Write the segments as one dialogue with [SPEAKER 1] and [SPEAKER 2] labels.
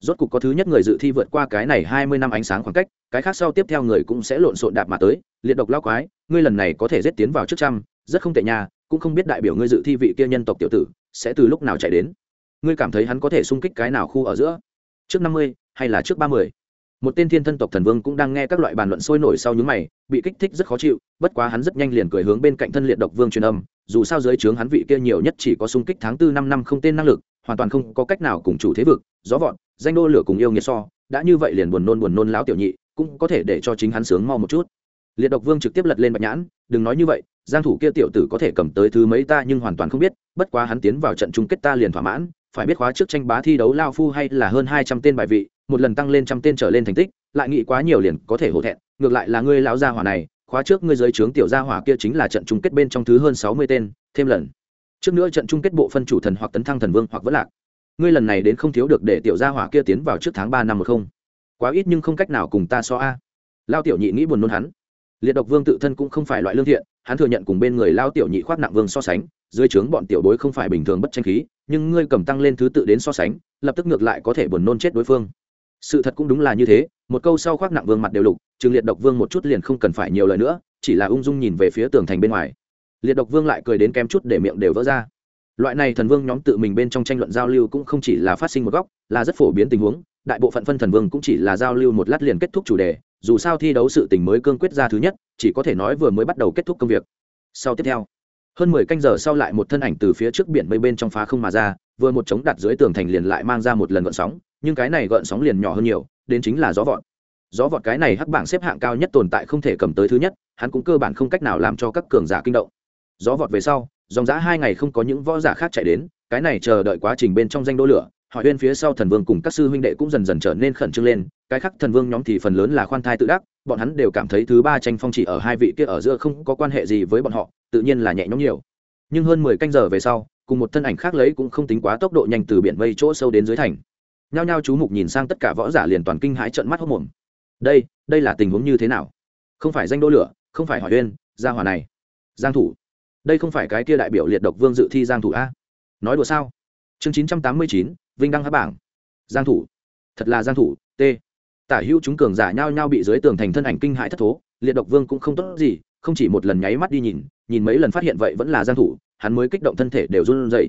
[SPEAKER 1] rốt cục có thứ nhất người dự thi vượt qua cái này hai mươi năm ánh sáng khoảng cách, cái khác sau tiếp theo người cũng sẽ lộn xộn đạp mà tới. Liệt độc lao quái, ngươi lần này có thể giết tiến vào trước trăm, rất không tệ nhà cũng không biết đại biểu ngươi dự thi vị kia nhân tộc tiểu tử sẽ từ lúc nào chạy đến. Ngươi cảm thấy hắn có thể xung kích cái nào khu ở giữa? Trước năm mươi hay là trước ba mươi? Một tên thiên thân tộc thần vương cũng đang nghe các loại bàn luận sôi nổi sau những mày, bị kích thích rất khó chịu, bất quá hắn rất nhanh liền cười hướng bên cạnh thân liệt độc vương truyền âm, dù sao dưới trướng hắn vị kia nhiều nhất chỉ có xung kích tháng tư năm năm không tên năng lực hoàn toàn không có cách nào cùng chủ thế vực, gió vọn danh đô lửa cùng yêu nghiệt so, đã như vậy liền buồn nôn buồn nôn láo tiểu nhị, cũng có thể để cho chính hắn sướng mau một chút. Liệt độc vương trực tiếp lật lên bạch nhãn, đừng nói như vậy, giang thủ kia tiểu tử có thể cầm tới thứ mấy ta nhưng hoàn toàn không biết, bất quá hắn tiến vào trận chung kết ta liền thỏa mãn, phải biết khóa trước tranh bá thi đấu lao phu hay là hơn 200 tên bài vị, một lần tăng lên trăm tên trở lên thành tích, lại nghĩ quá nhiều liền có thể hổ thẹn, ngược lại là ngươi lão gia hỏa này, khóa trước ngươi dưới trướng tiểu gia hỏa kia chính là trận chung kết bên trong thứ hơn 60 tên, thêm lần trước nữa trận chung kết bộ phân chủ thần hoặc tấn thăng thần vương hoặc vẫn lạc. Ngươi lần này đến không thiếu được để tiểu gia hỏa kia tiến vào trước tháng ba năm một không. Quá ít nhưng không cách nào cùng ta so a. Lao tiểu nhị nghĩ buồn nôn hắn. Liệt độc vương tự thân cũng không phải loại lương thiện, hắn thừa nhận cùng bên người lao tiểu nhị khoác nặng vương so sánh, dưới trướng bọn tiểu bối không phải bình thường bất tranh khí, nhưng ngươi cầm tăng lên thứ tự đến so sánh, lập tức ngược lại có thể buồn nôn chết đối phương. Sự thật cũng đúng là như thế, một câu sau khoác nặng vương mặt đều lục chừng liệt độc vương một chút liền không cần phải nhiều lời nữa, chỉ là ung dung nhìn về phía tường thành bên ngoài liệt độc vương lại cười đến kém chút để miệng đều vỡ ra. Loại này thần vương nhóm tự mình bên trong tranh luận giao lưu cũng không chỉ là phát sinh một góc, là rất phổ biến tình huống, đại bộ phận phân thần vương cũng chỉ là giao lưu một lát liền kết thúc chủ đề, dù sao thi đấu sự tình mới cương quyết ra thứ nhất, chỉ có thể nói vừa mới bắt đầu kết thúc công việc. Sau tiếp theo, hơn mười canh giờ sau lại một thân ảnh từ phía trước biển mây bên trong phá không mà ra, vừa một chống đặt dưới tường thành liền lại mang ra một lần gợn sóng, nhưng cái này gợn sóng liền nhỏ hơn nhiều, đến chính là gió vọt. Gió vọt cái này hắc bảng xếp hạng cao nhất tồn tại không thể cầm tới thứ nhất, hắn cũng cơ bản không cách nào làm cho các cường giả kinh động gió vọt về sau, dòng giã hai ngày không có những võ giả khác chạy đến, cái này chờ đợi quá trình bên trong danh đô lửa hỏi bên phía sau thần vương cùng các sư huynh đệ cũng dần dần trở nên khẩn trương lên, cái khác thần vương nhóm thì phần lớn là khoan thai tự đắc, bọn hắn đều cảm thấy thứ ba tranh phong chỉ ở hai vị kia ở giữa không có quan hệ gì với bọn họ, tự nhiên là nhẹ nhõm nhiều. Nhưng hơn mười canh giờ về sau, cùng một thân ảnh khác lấy cũng không tính quá tốc độ nhanh từ biển mây chỗ sâu đến dưới thành. Nhao nhao chú mục nhìn sang tất cả võ giả liền toàn kinh hãi trợn mắt hốc mồm đây đây là tình huống như thế nào? Không phải danh đô lửa, không phải hỏi uyên, gia hòa này. Giang thủ đây không phải cái kia đại biểu liệt độc vương dự thi giang thủ a? Nói đùa sao? Chương 989, vinh đăng hát bảng. Giang thủ. Thật là giang thủ t. Tả hữu chúng cường giả nhau nhau bị dưới tường thành thân ảnh kinh hãi thất thố liệt độc vương cũng không tốt gì không chỉ một lần nháy mắt đi nhìn nhìn mấy lần phát hiện vậy vẫn là giang thủ hắn mới kích động thân thể đều run rẩy.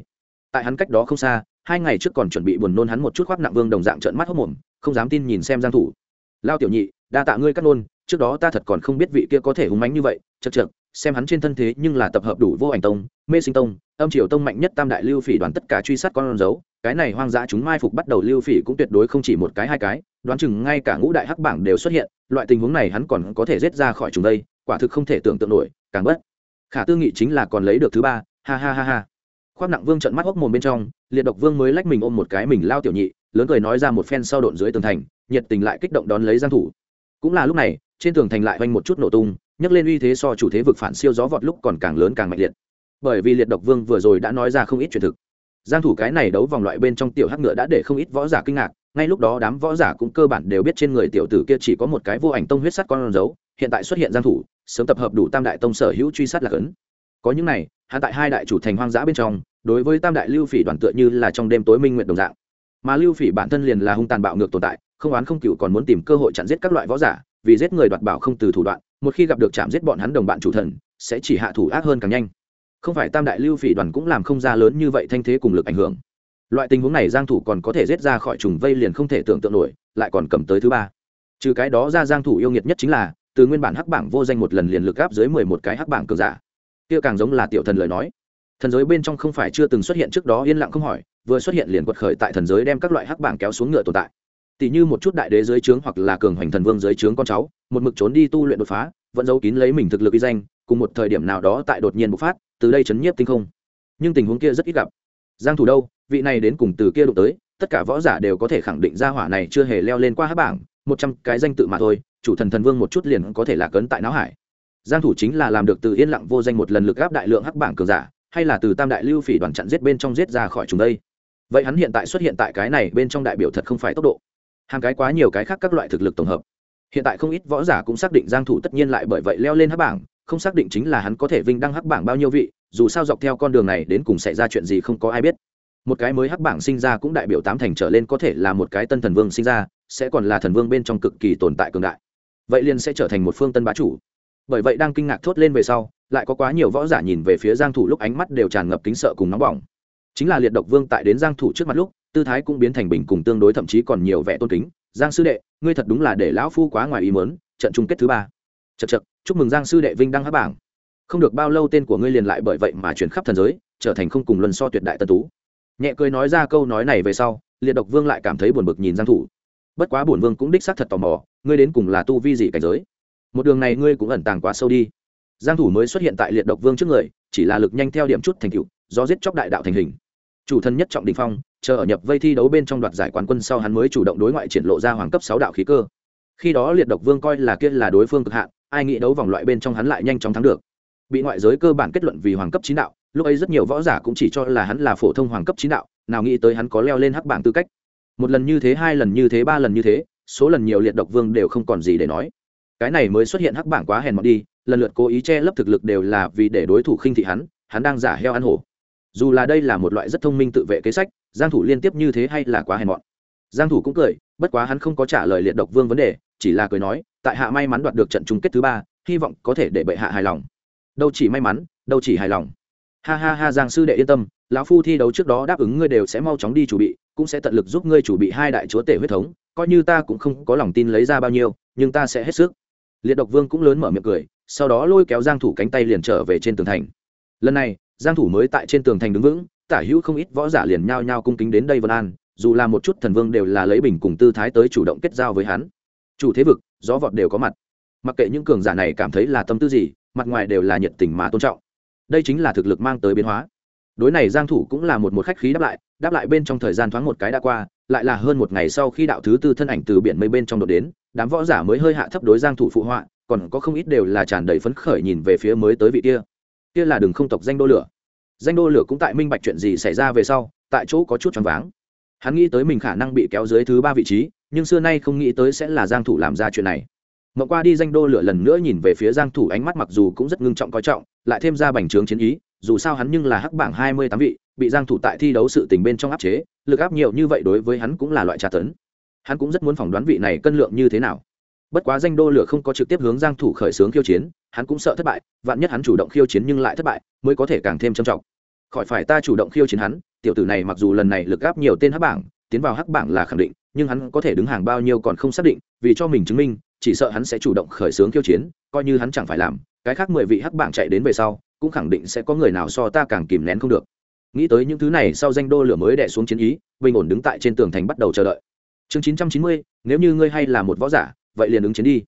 [SPEAKER 1] Tại hắn cách đó không xa hai ngày trước còn chuẩn bị buồn nôn hắn một chút khoác nặng vương đồng dạng trợn mắt hốc mồm không dám tin nhìn xem giang thủ. Lao tiểu nhị đa tạ ngươi cắt nôn trước đó ta thật còn không biết vị kia có thể hùng mãnh như vậy chật chật xem hắn trên thân thế nhưng là tập hợp đủ vô ảnh tông, mê sinh tông, âm triều tông mạnh nhất tam đại lưu phỉ đoàn tất cả truy sát con dấu. Cái này hoang dã chúng mai phục bắt đầu lưu phỉ cũng tuyệt đối không chỉ một cái hai cái, đoán chừng ngay cả ngũ đại hắc bảng đều xuất hiện, loại tình huống này hắn còn có thể giết ra khỏi chúng đây, quả thực không thể tưởng tượng nổi, càng bất. Khả tư nghị chính là còn lấy được thứ ba, ha ha ha ha. Khoác nặng vương trận mắt hốc mồm bên trong, liệt độc vương mới lách mình ôm một cái mình lao tiểu nhị, lớn cười nói ra một phen sau độn dưới tường thành, nhiệt tình lại kích động đón lấy giang thủ. Cũng là lúc này, trên tường thành lại vang một chút nổ tung nhấc lên uy thế so chủ thế vực phản siêu gió vọt lúc còn càng lớn càng mạnh liệt. Bởi vì liệt độc vương vừa rồi đã nói ra không ít truyền thực. Giang thủ cái này đấu vòng loại bên trong tiểu hắc ngựa đã để không ít võ giả kinh ngạc, ngay lúc đó đám võ giả cũng cơ bản đều biết trên người tiểu tử kia chỉ có một cái vô ảnh tông huyết sắt con dấu hiện tại xuất hiện giang thủ, sớm tập hợp đủ tam đại tông sở hữu truy sát là cấn. Có những này, hắn tại hai đại chủ thành hoang dã bên trong, đối với tam đại lưu phỉ đoàn tựa như là trong đêm tối minh nguyện đồng dạng. Mà lưu phỉ bản thân liền là hung tàn bạo ngược tồn tại, không oán không cựu còn muốn tìm cơ hội chặn giết các loại võ giả, vì giết người đoạt bảo không từ thủ đoạn một khi gặp được chạm giết bọn hắn đồng bạn chủ thần, sẽ chỉ hạ thủ ác hơn càng nhanh. Không phải tam đại lưu phỉ đoàn cũng làm không ra lớn như vậy thanh thế cùng lực ảnh hưởng. Loại tình huống này giang thủ còn có thể giết ra khỏi trùng vây liền không thể tưởng tượng nổi, lại còn cầm tới thứ ba. Trừ cái đó ra giang thủ yêu nghiệt nhất chính là, từ nguyên bản hắc bảng vô danh một lần liền lực áp dưới 11 cái hắc bảng cường giả. Kia càng giống là tiểu thần lời nói. Thần giới bên trong không phải chưa từng xuất hiện trước đó yên lặng không hỏi, vừa xuất hiện liền quật khởi tại thần giới đem các loại hắc bảng kéo xuống ngựa tồn tại tỷ như một chút đại đế dưới trướng hoặc là cường hoành thần vương dưới trướng con cháu, một mực trốn đi tu luyện đột phá, vẫn giấu kín lấy mình thực lực uy danh, cùng một thời điểm nào đó tại đột nhiên bộc phát, từ đây chấn nhiếp tinh không. Nhưng tình huống kia rất ít gặp. Giang thủ đâu? Vị này đến cùng từ kia đụng tới, tất cả võ giả đều có thể khẳng định ra hỏa này chưa hề leo lên qua hắc bảng, một trăm cái danh tự mà thôi, chủ thần thần vương một chút liền có thể là cấn tại não hải. Giang thủ chính là làm được từ yên lặng vô danh một lần lực áp đại lượng hắc bảng cường giả, hay là từ tam đại lưu phỉ đoàn chặn giết bên trong giết ra khỏi chúng đây? Vậy hắn hiện tại xuất hiện tại cái này bên trong đại biểu thật không phải tốc độ hàng cái quá nhiều cái khác các loại thực lực tổng hợp. Hiện tại không ít võ giả cũng xác định giang thủ tất nhiên lại bởi vậy leo lên hắc bảng, không xác định chính là hắn có thể vinh đăng hắc bảng bao nhiêu vị, dù sao dọc theo con đường này đến cùng xảy ra chuyện gì không có ai biết. Một cái mới hắc bảng sinh ra cũng đại biểu tám thành trở lên có thể là một cái tân thần vương sinh ra, sẽ còn là thần vương bên trong cực kỳ tồn tại cường đại. Vậy liền sẽ trở thành một phương tân bá chủ. Bởi vậy đang kinh ngạc thốt lên về sau, lại có quá nhiều võ giả nhìn về phía giang thủ lúc ánh mắt đều tràn ngập kính sợ cùng nóng bỏng. Chính là liệt độc vương tại đến giang thủ trước mặt lúc tư thái cũng biến thành bình cùng tương đối thậm chí còn nhiều vẻ tôn kính. Giang sư đệ, ngươi thật đúng là để lão phu quá ngoài ý muốn, trận chung kết thứ ba. Chật chật chúc mừng giang sư đệ vinh đăng hắc bảng. Không được bao lâu tên của ngươi liền lại bởi vậy mà chuyển khắp thần giới, trở thành không cùng luân so tuyệt đại tân tú. Nhẹ cười nói ra câu nói này về sau, liệt độc vương lại cảm thấy buồn bực nhìn giang thủ. Bất quá bổn vương cũng đích xác thật tò mò, ngươi đến cùng là tu vi gì cảnh giới? Một đường này ngươi cũng ẩn tàng quá sâu đi. Giang thủ mới xuất hiện tại liệt độc vương trước người, chỉ là lực nhanh theo điểm chút thành tựu, do giết chóc đại đạo thành hình. Chủ thân nhất trọng đỉnh phong chờ ở nhập vây thi đấu bên trong đoạt giải quán quân sau hắn mới chủ động đối ngoại triển lộ ra hoàng cấp 6 đạo khí cơ. Khi đó liệt độc vương coi là kia là đối phương cực hạn, ai nghĩ đấu vòng loại bên trong hắn lại nhanh chóng thắng được. Bị ngoại giới cơ bản kết luận vì hoàng cấp chín đạo, lúc ấy rất nhiều võ giả cũng chỉ cho là hắn là phổ thông hoàng cấp chín đạo, nào nghĩ tới hắn có leo lên hắc bảng tư cách. Một lần như thế, hai lần như thế, ba lần như thế, số lần nhiều liệt độc vương đều không còn gì để nói. Cái này mới xuất hiện hắc bảng quá hèn mọn đi, lần lượt cố ý che lấp thực lực đều là vì để đối thủ khinh thị hắn hắn đang giả heo ăn hổ dù là đây là một loại rất thông minh tự vệ kế sách, giang thủ liên tiếp như thế hay là quá hèn mọn? giang thủ cũng cười, bất quá hắn không có trả lời liệt độc vương vấn đề, chỉ là cười nói, tại hạ may mắn đoạt được trận chung kết thứ ba, hy vọng có thể để bệ hạ hài lòng. Đâu chỉ may mắn, đâu chỉ hài lòng. Ha ha ha, giang sư đệ yên tâm, lão phu thi đấu trước đó đáp ứng ngươi đều sẽ mau chóng đi chuẩn bị, cũng sẽ tận lực giúp ngươi chuẩn bị hai đại chúa tể huyết thống, coi như ta cũng không có lòng tin lấy ra bao nhiêu, nhưng ta sẽ hết sức. Liệt độc vương cũng lớn mở miệng cười, sau đó lôi kéo giang thủ cánh tay liền trở về trên tường thành. Lần này giang thủ mới tại trên tường thành đứng vững, tả hữu không ít võ giả liền nhao nhao cung kính đến đây vân an, dù là một chút thần vương đều là lấy bình cùng tư thái tới chủ động kết giao với hắn. Chủ thế vực, gió vọt đều có mặt. Mặc kệ những cường giả này cảm thấy là tâm tư gì, mặt ngoài đều là nhiệt tình mà tôn trọng. Đây chính là thực lực mang tới biến hóa. Đối này giang thủ cũng là một một khách khí đáp lại đáp lại bên trong thời gian thoáng một cái đã qua, lại là hơn một ngày sau khi đạo thứ tư thân ảnh từ biển mây bên trong đột đến, đám võ giả mới hơi hạ thấp đối giang thủ phụ họa, còn có không ít đều là tràn đầy phấn khởi nhìn về phía mới tới vị kia kia là đường không tộc danh đô lửa. Danh đô lửa cũng tại minh bạch chuyện gì xảy ra về sau, tại chỗ có chút choáng váng. Hắn nghĩ tới mình khả năng bị kéo dưới thứ ba vị trí, nhưng xưa nay không nghĩ tới sẽ là giang thủ làm ra chuyện này. Mộng qua đi danh đô lửa lần nữa nhìn về phía giang thủ, ánh mắt mặc dù cũng rất ngưng trọng coi trọng, lại thêm ra bành trướng chiến ý, dù sao hắn nhưng là hắc bảng 28 vị, bị giang thủ tại thi đấu sự tình bên trong áp chế, lực áp nhiều như vậy đối với hắn cũng là loại tra tấn. Hắn cũng rất muốn phỏng đoán vị này cân lượng như thế nào bất quá danh đô lửa không có trực tiếp hướng giang thủ khởi sướng khiêu chiến, hắn cũng sợ thất bại, vạn nhất hắn chủ động khiêu chiến nhưng lại thất bại, mới có thể càng thêm trầm trọng. Khỏi phải ta chủ động khiêu chiến hắn, tiểu tử này mặc dù lần này lực áp nhiều tên hắc bảng, tiến vào hắc bảng là khẳng định, nhưng hắn có thể đứng hàng bao nhiêu còn không xác định, vì cho mình chứng minh, chỉ sợ hắn sẽ chủ động khởi xướng khiêu chiến, coi như hắn chẳng phải làm, cái khác mười vị hắc bảng chạy đến về sau, cũng khẳng định sẽ có người nào so ta càng kìm nén không được. Nghĩ tới những thứ này, sau danh đô lửa mới đẻ xuống chiến ý, bình ổn đứng tại trên tường thành bắt đầu chờ đợi. Chương chín trăm chín mươi, nếu như ngươi hay là một võ giả vậy liền ứng chiến đi.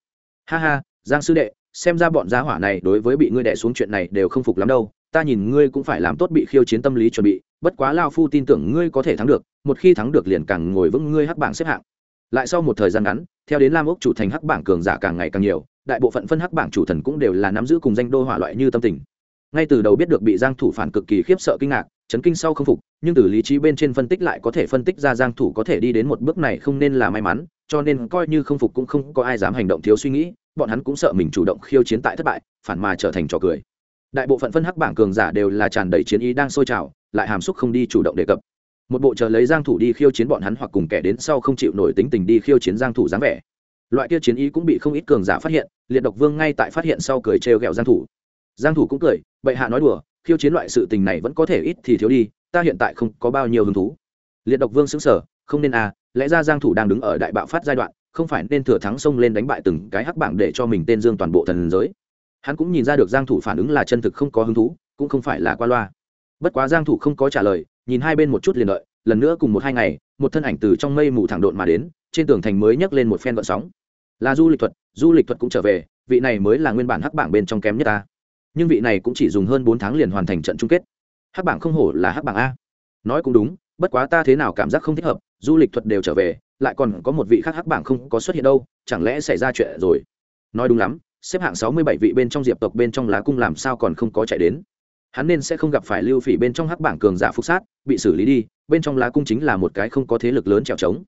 [SPEAKER 1] Ha ha, giang sư đệ, xem ra bọn gia hỏa này đối với bị ngươi đẻ xuống chuyện này đều không phục lắm đâu. Ta nhìn ngươi cũng phải làm tốt bị khiêu chiến tâm lý chuẩn bị, bất quá lao phu tin tưởng ngươi có thể thắng được, một khi thắng được liền càng ngồi vững ngươi hắc bảng xếp hạng. Lại sau một thời gian ngắn, theo đến lam ốc chủ thành hắc bảng cường giả càng ngày càng nhiều, đại bộ phận phân hắc bảng chủ thần cũng đều là nắm giữ cùng danh đô hỏa loại như tâm tình ngay từ đầu biết được bị giang thủ phản cực kỳ khiếp sợ kinh ngạc, chấn kinh sau không phục, nhưng từ lý trí bên trên phân tích lại có thể phân tích ra giang thủ có thể đi đến một bước này không nên là may mắn, cho nên coi như không phục cũng không có ai dám hành động thiếu suy nghĩ, bọn hắn cũng sợ mình chủ động khiêu chiến tại thất bại, phản mà trở thành trò cười. Đại bộ phận phân hắc bảng cường giả đều là tràn đầy chiến ý đang sôi trào, lại hàm xúc không đi chủ động đề cập. Một bộ chờ lấy giang thủ đi khiêu chiến bọn hắn hoặc cùng kẻ đến sau không chịu nổi tính tình đi khiêu chiến giang thủ dáng vẻ. Loại kia chiến ý cũng bị không ít cường giả phát hiện, liệt độc vương ngay tại phát hiện sau cười trêu ghẹo giang thủ giang thủ cũng cười, bệ hạ nói đùa, khiêu chiến loại sự tình này vẫn có thể ít thì thiếu đi, ta hiện tại không có bao nhiêu hứng thú. Liệt độc vương sững sờ, không nên à lẽ ra giang thủ đang đứng ở đại bạo phát giai đoạn, không phải nên thừa thắng xông lên đánh bại từng cái hắc bảng để cho mình tên dương toàn bộ thần giới? Hắn cũng nhìn ra được giang thủ phản ứng là chân thực không có hứng thú, cũng không phải là qua loa. Bất quá giang thủ không có trả lời, nhìn hai bên một chút liền đợi, lần nữa cùng một hai ngày, một thân ảnh từ trong mây mù thẳng độn mà đến, trên tường thành mới nhấc lên một phen gợn sóng. Là du lịch thuật, du lịch thuật cũng trở về, vị này mới là nguyên bản hắc bảng bên trong kém nhất ta nhưng vị này cũng chỉ dùng hơn bốn tháng liền hoàn thành trận chung kết. Hắc bảng không hổ là hắc bảng a. Nói cũng đúng, bất quá ta thế nào cảm giác không thích hợp, du lịch thuật đều trở về, lại còn có một vị khác hắc bảng không có xuất hiện đâu, chẳng lẽ xảy ra chuyện rồi? Nói đúng lắm, xếp hạng sáu mươi bảy vị bên trong diệp tộc bên trong lá cung làm sao còn không có chạy đến? Hắn nên sẽ không gặp phải lưu phỉ bên trong hắc bảng cường giả phục sát, bị xử lý đi, bên trong lá cung chính là một cái không có thế lực lớn trèo trống.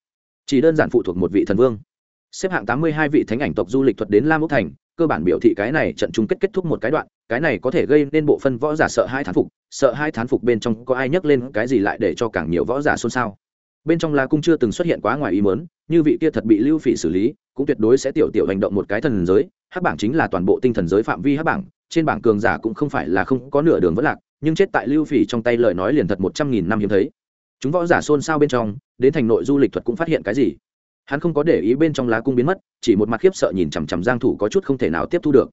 [SPEAKER 1] Chỉ đơn giản phụ thuộc một vị thần vương. Xếp hạng tám mươi hai vị thánh ảnh tộc du lịch thuật đến lam úc thành cơ bản biểu thị cái này trận chung kết kết thúc một cái đoạn, cái này có thể gây nên bộ phân võ giả sợ hai thán phục, sợ hai thán phục bên trong có ai nhắc lên cái gì lại để cho càng nhiều võ giả xôn xao. Bên trong la cung chưa từng xuất hiện quá ngoài ý mớn như vị kia thật bị lưu phỉ xử lý, cũng tuyệt đối sẽ tiểu tiểu hành động một cái thần giới Hát bảng chính là toàn bộ tinh thần giới phạm vi hát bảng, trên bảng cường giả cũng không phải là không có nửa đường vất lạc, nhưng chết tại lưu phỉ trong tay lời nói liền thật một trăm nghìn năm hiếm thấy. Chúng võ giả xôn xao bên trong, đến thành nội du lịch thuật cũng phát hiện cái gì? Hắn không có để ý bên trong lá cung biến mất, chỉ một mặt khiếp sợ nhìn chằm chằm giang thủ có chút không thể nào tiếp thu được.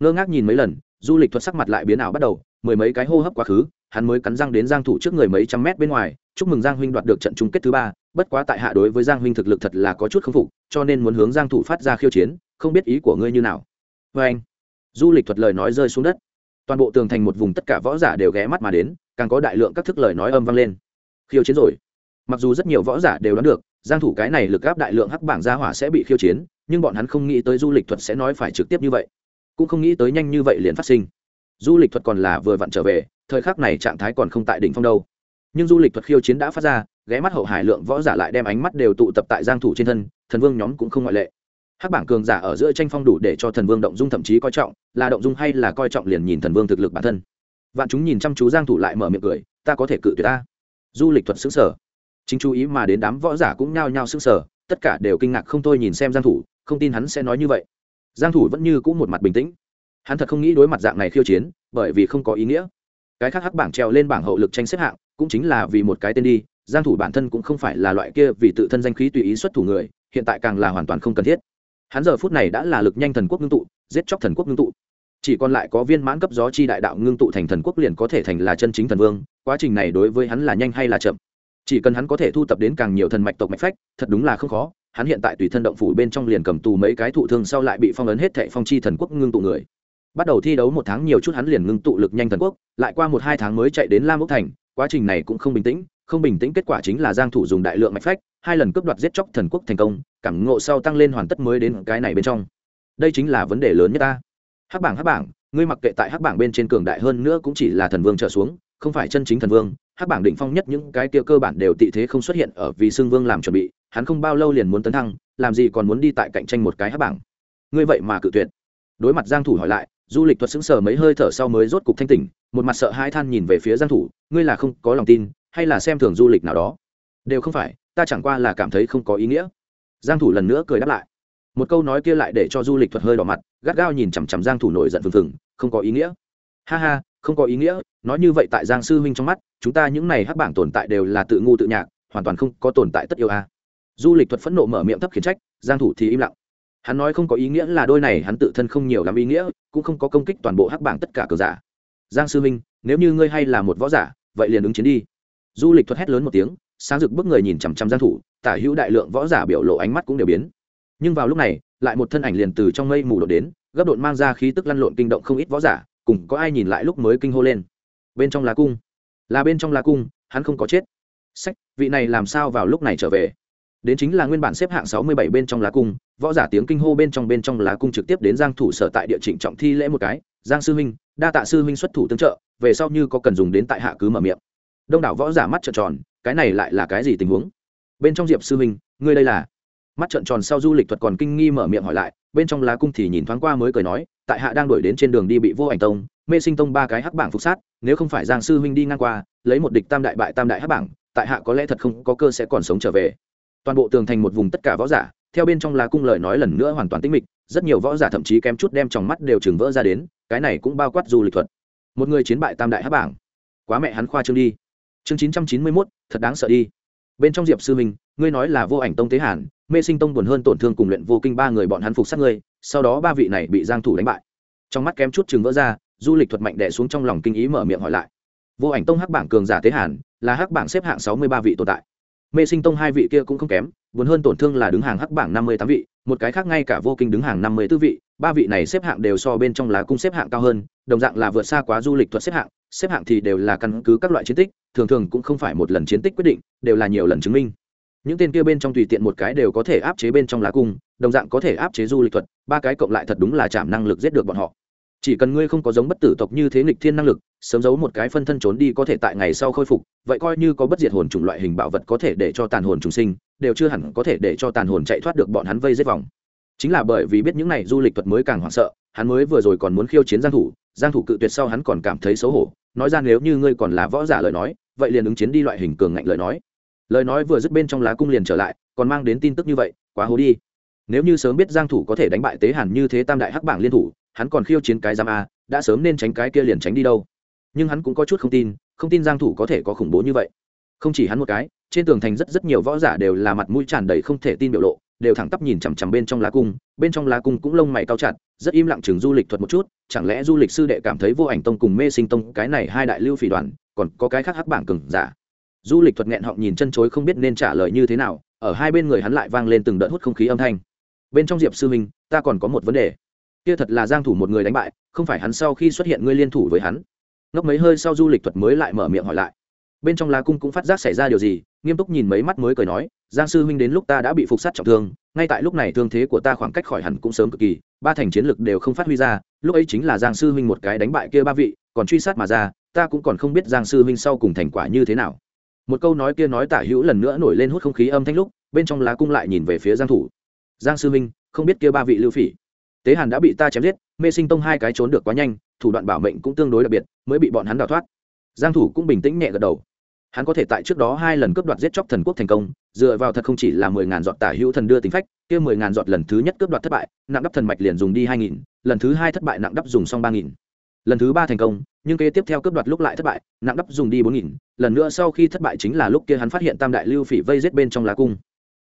[SPEAKER 1] Ngơ ngác nhìn mấy lần, du lịch thuật sắc mặt lại biến ảo bắt đầu, mười mấy cái hô hấp quá khứ, hắn mới cắn răng đến giang thủ trước người mấy trăm mét bên ngoài, chúc mừng giang huynh đoạt được trận chung kết thứ ba, bất quá tại hạ đối với giang huynh thực lực thật là có chút không phục, cho nên muốn hướng giang thủ phát ra khiêu chiến, không biết ý của ngươi như nào. Với anh, du lịch thuật lời nói rơi xuống đất. Toàn bộ tường thành một vùng tất cả võ giả đều ghé mắt mà đến, càng có đại lượng các thức lời nói âm vang lên. Khiêu chiến rồi. Mặc dù rất nhiều võ giả đều đoán được giang thủ cái này lực áp đại lượng hắc bảng gia hỏa sẽ bị khiêu chiến, nhưng bọn hắn không nghĩ tới du lịch thuật sẽ nói phải trực tiếp như vậy. Cũng không nghĩ tới nhanh như vậy liền phát sinh. Du lịch thuật còn là vừa vặn trở về, thời khắc này trạng thái còn không tại đỉnh phong đâu. Nhưng du lịch thuật khiêu chiến đã phát ra, ghé mắt hậu hải lượng võ giả lại đem ánh mắt đều tụ tập tại giang thủ trên thân, thần vương nhóm cũng không ngoại lệ. Hắc bảng cường giả ở giữa tranh phong đủ để cho thần vương động dung thậm chí coi trọng, là động dung hay là coi trọng liền nhìn thần vương thực lực bản thân. Vạn chúng nhìn chăm chú giang thủ lại mở miệng cười, ta có thể cự tuyệt ta. Du lịch thuật sững sở chính chú ý mà đến đám võ giả cũng nhao nhao sững sờ, tất cả đều kinh ngạc không thôi nhìn xem giang thủ, không tin hắn sẽ nói như vậy. Giang thủ vẫn như cũ một mặt bình tĩnh. Hắn thật không nghĩ đối mặt dạng này khiêu chiến, bởi vì không có ý nghĩa. Cái khác hắc bảng treo lên bảng hậu lực tranh xếp hạng, cũng chính là vì một cái tên đi, giang thủ bản thân cũng không phải là loại kia vì tự thân danh khí tùy ý xuất thủ người, hiện tại càng là hoàn toàn không cần thiết. Hắn giờ phút này đã là lực nhanh thần quốc ngưng tụ, giết chóc thần quốc ngưng tụ. Chỉ còn lại có viên mãn cấp gió chi đại đạo ngưng tụ thành thần quốc liền có thể thành là chân chính thần vương, quá trình này đối với hắn là nhanh hay là chậm chỉ cần hắn có thể thu tập đến càng nhiều thần mạch tộc mạch phách, thật đúng là không khó. Hắn hiện tại tùy thân động phủ bên trong liền cầm tù mấy cái thụ thương sau lại bị phong ấn hết thệ phong chi thần quốc ngưng tụ người. Bắt đầu thi đấu một tháng nhiều chút hắn liền ngưng tụ lực nhanh thần quốc, lại qua một hai tháng mới chạy đến lam ốc thành. Quá trình này cũng không bình tĩnh, không bình tĩnh kết quả chính là giang thủ dùng đại lượng mạch phách, hai lần cướp đoạt giết chóc thần quốc thành công, cảm ngộ sau tăng lên hoàn tất mới đến cái này bên trong. Đây chính là vấn đề lớn nhất ta. Hắc bảng hắc bảng, ngươi mặc kệ tại hắc bảng bên trên cường đại hơn nữa cũng chỉ là thần vương trở xuống, không phải chân chính thần vương hắc bảng định phong nhất những cái kia cơ bản đều tị thế không xuất hiện ở vì xương vương làm chuẩn bị, hắn không bao lâu liền muốn tấn thăng, làm gì còn muốn đi tại cạnh tranh một cái hắc bảng. Ngươi vậy mà cự tuyệt. Đối mặt giang thủ hỏi lại, du lịch thuật sững sờ mấy hơi thở sau mới rốt cục thanh tỉnh, một mặt sợ hai than nhìn về phía giang thủ, ngươi là không có lòng tin, hay là xem thường du lịch nào đó? Đều không phải, ta chẳng qua là cảm thấy không có ý nghĩa. Giang thủ lần nữa cười đáp lại. Một câu nói kia lại để cho du lịch thuật hơi đỏ mặt, gắt gao nhìn chằm chằm giang thủ nổi giận phừng phừng, không có ý nghĩa. Ha ha không có ý nghĩa, nói như vậy tại giang sư huynh trong mắt, chúng ta những này hắc bảng tồn tại đều là tự ngu tự nhạc, hoàn toàn không có tồn tại tất yêu a. Du lịch thuật phẫn nộ mở miệng thấp khiển trách, giang thủ thì im lặng. Hắn nói không có ý nghĩa là đôi này hắn tự thân không nhiều lắm ý nghĩa, cũng không có công kích toàn bộ hắc bảng tất cả cờ giả. Giang sư huynh, nếu như ngươi hay là một võ giả, vậy liền ứng chiến đi. Du lịch thuật hét lớn một tiếng, sáng rực bước người nhìn chằm chằm giang thủ, tả hữu đại lượng võ giả biểu lộ ánh mắt cũng đều biến. Nhưng vào lúc này, lại một thân ảnh liền từ trong mây mù đột đến, gấp đột mang ra khí tức lăn lộn kinh động không ít võ giả cùng có ai nhìn lại lúc mới kinh hô lên. Bên trong lá cung. Là bên trong lá cung, hắn không có chết. Sách, vị này làm sao vào lúc này trở về? Đến chính là nguyên bản xếp hạng sáu mươi bảy bên trong lá cung, võ giả tiếng kinh hô bên trong bên trong lá cung trực tiếp đến giang thủ sở tại địa trịnh trọng thi lễ một cái. Giang sư huynh, đa tạ sư huynh xuất thủ tương trợ, về sau như có cần dùng đến tại hạ cứ mở miệng. Đông đảo võ giả mắt trợn tròn, cái này lại là cái gì tình huống? Bên trong diệp sư huynh, ngươi đây là mắt trợn tròn sau du lịch thuật còn kinh nghi mở miệng hỏi lại, bên trong lá cung thì nhìn thoáng qua mới cười nói, tại hạ đang đuổi đến trên đường đi bị vô ảnh tông, mê sinh tông ba cái hắc bảng phục sát, nếu không phải giang sư huynh đi ngang qua, lấy một địch tam đại bại tam đại hắc bảng, tại hạ có lẽ thật không có cơ sẽ còn sống trở về. Toàn bộ tường thành một vùng tất cả võ giả, theo bên trong lá cung lời nói lần nữa hoàn toàn tĩnh mịch, rất nhiều võ giả thậm chí kém chút đem trong mắt đều chừng vỡ ra đến, cái này cũng bao quát du lịch thuật. Một người chiến bại tam đại hắc bảng. Quá mẹ hắn khoa trương đi. Chương chín trăm chín mươi mốt, thật đáng sợ đi. Bên trong diệp sư minh ngươi nói là vô ảnh tông tế hàn mê sinh tông buồn hơn tổn thương cùng luyện vô kinh ba người bọn hắn phục sát ngươi, sau đó ba vị này bị giang thủ đánh bại. Trong mắt kém chút chừng vỡ ra, du lịch thuật mạnh đè xuống trong lòng kinh ý mở miệng hỏi lại. Vô ảnh tông hắc bảng cường giả thế hàn, là hắc bảng xếp hạng sáu mươi ba vị tồn tại. Mê sinh tông hai vị kia cũng không kém, buồn hơn tổn thương là đứng hàng hắc bảng năm mươi tám vị, một cái khác ngay cả vô kinh đứng hàng năm mươi 54 vị, ba vị này xếp hạng đều so bên trong lá cung xếp hạng cao hơn, đồng dạng là vượt xa quá du lịch thuật xếp hạng xếp hạng thì đều là căn cứ các loại chiến tích, thường thường cũng không phải một lần chiến tích quyết định, đều là nhiều lần chứng minh những tên kia bên trong tùy tiện một cái đều có thể áp chế bên trong lá cung, đồng dạng có thể áp chế du lịch thuật, ba cái cộng lại thật đúng là chạm năng lực giết được bọn họ. Chỉ cần ngươi không có giống bất tử tộc như thế nghịch thiên năng lực, sớm giấu một cái phân thân trốn đi có thể tại ngày sau khôi phục, vậy coi như có bất diệt hồn chủng loại hình bảo vật có thể để cho tàn hồn trùng sinh, đều chưa hẳn có thể để cho tàn hồn chạy thoát được bọn hắn vây giết vòng. Chính là bởi vì biết những này du lịch thuật mới càng hoảng sợ, hắn mới vừa rồi còn muốn khiêu chiến giang thủ giang thủ cự tuyệt sau hắn còn cảm thấy xấu hổ, nói ra nếu như ngươi còn là võ giả lời nói, vậy liền ứng chiến đi loại hình cường ngạnh lời nói lời nói vừa dứt bên trong lá cung liền trở lại, còn mang đến tin tức như vậy, quá hố đi. Nếu như sớm biết giang thủ có thể đánh bại tế hàn như thế tam đại hắc bảng liên thủ, hắn còn khiêu chiến cái giam a, đã sớm nên tránh cái kia liền tránh đi đâu. Nhưng hắn cũng có chút không tin không tin giang thủ có thể có khủng bố như vậy. Không chỉ hắn một cái, trên tường thành rất rất nhiều võ giả đều là mặt mũi tràn đầy không thể tin biểu lộ, đều thẳng tắp nhìn chằm chằm bên trong lá cung, bên trong lá cung cũng lông mày cao chặt, rất im lặng chừng du lịch thuật một chút, chẳng lẽ du lịch sư đệ cảm thấy vô ảnh tông cùng mê sinh tông, cái này hai đại lưu phỉ đoàn, còn có cái khác hắc bảng cường giả? Du lịch thuật nghẹn họng nhìn chân chối không biết nên trả lời như thế nào, ở hai bên người hắn lại vang lên từng đợt hút không khí âm thanh. Bên trong diệp sư minh ta còn có một vấn đề. Kia thật là giang thủ một người đánh bại, không phải hắn sau khi xuất hiện ngươi liên thủ với hắn. Ngốc mấy hơi sau du lịch thuật mới lại mở miệng hỏi lại. Bên trong lá cung cũng phát giác xảy ra điều gì, nghiêm túc nhìn mấy mắt mới cười nói, giang sư huynh đến lúc ta đã bị phục sát trọng thương, ngay tại lúc này thương thế của ta khoảng cách khỏi hẳn cũng sớm cực kỳ, ba thành chiến lực đều không phát huy ra, lúc ấy chính là giang sư huynh một cái đánh bại kia ba vị, còn truy sát mà ra, ta cũng còn không biết giang sư huynh sau cùng thành quả như thế nào một câu nói kia nói tả hữu lần nữa nổi lên hút không khí âm thanh lúc, bên trong lá cung lại nhìn về phía giang thủ. Giang sư minh không biết kia ba vị lưu phỉ? Tế hàn đã bị ta chém giết, mê sinh tông hai cái trốn được quá nhanh, thủ đoạn bảo mệnh cũng tương đối đặc biệt, mới bị bọn hắn đào thoát. Giang thủ cũng bình tĩnh nhẹ gật đầu. Hắn có thể tại trước đó hai lần cướp đoạt giết chóc thần quốc thành công, dựa vào thật không chỉ là mười ngàn giọt tả hữu thần đưa tính phách, kia mười ngàn giọt lần thứ nhất cướp đoạt thất bại, nặng đắp thần mạch liền dùng đi hai nghìn, lần thứ hai thất bại nặng đắp dùng xong ba nghìn lần thứ ba thành công, nhưng kế tiếp theo cướp đoạt lúc lại thất bại, nặng đắp dùng đi bốn nghìn, lần nữa sau khi thất bại chính là lúc kia hắn phát hiện tam đại lưu phỉ vây giết bên trong lá cung.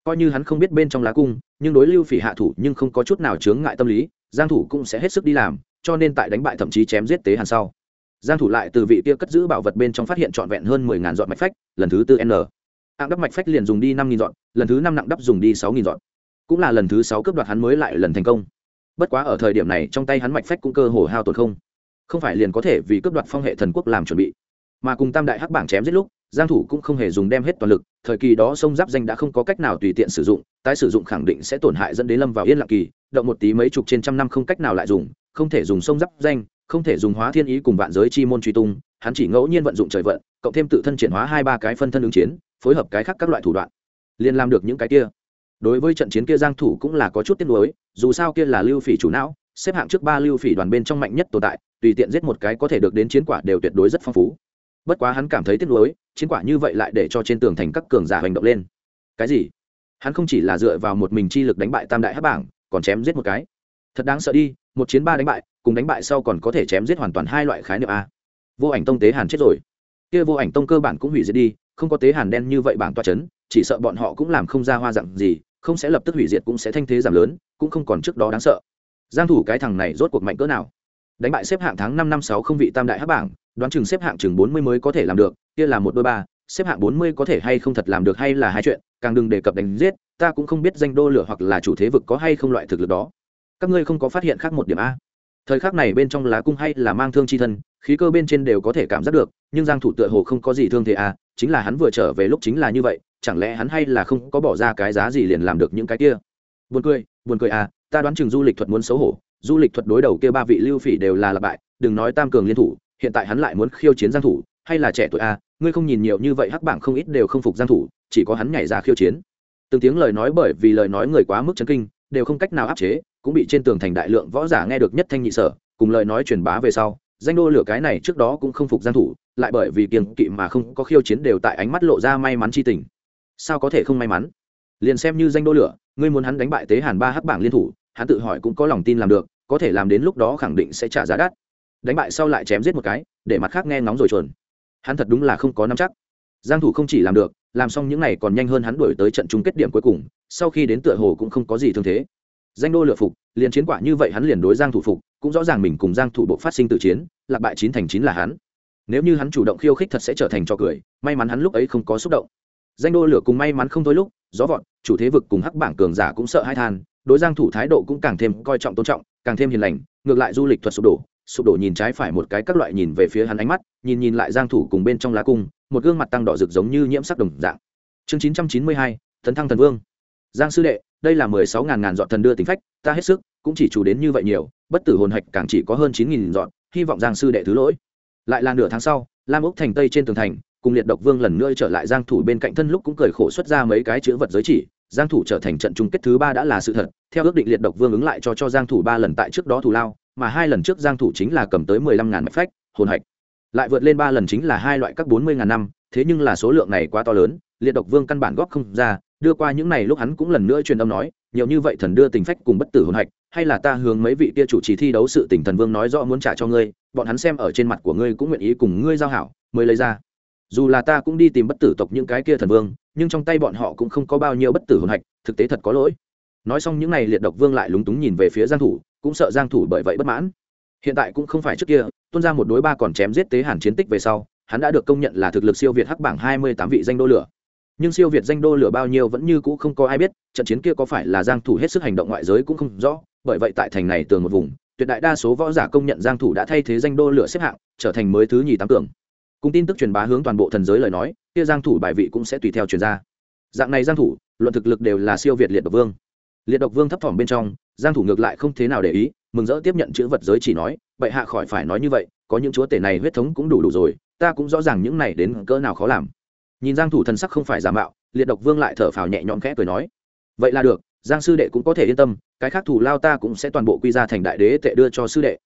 [SPEAKER 1] Coi như hắn không biết bên trong lá cung, nhưng đối lưu phỉ hạ thủ nhưng không có chút nào chướng ngại tâm lý, giang thủ cũng sẽ hết sức đi làm, cho nên tại đánh bại thậm chí chém giết tế hàn sau. Giang thủ lại từ vị kia cất giữ bảo vật bên trong phát hiện trọn vẹn hơn 10.000 dọn mạch phách, lần thứ tư n. Hạng đắp mạch phách liền dùng đi 5.000 dọn lần thứ năm nặng đắp dùng đi 6.000 dọn cũng là lần thứ sáu cướp đoạt hắn mới lại lần thành công. Bất quá ở thời điểm này trong tay hắn mạch phách cũng cơ hồ hao tổn không không phải liền có thể vì cướp đoạt phong hệ thần quốc làm chuẩn bị. Mà cùng tam đại hắc bảng chém giết lúc, giang thủ cũng không hề dùng đem hết toàn lực, thời kỳ đó sông giáp danh đã không có cách nào tùy tiện sử dụng, tái sử dụng khẳng định sẽ tổn hại dẫn đến lâm vào yên lặng kỳ, động một tí mấy chục trên trăm năm không cách nào lại dùng, không thể dùng sông giáp danh, không thể dùng hóa thiên ý cùng vạn giới chi môn truy tung, hắn chỉ ngẫu nhiên vận dụng trời vận, cộng thêm tự thân triển hóa hai ba cái phân thân ứng chiến, phối hợp cái khác các loại thủ đoạn, liền làm được những cái kia. Đối với trận chiến kia giang thủ cũng là có chút tiếc nuối, dù sao kia là lưu phỉ chủ não, xếp hạng trước ba lưu phỉ đoàn bên trong mạnh nhất tồn tại tùy tiện giết một cái có thể được đến chiến quả đều tuyệt đối rất phong phú. Bất quá hắn cảm thấy tiếc nuối, chiến quả như vậy lại để cho trên tường thành các cường giả hành động lên. Cái gì? Hắn không chỉ là dựa vào một mình chi lực đánh bại tam đại hắc bảng, còn chém giết một cái. Thật đáng sợ đi, một chiến ba đánh bại, cùng đánh bại sau còn có thể chém giết hoàn toàn hai loại khái niệm a. Vô ảnh tông tế hàn chết rồi. Kia vô ảnh tông cơ bản cũng hủy diệt đi, không có tế hàn đen như vậy bảng toa chấn, chỉ sợ bọn họ cũng làm không ra hoa dặn gì, không sẽ lập tức hủy diệt cũng sẽ thanh thế giảm lớn, cũng không còn trước đó đáng sợ. Giang thủ cái thằng này rốt cuộc mạnh cỡ nào? Đánh bại xếp hạng tháng năm năm sáu không vị tam đại hắc bảng, đoán chừng xếp hạng chừng bốn mươi mới có thể làm được, kia là một đôi ba, xếp hạng bốn mươi có thể hay không thật làm được hay là hai chuyện, càng đừng đề cập đánh giết, ta cũng không biết danh đô lửa hoặc là chủ thế vực có hay không loại thực lực đó. Các ngươi không có phát hiện khác một điểm a. Thời khắc này bên trong lá cung hay là mang thương chi thân, khí cơ bên trên đều có thể cảm giác được, nhưng giang thủ tựa hồ không có gì thương thế a, chính là hắn vừa trở về lúc chính là như vậy, chẳng lẽ hắn hay là không có bỏ ra cái giá gì liền làm được những cái kia? Buồn cười buồn cười a, ta đoán chừng du lịch thuật muốn xấu hổ du lịch thuật đối đầu kia ba vị lưu phỉ đều là lặp bại, đừng nói tam cường liên thủ, hiện tại hắn lại muốn khiêu chiến giang thủ, hay là trẻ tuổi a, ngươi không nhìn nhiều như vậy hắc bảng không ít đều không phục giang thủ, chỉ có hắn nhảy ra khiêu chiến. Từng tiếng lời nói bởi vì lời nói người quá mức chấn kinh, đều không cách nào áp chế, cũng bị trên tường thành đại lượng võ giả nghe được nhất thanh nhị sở, cùng lời nói truyền bá về sau, danh đô lửa cái này trước đó cũng không phục giang thủ, lại bởi vì kiêng kỵ mà không có khiêu chiến đều tại ánh mắt lộ ra may mắn chi tình. Sao có thể không may mắn? Liền xem như danh đô lửa, ngươi muốn hắn đánh bại tế hàn ba hắc bảng liên thủ hắn tự hỏi cũng có lòng tin làm được, có thể làm đến lúc đó khẳng định sẽ trả giá đắt. Đánh bại sau lại chém giết một cái, để mặt khác nghe ngóng rồi chuồn. Hắn thật đúng là không có nắm chắc. Giang thủ không chỉ làm được, làm xong những này còn nhanh hơn hắn đuổi tới trận chung kết điểm cuối cùng, sau khi đến tựa hồ cũng không có gì thương thế. Danh đô lựa phục, liền chiến quả như vậy hắn liền đối giang thủ phục, cũng rõ ràng mình cùng giang thủ bộ phát sinh tự chiến, lạc bại chín thành chín là hắn. Nếu như hắn chủ động khiêu khích thật sẽ trở thành cho cười, may mắn hắn lúc ấy không có xúc động. Danh đô lửa cùng may mắn không thôi lúc, gió vọt, chủ thế vực cùng hắc bảng cường giả cũng sợ hai than đối giang thủ thái độ cũng càng thêm coi trọng tôn trọng càng thêm hiền lành ngược lại du lịch thuật sụp đổ sụp đổ nhìn trái phải một cái các loại nhìn về phía hắn ánh mắt nhìn nhìn lại giang thủ cùng bên trong lá cung một gương mặt tăng đỏ rực giống như nhiễm sắc đồng dạng. Chương 992, thần thăng thần vương. Giang sư đệ đây là mười sáu ngàn ngàn dọn thần đưa tính phách ta hết sức cũng chỉ chủ đến như vậy nhiều bất tử hồn hạch càng chỉ có hơn chín nghìn dọn hy vọng giang sư đệ thứ lỗi. Lại là nửa tháng sau lam úc thành tây trên tường thành cùng liệt độc vương lần nữa trở lại giang thủ bên cạnh thân lúc cũng cười khổ xuất ra mấy cái chữ vật giới chỉ giang thủ trở thành trận chung kết thứ ba đã là sự thật, theo ước định liệt độc vương ứng lại cho cho giang thủ ba lần tại trước đó thủ lao, mà hai lần trước giang thủ chính là cầm tới mười lăm ngàn mạch phách, hồn hạch. Lại vượt lên ba lần chính là hai loại các bốn mươi ngàn năm, thế nhưng là số lượng này quá to lớn, liệt độc vương căn bản góp không ra, đưa qua những này lúc hắn cũng lần nữa truyền âm nói, nhiều như vậy thần đưa tình phách cùng bất tử hồn hạch, hay là ta hướng mấy vị kia chủ trì thi đấu sự tình thần vương nói rõ muốn trả cho ngươi, bọn hắn xem ở trên mặt của ngươi cũng nguyện ý cùng ngươi giao hảo, mới lấy ra dù là ta cũng đi tìm bất tử tộc những cái kia thần vương, nhưng trong tay bọn họ cũng không có bao nhiêu bất tử hồn hạch, thực tế thật có lỗi. Nói xong những n à y liệt độc vương lại lúng túng nhìn về phía giang thủ, cũng sợ giang thủ bởi vậy bất mãn. Hiện tại cũng không phải trước kia tuân ra một đối ba còn chém giết tế hàn chiến tích về sau, hắn đã được công nhận là thực lực siêu việt hắc bảng hai mươi tám vị danh đô lửa. Nhưng siêu việt danh đô lửa bao nhiêu vẫn như cũ không có ai biết, trận chiến kia có phải là giang thủ hết sức hành động ngoại giới cũng không rõ, bởi vậy tại thành này tường một vùng, tuyệt đại đa số võ giả công nhận giang thủ đã thay thế danh đô lửa xếp hạng, trở thành mới thứ nhì tám tường cùng tin tức truyền bá hướng toàn bộ thần giới lời nói, kia giang thủ bài vị cũng sẽ tùy theo truyền ra. Dạng này giang thủ, luận thực lực đều là siêu việt liệt độc vương. Liệt độc vương thấp thỏm bên trong, giang thủ ngược lại không thế nào để ý, mừng rỡ tiếp nhận chữ vật giới chỉ nói, bệ hạ khỏi phải nói như vậy, có những chúa tể này huyết thống cũng đủ đủ rồi, ta cũng rõ ràng những này đến cỡ nào khó làm. Nhìn giang thủ thần sắc không phải giả mạo, liệt độc vương lại thở phào nhẹ nhõm khẽ cười nói, vậy là được, giang sư đệ cũng có thể yên tâm, cái khác thủ lao ta cũng sẽ toàn bộ quy ra thành đại đế tệ đưa cho sư đệ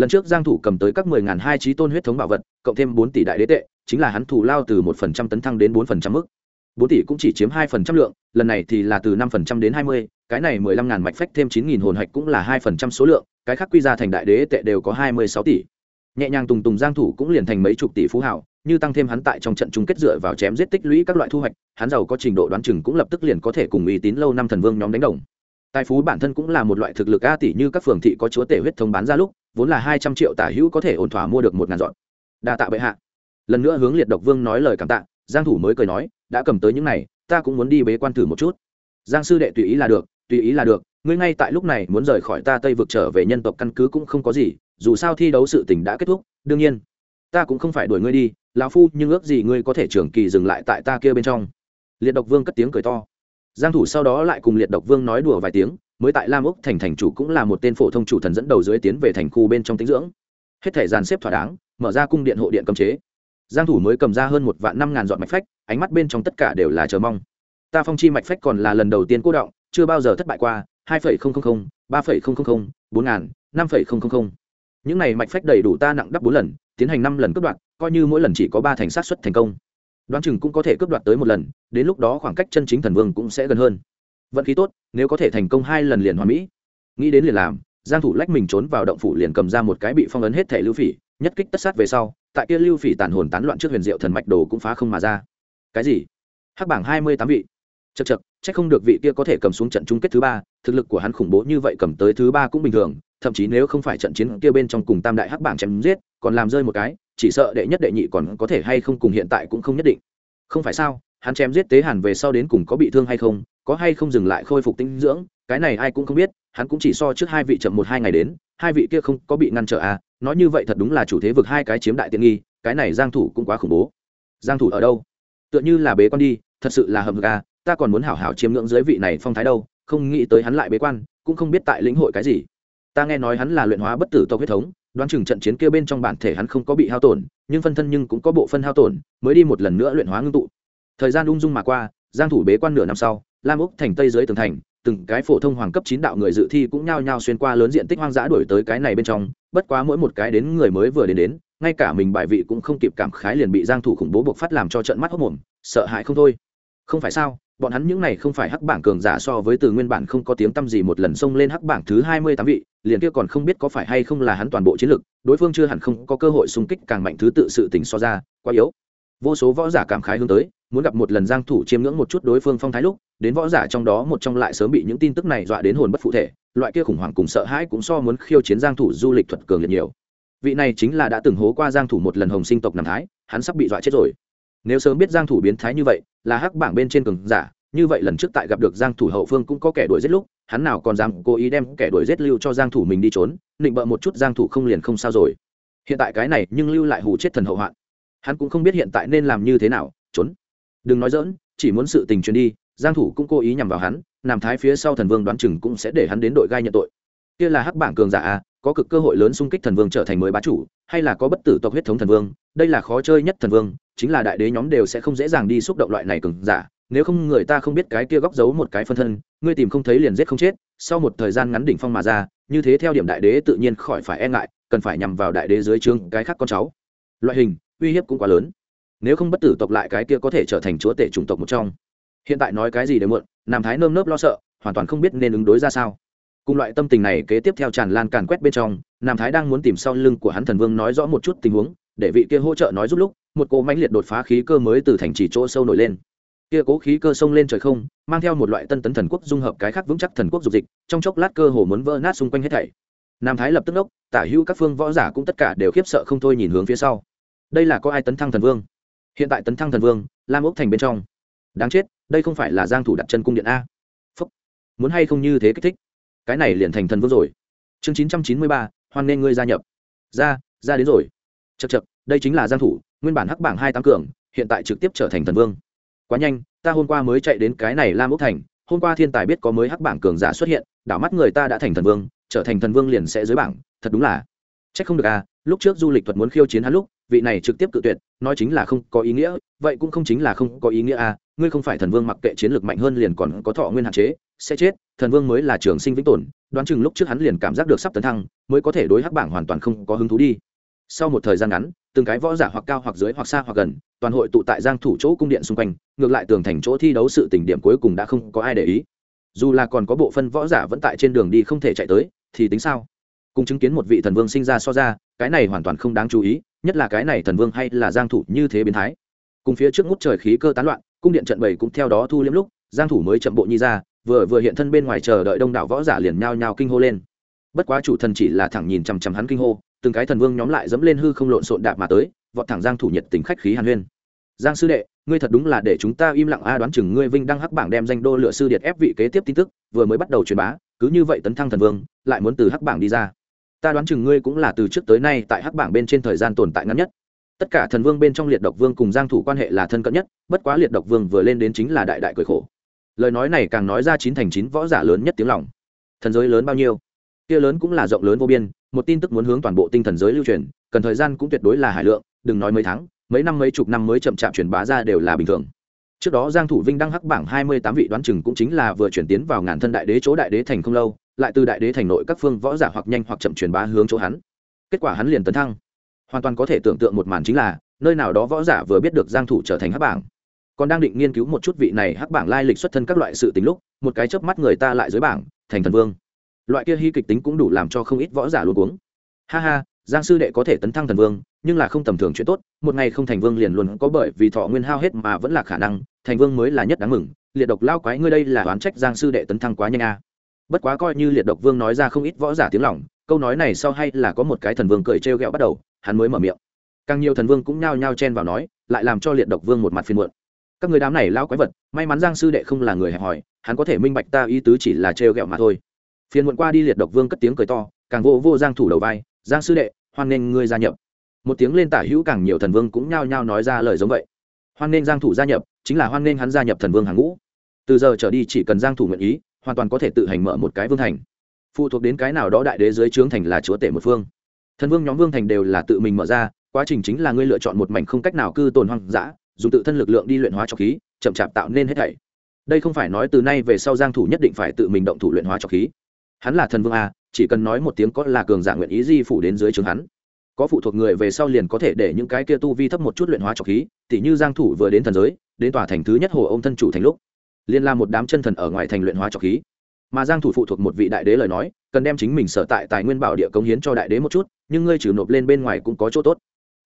[SPEAKER 1] lần trước giang thủ cầm tới các mười ngàn hai trí tôn huyết thống bảo vật, cộng thêm bốn tỷ đại đế tệ, chính là hắn thủ lao từ một phần trăm tấn thăng đến bốn phần trăm mức. Bốn tỷ cũng chỉ chiếm hai phần trăm lượng, lần này thì là từ năm phần trăm đến hai mươi, cái này mười lăm ngàn mạch phách thêm chín nghìn hồn hạch cũng là hai phần trăm số lượng, cái khác quy ra thành đại đế tệ đều có hai mươi sáu tỷ. Nhẹ nhàng tùng tùng giang thủ cũng liền thành mấy chục tỷ phú hảo như tăng thêm hắn tại trong trận chung kết dựa vào chém giết tích lũy các loại thu hoạch, hắn giàu có trình độ đoán chừng cũng lập tức liền có thể cùng uy tín lâu năm thần vương nhóm đánh đồng. Tài phú bản thân cũng là một loại thực lực a tỷ như các phường thị có chúa tể huyết thống bán ra lúc vốn là hai trăm triệu tả hữu có thể ổn thỏa mua được một ngàn dọn. Đa tạ bệ hạ. Lần nữa hướng liệt độc vương nói lời cảm tạ, giang thủ mới cười nói, đã cầm tới những này, ta cũng muốn đi bế quan thử một chút. Giang sư đệ tùy ý là được, tùy ý là được, ngươi ngay tại lúc này muốn rời khỏi ta tây vực trở về nhân tộc căn cứ cũng không có gì, dù sao thi đấu sự tình đã kết thúc, đương nhiên, ta cũng không phải đuổi ngươi đi, lão phu, nhưng ước gì ngươi có thể trưởng kỳ dừng lại tại ta kia bên trong. Liệt độc vương cất tiếng cười to. Giang thủ sau đó lại cùng liệt độc vương nói đùa vài tiếng mới tại lam úc thành thành chủ cũng là một tên phổ thông chủ thần dẫn đầu dưới tiến về thành khu bên trong tĩnh dưỡng. Hết thể dàn xếp thỏa đáng, mở ra cung điện hộ điện cấm chế. Giang thủ mới cầm ra hơn một vạn năm ngàn dọn mạch phách, ánh mắt bên trong tất cả đều là chờ mong. Ta phong chi mạch phách còn là lần đầu tiên cố động, chưa bao giờ thất bại qua, hai phẩy không không không, ba phẩy không không không, bốn ngàn, năm phẩy không không không. Những này mạch phách đầy đủ ta nặng đắp bốn lần, tiến hành năm lần cướp đoạt, coi như mỗi lần chỉ có ba thành sát xuất thành công. Đoán chừng cũng có thể cướp đoạt tới một lần, đến lúc đó khoảng cách chân chính thần vương cũng sẽ gần hơn vận khí tốt, nếu có thể thành công hai lần liền hoàn mỹ. Nghĩ đến liền làm, giang thủ lách mình trốn vào động phủ liền cầm ra một cái bị phong ấn hết thể lưu phỉ, nhất kích tất sát về sau, tại kia lưu phỉ tàn hồn tán loạn trước huyền diệu thần mạch đồ cũng phá không mà ra. Cái gì? Hắc bảng hai mươi tám vị. Chật chật chắc không được vị kia có thể cầm xuống trận chung kết thứ ba, thực lực của hắn khủng bố như vậy cầm tới thứ ba cũng bình thường, thậm chí nếu không phải trận chiến kia bên trong cùng tam đại hắc bảng chém giết, còn làm rơi một cái, chỉ sợ đệ nhất đệ nhị còn có thể hay không cùng hiện tại cũng không nhất định. Không phải sao, hắn chém giết tế hàn về sau đến cùng có bị thương hay không có hay không dừng lại khôi phục tinh dưỡng, cái này ai cũng không biết, hắn cũng chỉ so trước hai vị chậm một hai ngày đến, hai vị kia không có bị ngăn trở à nói như vậy thật đúng là chủ thế vực hai cái chiếm đại tiện nghi, cái này giang thủ cũng quá khủng bố. Giang thủ ở đâu? Tựa như là bế quan đi, thật sự là hầm vực à ta còn muốn hảo hảo chiếm ngưỡng dưới vị này phong thái đâu, không nghĩ tới hắn lại bế quan, cũng không biết tại lĩnh hội cái gì. Ta nghe nói hắn là luyện hóa bất tử tộc huyết thống, đoán chừng trận chiến kia bên trong bản thể hắn không có bị hao tổn, nhưng phân thân nhưng cũng có bộ phân hao tổn, mới đi một lần nữa luyện hóa ngưng tụ. Thời gian ung dung mà qua, giang thủ bế quan nửa năm sau lam úc thành tây dưới tường thành, từng cái phổ thông hoàng cấp chín đạo người dự thi cũng nhao nhao xuyên qua lớn diện tích hoang dã đuổi tới cái này bên trong, bất quá mỗi một cái đến người mới vừa đến đến, ngay cả mình bài vị cũng không kịp cảm khái liền bị giang thủ khủng bố buộc phát làm cho trận mắt hốc mồm, sợ hãi không thôi. Không phải sao, bọn hắn những này không phải hắc bảng cường giả so với từ nguyên bản không có tiếng tăm gì một lần xông lên hắc bảng thứ hai mươi tám vị, liền kia còn không biết có phải hay không là hắn toàn bộ chiến lực, đối phương chưa hẳn không có cơ hội xung kích càng mạnh thứ tự sự tình so ra, quá yếu. Vô số võ giả cảm khái hướng tới muốn gặp một lần giang thủ chiêm ngưỡng một chút đối phương phong thái lúc, đến võ giả trong đó một trong lại sớm bị những tin tức này dọa đến hồn bất phụ thể, loại kia khủng hoảng cùng sợ hãi cũng so muốn khiêu chiến giang thủ du lịch thuật cường liệt nhiều. Vị này chính là đã từng hố qua giang thủ một lần hồng sinh tộc nằm thái, hắn sắp bị dọa chết rồi. Nếu sớm biết giang thủ biến thái như vậy, là hắc bảng bên trên cường giả, như vậy lần trước tại gặp được giang thủ hậu phương cũng có kẻ đuổi giết lúc, hắn nào còn dám cố ý đem kẻ đuổi giết lưu cho giang thủ mình đi trốn, định bợ một chút giang thủ không liền không sao rồi. Hiện tại cái này nhưng lưu lại hù chết thần hậu hoạn. Hắn cũng không biết hiện tại nên làm như thế nào, trốn đừng nói dỡn chỉ muốn sự tình truyền đi, giang thủ cũng cố ý nhằm vào hắn, nam thái phía sau thần vương đoán chừng cũng sẽ để hắn đến đội gai nhận tội. Kia là hắc bảng cường giả a, có cực cơ hội lớn xung kích thần vương trở thành mới bá chủ, hay là có bất tử tộc huyết thống thần vương, đây là khó chơi nhất thần vương, chính là đại đế nhóm đều sẽ không dễ dàng đi xúc động loại này cường giả, nếu không người ta không biết cái kia góc giấu một cái phân thân, ngươi tìm không thấy liền giết không chết, sau một thời gian ngắn đỉnh phong mà ra, như thế theo điểm đại đế tự nhiên khỏi phải e ngại, cần phải nhằm vào đại đế dưới trướng cái khác con cháu. Loại hình, uy hiếp cũng quá lớn nếu không bất tử tộc lại cái kia có thể trở thành chúa tể chủng tộc một trong. Hiện tại nói cái gì để muộn, nam thái nơm nớp lo sợ, hoàn toàn không biết nên ứng đối ra sao. Cùng loại tâm tình này kế tiếp theo tràn lan càn quét bên trong, nam thái đang muốn tìm sau lưng của hắn thần vương nói rõ một chút tình huống, để vị kia hỗ trợ nói giúp lúc, một cỗ mãnh liệt đột phá khí cơ mới từ thành trì chỗ sâu nổi lên. Kia cố khí cơ sông lên trời không, mang theo một loại tân tấn thần quốc dung hợp cái khác vững chắc thần quốc dục dịch, trong chốc lát cơ hồ muốn vỡ nát xung quanh hết thảy. Nam thái lập tức ốc tả hữu các phương võ giả cũng tất cả đều khiếp sợ không thôi nhìn hướng phía sau. Đây là có ai tấn thăng thần vương? Hiện tại tấn thăng thần vương lam ốc thành bên trong. Đáng chết đây không phải là giang thủ đặt chân cung điện a. Phúc. muốn hay không như thế kích thích? Cái này liền thành thần vương rồi. Chương 993, hoan nên ngươi gia nhập. Ra ra đến rồi. Chật chật đây chính là giang thủ nguyên bản hắc bảng hai tám cường hiện tại trực tiếp trở thành thần vương. Quá nhanh ta hôm qua mới chạy đến cái này lam ốc thành hôm qua thiên tài biết có mới hắc bảng cường giả xuất hiện đảo mắt người ta đã thành thần vương trở thành thần vương liền sẽ dưới bảng thật đúng là. Trách không được à lúc trước du lịch thuật muốn khiêu chiến hắn lúc vị này trực tiếp cự tuyệt, nói chính là không có ý nghĩa, vậy cũng không chính là không có ý nghĩa à ngươi không phải thần vương mặc kệ chiến lược mạnh hơn liền còn có thọ nguyên hạn chế, sẽ chết, thần vương mới là trường sinh vĩnh tồn, đoán chừng lúc trước hắn liền cảm giác được sắp tấn thăng, mới có thể đối hắc bảng hoàn toàn không có hứng thú đi. Sau một thời gian ngắn, từng cái võ giả hoặc cao hoặc dưới hoặc xa hoặc gần, toàn hội tụ tại giang thủ chỗ cung điện xung quanh, ngược lại tường thành chỗ thi đấu sự tình điểm cuối cùng đã không có ai để ý. Dù là còn có bộ phân võ giả vẫn tại trên đường đi không thể chạy tới, thì tính sao? Cùng chứng kiến một vị thần vương sinh ra so ra, cái này hoàn toàn không đáng chú ý nhất là cái này thần vương hay là giang thủ như thế biến thái. Cùng phía trước ngút trời khí cơ tán loạn, cung điện trận bảy cũng theo đó thu liễm lúc, giang thủ mới chậm bộ nhi ra, vừa vừa hiện thân bên ngoài chờ đợi đông đảo võ giả liền nhao nhao kinh hô lên. Bất quá chủ thần chỉ là thẳng nhìn chằm chằm hắn kinh hô, từng cái thần vương nhóm lại dẫm lên hư không lộn xộn đạp mà tới, vọt thẳng giang thủ nhiệt tình khách khí hàn huyên. Giang sư đệ, ngươi thật đúng là để chúng ta im lặng a, đoán chừng ngươi vinh đăng hắc bảng đem danh đô lựa sư điệt ép vị kế tiếp tin tức, vừa mới bắt đầu truyền bá, cứ như vậy tấn thăng thần vương, lại muốn từ hắc bảng đi ra ta đoán chừng ngươi cũng là từ trước tới nay tại hắc bảng bên trên thời gian tồn tại ngắn nhất. Tất cả thần vương bên trong liệt độc vương cùng giang thủ quan hệ là thân cận nhất, bất quá liệt độc vương vừa lên đến chính là đại đại cười khổ. Lời nói này càng nói ra chín thành chín võ giả lớn nhất tiếng lòng. Thần giới lớn bao nhiêu? Kia lớn cũng là rộng lớn vô biên, một tin tức muốn hướng toàn bộ tinh thần giới lưu truyền, cần thời gian cũng tuyệt đối là hải lượng, đừng nói mấy tháng, mấy năm mấy chục năm mới chậm chạp truyền bá ra đều là bình thường. Trước đó giang thủ vinh đăng hắc bảng hai mươi tám vị đoán chừng cũng chính là vừa chuyển tiến vào ngàn thân đại đế chỗ đại đế thành không lâu lại từ đại đế thành nội các phương võ giả hoặc nhanh hoặc chậm truyền bá hướng chỗ hắn. Kết quả hắn liền tấn thăng. Hoàn toàn có thể tưởng tượng một màn chính là, nơi nào đó võ giả vừa biết được giang thủ trở thành hắc bảng. Còn đang định nghiên cứu một chút vị này hắc bảng lai lịch xuất thân các loại sự tình lúc, một cái chớp mắt người ta lại dưới bảng, thành thần vương. Loại kia hy kịch tính cũng đủ làm cho không ít võ giả luôn cuống. Ha ha, giang sư đệ có thể tấn thăng thần vương, nhưng là không tầm thường chuyện tốt, một ngày không thành vương liền luôn có bởi vì thọ nguyên hao hết mà vẫn là khả năng, thành vương mới là nhất đáng mừng. Liệt độc lao quái ngươi đây là oán trách giang sư đệ tấn thăng quá nhanh a bất quá coi như liệt độc vương nói ra không ít võ giả tiếng lòng, câu nói này sau hay là có một cái thần vương cười trêu ghẹo bắt đầu, hắn mới mở miệng. Càng nhiều thần vương cũng nhao nhao chen vào nói, lại làm cho liệt độc vương một mặt phiền muộn. Các người đám này lao quái vật, may mắn giang sư đệ không là người hẹp hòi, hắn có thể minh bạch ta ý tứ chỉ là trêu ghẹo mà thôi. Phiền muộn qua đi liệt độc vương cất tiếng cười to, càng vô vô giang thủ đầu vai, giang sư đệ, hoan nghênh ngươi gia nhập. Một tiếng lên tả hữu càng nhiều thần vương cũng nhao nhao nói ra lời giống vậy. Hoan nghênh giang thủ gia nhập, chính là hoan nghênh hắn gia nhập thần vương hàng ngũ. Từ giờ trở đi chỉ cần giang thủ nguyện ý hoàn toàn có thể tự hành mở một cái vương thành. Phụ thuộc đến cái nào đó đại đế dưới trướng thành là chúa tể một phương. Thần vương nhóm vương thành đều là tự mình mở ra, quá trình chính là ngươi lựa chọn một mảnh không cách nào cư tồn hoang dã, dùng tự thân lực lượng đi luyện hóa trọc khí, chậm chạp tạo nên hết thảy. Đây không phải nói từ nay về sau giang thủ nhất định phải tự mình động thủ luyện hóa trọc khí. Hắn là thần vương a, chỉ cần nói một tiếng có là cường giả nguyện ý di phủ đến dưới trướng hắn. Có phụ thuộc người về sau liền có thể để những cái kia tu vi thấp một chút luyện hóa trọc khí, tỉ như giang thủ vừa đến thần giới, đến tòa thành thứ nhất hồ ông thân chủ thành lúc liên la một đám chân thần ở ngoài thành luyện hóa trọc khí. Mà giang thủ phụ thuộc một vị đại đế lời nói, cần đem chính mình sở tại tài nguyên bảo địa cống hiến cho đại đế một chút, nhưng ngươi trừ nộp lên bên ngoài cũng có chỗ tốt.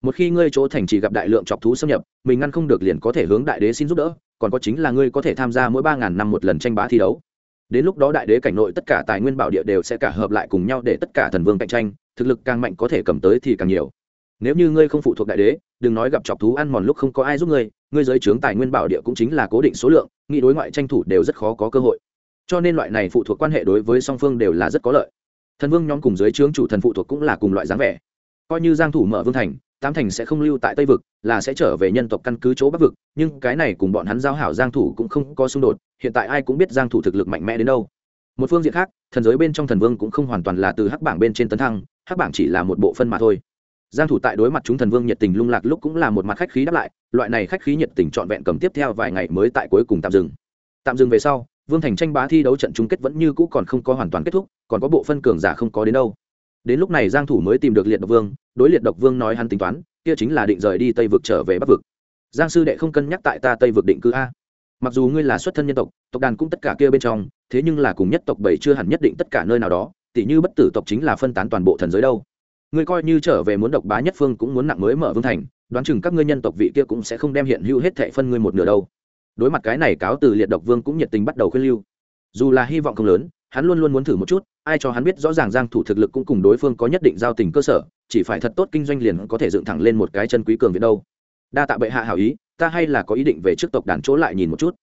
[SPEAKER 1] Một khi ngươi chỗ thành chỉ gặp đại lượng trọc thú xâm nhập, mình ngăn không được liền có thể hướng đại đế xin giúp đỡ, còn có chính là ngươi có thể tham gia mỗi ba ngàn năm một lần tranh bá thi đấu. Đến lúc đó đại đế cảnh nội tất cả tài nguyên bảo địa đều sẽ cả hợp lại cùng nhau để tất cả thần vương cạnh tranh, thực lực càng mạnh có thể cầm tới thì càng nhiều. Nếu như ngươi không phụ thuộc đại đế, đừng nói gặp chọc thú ăn mòn lúc không có ai giúp ngươi ngươi giới trướng tài nguyên bảo địa cũng chính là cố định số lượng nghị đối ngoại tranh thủ đều rất khó có cơ hội. Cho nên loại này phụ thuộc quan hệ đối với song phương đều là rất có lợi. Thần vương nhóm cùng giới trướng chủ thần phụ thuộc cũng là cùng loại dáng vẻ. Coi như giang thủ mở vương thành, tám thành sẽ không lưu tại tây vực, là sẽ trở về nhân tộc căn cứ chỗ bắc vực, nhưng cái này cùng bọn hắn giao hảo giang thủ cũng không có xung đột, hiện tại ai cũng biết giang thủ thực lực mạnh mẽ đến đâu. Một phương diện khác, thần giới bên trong thần vương cũng không hoàn toàn là từ hắc bảng bên trên tấn thăng, hắc bảng chỉ là một bộ phân mà thôi giang thủ tại đối mặt chúng thần vương nhiệt tình lung lạc lúc cũng là một mặt khách khí đáp lại, loại này khách khí nhiệt tình trọn vẹn cầm tiếp theo vài ngày mới tại cuối cùng tạm dừng. Tạm dừng về sau, vương thành tranh bá thi đấu trận chung kết vẫn như cũ còn không có hoàn toàn kết thúc, còn có bộ phân cường giả không có đến đâu. Đến lúc này giang thủ mới tìm được liệt độc vương, đối liệt độc vương nói hắn tính toán, kia chính là định rời đi tây vực trở về bắc vực. Giang sư đệ không cân nhắc tại ta tây vực định cư a. Mặc dù ngươi là xuất thân nhân tộc tộc đàn cũng tất cả kia bên trong, thế nhưng là cùng nhất tộc bảy chưa hẳn nhất định tất cả nơi nào đó tỷ như bất tử tộc chính là phân tán toàn bộ thần giới đâu ngươi coi như trở về muốn độc bá nhất phương cũng muốn nặng mới mở vương thành, đoán chừng các ngươi nhân tộc vị kia cũng sẽ không đem hiện hữu hết thệ phân ngươi một nửa đâu. Đối mặt cái này cáo từ liệt độc vương cũng nhiệt tình bắt đầu khuyên lưu. Dù là hy vọng không lớn, hắn luôn luôn muốn thử một chút, ai cho hắn biết rõ ràng giang thủ thực lực cũng cùng đối phương có nhất định giao tình cơ sở, chỉ phải thật tốt kinh doanh liền có thể dựng thẳng lên một cái chân quý cường viện đâu. Đa tạ bệ hạ hảo ý, ta hay là có ý định về trước tộc đàn chỗ lại nhìn một chút.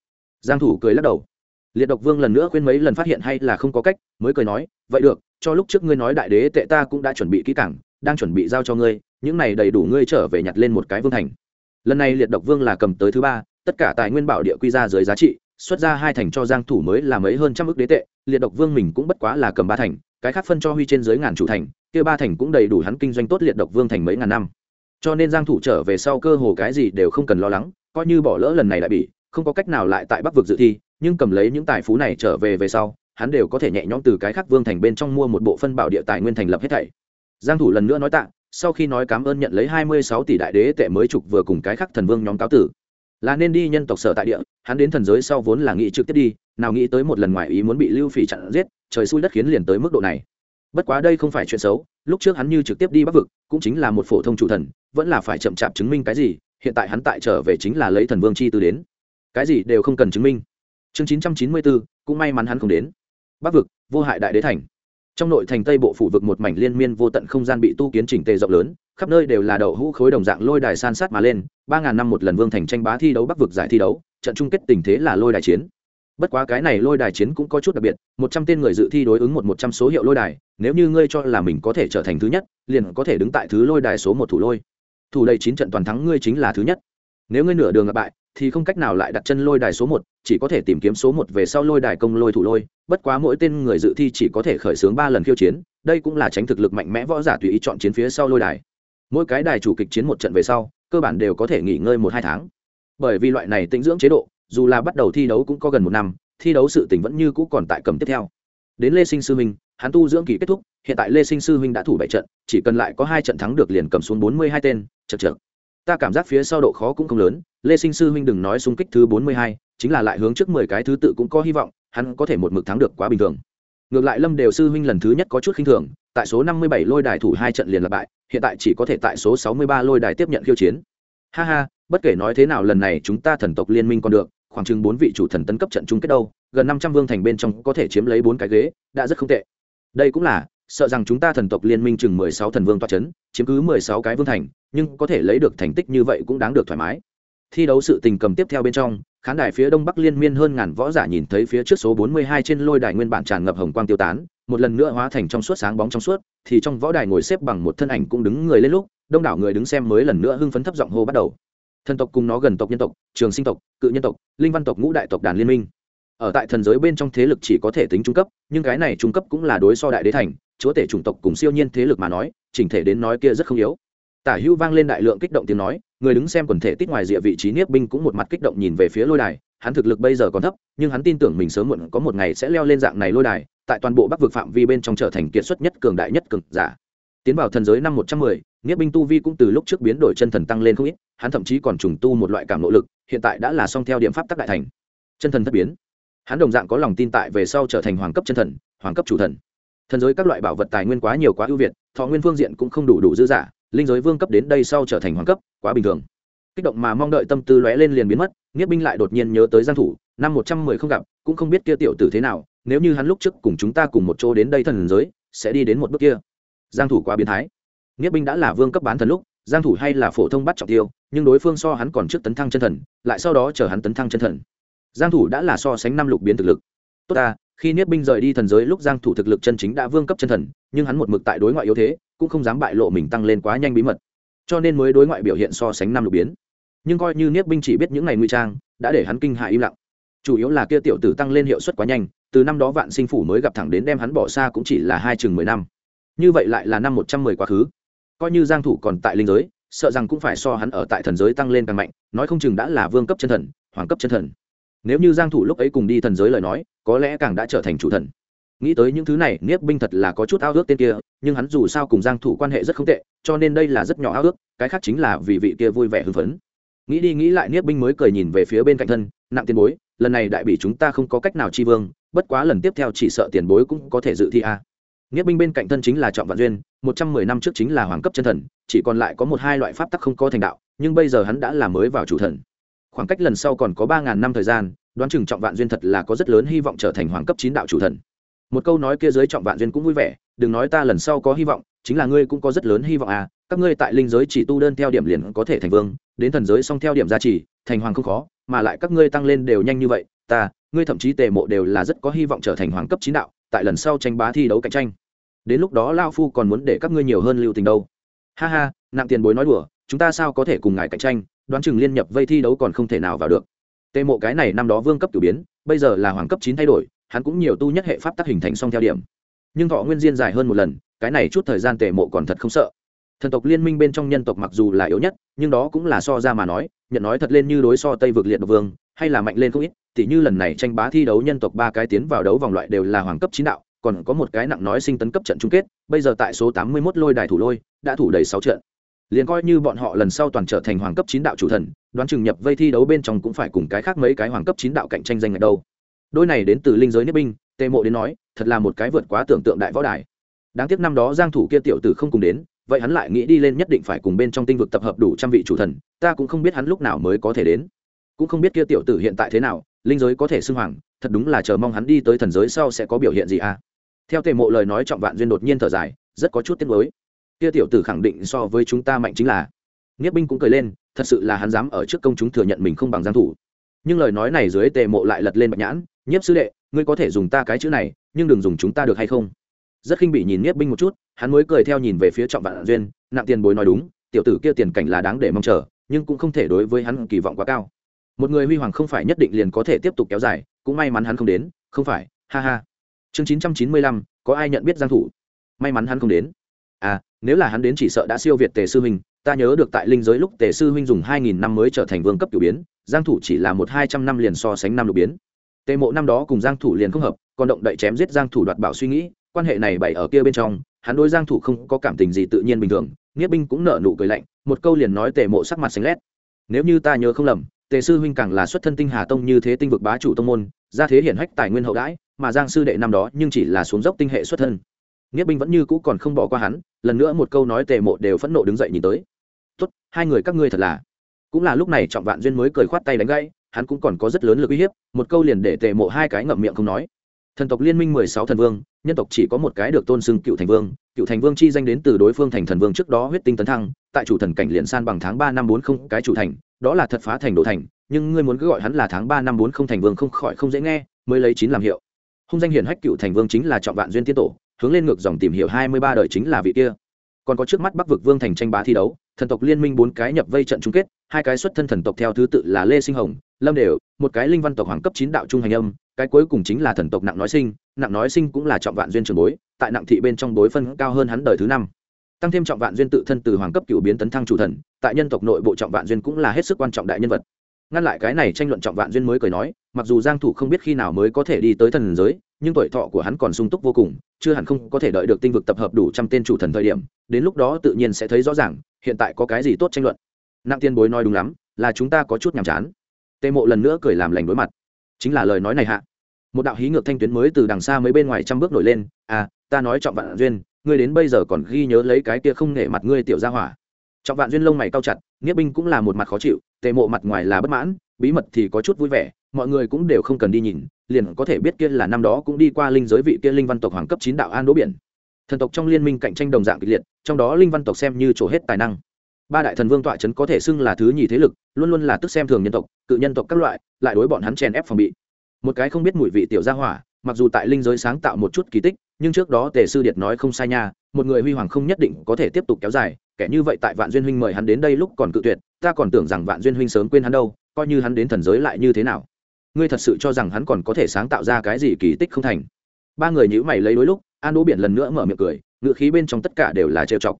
[SPEAKER 1] Giang thủ cười lắc đầu. Liệt độc vương lần nữa khuyên mấy lần phát hiện hay là không có cách, mới cười nói, vậy được cho lúc trước ngươi nói đại đế tệ ta cũng đã chuẩn bị kỹ càng, đang chuẩn bị giao cho ngươi, những này đầy đủ ngươi trở về nhặt lên một cái vương thành. Lần này liệt độc vương là cầm tới thứ ba, tất cả tài nguyên bảo địa quy ra dưới giá trị, xuất ra hai thành cho giang thủ mới là mấy hơn trăm ức đế tệ, liệt độc vương mình cũng bất quá là cầm ba thành, cái khác phân cho huy trên dưới ngàn chủ thành, kia ba thành cũng đầy đủ hắn kinh doanh tốt liệt độc vương thành mấy ngàn năm. Cho nên giang thủ trở về sau cơ hồ cái gì đều không cần lo lắng, coi như bỏ lỡ lần này lại bị, không có cách nào lại tại bắc vực dự thi, nhưng cầm lấy những tài phú này trở về về sau hắn đều có thể nhẹ nhõm từ cái khác vương thành bên trong mua một bộ phân bảo địa tài nguyên thành lập hết thảy. Giang thủ lần nữa nói tạ sau khi nói cảm ơn nhận lấy 26 tỷ đại đế tệ mới trục vừa cùng cái khác thần vương nhóm cáo tử. Là nên đi nhân tộc sở tại địa hắn đến thần giới sau vốn là nghĩ trực tiếp đi nào nghĩ tới một lần ngoài ý muốn bị lưu phỉ chặn giết trời xui đất khiến liền tới mức độ này. Bất quá đây không phải chuyện xấu lúc trước hắn như trực tiếp đi bắc vực cũng chính là một phổ thông chủ thần vẫn là phải chậm chạp chứng minh cái gì hiện tại hắn tại trở về chính là lấy thần vương chi tư đến. Cái gì đều không cần chứng minh. Chương 994, cũng may mắn hắn không đến bắc vực, vô hại đại đế thành. Trong nội thành tây bộ phủ vực một mảnh liên miên vô tận không gian bị tu kiến chỉnh tề rộng lớn, khắp nơi đều là đậu hũ khối đồng dạng lôi đài san sát mà lên, ba ngàn năm một lần vương thành tranh bá thi đấu bắc vực giải thi đấu, trận chung kết tình thế là lôi đài chiến. Bất quá cái này lôi đài chiến cũng có chút đặc biệt, một trăm tên người dự thi đối ứng một một trăm số hiệu lôi đài, nếu như ngươi cho là mình có thể trở thành thứ nhất, liền có thể đứng tại thứ lôi đài số một thủ lôi. Thủ đầy chín trận toàn thắng ngươi chính là thứ nhất nếu ngươi nửa đường gặp bại, thì không cách nào lại đặt chân lôi đài số một, chỉ có thể tìm kiếm số một về sau lôi đài công lôi thủ lôi. Bất quá mỗi tên người dự thi chỉ có thể khởi xướng ba lần khiêu chiến, đây cũng là tránh thực lực mạnh mẽ võ giả tùy ý chọn chiến phía sau lôi đài. Mỗi cái đài chủ kịch chiến một trận về sau, cơ bản đều có thể nghỉ ngơi một hai tháng. Bởi vì loại này tĩnh dưỡng chế độ, dù là bắt đầu thi đấu cũng có gần một năm, thi đấu sự tỉnh vẫn như cũ còn tại cầm tiếp theo. Đến lê sinh sư huynh hắn tu dưỡng kỳ kết thúc, hiện tại lê sinh sư huynh đã thủ bảy trận, chỉ cần lại có hai trận thắng được liền cầm xuống bốn mươi hai tên chật chật ta cảm giác phía sau độ khó cũng không lớn, lê sinh sư huynh đừng nói xung kích thứ bốn mươi hai, chính là lại hướng trước mười cái thứ tự cũng có hy vọng, hắn có thể một mực thắng được quá bình thường. Ngược lại lâm đều sư huynh lần thứ nhất có chút khinh thường, tại số năm mươi bảy lôi đài thủ hai trận liền là bại, hiện tại chỉ có thể tại số sáu mươi ba lôi đài tiếp nhận khiêu chiến. Ha ha, bất kể nói thế nào lần này chúng ta thần tộc liên minh còn được, khoảng chừng bốn vị chủ thần tấn cấp trận chung kết đâu, gần năm trăm vương thành bên trong có thể chiếm lấy bốn cái ghế, đã rất không tệ. Đây cũng là sợ rằng chúng ta thần tộc liên minh chừng mười sáu thần vương toa c h ấ n, chiếm cứ mười sáu cái vương thành, nhưng có thể lấy được thành tích như vậy cũng đáng được thoải mái. Thi đấu sự tình cầm tiếp theo bên trong, khán đài phía đông bắc liên miên hơn ngàn võ giả nhìn thấy phía trước số bốn mươi hai trên lôi đài nguyên bản tràn ngập hồng quang tiêu tán, một lần nữa hóa thành trong suốt sáng bóng trong suốt, thì trong võ đài ngồi xếp bằng một thân ảnh cũng đứng người lên lúc, đông đảo người đứng xem mới lần nữa hưng phấn thấp giọng hô bắt đầu. Thần tộc cùng nó gần tộc nhân tộc, trường sinh tộc, cự nhân tộc, linh văn tộc, ngũ đại tộc đàn liên minh. Ở tại thần giới bên trong thế lực chỉ có thể tính trung cấp, nhưng cái này trung cấp cũng là đối so đại đế thành chúa tể chủng tộc cùng siêu nhiên thế lực mà nói, chỉnh thể đến nói kia rất không yếu. Tả hữu vang lên đại lượng kích động tiếng nói, người đứng xem quần thể tít ngoài rìa vị trí niếp binh cũng một mặt kích động nhìn về phía lôi đài, hắn thực lực bây giờ còn thấp, nhưng hắn tin tưởng mình sớm muộn có một ngày sẽ leo lên dạng này lôi đài, tại toàn bộ bắc vực phạm vi bên trong trở thành kiệt xuất nhất cường đại nhất cực giả. Tiến vào thần giới năm một trăm mười nghĩa binh tu vi cũng từ lúc trước biến đổi chân thần tăng lên không ít, hắn thậm chí còn trùng tu một loại cảm nỗ lực, hiện tại đã là song theo điểm pháp tắc đại thành. Chân thần thất biến. Hắn đồng dạng có lòng tin tại về sau trở thành hoàng cấp chân thần, hoàng cấp chủ thần thần giới các loại bảo vật tài nguyên quá nhiều quá ưu việt, thọ nguyên phương diện cũng không đủ đủ dư giả, linh giới vương cấp đến đây sau trở thành hoàng cấp, quá bình thường. Kích động mà mong đợi tâm tư lóe lên liền biến mất nghĩa binh lại đột nhiên nhớ tới giang thủ, năm một trăm mười không gặp, cũng không biết kia tiểu tử thế nào, nếu như hắn lúc trước cùng chúng ta cùng một chỗ đến đây thần giới, sẽ đi đến một bước kia. Giang thủ quá biến thái. Nghĩa binh đã là vương cấp bán thần lúc, giang thủ hay là phổ thông bắt trọng tiêu, nhưng đối phương so hắn còn trước tấn thăng chân thần, lại sau đó chờ hắn tấn thăng chân thần. Giang thủ đã là so sánh năm lục biến thực lực. Tốt ta khi niết binh rời đi thần giới lúc giang thủ thực lực chân chính đã vương cấp chân thần, nhưng hắn một mực tại đối ngoại yếu thế, cũng không dám bại lộ mình tăng lên quá nhanh bí mật. Cho nên mới đối ngoại biểu hiện so sánh năm lục biến. Nhưng coi như niết binh chỉ biết những ngày nguy trang, đã để hắn kinh hại im lặng. Chủ yếu là kia tiểu tử tăng lên hiệu suất quá nhanh, từ năm đó vạn sinh phủ mới gặp thẳng đến đem hắn bỏ xa cũng chỉ là hai chừng mười năm. Như vậy lại là năm một trăm mười quá khứ. Coi như giang thủ còn tại linh giới, sợ rằng cũng phải so hắn ở tại thần giới tăng lên càng mạnh, nói không chừng đã là vương cấp chân thần, hoàng cấp chân thần nếu như giang thủ lúc ấy cùng đi thần giới lời nói, có lẽ càng đã trở thành chủ thần. Nghĩ tới những thứ này, niếp binh thật là có chút ao ước tên kia, nhưng hắn dù sao cùng giang thủ quan hệ rất không tệ, cho nên đây là rất nhỏ ao ước, cái khác chính là vì vị kia vui vẻ hưng phấn. Nghĩ đi nghĩ lại, niếp binh mới cười nhìn về phía bên cạnh thân, nặng tiền bối, lần này đại bỉ chúng ta không có cách nào chi vương, bất quá lần tiếp theo chỉ sợ tiền bối cũng có thể dự thi a. Nghĩa binh bên cạnh thân chính là trọng vạn duyên, một trăm mười năm trước chính là hoàng cấp chân thần, chỉ còn lại có một hai loại pháp tắc không có thành đạo, nhưng bây giờ hắn đã là mới vào chủ thần khoảng cách lần sau còn có ba ngàn năm thời gian, đoán chừng trọng vạn duyên thật là có rất lớn hy vọng trở thành hoàng cấp chín đạo chủ thần. Một câu nói kia dưới trọng vạn duyên cũng vui vẻ, đừng nói ta lần sau có hy vọng, chính là ngươi cũng có rất lớn hy vọng à các ngươi tại linh giới chỉ tu đơn theo điểm liền có thể thành vương, đến thần giới xong theo điểm gia trì, thành hoàng không khó, mà lại các ngươi tăng lên đều nhanh như vậy, ta, ngươi thậm chí tề mộ đều là rất có hy vọng trở thành hoàng cấp chín đạo, tại lần sau tranh bá thi đấu cạnh tranh. Đến lúc đó lao phu còn muốn để các ngươi nhiều hơn lưu tình đâu. Ha ha, nặng tiền bối nói đùa chúng ta sao có thể cùng ngài cạnh tranh, đoán chừng liên nhập vây thi đấu còn không thể nào vào được. Tề mộ cái này năm đó vương cấp cử biến, bây giờ là hoàng cấp chín thay đổi, hắn cũng nhiều tu nhất hệ pháp tác hình thành xong theo điểm. Nhưng thọ nguyên diên dài hơn một lần, cái này chút thời gian tề mộ còn thật không sợ. Thần tộc liên minh bên trong nhân tộc mặc dù là yếu nhất, nhưng đó cũng là so ra mà nói, nhận nói thật lên như đối so tây vực liệt độc vương, hay là mạnh lên không ít, tỉ như lần này tranh bá thi đấu nhân tộc ba cái tiến vào đấu vòng loại đều là hoàng cấp chín đạo, còn có một cái nặng nói sinh tấn cấp trận chung kết, bây giờ tại số tám mươi mốt lôi đài thủ lôi, đã thủ đầy sáu trận liền coi như bọn họ lần sau toàn trở thành hoàng cấp chín đạo chủ thần, đoán chừng nhập vây thi đấu bên trong cũng phải cùng cái khác mấy cái hoàng cấp chín đạo cạnh tranh danh ở đâu. Đôi này đến từ linh giới nhất binh, tề mộ đến nói, thật là một cái vượt quá tưởng tượng đại võ đài. Đáng tiếc năm đó giang thủ kia tiểu tử không cùng đến, vậy hắn lại nghĩ đi lên nhất định phải cùng bên trong tinh vực tập hợp đủ trăm vị chủ thần, ta cũng không biết hắn lúc nào mới có thể đến. Cũng không biết kia tiểu tử hiện tại thế nào, linh giới có thể xưng hoàng, thật đúng là chờ mong hắn đi tới thần giới sau sẽ có biểu hiện gì à. Theo tề mộ lời nói trọng vạn duyên đột nhiên thở dài, rất có chút tiếc nuối kia tiểu tử khẳng định so với chúng ta mạnh chính là. Nghiếp binh cũng cười lên, thật sự là hắn dám ở trước công chúng thừa nhận mình không bằng giang thủ. Nhưng lời nói này dưới tề mộ lại lật lên bạch nhãn nhiếp sư đệ, ngươi có thể dùng ta cái chữ này, nhưng đừng dùng chúng ta được hay không? Rất khinh bị nhìn nhiếp binh một chút, hắn mới cười theo nhìn về phía trọng vạn duyên, nặng tiền bối nói đúng, tiểu tử kia tiền cảnh là đáng để mong chờ, nhưng cũng không thể đối với hắn kỳ vọng quá cao. Một người huy hoàng không phải nhất định liền có thể tiếp tục kéo dài, cũng may mắn hắn không đến, không phải, ha ha. Chương chín trăm chín mươi lăm, có ai nhận biết giang thủ? May mắn hắn không đến. À nếu là hắn đến chỉ sợ đã siêu việt tề sư huynh, ta nhớ được tại linh giới lúc tề sư huynh dùng hai nghìn năm mới trở thành vương cấp cửu biến, giang thủ chỉ là một hai trăm năm liền so sánh năm lục biến. Tề mộ năm đó cùng giang thủ liền không hợp, còn động đậy chém giết giang thủ đoạt bảo suy nghĩ, quan hệ này bày ở kia bên trong, hắn đối giang thủ không có cảm tình gì tự nhiên bình thường nghĩa binh cũng nở nụ cười lạnh, một câu liền nói tề mộ sắc mặt xanh lét. Nếu như ta nhớ không lầm, tề sư huynh càng là xuất thân tinh hà tông như thế tinh vực bá chủ tông môn, gia thế hiển hách tài nguyên hậu đãi, mà giang sư đệ năm đó nhưng chỉ là xuống dốc tinh hệ xuất thân nghĩa binh vẫn như cũ còn không bỏ qua hắn, lần nữa một câu nói tề mộ đều phẫn nộ đứng dậy nhìn tới. Tốt, hai người các ngươi thật là cũng là lúc này trọng vạn duyên mới cười khoát tay đánh gãy, hắn cũng còn có rất lớn lực uy hiếp, một câu liền để tề mộ hai cái ngậm miệng không nói. Thần tộc liên minh mười sáu thần vương, nhân tộc chỉ có một cái được tôn xưng cựu thành vương, cựu thành vương chi danh đến từ đối phương thành thần vương trước đó huyết tinh tấn thăng, tại chủ thần cảnh liền san bằng tháng ba năm bốn không cái chủ thành, đó là thật phá thành đồ thành, nhưng ngươi muốn cứ gọi hắn là tháng ba năm bốn không thành vương không khỏi không dễ nghe, mới lấy chín làm hiệu. Hung danh hiển hách cựu thành vương chính là trọng vạn duyên tiên tổ hướng lên ngược dòng tìm hiểu hai mươi ba đời chính là vị kia. Còn có trước mắt bắc vực vương thành tranh bá thi đấu, thần tộc liên minh bốn cái nhập vây trận chung kết, hai cái xuất thân thần tộc theo thứ tự là lê sinh hồng, lâm đều, một cái linh văn tộc hoàng cấp chín đạo trung hành âm, cái cuối cùng chính là thần tộc nặng nói sinh, nặng nói sinh cũng là trọng vạn duyên trường bối, tại nặng thị bên trong bối phân cao hơn hắn đời thứ năm. Tăng thêm trọng vạn duyên tự thân từ hoàng cấp cựu biến tấn thăng chủ thần, tại nhân tộc nội bộ trọng vạn duyên cũng là hết sức quan trọng đại nhân vật. Ngăn lại cái này tranh luận trọng vạn duyên mới cười nói, mặc dù giang thủ không biết khi nào mới có thể đi tới thần giới nhưng tuổi thọ của hắn còn sung túc vô cùng, chưa hẳn không có thể đợi được tinh vực tập hợp đủ trăm tên chủ thần thời điểm, đến lúc đó tự nhiên sẽ thấy rõ ràng, hiện tại có cái gì tốt tranh luận. Nặng tiên bối nói đúng lắm, là chúng ta có chút nhàm chán. Tề mộ lần nữa cười làm lành đối mặt. Chính là lời nói này hạ. Một đạo hí ngược thanh tuyến mới từ đằng xa mấy bên ngoài trăm bước nổi lên à ta nói trọng vạn duyên, ngươi đến bây giờ còn ghi nhớ lấy cái kia không nể mặt ngươi tiểu gia hỏa. Trọng vạn duyên lông mày cao chặt nghĩa binh cũng là một mặt khó chịu tề mộ mặt ngoài là bất mãn, bí mật thì có chút vui vẻ, mọi người cũng đều không cần đi nhìn liền có thể biết kia là năm đó cũng đi qua linh giới vị kia linh văn tộc hoàng cấp chín đạo an đỗ biển. Thần tộc trong liên minh cạnh tranh đồng dạng kịch liệt, trong đó linh văn tộc xem như chỗ hết tài năng. Ba đại thần vương tọa trấn có thể xưng là thứ nhì thế lực, luôn luôn là tức xem thường nhân tộc, cự nhân tộc các loại, lại đối bọn hắn chèn ép phòng bị. Một cái không biết mùi vị tiểu gia hỏa, mặc dù tại linh giới sáng tạo một chút kỳ tích, nhưng trước đó tề sư điệt nói không sai nha, một người huy hoàng không nhất định có thể tiếp tục kéo dài, kẻ như vậy tại vạn duyên huynh mời hắn đến đây lúc còn cự tuyệt, ta còn tưởng rằng vạn duyên huynh sớm quên hắn đâu, coi như hắn đến thần giới lại như thế nào ngươi thật sự cho rằng hắn còn có thể sáng tạo ra cái gì kỳ tích không thành? Ba người nhữ mày lấy đối lúc, an đỗ biển lần nữa mở miệng cười ngựa khí bên trong tất cả đều là trêu chọc.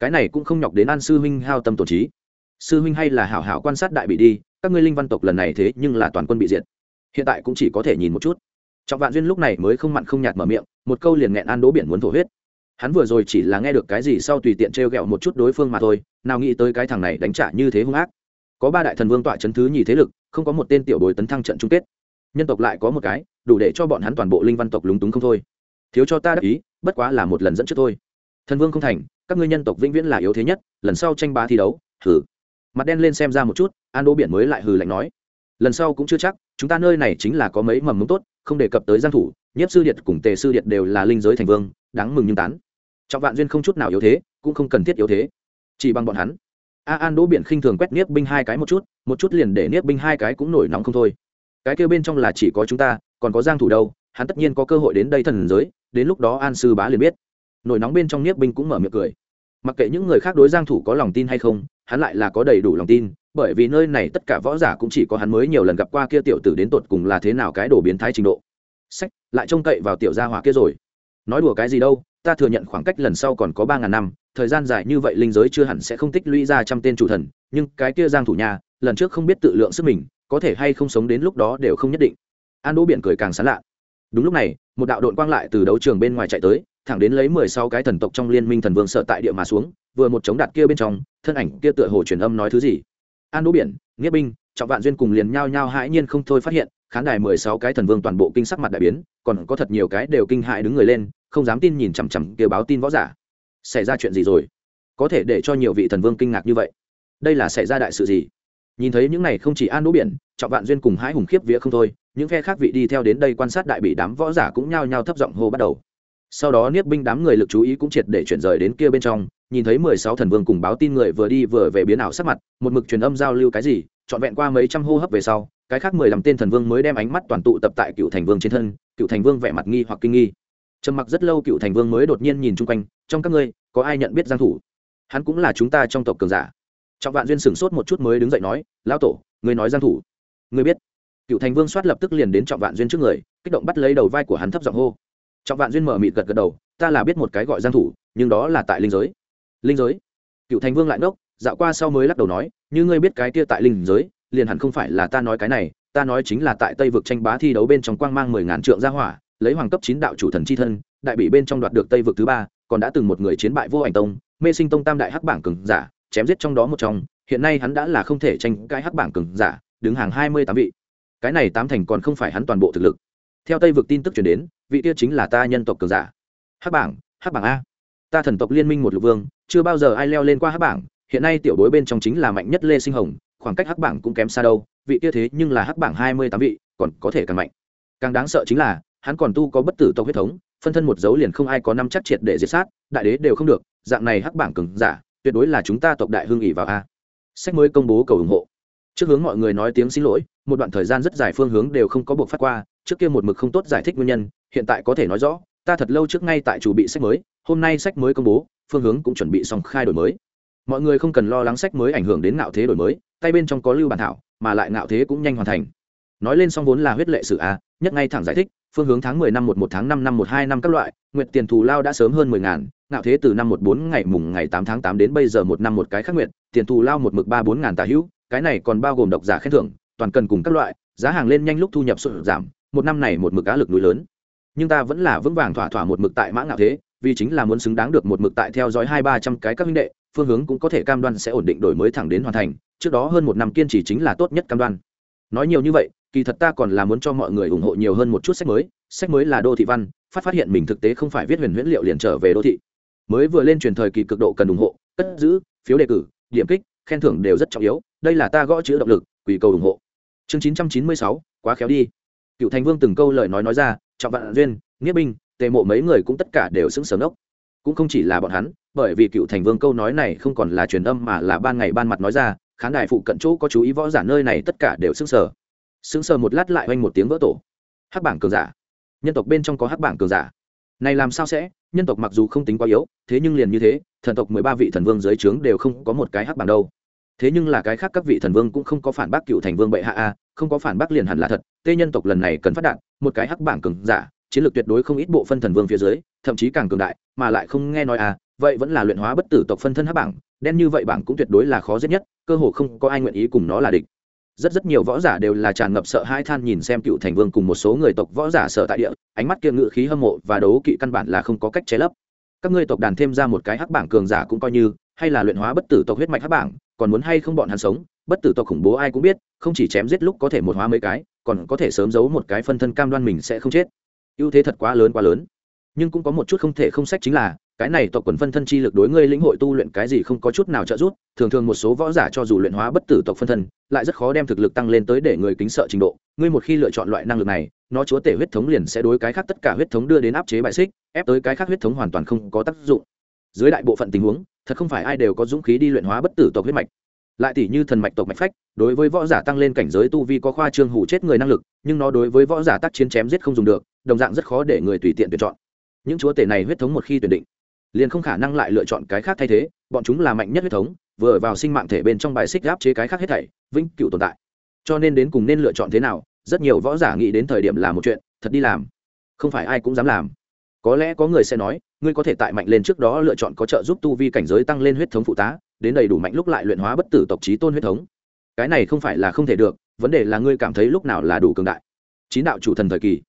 [SPEAKER 1] Cái này cũng không nhọc đến an sư huynh hao tâm tổn trí. Sư huynh hay là hảo hảo quan sát đại bị đi, các ngươi linh văn tộc lần này thế nhưng là toàn quân bị diệt. Hiện tại cũng chỉ có thể nhìn một chút. Trọng vạn duyên lúc này mới không mặn không nhạt mở miệng, một câu liền nghẹn an Đỗ biển muốn thổ huyết. Hắn vừa rồi chỉ là nghe được cái gì sau tùy tiện t r e o g ẹ o một chút đối phương mà thôi, nào nghĩ tới cái thằng này đánh trả như thế hung ác. Có ba đại thần vương tọa c h ấ n thứ nhì thế lực không có một tên tiểu bối tấn thăng trận chung kết. Nhân tộc lại có một cái, đủ để cho bọn hắn toàn bộ linh văn tộc lúng túng không thôi. Thiếu cho ta đắc ý, bất quá là một lần dẫn trước thôi. Thần vương không thành, các ngươi nhân tộc vĩnh viễn là yếu thế nhất, lần sau tranh bá thi đấu thử mặt đen lên xem ra một chút, an đô biển mới lại hừ lạnh nói. Lần sau cũng chưa chắc, chúng ta nơi này chính là có mấy mầm mống tốt, không đề cập tới giang thủ, nhiếp sư điện cùng tề sư điện đều là linh giới thành vương, đáng mừng nhưng tán. Trọng vạn duyên không chút nào yếu thế, cũng không cần thiết yếu thế. Chỉ bằng bọn hắn a an đỗ biển khinh thường quét niếp binh hai cái một chút một chút liền để niếp binh hai cái cũng nổi nóng không thôi. Cái kêu bên trong là chỉ có chúng ta, còn có giang thủ đâu, hắn tất nhiên có cơ hội đến đây thần giới, đến lúc đó an sư bá liền biết. Nổi nóng bên trong niếp binh cũng mở miệng cười. Mặc kệ những người khác đối giang thủ có lòng tin hay không, hắn lại là có đầy đủ lòng tin, bởi vì nơi này tất cả võ giả cũng chỉ có hắn mới nhiều lần gặp qua kia tiểu tử đến tột cùng là thế nào cái đồ biến thái trình độ. Sách, lại trông cậy vào tiểu gia hỏa kia rồi. Nói đùa cái gì đâu, ta thừa nhận khoảng cách lần sau còn có ba ngàn năm thời gian dài như vậy linh giới chưa hẳn sẽ không tích lũy ra trăm tên chủ thần, nhưng cái kia giang thủ nhà, lần trước không biết tự lượng sức mình, có thể hay không sống đến lúc đó đều không nhất định. An đỗ biển cười càng sán lạ. Đúng lúc này, một đạo đội quang lại từ đấu trường bên ngoài chạy tới, thẳng đến lấy mười sáu cái thần tộc trong liên minh thần vương sợ tại địa mà xuống, vừa một chống đặt kia bên trong, thân ảnh kia tựa hồ truyền âm nói thứ gì. An đỗ biển nghĩa binh, trọng vạn duyên cùng liền nhao nhao hãi nhiên không thôi phát hiện, khán đài mười sáu cái thần vương toàn bộ kinh sắc mặt đại biến, còn có thật nhiều cái đều kinh hại đứng người lên, không dám tin nhìn chằm chằm kia báo tin võ giả xảy ra chuyện gì rồi? Có thể để cho nhiều vị thần vương kinh ngạc như vậy. Đây là xảy ra đại sự gì? Nhìn thấy những này không chỉ an đỗ biển, trọng vạn duyên cùng hãi hùng khiếp vía không thôi, những phe khác vị đi theo đến đây quan sát đại bị đám võ giả cũng nhao nhao thấp giọng hô bắt đầu. Sau đó niếp binh đám người lực chú ý cũng triệt để chuyển rời đến kia bên trong, nhìn thấy mười sáu thần vương cùng báo tin người vừa đi vừa về biến ảo sắc mặt, một mực truyền âm giao lưu cái gì, trọn vẹn qua mấy trăm hô hấp về sau, cái khác mười lăm tên thần vương mới đem ánh mắt toàn tụ tập tại cựu thành vương trên thân, cựu thành vương vẻ mặt nghi hoặc kinh nghi trầm mặc rất lâu cựu thành vương mới đột nhiên nhìn chung quanh, trong các ngươi, có ai nhận biết giang thủ? Hắn cũng là chúng ta trong tộc cường giả. Trọng vạn duyên sửng sốt một chút mới đứng dậy nói, lão tổ, ngươi nói giang thủ? Ngươi biết. Cựu thành vương soát lập tức liền đến trọng vạn duyên trước người, kích động bắt lấy đầu vai của hắn thấp giọng hô. Trọng vạn duyên mở mịt gật gật đầu, ta là biết một cái gọi giang thủ, nhưng đó là tại linh giới. Linh giới? Cựu thành vương lại ngốc, dạo qua sau mới lắc đầu nói, như ngươi biết cái kia tại linh giới, liền hẳn không phải là ta nói cái này, ta nói chính là tại tây vực tranh bá thi đấu bên trong quang mang mười ngàn trượng gia hỏa lấy hoàng cấp chín đạo chủ thần c h i thân, đại bị bên trong đoạt được tây vực thứ ba, còn đã từng một người chiến bại vô ảnh tông, mê sinh tông tam đại hắc bảng cường giả, chém giết trong đó một trong, hiện nay hắn đã là không thể tranh cãi hắc bảng cường giả, đứng hàng hai mươi tám vị. Cái này tám thành còn không phải hắn toàn bộ thực lực. Theo tây vực tin tức chuyển đến, vị kia chính là ta nhân tộc cường giả. Hắc bảng hắc bảng a. Ta thần tộc liên minh một lục vương, chưa bao giờ ai leo lên qua hắc bảng, hiện nay tiểu bối bên trong chính là mạnh nhất lê sinh hồng, khoảng cách hắc bảng cũng kém xa đâu, vị kia thế nhưng là hắc bảng hai mươi tám vị, còn có thể càng mạnh. Càng đáng sợ chính là hắn còn tu có bất tử tộc huyết thống, phân thân một dấu liền không ai có năm chắc triệt để diệt sát, đại đế đều không được, dạng này hắc bảng cứng giả, tuyệt đối là chúng ta tộc đại hương ỉ vào a. Sách mới công bố cầu ủng hộ. Trước hướng mọi người nói tiếng xin lỗi, một đoạn thời gian rất dài phương hướng đều không có buộc phát qua, trước kia một mực không tốt giải thích nguyên nhân, hiện tại có thể nói rõ, ta thật lâu trước ngay tại chủ bị sách mới, hôm nay sách mới công bố, phương hướng cũng chuẩn bị xong khai đổi mới. Mọi người không cần lo lắng sách mới ảnh hưởng đến ngạo thế đổi mới, tay bên trong có lưu bản thảo, mà lại ngạo thế cũng nhanh hoàn thành. Nói lên xong vốn là huyết lệ sử a, nhất ngay thẳng giải thích phương hướng tháng mười năm một một tháng năm năm một hai năm các loại, nguyệt tiền thù lao đã sớm hơn mười ngàn, ngạo thế từ năm một bốn ngày mùng ngày tám tháng tám đến bây giờ một năm một cái khác nguyệt, tiền thù lao một mực ba bốn ngàn tà hữu, cái này còn bao gồm độc giả khen thưởng, toàn cần cùng các loại, giá hàng lên nhanh lúc thu nhập sụt giảm, một năm này một mực cá lực núi lớn. Nhưng ta vẫn là vững vàng thỏa thỏa một mực tại mã ngạo thế, vì chính là muốn xứng đáng được một mực tại theo dõi hai ba trăm cái các minh đệ, phương hướng cũng có thể cam đoan sẽ ổn định đổi mới thẳng đến hoàn thành, trước đó hơn một năm kiên trì chính là tốt nhất cam đoan. Nói nhiều như vậy kỳ thật ta còn là muốn cho mọi người ủng hộ nhiều hơn một chút sách mới. Sách mới là đô thị văn, phát phát hiện mình thực tế không phải viết huyền huyễn liệu liền trở về đô thị. Mới vừa lên truyền thời kỳ cực độ cần ủng hộ, cất giữ, phiếu đề cử, điểm kích, khen thưởng đều rất trọng yếu. Đây là ta gõ chữ động lực quỷ cầu ủng hộ. Chương chín trăm chín mươi sáu, quá khéo đi. Cựu thành vương từng câu lời nói nói ra, trọng vạn duyên, nghĩa binh, tề mộ mấy người cũng tất cả đều xứng sở ốc cũng không chỉ là bọn hắn, bởi vì cựu thành vương câu nói này không còn là truyền âm mà là ban ngày ban mặt nói ra, khán đài phụ cận chỗ có chú ý võ giả nơi này tất cả đều xứng sở sững sờ một lát lại oanh một tiếng vỡ tổ. Hắc bảng cường giả. Nhân tộc bên trong có hắc bảng cường giả. Này làm sao sẽ? Nhân tộc mặc dù không tính quá yếu, thế nhưng liền như thế, thần tộc mười ba vị thần vương dưới trướng đều không có một cái hắc bảng đâu. Thế nhưng là cái khác các vị thần vương cũng không có phản bác cựu thành vương bệ hạ a, không có phản bác liền hẳn là thật. Tê nhân tộc lần này cần phát đạt một cái hắc bảng cường giả, chiến lược tuyệt đối không ít bộ phân thần vương phía dưới, thậm chí càng cường đại, mà lại không nghe nói à vậy vẫn là luyện hóa bất tử tộc phân thân hắc bảng, đen như vậy bảng cũng tuyệt đối là khó giết nhất, cơ hồ không có ai nguyện ý cùng nó là địch rất rất nhiều võ giả đều là tràn ngập sợ hai than nhìn xem cựu thành vương cùng một số người tộc võ giả sợ tại địa, ánh mắt kia ngự khí hâm mộ và đấu kỵ căn bản là không có cách che lấp. Các ngươi tộc đàn thêm ra một cái hắc bảng cường giả cũng coi như, hay là luyện hóa bất tử tộc huyết mạch hắc bảng, còn muốn hay không bọn hắn sống, bất tử tộc khủng bố ai cũng biết, không chỉ chém giết lúc có thể một hóa mấy cái, còn có thể sớm giấu một cái phân thân cam đoan mình sẽ không chết. Ưu thế thật quá lớn quá lớn. Nhưng cũng có một chút không thể không sách chính là cái này tộc quần phân thân chi lực đối ngươi lĩnh hội tu luyện cái gì không có chút nào trợ giúp, thường thường một số võ giả cho dù luyện hóa bất tử tộc phân thân, lại rất khó đem thực lực tăng lên tới để người kính sợ trình độ. Ngươi một khi lựa chọn loại năng lực này, nó chúa tể huyết thống liền sẽ đối cái khác tất cả huyết thống đưa đến áp chế bại xích, ép tới cái khác huyết thống hoàn toàn không có tác dụng. Dưới đại bộ phận tình huống, thật không phải ai đều có dũng khí đi luyện hóa bất tử tộc huyết mạch. Lại tỷ như thần mạch tộc mạch phách, đối với võ giả tăng lên cảnh giới tu vi có khoa trương hủ chết người năng lực, nhưng nó đối với võ giả tác chiến chém giết không dùng được, đồng dạng rất khó để người tùy tiện tuyển chọn. Những chúa tể này huyết thống một khi tuyển định liền không khả năng lại lựa chọn cái khác thay thế, bọn chúng là mạnh nhất huyết thống, vừa vào sinh mạng thể bên trong bài xích áp chế cái khác hết thảy, vĩnh cựu tồn tại. Cho nên đến cùng nên lựa chọn thế nào, rất nhiều võ giả nghĩ đến thời điểm là một chuyện, thật đi làm. Không phải ai cũng dám làm. Có lẽ có người sẽ nói, ngươi có thể tại mạnh lên trước đó lựa chọn có trợ giúp tu vi cảnh giới tăng lên huyết thống phụ tá, đến đầy đủ mạnh lúc lại luyện hóa bất tử tộc trí tôn huyết thống. Cái này không phải là không thể được, vấn đề là ngươi cảm thấy lúc nào là đủ cường đại. Chín đạo chủ thần thời kỳ.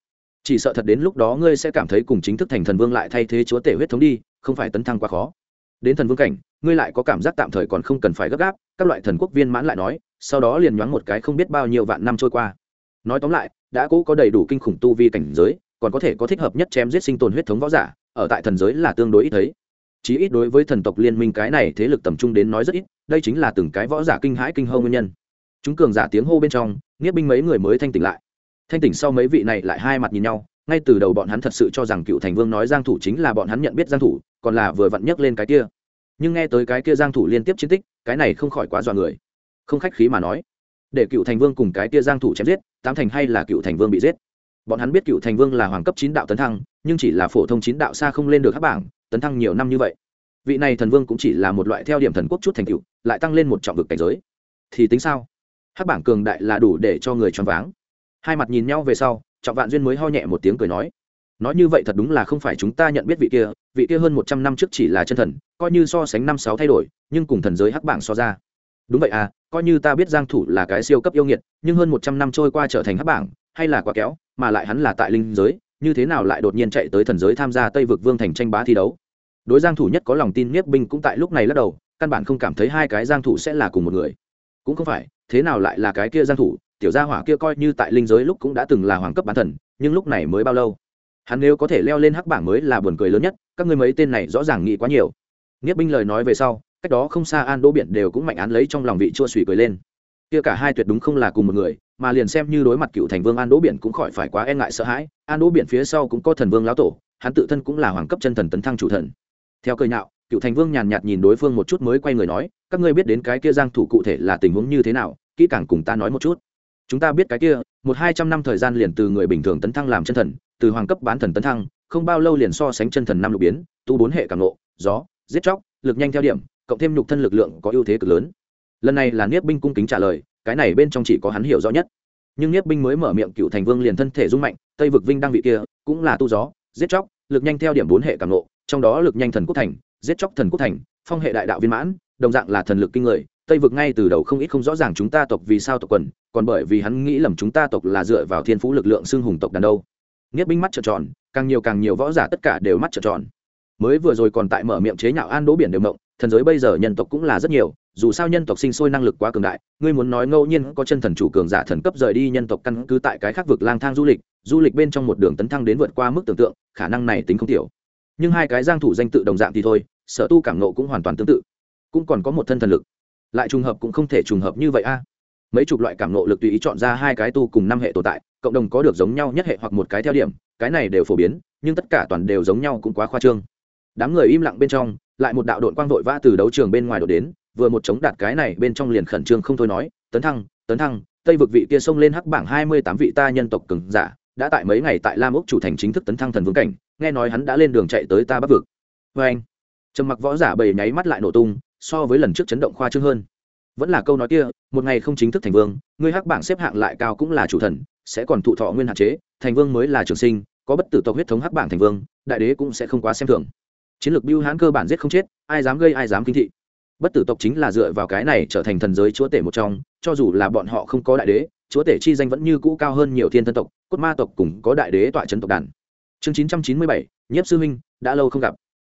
[SPEAKER 1] Chỉ sợ thật đến lúc đó ngươi sẽ cảm thấy cùng chính thức thành thần vương lại thay thế chúa tể huyết thống đi không phải tấn thăng quá khó. Đến thần vương cảnh, ngươi lại có cảm giác tạm thời còn không cần phải gấp gáp, các loại thần quốc viên mãn lại nói, sau đó liền nhoáng một cái không biết bao nhiêu vạn năm trôi qua. Nói tóm lại, đã cũ có đầy đủ kinh khủng tu vi cảnh giới, còn có thể có thích hợp nhất chém giết sinh tồn huyết thống võ giả, ở tại thần giới là tương đối ít thấy. Chí ít đối với thần tộc liên minh cái này thế lực tầm trung đến nói rất ít, đây chính là từng cái võ giả kinh hãi kinh hâu nguyên nhân. Chúng cường giả tiếng hô bên trong nghĩa binh mấy người mới thanh tỉnh lại. Thanh tỉnh sau mấy vị này lại hai mặt nhìn nhau ngay từ đầu bọn hắn thật sự cho rằng cựu thành vương nói giang thủ chính là bọn hắn nhận biết giang thủ, còn là vừa vặn nhắc lên cái kia. Nhưng nghe tới cái kia giang thủ liên tiếp chiến tích, cái này không khỏi quá dọa người. Không khách khí mà nói, để cựu thành vương cùng cái kia giang thủ chém giết, tám thành hay là cựu thành vương bị giết? Bọn hắn biết cựu thành vương là hoàng cấp chín đạo tấn thăng, nhưng chỉ là phổ thông chín đạo xa không lên được hắc bảng, tấn thăng nhiều năm như vậy. Vị này thần vương cũng chỉ là một loại theo điểm thần quốc chút thành cựu lại tăng lên một trọng vực cảnh giới. Thì tính sao? Hắc bảng cường đại là đủ để cho người choáng váng. Hai mặt nhìn nhau về sau trọng vạn duyên mới ho nhẹ một tiếng cười nói nói như vậy thật đúng là không phải chúng ta nhận biết vị kia vị kia hơn một trăm năm trước chỉ là chân thần, coi như so sánh năm sáu thay đổi, nhưng cùng thần giới hắc bảng so ra. Đúng vậy à coi như ta biết giang thủ là cái siêu cấp yêu nghiệt, nhưng hơn một trăm năm trôi qua trở thành hắc bảng, hay là quá kéo mà lại hắn là tại linh giới, như thế nào lại đột nhiên chạy tới thần giới tham gia tây vực vương thành tranh bá thi đấu? Đối giang thủ nhất có lòng tin nhiếp binh cũng tại lúc này lắc đầu, căn bản không cảm thấy hai cái giang thủ sẽ là cùng một người. Cũng không phải, thế nào lại là cái kia giang thủ tiểu gia hỏa kia coi như tại linh giới lúc cũng đã từng là hoàng cấp bán thần, nhưng lúc này mới bao lâu? Hắn nếu có thể leo lên hắc bảng mới là buồn cười lớn nhất, các ngươi mấy tên này rõ ràng nghĩ quá nhiều. Niết binh lời nói về sau, cách đó không xa an đỗ biển đều cũng mạnh án lấy trong lòng vị chua xùy cười lên. Kia cả hai tuyệt đúng không là cùng một người, mà liền xem như đối mặt cựu thành vương an đỗ biển cũng khỏi phải quá e ngại sợ hãi, an đỗ biển phía sau cũng có thần vương lão tổ, hắn tự thân cũng là hoàng cấp chân thần tấn thăng chủ thần. Theo cười nhạo, cựu thành vương nhàn nhạt nhìn đối phương một chút mới quay người nói, các ngươi biết đến cái kia giang thủ cụ thể là tình huống như thế nào, kỹ càng cùng ta nói một chút chúng ta biết cái kia, một hai trăm năm thời gian liền từ người bình thường tấn thăng làm chân thần, từ hoàng cấp bán thần tấn thăng, không bao lâu liền so sánh chân thần năm lục biến, tu bốn hệ cảm nộ gió, giết chóc, lực nhanh theo điểm, cộng thêm nhục thân lực lượng có ưu thế cực lớn. Lần này là niết binh cung kính trả lời, cái này bên trong chỉ có hắn hiểu rõ nhất. Nhưng niết binh mới mở miệng cựu thành vương liền thân thể rung mạnh, tây vực vinh đang vị kia, cũng là tu gió, giết chóc, lực nhanh theo điểm bốn hệ cảm nộ trong đó lực nhanh thần quốc thành, giết chóc thần quốc thành, phong hệ đại đạo viên mãn, đồng dạng là thần lực kinh người tây vực ngay từ đầu không ít không rõ ràng chúng ta tộc vì sao tộc quần, còn bởi vì hắn nghĩ lầm chúng ta tộc là dựa vào thiên phú lực lượng xưng hùng tộc đàn đâu. Nghiết binh mắt trợn tròn, càng nhiều càng nhiều võ giả tất cả đều mắt trợn tròn. Mới vừa rồi còn tại mở miệng chế nhạo an đỗ biển đều mộng, thần giới bây giờ nhân tộc cũng là rất nhiều, dù sao nhân tộc sinh sôi năng lực quá cường đại, ngươi muốn nói ngẫu nhiên có chân thần chủ cường giả thần cấp rời đi nhân tộc căn cứ tại cái khác vực lang thang du lịch du lịch bên trong một đường tấn thăng đến vượt qua mức tưởng tượng, khả năng này tính không tiểu. Nhưng hai cái giang thủ danh tự đồng dạng thì thôi, sở tu cảm nộ cũng hoàn toàn tương tự. Cũng còn có một thân thần lực lại trùng hợp cũng không thể trùng hợp như vậy a. Mấy chục loại cảm nộ lực tùy ý chọn ra hai cái tu cùng năm hệ tồn tại, cộng đồng có được giống nhau nhất hệ hoặc một cái theo điểm, cái này đều phổ biến, nhưng tất cả toàn đều giống nhau cũng quá khoa trương. Đám người im lặng bên trong, lại một đạo đội quang vội vã từ đấu trường bên ngoài đổ đến, vừa một chống đạt cái này bên trong liền khẩn trương không thôi nói, tấn thăng tấn thăng, tây vực vị kia xông lên hắc bảng hai mươi tám vị ta nhân tộc cường giả, đã tại mấy ngày tại lam ốc chủ thành chính thức tấn thăng thần vương cảnh, nghe nói hắn đã lên đường chạy tới ta bắc vực. Vê anh trầm mặc võ giả bầy nháy mắt lại nổ tung so với lần trước chấn động khoa trương hơn. Vẫn là câu nói kia, một ngày không chính thức thành vương, ngươi hắc bảng xếp hạng lại cao cũng là chủ thần, sẽ còn thụ thọ nguyên hạn chế, thành vương mới là trường sinh, có bất tử tộc huyết thống hắc bảng thành vương, đại đế cũng sẽ không quá xem thường. Chiến lược biêu hãn cơ bản giết không chết, ai dám gây ai dám kinh thị. Bất tử tộc chính là dựa vào cái này trở thành thần giới chúa tể một trong, cho dù là bọn họ không có đại đế, chúa tể chi danh vẫn như cũ cao hơn nhiều thiên thân tộc, cốt ma tộc cùng có đại đế tọa trấn tộc đàn. Chương chín trăm chín mươi bảy, nhiếp sư huynh, đã lâu không gặp.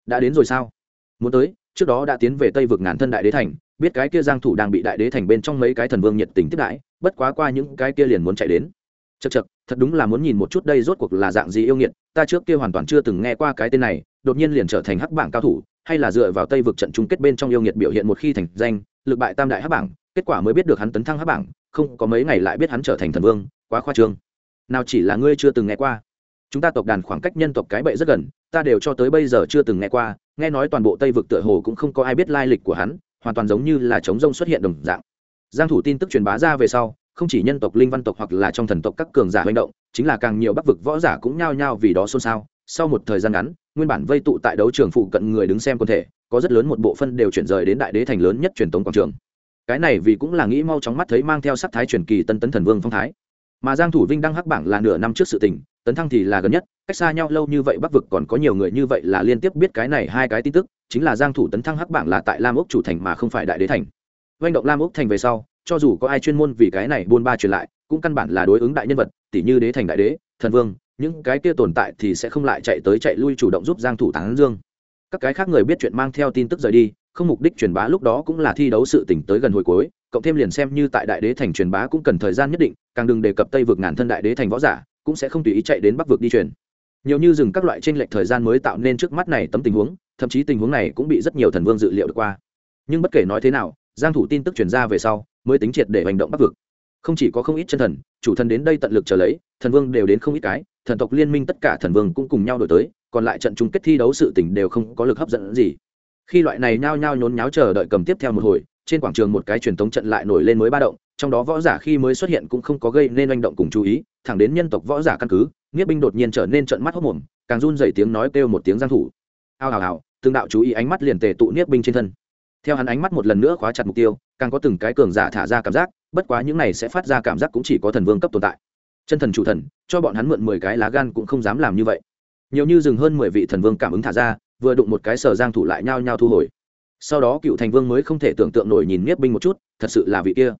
[SPEAKER 1] Đã đến rồi sao? Muốn tới trước đó đã tiến về tây vực ngàn thân đại đế thành, biết cái kia giang thủ đang bị đại đế thành bên trong mấy cái thần vương nhiệt tình tiếp đãi, bất quá qua những cái kia liền muốn chạy đến. Chật chật thật đúng là muốn nhìn một chút đây rốt cuộc là dạng gì yêu nghiệt, ta trước kia hoàn toàn chưa từng nghe qua cái tên này, đột nhiên liền trở thành hắc bảng cao thủ, hay là dựa vào tây vực trận chung kết bên trong yêu nghiệt biểu hiện một khi thành danh, lực bại tam đại hắc bảng, kết quả mới biết được hắn tấn thăng hắc bảng, không có mấy ngày lại biết hắn trở thành thần vương, quá khoa trương. Nào chỉ là ngươi chưa từng nghe qua chúng ta tộc đàn khoảng cách nhân tộc cái bệ rất gần, ta đều cho tới bây giờ chưa từng nghe qua, nghe nói toàn bộ tây vực tựa hồ cũng không có ai biết lai lịch của hắn, hoàn toàn giống như là chống rông xuất hiện đồng dạng. Giang thủ tin tức truyền bá ra về sau, không chỉ nhân tộc, linh văn tộc hoặc là trong thần tộc các cường giả hành động, chính là càng nhiều bắc vực võ giả cũng nhao nhao vì đó xôn xao. Sau một thời gian ngắn, nguyên bản vây tụ tại đấu trường phụ cận người đứng xem quân thể, có rất lớn một bộ phân đều chuyển rời đến đại đế thành lớn nhất truyền tống quảng trường. Cái này vì cũng là nghĩ mau chóng mắt thấy mang theo sắc thái truyền kỳ tân tấn thần vương phong thái mà giang thủ vinh đăng hắc bảng là nửa năm trước sự tình, tấn thăng thì là gần nhất, cách xa nhau lâu như vậy bắc vực còn có nhiều người như vậy là liên tiếp biết cái này hai cái tin tức, chính là giang thủ tấn thăng hắc bảng là tại lam ốc chủ thành mà không phải đại đế thành. Doanh động lam ốc thành về sau, cho dù có ai chuyên môn vì cái này buôn ba truyền lại, cũng căn bản là đối ứng đại nhân vật tỷ như đế thành đại đế, thần vương, những cái kia tồn tại thì sẽ không lại chạy tới chạy lui chủ động giúp giang thủ tán dương. Các cái khác người biết chuyện mang theo tin tức rời đi, không mục đích truyền bá lúc đó cũng là thi đấu sự tỉnh tới gần hồi cuối cộng thêm liền xem như tại đại đế thành truyền bá cũng cần thời gian nhất định, càng đừng đề cập tây vực ngàn thân đại đế thành võ giả, cũng sẽ không tùy ý chạy đến bắc vực đi truyền. Nhiều như dừng các loại trên lệch thời gian mới tạo nên trước mắt này tấm tình huống, thậm chí tình huống này cũng bị rất nhiều thần vương dự liệu được qua. Nhưng bất kể nói thế nào, giang thủ tin tức truyền ra về sau, mới tính triệt để hành động bắc vực. Không chỉ có không ít chân thần, chủ thần đến đây tận lực chờ lấy, thần vương đều đến không ít cái, thần tộc liên minh tất cả thần vương cũng cùng nhau đổi tới, còn lại trận chung kết thi đấu sự tình đều không có lực hấp dẫn gì. Khi loại này nhao nhao nhốn nháo chờ đợi cầm tiếp theo một hồi trên quảng trường một cái truyền thống trận lại nổi lên mới ba động, trong đó võ giả khi mới xuất hiện cũng không có gây nên manh động cùng chú ý, thẳng đến nhân tộc võ giả căn cứ nghĩa binh đột nhiên trở nên trận mắt hốc mồm, càng run dày tiếng nói kêu một tiếng giang thủ. Ao hào hào từng đạo chú ý ánh mắt liền tề tụ niết binh trên thân. Theo hắn ánh mắt một lần nữa khóa chặt mục tiêu, càng có từng cái cường giả thả ra cảm giác, bất quá những này sẽ phát ra cảm giác cũng chỉ có thần vương cấp tồn tại. Chân thần chủ thần, cho bọn hắn mượn mười cái lá gan cũng không dám làm như vậy. Nhiều như dừng hơn mười vị thần vương cảm ứng thả ra, vừa đụng một cái sở giang thủ lại nhao nhao thu hồi sau đó cựu thành vương mới không thể tưởng tượng nổi nhìn niết binh một chút, thật sự là vị kia.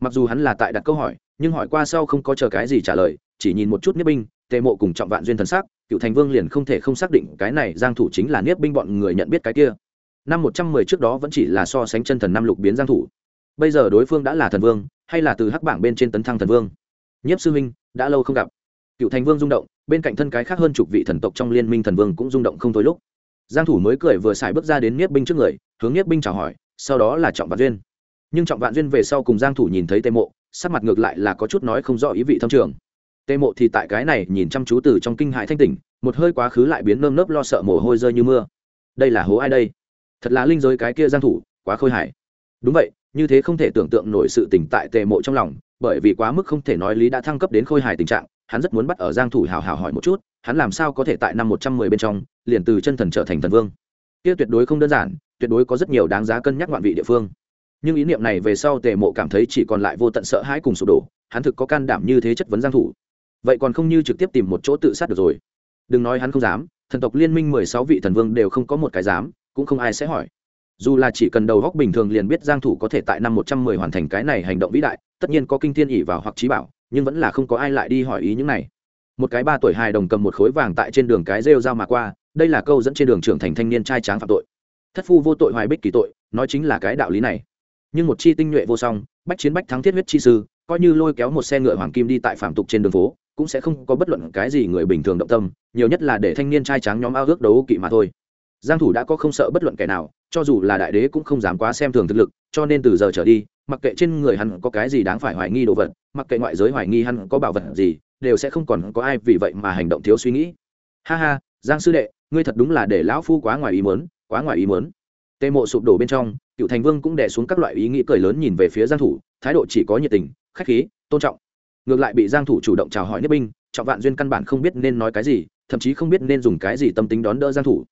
[SPEAKER 1] Mặc dù hắn là tại đặt câu hỏi, nhưng hỏi qua sau không có chờ cái gì trả lời, chỉ nhìn một chút niết binh, tề mộ cùng trọng vạn duyên thần sắc, cựu thành vương liền không thể không xác định cái này giang thủ chính là niết binh bọn người nhận biết cái kia. Năm một trăm mười trước đó vẫn chỉ là so sánh chân thần năm lục biến giang thủ. Bây giờ đối phương đã là thần vương, hay là từ hắc bảng bên trên tấn thăng thần vương? Nhiếp sư huynh, đã lâu không gặp. Cựu thành vương rung động, bên cạnh thân cái khác hơn chục vị thần tộc trong liên minh thần vương cũng rung động không thôi lúc giang thủ mới cười vừa xài bước ra đến nhiếp binh trước người, hướng nhiếp binh chào hỏi, sau đó là trọng vạn duyên. Nhưng trọng vạn duyên về sau cùng giang thủ nhìn thấy tề mộ, sắc mặt ngược lại là có chút nói không rõ ý vị thâm trường. Tề mộ thì tại cái này nhìn chăm chú từ trong kinh hại thanh tỉnh, một hơi quá khứ lại biến nơm nớp lo sợ mồ hôi rơi như mưa. Đây là hố ai đây? Thật là linh giới cái kia giang thủ, quá khôi hài. Đúng vậy, như thế không thể tưởng tượng nổi sự tỉnh tại tề mộ trong lòng, bởi vì quá mức không thể nói lý đã thăng cấp đến khôi hài tình trạng hắn rất muốn bắt ở giang thủ hào hào hỏi một chút, hắn làm sao có thể tại năm 110 bên trong, liền từ chân thần trở thành thần vương? Kia tuyệt đối không đơn giản, tuyệt đối có rất nhiều đáng giá cân nhắc ngoạn vị địa phương. Nhưng ý niệm này về sau tề mộ cảm thấy chỉ còn lại vô tận sợ hãi cùng sụp đổ, hắn thực có can đảm như thế chất vấn giang thủ. Vậy còn không như trực tiếp tìm một chỗ tự sát được rồi. Đừng nói hắn không dám, thần tộc liên minh 16 vị thần vương đều không có một cái dám, cũng không ai sẽ hỏi. Dù là chỉ cần đầu góc bình thường liền biết giang thủ có thể tại năm 110 hoàn thành cái này hành động vĩ đại, tất nhiên có kinh thiên ỷ vào hoặc trí bảo nhưng vẫn là không có ai lại đi hỏi ý những này. Một cái ba tuổi hài đồng cầm một khối vàng tại trên đường cái rêu rao mà qua, đây là câu dẫn trên đường trưởng thành thanh niên trai tráng phạm tội. Thất phu vô tội hoài bích kỳ tội, nói chính là cái đạo lý này. Nhưng một chi tinh nhuệ vô song, bách chiến bách thắng thiết huyết chi sư, coi như lôi kéo một xe ngựa hoàng kim đi tại phạm tục trên đường phố, cũng sẽ không có bất luận cái gì người bình thường động tâm, nhiều nhất là để thanh niên trai tráng nhóm ao ước đấu kỵ mà thôi. Giang thủ đã có không sợ bất luận kẻ nào, cho dù là đại đế cũng không dám quá xem thường thực lực, cho nên từ giờ trở đi mặc kệ trên người hắn có cái gì đáng phải hoài nghi đồ vật, mặc kệ ngoại giới hoài nghi hắn có bảo vật gì, đều sẽ không còn có ai vì vậy mà hành động thiếu suy nghĩ. Ha ha, giang sư đệ, ngươi thật đúng là để lão phu quá ngoài ý muốn, quá ngoài ý muốn. Tê mộ sụp đổ bên trong, cựu thành vương cũng đè xuống các loại ý nghĩ cười lớn nhìn về phía giang thủ, thái độ chỉ có nhiệt tình, khách khí, tôn trọng. Ngược lại bị giang thủ chủ động chào hỏi nhất binh, trọng vạn duyên căn bản không biết nên nói cái gì, thậm chí không biết nên dùng cái gì tâm tính đón đỡ giang thủ.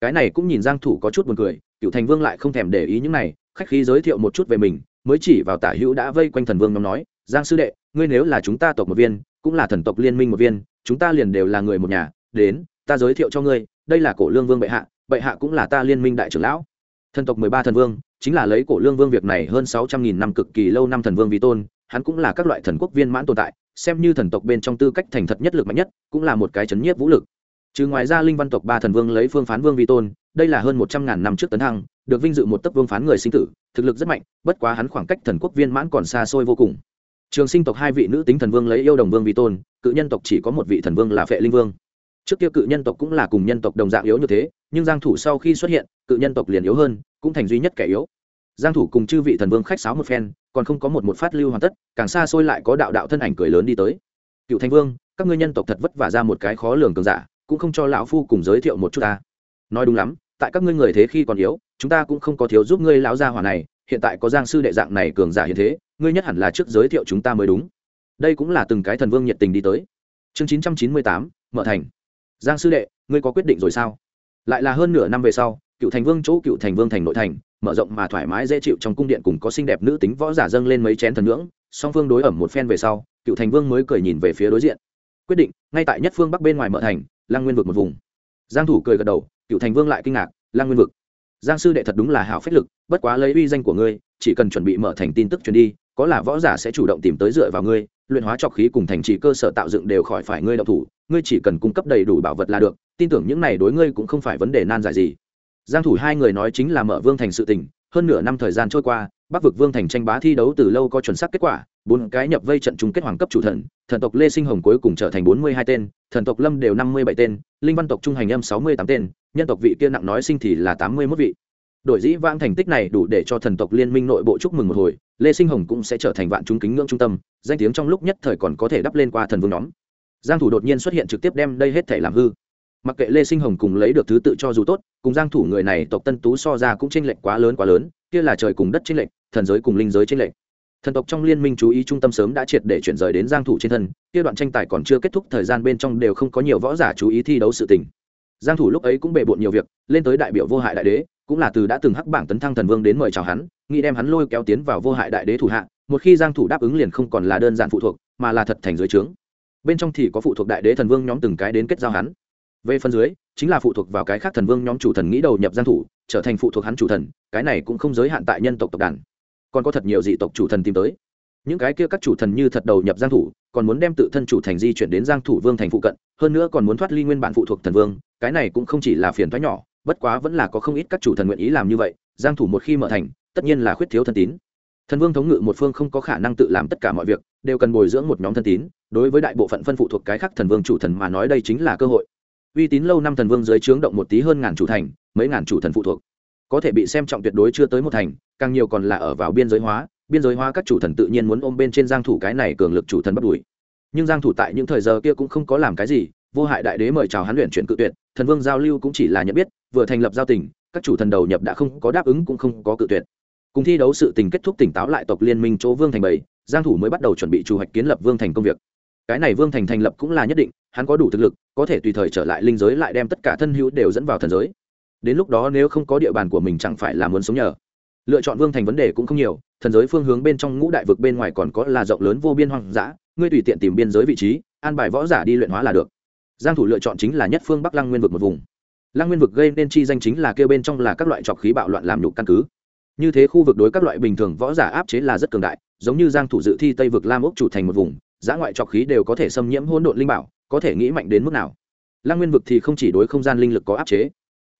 [SPEAKER 1] Cái này cũng nhìn giang thủ có chút buồn cười, cựu thành vương lại không thèm để ý những này, khách khí giới thiệu một chút về mình mới chỉ vào tả hữu đã vây quanh thần vương nhóm nói, giang sư đệ, ngươi nếu là chúng ta tộc một viên, cũng là thần tộc liên minh một viên, chúng ta liền đều là người một nhà, đến, ta giới thiệu cho ngươi, đây là cổ lương vương bệ hạ bệ hạ cũng là ta liên minh đại trưởng lão. Thần tộc mười ba thần vương, chính là lấy cổ lương vương việc này hơn sáu trăm nghìn năm cực kỳ lâu năm thần vương vi tôn, hắn cũng là các loại thần quốc viên mãn tồn tại, xem như thần tộc bên trong tư cách thành thật nhất lực mạnh nhất, cũng là một cái chấn nhiếp vũ lực. Trừ ngoài ra linh văn tộc ba thần vương lấy phương phán vương vi tôn, đây là hơn một trăm ngàn năm trước tấn thăng được vinh dự một tấc vương phán người sinh tử, thực lực rất mạnh, bất quá hắn khoảng cách thần quốc viên mãn còn xa xôi vô cùng. Trường sinh tộc hai vị nữ tính thần vương lấy yêu đồng vương vi tôn, cự nhân tộc chỉ có một vị thần vương là phệ linh vương. Trước kia cự nhân tộc cũng là cùng nhân tộc đồng dạng yếu như thế, nhưng giang thủ sau khi xuất hiện, cự nhân tộc liền yếu hơn, cũng thành duy nhất kẻ yếu. Giang thủ cùng chư vị thần vương khách sáo một phen, còn không có một một phát lưu hoàn tất, càng xa xôi lại có đạo đạo thân ảnh cười lớn đi tới. Cựu thanh vương, các ngươi nhân tộc thật vất vả ra một cái khó lường cường giả, cũng không cho lão phu cùng giới thiệu một chút ta. Nói đúng lắm, tại các ngươi người thế khi còn yếu chúng ta cũng không có thiếu giúp ngươi lão gia hỏa này hiện tại có giang sư đệ dạng này cường giả hiện thế ngươi nhất hẳn là trước giới thiệu chúng ta mới đúng. Đây cũng là từng cái thần vương nhiệt tình đi tới. Chương 998, mở thành. Giang sư đệ ngươi có quyết định rồi sao? Lại là hơn nửa năm về sau cựu thành vương chỗ cựu thành vương thành nội thành mở rộng mà thoải mái dễ chịu trong cung điện cùng có xinh đẹp nữ tính võ giả dâng lên mấy chén thần ngưỡng song phương đối ẩm một phen về sau cựu thành vương mới cười nhìn về phía đối diện. Quyết định ngay tại nhất phương bắc bên ngoài mở thành lang nguyên vực một vùng. Giang thủ cười gật đầu cựu thành vương lại kinh ngạc lang nguyên vực giang sư đệ thật đúng là hảo phách lực, bất quá lấy uy danh của ngươi, chỉ cần chuẩn bị mở thành tin tức truyền đi, có là võ giả sẽ chủ động tìm tới dựa vào ngươi, luyện hóa trọc khí cùng thành trì cơ sở tạo dựng đều khỏi phải ngươi động thủ, ngươi chỉ cần cung cấp đầy đủ bảo vật là được, tin tưởng những này đối ngươi cũng không phải vấn đề nan giải gì. Giang thủ hai người nói chính là mở vương thành sự tình, hơn nửa năm thời gian trôi qua bắc vực vương thành tranh bá thi đấu từ lâu có chuẩn xác kết quả, bốn cái nhập vây trận chung kết hoàng cấp chủ thần thần tộc lê sinh hồng cuối cùng trở thành bốn mươi hai tên, thần tộc lâm đều năm mươi bảy tên, linh văn tộc trung hành âm sáu mươi tám tên, nhân tộc vị kia nặng nói sinh thì là tám mươi mốt vị. Đổi dĩ vãng thành tích này đủ để cho thần tộc liên minh nội bộ chúc mừng một hồi, lê sinh hồng cũng sẽ trở thành vạn chúng kính ngưỡng trung tâm, danh tiếng trong lúc nhất thời còn có thể đắp lên qua thần vương nhóm. Giang thủ đột nhiên xuất hiện trực tiếp đem đây hết thể làm hư. Mặc kệ lê sinh hồng cùng lấy được thứ tự cho dù tốt, cùng giang thủ người này tộc tân tú so ra cũng chênh lệch quá lớn quá lớn, kia là trời cùng đất chênh lệch thần giới cùng linh giới trên lệnh. thần tộc trong liên minh chú ý trung tâm sớm đã triệt để chuyển rời đến giang thủ trên thân, kia đoạn tranh tài còn chưa kết thúc, thời gian bên trong đều không có nhiều võ giả chú ý thi đấu sự tình. Giang thủ lúc ấy cũng bề bộn nhiều việc, lên tới đại biểu vô hại đại đế, cũng là từ đã từng hắc bảng tấn thăng thần vương đến mời chào hắn, nghĩ đem hắn lôi kéo tiến vào vô hại đại đế thủ hạ, một khi giang thủ đáp ứng liền không còn là đơn giản phụ thuộc, mà là thật thành dưới trướng. Bên trong thì có phụ thuộc đại đế thần vương nhóm từng cái đến kết giao hắn. Về phần dưới, chính là phụ thuộc vào cái khác thần vương nhóm chủ thần nghĩ đầu nhập giang thủ, trở thành phụ thuộc hắn chủ thần, cái này cũng không giới hạn tại nhân tộc tộc đàn còn có thật nhiều dị tộc chủ thần tìm tới. Những cái kia các chủ thần như thật đầu nhập giang thủ, còn muốn đem tự thân chủ thành di chuyển đến giang thủ vương thành phụ cận, hơn nữa còn muốn thoát ly nguyên bản phụ thuộc thần vương, cái này cũng không chỉ là phiền toái nhỏ, bất quá vẫn là có không ít các chủ thần nguyện ý làm như vậy, giang thủ một khi mở thành, tất nhiên là khuyết thiếu thân tín. Thần vương thống ngự một phương không có khả năng tự làm tất cả mọi việc, đều cần bồi dưỡng một nhóm thân tín, đối với đại bộ phận phân phụ thuộc cái khác thần vương chủ thần mà nói đây chính là cơ hội. Uy tín lâu năm thần vương dưới trướng động một tí hơn ngàn chủ thành, mấy ngàn chủ thần phụ thuộc có thể bị xem trọng tuyệt đối chưa tới một thành, càng nhiều còn là ở vào biên giới hóa, biên giới hóa các chủ thần tự nhiên muốn ôm bên trên giang thủ cái này cường lực chủ thần bắt đuổi. Nhưng giang thủ tại những thời giờ kia cũng không có làm cái gì, vô hại đại đế mời chào hắn luyện chuyển cự tuyệt, thần vương giao lưu cũng chỉ là nhận biết, vừa thành lập giao tình, các chủ thần đầu nhập đã không có đáp ứng cũng không có cự tuyệt. Cùng thi đấu sự tình kết thúc tỉnh táo lại tộc liên minh chỗ vương thành bảy, giang thủ mới bắt đầu chuẩn bị chủ hoạch kiến lập vương thành công việc. Cái này vương thành thành lập cũng là nhất định, hắn có đủ thực lực, có thể tùy thời trở lại linh giới lại đem tất cả thân hữu đều dẫn vào thần giới đến lúc đó nếu không có địa bàn của mình chẳng phải là muốn sống nhờ. Lựa chọn vương thành vấn đề cũng không nhiều, thần giới phương hướng bên trong ngũ đại vực bên ngoài còn có là rộng lớn vô biên hoang dã, ngươi tùy tiện tìm biên giới vị trí, an bài võ giả đi luyện hóa là được. Giang thủ lựa chọn chính là nhất phương bắc lăng nguyên vực một vùng. Lăng nguyên vực gây nên chi danh chính là kêu bên trong là các loại trọc khí bạo loạn làm nhục căn cứ. Như thế khu vực đối các loại bình thường võ giả áp chế là rất cường đại, giống như giang thủ dự thi tây vực lam ốc chủ thành một vùng giã ngoại trọc khí đều có thể xâm nhiễm hỗn độn linh bảo, có thể nghĩ mạnh đến mức nào. Lăng nguyên vực thì không chỉ đối không gian linh lực có áp chế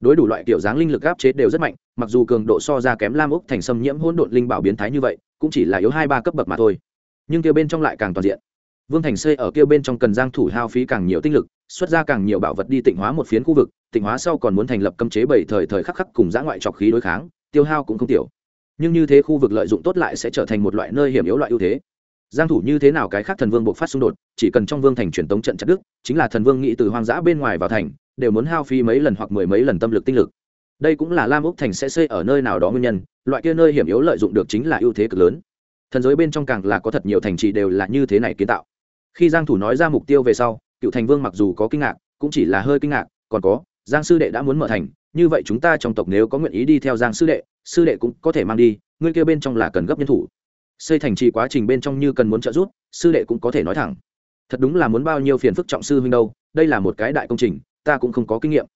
[SPEAKER 1] đối đủ loại kiểu dáng linh lực áp chế đều rất mạnh, mặc dù cường độ so ra kém lam ốc thành xâm nhiễm hỗn độn linh bảo biến thái như vậy, cũng chỉ là yếu hai ba cấp bậc mà thôi. Nhưng kia bên trong lại càng toàn diện. Vương thành xây ở kia bên trong cần giang thủ hao phí càng nhiều tinh lực, xuất ra càng nhiều bảo vật đi tịnh hóa một phiến khu vực, tịnh hóa sau còn muốn thành lập cấm chế bảy thời thời khắc khắc cùng giã ngoại trọc khí đối kháng, tiêu hao cũng không tiểu. Nhưng như thế khu vực lợi dụng tốt lại sẽ trở thành một loại nơi hiểm yếu loại ưu thế giang thủ như thế nào cái khác thần vương buộc phát xung đột, chỉ cần trong vương thành truyền tống trận chặt đức, chính là thần vương nghĩ từ hoang dã bên ngoài vào thành, đều muốn hao phí mấy lần hoặc mười mấy lần tâm lực tinh lực. Đây cũng là lam úc thành sẽ xây ở nơi nào đó nguyên nhân, loại kia nơi hiểm yếu lợi dụng được chính là ưu thế cực lớn. Thần giới bên trong càng là có thật nhiều thành trì đều là như thế này kiến tạo. Khi giang thủ nói ra mục tiêu về sau, cựu thành vương mặc dù có kinh ngạc, cũng chỉ là hơi kinh ngạc, còn có, giang sư đệ đã muốn mở thành, như vậy chúng ta trong tộc nếu có nguyện ý đi theo giang sư đệ sư đệ cũng có thể mang đi, ngươi kia bên trong là cần gấp nhân thủ xây thành trì quá trình bên trong như cần muốn trợ giúp, sư đệ cũng có thể nói thẳng. Thật đúng là muốn bao nhiêu phiền phức trọng sư huynh đâu, đây là một cái đại công trình, ta cũng không có kinh nghiệm.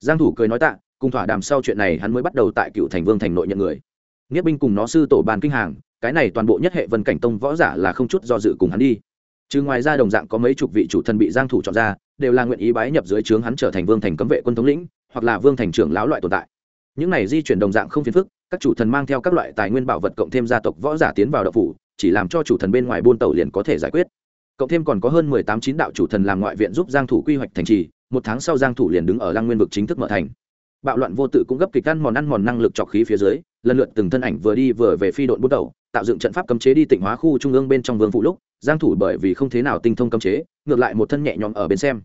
[SPEAKER 1] Giang thủ cười nói tạ, cùng thỏa đàm sau chuyện này hắn mới bắt đầu tại cựu thành vương thành nội nhận người. Nghĩa binh cùng nó sư tổ bàn kinh hàng, cái này toàn bộ nhất hệ vân cảnh tông võ giả là không chút do dự cùng hắn đi. Chứ ngoài ra đồng dạng có mấy chục vị chủ thần bị giang thủ chọn ra, đều là nguyện ý bái nhập dưới trướng hắn trở thành vương thành cấm vệ quân thống lĩnh, hoặc là vương thành trưởng lão loại tồn tại. Những này di chuyển đồng dạng không phiền phức các chủ thần mang theo các loại tài nguyên bảo vật cộng thêm gia tộc võ giả tiến vào đậu phủ, chỉ làm cho chủ thần bên ngoài buôn tàu liền có thể giải quyết. Cộng thêm còn có hơn mười tám chín đạo chủ thần làm ngoại viện giúp giang thủ quy hoạch thành trì, một tháng sau giang thủ liền đứng ở lăng nguyên vực chính thức mở thành. Bạo loạn vô tự cũng gấp kịch ăn mòn ăn mòn năng lực trọc khí phía dưới, lần lượt từng thân ảnh vừa đi vừa về phi đội bút đầu tạo dựng trận pháp cấm chế đi tỉnh hóa khu trung ương bên trong vương phụ lúc, giang thủ bởi vì không thế nào tinh thông cấm chế, ngược lại một thân nhẹ nhõm ở bên xem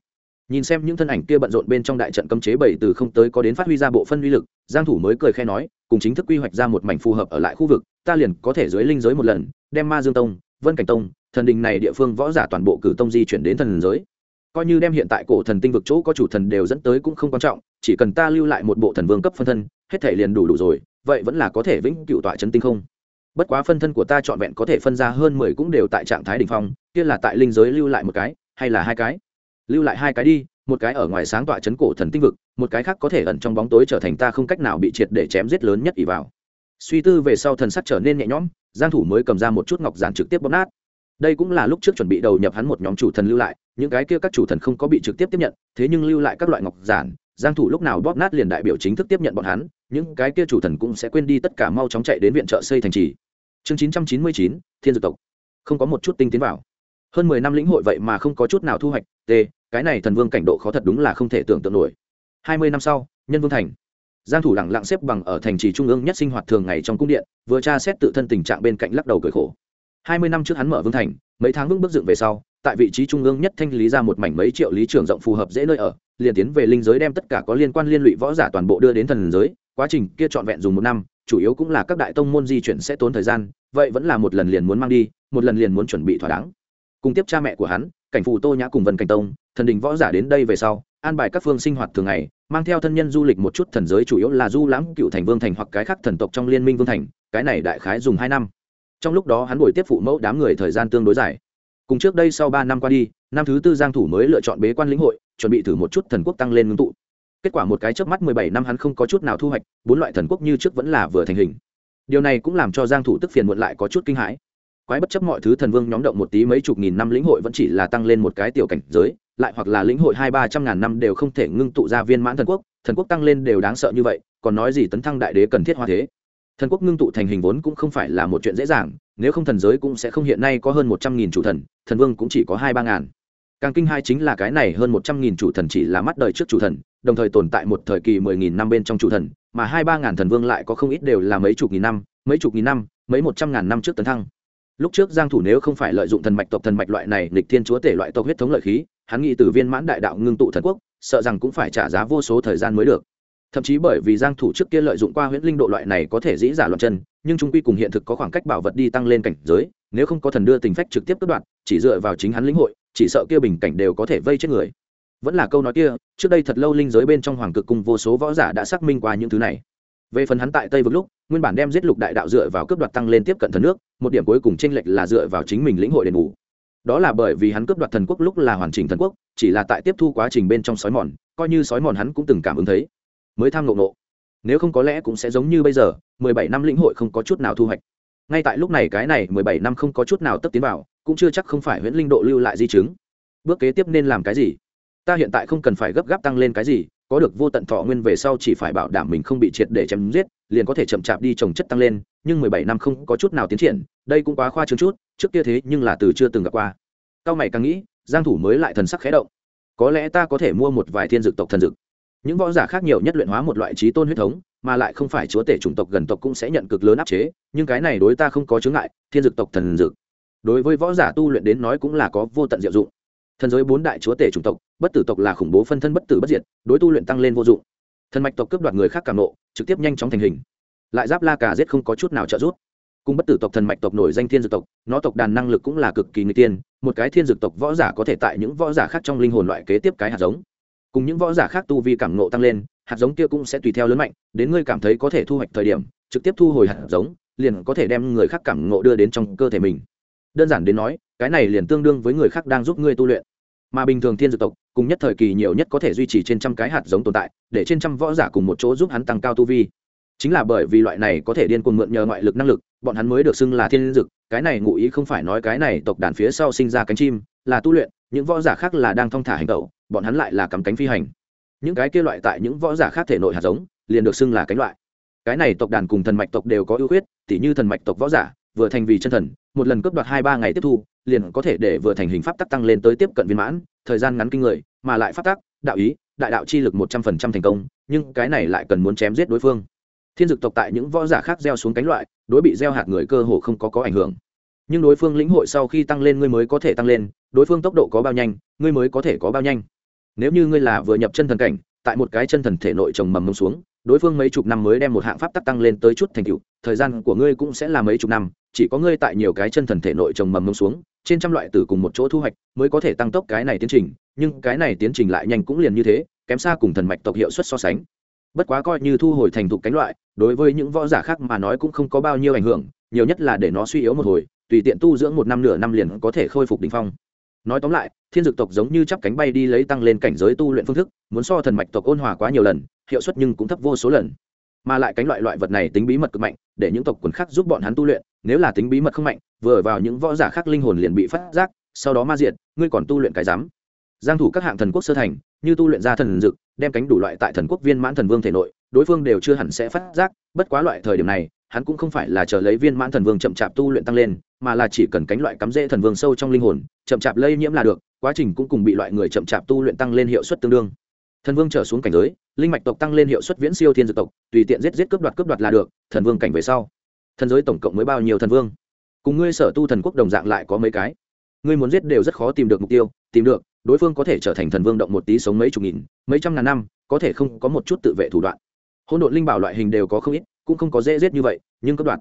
[SPEAKER 1] nhìn xem những thân ảnh kia bận rộn bên trong đại trận cấm chế bảy từ không tới có đến phát huy ra bộ phân uy lực, giang thủ mới cười khẽ nói, cùng chính thức quy hoạch ra một mảnh phù hợp ở lại khu vực, ta liền có thể dưới linh giới một lần, đem ma dương tông, vân cảnh tông, thần đình này địa phương võ giả toàn bộ cử tông di chuyển đến thần giới. Coi như đem hiện tại cổ thần tinh vực chỗ có chủ thần đều dẫn tới cũng không quan trọng, chỉ cần ta lưu lại một bộ thần vương cấp phân thân, hết thể liền đủ đủ rồi, vậy vẫn là có thể vĩnh cựu tọa chân tinh không. Bất quá phân thân của ta trọn vẹn có thể phân ra hơn mười cũng đều tại trạng thái đỉnh phong, kia là tại linh giới lưu lại một cái, hay là hai cái? Lưu lại hai cái đi một cái ở ngoài sáng tọa chấn cổ thần tinh vực một cái khác có thể ẩn trong bóng tối trở thành ta không cách nào bị triệt để chém giết lớn nhất ỷ vào. Suy tư về sau thần sắc trở nên nhẹ nhõm giang thủ mới cầm ra một chút ngọc giản trực tiếp bóp nát. Đây cũng là lúc trước chuẩn bị đầu nhập hắn một nhóm chủ thần lưu lại những cái kia các chủ thần không có bị trực tiếp tiếp nhận thế nhưng lưu lại các loại ngọc giản giang thủ lúc nào bóp nát liền đại biểu chính thức tiếp nhận bọn hắn những cái kia chủ thần cũng sẽ quên đi tất cả mau chóng chạy đến viện trợ xây thành trì. Chương 999, thiên dược tộc. Không có một chút tinh tiến vào. Hơn 10 năm lĩnh hội vậy mà không có chút nào thu hoạch t cái này thần vương cảnh độ khó thật đúng là không thể tưởng tượng nổi. 20 năm sau, nhân vương thành. Giang thủ lặng lặng xếp bằng ở thành trì trung ương nhất sinh hoạt thường ngày trong cung điện, vừa tra xét tự thân tình trạng bên cạnh lắc đầu cười khổ. 20 năm trước hắn mở vương thành, mấy tháng vững bước dựng về sau, tại vị trí trung ương nhất thanh lý ra một mảnh mấy triệu lý trưởng rộng phù hợp dễ nơi ở, liền tiến về linh giới đem tất cả có liên quan liên lụy võ giả toàn bộ đưa đến thần giới, quá trình kia trọn vẹn dùng một năm, chủ yếu cũng là các đại tông môn di chuyển sẽ tốn thời gian, vậy vẫn là một lần liền muốn mang đi, một lần liền muốn chuẩn bị thỏa đáng. Cùng tiếp cha mẹ của hắn, cảnh phù tô nhã cùng vân cảnh tông thần đình võ giả đến đây về sau, an bài các phương sinh hoạt thường ngày, mang theo thân nhân du lịch một chút thần giới chủ yếu là du lãm, cựu thành, vương thành hoặc cái khác thần tộc trong liên minh vương thành, cái này đại khái dùng hai năm. Trong lúc đó hắn buổi tiếp phụ mẫu đám người thời gian tương đối dài. Cùng trước đây sau ba năm qua đi, năm thứ tư giang thủ mới lựa chọn bế quan lĩnh hội, chuẩn bị thử một chút thần quốc tăng lên ngưng tụ. Kết quả một cái chớp mắt 17 năm hắn không có chút nào thu hoạch, bốn loại thần quốc như trước vẫn là vừa thành hình. Điều này cũng làm cho giang thủ tức phiền muộn lại có chút kinh hãi quái bất chấp mọi thứ thần vương nhóm động một tí mấy chục nghìn năm lĩnh hội vẫn chỉ là tăng lên một cái tiểu cảnh giới, lại hoặc là lĩnh hội hai ba trăm ngàn năm đều không thể ngưng tụ ra viên mãn thần quốc thần quốc tăng lên đều đáng sợ như vậy, còn nói gì tấn thăng đại đế cần thiết hoa thế. Thần quốc ngưng tụ thành hình vốn cũng không phải là một chuyện dễ dàng, nếu không thần giới cũng sẽ không hiện nay có hơn một trăm nghìn chủ thần thần vương cũng chỉ có hai ba ngàn. Càng kinh hai chính là cái này hơn một trăm nghìn chủ thần chỉ là mắt đời trước chủ thần, đồng thời tồn tại một thời kỳ mười nghìn năm bên trong chủ thần, mà hai ba ngàn thần vương lại có không ít đều là mấy chục nghìn năm, mấy chục nghìn năm, mấy một trăm ngàn năm trước tấn thăng lúc trước giang thủ nếu không phải lợi dụng thần mạch tộc, thần mạch loại này lịch thiên chúa tể loại tộc huyết thống lợi khí, hắn nghĩ từ viên mãn đại đạo ngưng tụ thần quốc, sợ rằng cũng phải trả giá vô số thời gian mới được. Thậm chí bởi vì giang thủ trước kia lợi dụng qua huyễn linh độ loại này có thể dĩ giả loạn chân, nhưng trung quy cùng hiện thực có khoảng cách bảo vật đi tăng lên cảnh giới, nếu không có thần đưa tình phách trực tiếp cất đoạn, chỉ dựa vào chính hắn lĩnh hội, chỉ sợ kia bình cảnh đều có thể vây chết người. Vẫn là câu nói kia, trước đây thật lâu linh giới bên trong hoàng cực cung vô số võ giả đã xác minh qua những thứ này về phần hắn tại tây vực lúc, nguyên bản đem giết lục đại đạo dựa vào cướp đoạt tăng lên tiếp cận thần nước, một điểm cuối cùng tranh lệch là dựa vào chính mình lĩnh hội đền bù. Đó là bởi vì hắn cướp đoạt thần quốc lúc là hoàn chỉnh thần quốc, chỉ là tại tiếp thu quá trình bên trong sói mòn, coi như sói mòn hắn cũng từng cảm ứng thấy. Mới tham ngộ ngộ. Nếu không có lẽ cũng sẽ giống như bây giờ, mười bảy năm lĩnh hội không có chút nào thu hoạch. Ngay tại lúc này cái này mười bảy năm không có chút nào tất tiến vào, cũng chưa chắc không phải huyễn linh độ lưu lại di chứng. Bước kế tiếp nên làm cái gì? Ta hiện tại không cần phải gấp gáp tăng lên cái gì có được vô tận thọ nguyên về sau chỉ phải bảo đảm mình không bị triệt để chém giết, liền có thể chậm chạp đi trồng chất tăng lên, nhưng mười bảy năm không có chút nào tiến triển, đây cũng quá khoa trương chút, trước kia thế nhưng là từ chưa từng gặp qua. Cao mày càng nghĩ, giang thủ mới lại thần sắc khẽ động. Có lẽ ta có thể mua một vài thiên dược tộc thần dược. Những võ giả khác nhiều nhất luyện hóa một loại trí tôn huyết thống, mà lại không phải chúa tể chủng tộc gần tộc cũng sẽ nhận cực lớn áp chế, nhưng cái này đối ta không có chướng ngại, thiên dược tộc thần dược. Đối với võ giả tu luyện đến nói cũng là có vô tận diệu dụng. Thần giới bốn đại chúa tể chủng tộc bất tử tộc là khủng bố phân thân bất tử bất diệt, đối tu luyện tăng lên vô dụng. Thần mạch tộc cướp đoạt người khác càng nộ, trực tiếp nhanh chóng thành hình. Lại giáp la cả giết không có chút nào trợ giúp. Cùng bất tử tộc thần mạch tộc nổi danh thiên dược tộc, nó tộc đàn năng lực cũng là cực kỳ người tiên, một cái thiên dược tộc võ giả có thể tại những võ giả khác trong linh hồn loại kế tiếp cái hạt giống. Cùng những võ giả khác tu vi cảm nộ tăng lên, hạt giống kia cũng sẽ tùy theo lớn mạnh, đến ngươi cảm thấy có thể thu hoạch thời điểm, trực tiếp thu hồi hạt giống, liền có thể đem người khác cảm nộ đưa đến trong cơ thể mình. Đơn giản đến nói, cái này liền tương đương với người khác đang giúp ngươi tu luyện mà bình thường thiên dược tộc, cùng nhất thời kỳ nhiều nhất có thể duy trì trên trăm cái hạt giống tồn tại, để trên trăm võ giả cùng một chỗ giúp hắn tăng cao tu vi. Chính là bởi vì loại này có thể điên cuồng mượn nhờ ngoại lực năng lực, bọn hắn mới được xưng là thiên dực cái này ngụ ý không phải nói cái này tộc đàn phía sau sinh ra cánh chim, là tu luyện, những võ giả khác là đang thong thả hành tẩu, bọn hắn lại là cắm cánh phi hành. Những cái kia loại tại những võ giả khác thể nội hạt giống, liền được xưng là cánh loại. Cái này tộc đàn cùng thần mạch tộc đều có ưu khuyết, tỉ như thần mạch tộc võ giả, vừa thành vì chân thần, một lần cướp đoạt hai ba ngày tiếp thu liền có thể để vừa thành hình pháp tắc tăng lên tới tiếp cận viên mãn, thời gian ngắn kinh người, mà lại pháp tắc, đạo ý, đại đạo chi lực một trăm phần trăm thành công, nhưng cái này lại cần muốn chém giết đối phương. Thiên dực tộc tại những võ giả khác gieo xuống cánh loại, đối bị gieo hạt người cơ hồ không có có ảnh hưởng. Nhưng đối phương lĩnh hội sau khi tăng lên ngươi mới có thể tăng lên, đối phương tốc độ có bao nhanh, ngươi mới có thể có bao nhanh. Nếu như ngươi là vừa nhập chân thần cảnh, tại một cái chân thần thể nội trồng mầm mông xuống đối phương mấy chục năm mới đem một hạng pháp tắc tăng lên tới chút thành tựu, thời gian của ngươi cũng sẽ là mấy chục năm, chỉ có ngươi tại nhiều cái chân thần thể nội trồng mầm mông xuống, trên trăm loại tử cùng một chỗ thu hoạch mới có thể tăng tốc cái này tiến trình, nhưng cái này tiến trình lại nhanh cũng liền như thế, kém xa cùng thần mạch tộc hiệu suất so sánh. Bất quá coi như thu hồi thành thục cánh loại, đối với những võ giả khác mà nói cũng không có bao nhiêu ảnh hưởng, nhiều nhất là để nó suy yếu một hồi, tùy tiện tu dưỡng một năm nửa năm liền có thể khôi phục đ ỉ n h phong. Nói tóm lại, thiên dược tộc giống như chắp cánh bay đi lấy tăng lên cảnh giới tu luyện phương thức, muốn so thần mạch tộc ôn hòa quá nhiều lần hiệu suất nhưng cũng thấp vô số lần. Mà lại cánh loại loại vật này tính bí mật cực mạnh để những tộc quần khác giúp bọn hắn tu luyện nếu là tính bí mật không mạnh vừa vào những võ giả khác linh hồn liền bị phát giác sau đó ma diệt ngươi còn tu luyện cái giám, giang thủ các hạng thần quốc sơ thành như tu luyện ra thần dực đem cánh đủ loại tại thần quốc viên mãn thần vương thể nội đối phương đều chưa hẳn sẽ phát giác bất quá loại thời điểm này hắn cũng không phải là chờ lấy viên mãn thần vương chậm chạp tu luyện tăng lên mà là chỉ cần cánh loại cắm rễ thần vương sâu trong linh hồn chậm chạp lây nhiễm là được quá trình cũng cùng bị loại người chậm chạp tu luyện tăng lên hiệu suất tương đương. Thần vương trở xuống cảnh giới linh mạch tộc tăng lên hiệu suất viễn siêu thiên dược tộc, tùy tiện giết giết cướp đoạt cướp đoạt là được, thần vương cảnh về sau, thần giới tổng cộng mới bao nhiêu thần vương? Cùng ngươi sở tu thần quốc đồng dạng lại có mấy cái. Ngươi muốn giết đều rất khó tìm được mục tiêu, tìm được, đối phương có thể trở thành thần vương động một tí sống mấy chục nghìn, mấy trăm ngàn năm, có thể không có một chút tự vệ thủ đoạn. Hôn độn linh bảo loại hình đều có không ít, cũng không có dễ giết như vậy, nhưng cấp đoạn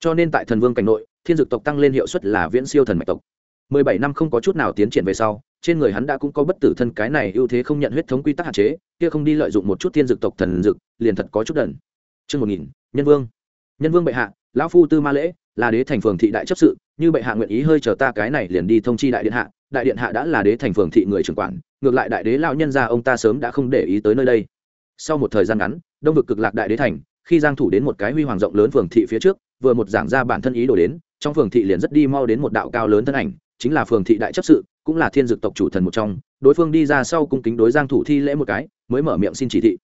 [SPEAKER 1] cho nên tại thần vương cảnh nội, thiên dược tộc tăng lên hiệu suất là viễn siêu thần mạch tộc mười bảy năm không có chút nào tiến triển về sau, trên người hắn đã cũng có bất tử thân cái này ưu thế không nhận huyết thống quy tắc hạn chế, kia không đi lợi dụng một chút thiên dược tộc thần dược, liền thật có chút đần. Chương một nghìn, nhân vương. Nhân vương bệ hạ, lão phu tư ma lễ, là đế thành phường thị đại chấp sự, như bệ hạ nguyện ý hơi chờ ta cái này liền đi thông chi đại điện hạ, đại điện hạ đã là đế thành phường thị người trưởng quản, ngược lại đại đế lão nhân gia ông ta sớm đã không để ý tới nơi đây. Sau một thời gian ngắn, đông vực cực lạc đại đế thành, khi giang thủ đến một cái huy hoàng rộng lớn phường thị phía trước, vừa một giảng ra bản thân ý đồ đến, trong phường thị liền rất đi mau đến một đạo cao lớn thân ảnh chính là phường thị đại chấp sự, cũng là thiên dược tộc chủ thần một trong, đối phương đi ra sau cung kính đối giang thủ thi lễ một cái, mới mở miệng xin chỉ thị.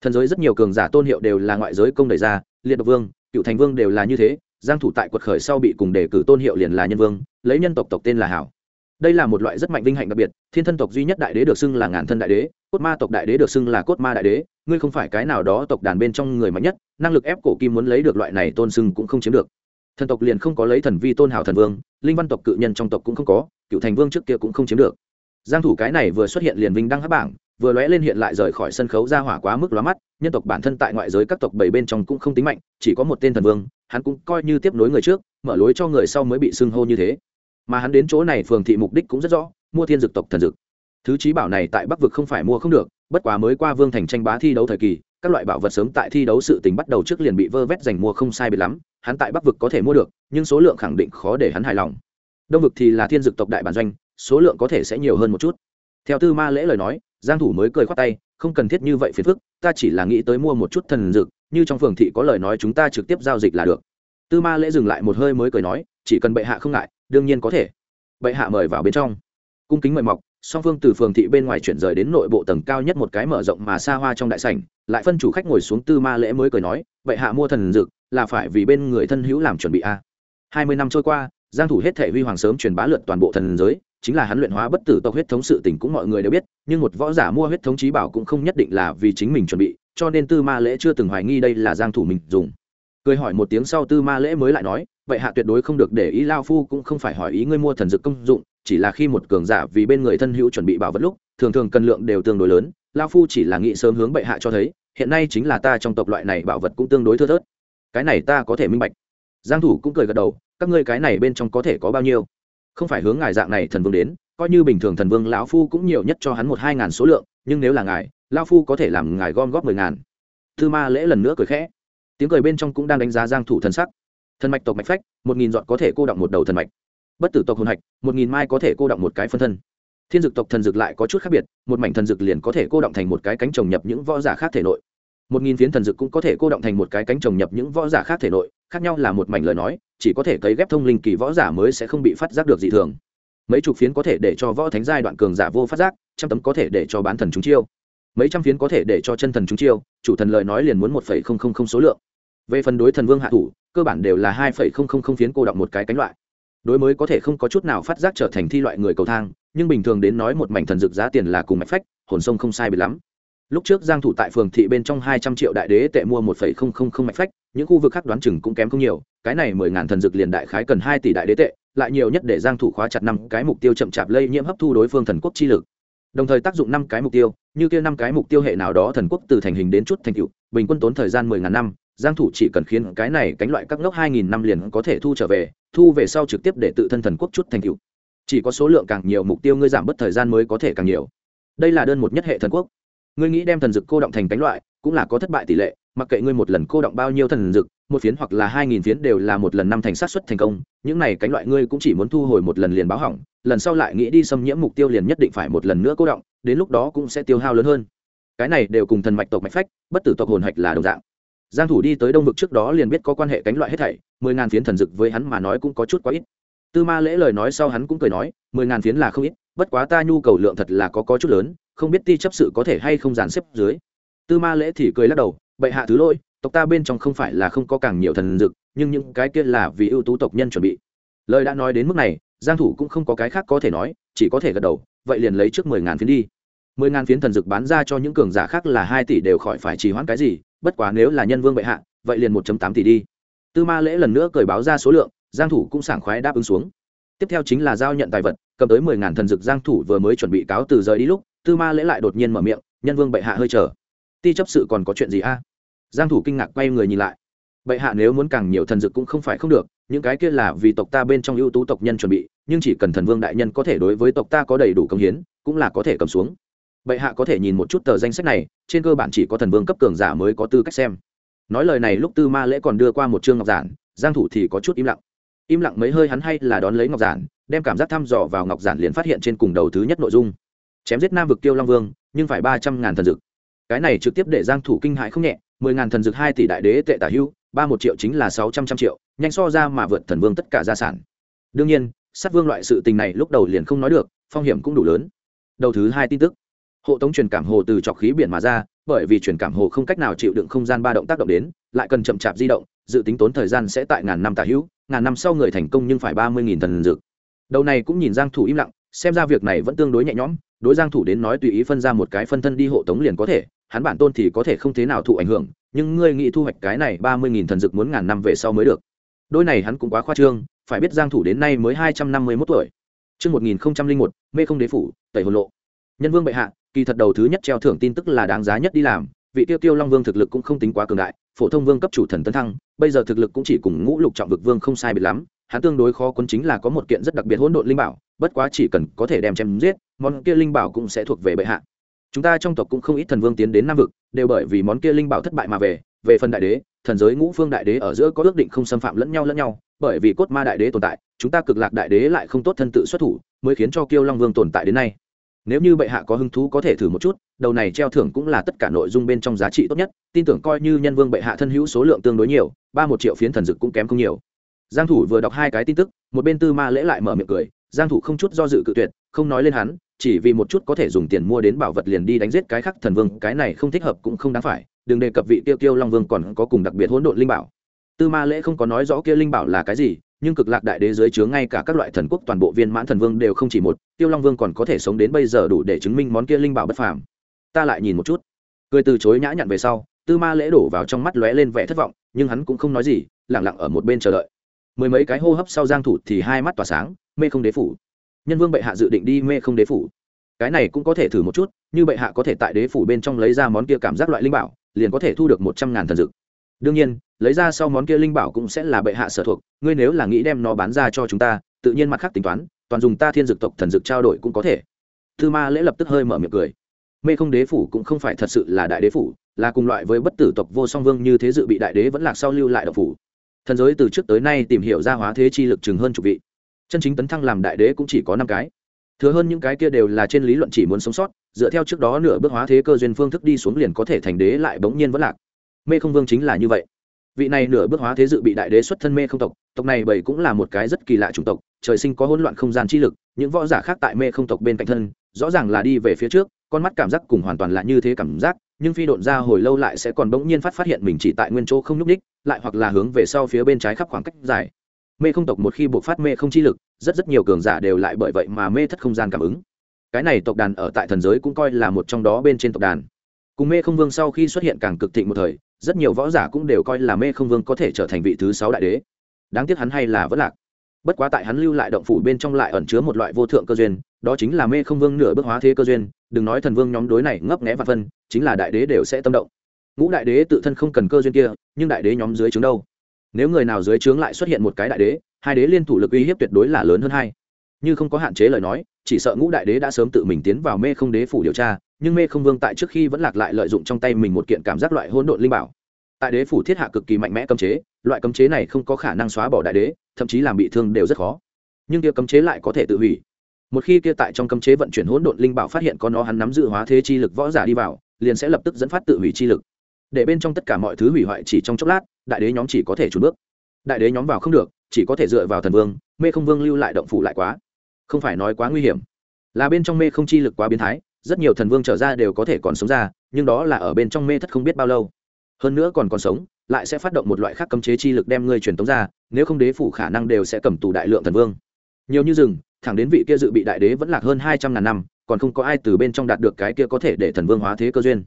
[SPEAKER 1] Thần giới rất nhiều cường giả tôn hiệu đều là ngoại giới công đẩy ra, liệt độc vương, cựu thành vương đều là như thế, giang thủ tại quật khởi sau bị cùng đề cử tôn hiệu liền là nhân vương, lấy nhân tộc tộc tên là hảo. Đây là một loại rất mạnh vinh hạnh đặc biệt, thiên thân tộc duy nhất đại đế được xưng là ngàn thân đại đế, cốt ma tộc đại đế được xưng là cốt ma đại đế, ngươi không phải cái nào đó tộc đàn bên trong người mạnh nhất, năng lực ép cổ kim muốn lấy được loại này tôn xưng cũng không chiếm được thần tộc liền không có lấy thần vi tôn hào thần vương, linh văn tộc cự nhân trong tộc cũng không có, cựu thành vương trước kia cũng không chiếm được. Giang thủ cái này vừa xuất hiện liền vinh đăng hấp bảng, vừa lóe lên hiện lại rời khỏi sân khấu ra hỏa quá mức lóa mắt, nhân tộc bản thân tại ngoại giới các tộc bảy bên trong cũng không tính mạnh, chỉ có một tên thần vương, hắn cũng coi như tiếp nối người trước, mở lối cho người sau mới bị sưng hô như thế. Mà hắn đến chỗ này phường thị mục đích cũng rất rõ, mua thiên dược tộc thần dược. Thứ trí bảo này tại bắc vực không phải mua không được, bất quá mới qua vương thành tranh bá thi đấu thời kỳ các loại bảo vật sớm tại thi đấu sự tình bắt đầu trước liền bị vơ vét giành mua không sai biệt lắm, hắn tại bắc vực có thể mua được, nhưng số lượng khẳng định khó để hắn hài lòng. Đông vực thì là thiên dược tộc đại bản doanh, số lượng có thể sẽ nhiều hơn một chút. Theo tư ma lễ lời nói, giang thủ mới cười khoát tay, không cần thiết như vậy phiền phức, ta chỉ là nghĩ tới mua một chút thần dược như trong phường thị có lời nói chúng ta trực tiếp giao dịch là được. Tư ma lễ dừng lại một hơi mới cười nói, chỉ cần bệ hạ không ngại, đương nhiên có thể. Bệ hạ mời vào bên trong. Cung kính mời mọc, song phương từ phường thị bên ngoài chuyển rời đến nội bộ tầng cao nhất một cái mở rộng mà xa hoa trong đại sảnh lại phân chủ khách ngồi xuống tư ma lễ mới cười nói, vậy hạ mua thần dược, là phải vì bên người thân hữu làm chuẩn bị a. Hai mươi năm trôi qua, giang thủ hết thể huy hoàng sớm truyền bá lượt toàn bộ thần giới, chính là hắn luyện hóa bất tử tộc huyết thống sự tình cũng mọi người đều biết, nhưng một võ giả mua huyết thống trí bảo cũng không nhất định là vì chính mình chuẩn bị, cho nên tư ma lễ chưa từng hoài nghi đây là giang thủ mình dùng. Cười hỏi một tiếng sau tư ma lễ mới lại nói, vậy hạ tuyệt đối không được để ý lao phu cũng không phải hỏi ý ngươi mua thần dược công dụng, chỉ là khi một cường giả vì bên người thân hữu chuẩn bị bảo vật lúc, thường thường cân lượng đều tương đối lớn lao phu chỉ là nghĩ sớm hướng bệ hạ cho thấy, hiện nay chính là ta trong tộc loại này bảo vật cũng tương đối thưa thớt. Cái này ta có thể minh bạch. Giang thủ cũng cười gật đầu, các ngươi cái này bên trong có thể có bao nhiêu? Không phải hướng ngài dạng này thần vương đến, coi như bình thường thần vương lão phu cũng nhiều nhất cho hắn một hai ngàn số lượng, nhưng nếu là ngài, lão phu có thể làm ngài gom góp mười ngàn. Thư ma lễ lần nữa cười khẽ. Tiếng cười bên trong cũng đang đánh giá giang thủ thần sắc. Thần mạch tộc mạch phách, một nghìn dọn có thể cô động một đầu thần mạch. Bất tử tộc hồn hạch, một nghìn mai có thể cô động một cái phân thân thiên dực tộc thần dực lại có chút khác biệt, một mảnh thần dực liền có thể cô động thành một cái cánh trồng nhập những võ giả khác thể nội. Một nghìn phiến thần dực cũng có thể cô động thành một cái cánh trồng nhập những võ giả khác thể nội, khác nhau là một mảnh lời nói, chỉ có thể cấy ghép thông linh kỳ võ giả mới sẽ không bị phát giác được dị thường. Mấy chục phiến có thể để cho võ thánh giai đoạn cường giả vô phát giác, trăm tấm có thể để cho bán thần chúng chiêu. Mấy trăm phiến có thể để cho chân thần chúng chiêu, chủ thần lời nói liền muốn một phẩy không không không số lượng. Về phần đối thần vương hạ thủ, cơ bản đều là hai phẩy không không không phiến cô động một cái cánh loại. Đối mới có thể không có chút nào phát giác trở thành thi loại người cầu thang nhưng bình thường đến nói một mảnh thần dược giá tiền là cùng mạch phách, hồn sông không sai bị lắm. Lúc trước giang thủ tại phường thị bên trong hai trăm triệu đại đế tệ mua một phẩy không không không mạch phách, những khu vực khác đoán chừng cũng kém không nhiều, cái này mười ngàn thần dược liền đại khái cần hai tỷ đại đế tệ, lại nhiều nhất để giang thủ khóa chặt năm cái mục tiêu chậm chạp lây nhiễm hấp thu đối phương thần quốc chi lực. Đồng thời tác dụng năm cái mục tiêu, như kia năm cái mục tiêu hệ nào đó thần quốc từ thành hình đến chút thành tựu, bình quân tốn thời gian mười ngàn năm, giang thủ chỉ cần khiến cái này cánh loại các ngốc hai nghìn năm liền có thể thu trở về, thu về sau trực tiếp để tự thân thần quốc chút thành tựu chỉ có số lượng càng nhiều mục tiêu ngươi giảm bớt thời gian mới có thể càng nhiều. Đây là đơn một nhất hệ thần quốc. Ngươi nghĩ đem thần dực cô động thành cánh loại, cũng là có thất bại tỷ lệ, mặc kệ ngươi một lần cô động bao nhiêu thần dực, một phiến hoặc là hai nghìn phiến đều là một lần năm thành sát xuất thành công, những này cánh loại ngươi cũng chỉ muốn thu hồi một lần liền báo hỏng, lần sau lại nghĩ đi xâm nhiễm mục tiêu liền nhất định phải một lần nữa cô động, đến lúc đó cũng sẽ tiêu hao lớn hơn. Cái này đều cùng thần mạch tộc mạch phách, bất tử tộc hồn hạch là đồng dạng. Giang thủ đi tới đông vực trước đó liền biết có quan hệ cánh loại hết thảy, mười ngàn phiến thần dực với hắn mà nói cũng có chút quá ít tư ma lễ lời nói sau hắn cũng cười nói, mười ngàn phiến là không ít, bất quá ta nhu cầu lượng thật là có có chút lớn, không biết ti chấp sự có thể hay không dàn xếp dưới. Tư ma lễ thì cười lắc đầu, bệ hạ thứ lỗi, tộc ta bên trong không phải là không có càng nhiều thần dực nhưng những cái kia là vì ưu tú tộc nhân chuẩn bị. Lời đã nói đến mức này, giang thủ cũng không có cái khác có thể nói, chỉ có thể gật đầu, vậy liền lấy trước mười ngàn phiến đi. Mười ngàn phiến thần dực bán ra cho những cường giả khác là hai tỷ đều khỏi phải trì hoãn cái gì, bất quá nếu là nhân vương bệ hạ, vậy liền một tám tỷ đi. Tư ma lễ lần nữa cười báo ra số lượng giang thủ cũng sảng khoái đáp ứng xuống. Tiếp theo chính là giao nhận tài vật, cầm tới mười ngàn thần dực giang thủ vừa mới chuẩn bị cáo từ rời đi lúc, tư ma lễ lại đột nhiên mở miệng, nhân vương bệ hạ hơi chờ. Ti chấp sự còn có chuyện gì a? Giang thủ kinh ngạc quay người nhìn lại. Bệ hạ nếu muốn càng nhiều thần dực cũng không phải không được, những cái kia là vì tộc ta bên trong ưu tú tộc nhân chuẩn bị, nhưng chỉ cần thần vương đại nhân có thể đối với tộc ta có đầy đủ công hiến, cũng là có thể cầm xuống. Bệ hạ có thể nhìn một chút tờ danh sách này, trên cơ bản chỉ có thần vương cấp cường giả mới có tư cách xem. Nói lời này lúc tư ma lễ còn đưa qua một chương ngọc giản, giang thủ thì có chút im lặng im lặng mấy hơi hắn hay là đón lấy ngọc giản, đem cảm giác thăm dò vào ngọc giản liền phát hiện trên cùng đầu thứ nhất nội dung. Chém giết nam vực tiêu long vương, nhưng phải ba trăm ngàn thần dực cái này trực tiếp để giang thủ kinh hại không nhẹ, mười ngàn thần dực hai tỷ đại đế tệ tả hưu, ba một triệu chính là sáu trăm trăm triệu, nhanh so ra mà vượt thần vương tất cả gia sản. Đương nhiên, sát vương loại sự tình này lúc đầu liền không nói được, phong hiểm cũng đủ lớn. Đầu thứ hai tin tức. Hộ tống truyền cảm hồ từ trọc khí biển mà ra, bởi vì truyền cảm hồ không cách nào chịu đựng không gian ba động tác động đến, lại cần chậm chạp di động dự tính tốn thời gian sẽ tại ngàn năm tả hữu ngàn năm sau người thành công nhưng phải ba mươi nghìn thần dược. Đầu này cũng nhìn giang thủ im lặng xem ra việc này vẫn tương đối nhẹ nhõm đối giang thủ đến nói tùy ý phân ra một cái phân thân đi hộ tống liền có thể hắn bản tôn thì có thể không thế nào thụ ảnh hưởng nhưng ngươi nghĩ thu hoạch cái này ba mươi nghìn thần dược muốn ngàn năm về sau mới được. Đôi này hắn cũng quá khoa trương phải biết giang thủ đến nay mới hai trăm năm mươi 251 tuổi. Trước 1001, mê không đế phủ, tẩy hồn lộ. Nhân vương bệ hạ, kỳ thật đầu thứ nhất treo thưởng tin tức là đáng giá nhất đi làm, vị tiêu tiêu long vương thực lực cũng không tính quá cường đại, phổ thông vương cấp chủ thần tấn thăng, bây giờ thực lực cũng chỉ cùng ngũ lục trọng vực vương không sai biệt lắm, hắn tương đối khó quân chính là có một kiện rất đặc biệt hỗn độn linh bảo, bất quá chỉ cần có thể đem chém giết, món kia linh bảo cũng sẽ thuộc về bệ hạ. Chúng ta trong tộc cũng không ít thần vương tiến đến nam vực, đều bởi vì món kia linh bảo thất bại mà về, về phần đại đế, thần giới ngũ phương đại đế ở giữa có ước định không xâm phạm lẫn nhau lẫn nhau, bởi vì cốt ma đại đế tồn tại, chúng ta cực lạc đại đế lại không tốt thân tự xuất thủ, mới khiến cho Kiêu Long Vương tồn tại đến nay. Nếu như bệ hạ có hứng thú có thể thử một chút, đầu này treo thưởng cũng là tất cả nội dung bên trong giá trị tốt nhất, tin tưởng coi như nhân vương bệ hạ thân hữu số lượng tương đối nhiều, ba một triệu phiến thần dực cũng kém không nhiều. Giang thủ vừa đọc hai cái tin tức một bên tư ma lễ lại mở miệng cười giang thủ không chút do dự cự tuyệt không nói lên hắn chỉ vì một chút có thể dùng tiền mua đến bảo vật liền đi đánh giết cái khác thần vương cái này không thích hợp cũng không đáng phải đừng đề cập vị tiêu tiêu long vương còn có cùng đặc biệt hỗn độn linh bảo tư ma lễ không có nói rõ kia linh bảo là cái gì, nhưng cực lạc đại đế dưới chướng ngay cả các loại thần quốc toàn bộ viên mãn thần vương đều không chỉ một, tiêu long vương còn có thể sống đến bây giờ đủ để chứng minh món kia linh bảo bất phàm. Ta lại nhìn một chút. Cười từ chối nhã nhặn về sau, tư ma lễ đổ vào trong mắt lóe lên vẻ thất vọng, nhưng hắn cũng không nói gì, lặng lặng ở một bên chờ đợi. Mười mấy cái hô hấp sau giang thủ thì hai mắt tỏa sáng, mê không đế phủ. Nhân vương bệ hạ dự định đi mê không đế phủ. Cái này cũng có thể thử một chút, như bệ hạ có thể tại đế phủ bên trong lấy ra món kia cảm giác loại linh bảo, liền có thể thu được một trăm ngàn thần dực đương nhiên lấy ra sau món kia linh bảo cũng sẽ là bệ hạ sở thuộc, ngươi nếu là nghĩ đem nó bán ra cho chúng ta, tự nhiên mặt khác tính toán, toàn dùng ta thiên dực tộc thần dực trao đổi cũng có thể. Thư ma lễ lập tức hơi mở miệng cười. Mê không đế phủ cũng không phải thật sự là đại đế phủ, là cùng loại với bất tử tộc vô song vương như thế dự bị đại đế vẫn lạc sau lưu lại độc phủ. Thần giới từ trước tới nay tìm hiểu ra hóa thế chi lực chừng hơn chục vị. Chân chính tấn thăng làm đại đế cũng chỉ có năm cái. Thừa hơn những cái kia đều là trên lý luận chỉ muốn sống sót, dựa theo trước đó nửa bước hóa thế cơ duyên phương thức đi xuống liền có thể thành đế lại bỗng nhiên vẫn lạc. Mê không vương chính là như vậy vị này nửa bước hóa thế dự bị đại đế xuất thân mê không tộc tộc này bảy cũng là một cái rất kỳ lạ chủng tộc, trời sinh có hỗn loạn không gian chi lực, những võ giả khác tại mê không tộc bên cạnh thân, rõ ràng là đi về phía trước, con mắt cảm giác cùng hoàn toàn là như thế cảm giác, nhưng phi độn ra hồi lâu lại sẽ còn bỗng nhiên phát phát hiện mình chỉ tại nguyên chỗ không nhúc ních lại hoặc là hướng về sau phía bên trái khắp khoảng cách dài. Mê không tộc một khi buộc phát mê không chi lực, rất rất nhiều cường giả đều lại bởi vậy mà mê thất không gian cảm ứng. Cái này tộc đàn ở tại thần giới cũng coi là một trong đó bên trên tộc đàn. Cùng mê không vương sau khi xuất hiện càng cực thịnh một thời rất nhiều võ giả cũng đều coi là mê không vương có thể trở thành vị thứ sáu đại đế. Đáng tiếc hắn hay là vất lạc. Bất quá tại hắn lưu lại động phủ bên trong lại ẩn chứa một loại vô thượng cơ duyên, đó chính là mê không vương nửa bước hóa thế cơ duyên, đừng nói thần vương nhóm đối này ngấp nghẽ và phân, chính là đại đế đều sẽ tâm động. Ngũ đại đế tự thân không cần cơ duyên kia, nhưng đại đế nhóm dưới trướng đâu? Nếu người nào dưới trướng lại xuất hiện một cái đại đế, hai đế liên thủ lực uy hiếp tuyệt đối là lớn hơn hai. Như không có hạn chế lời nói, chỉ sợ ngũ đại đế đã sớm tự mình tiến vào mê không đế phủ điều tra nhưng mê không vương tại trước khi vẫn lạc lại lợi dụng trong tay mình một kiện cảm giác loại hỗn độn linh bảo. Tại đế phủ thiết hạ cực kỳ mạnh mẽ cấm chế, loại cấm chế này không có khả năng xóa bỏ đại đế, thậm chí làm bị thương đều rất khó. Nhưng kia cấm chế lại có thể tự hủy. Một khi kia tại trong cấm chế vận chuyển hỗn độn linh bảo phát hiện có nó, hắn nắm giữ hóa thế chi lực võ giả đi vào, liền sẽ lập tức dẫn phát tự hủy chi lực. Để bên trong tất cả mọi thứ hủy hoại chỉ trong chốc lát, đại đế nhóm chỉ có thể trùn bước. Đại đế nhóm vào không được, chỉ có thể dựa vào thần vương, mê không vương lưu lại động phủ lại quá. Không phải nói quá nguy hiểm. Là bên trong mê không chi lực quá biến thái rất nhiều thần vương trở ra đều có thể còn sống ra, nhưng đó là ở bên trong mê thất không biết bao lâu. Hơn nữa còn còn sống, lại sẽ phát động một loại khác cấm chế chi lực đem ngươi truyền tống ra, nếu không đế phủ khả năng đều sẽ cầm tù đại lượng thần vương. Nhiều như rừng, thẳng đến vị kia dự bị đại đế vẫn lạc hơn hai trăm ngàn năm, còn không có ai từ bên trong đạt được cái kia có thể để thần vương hóa thế cơ duyên.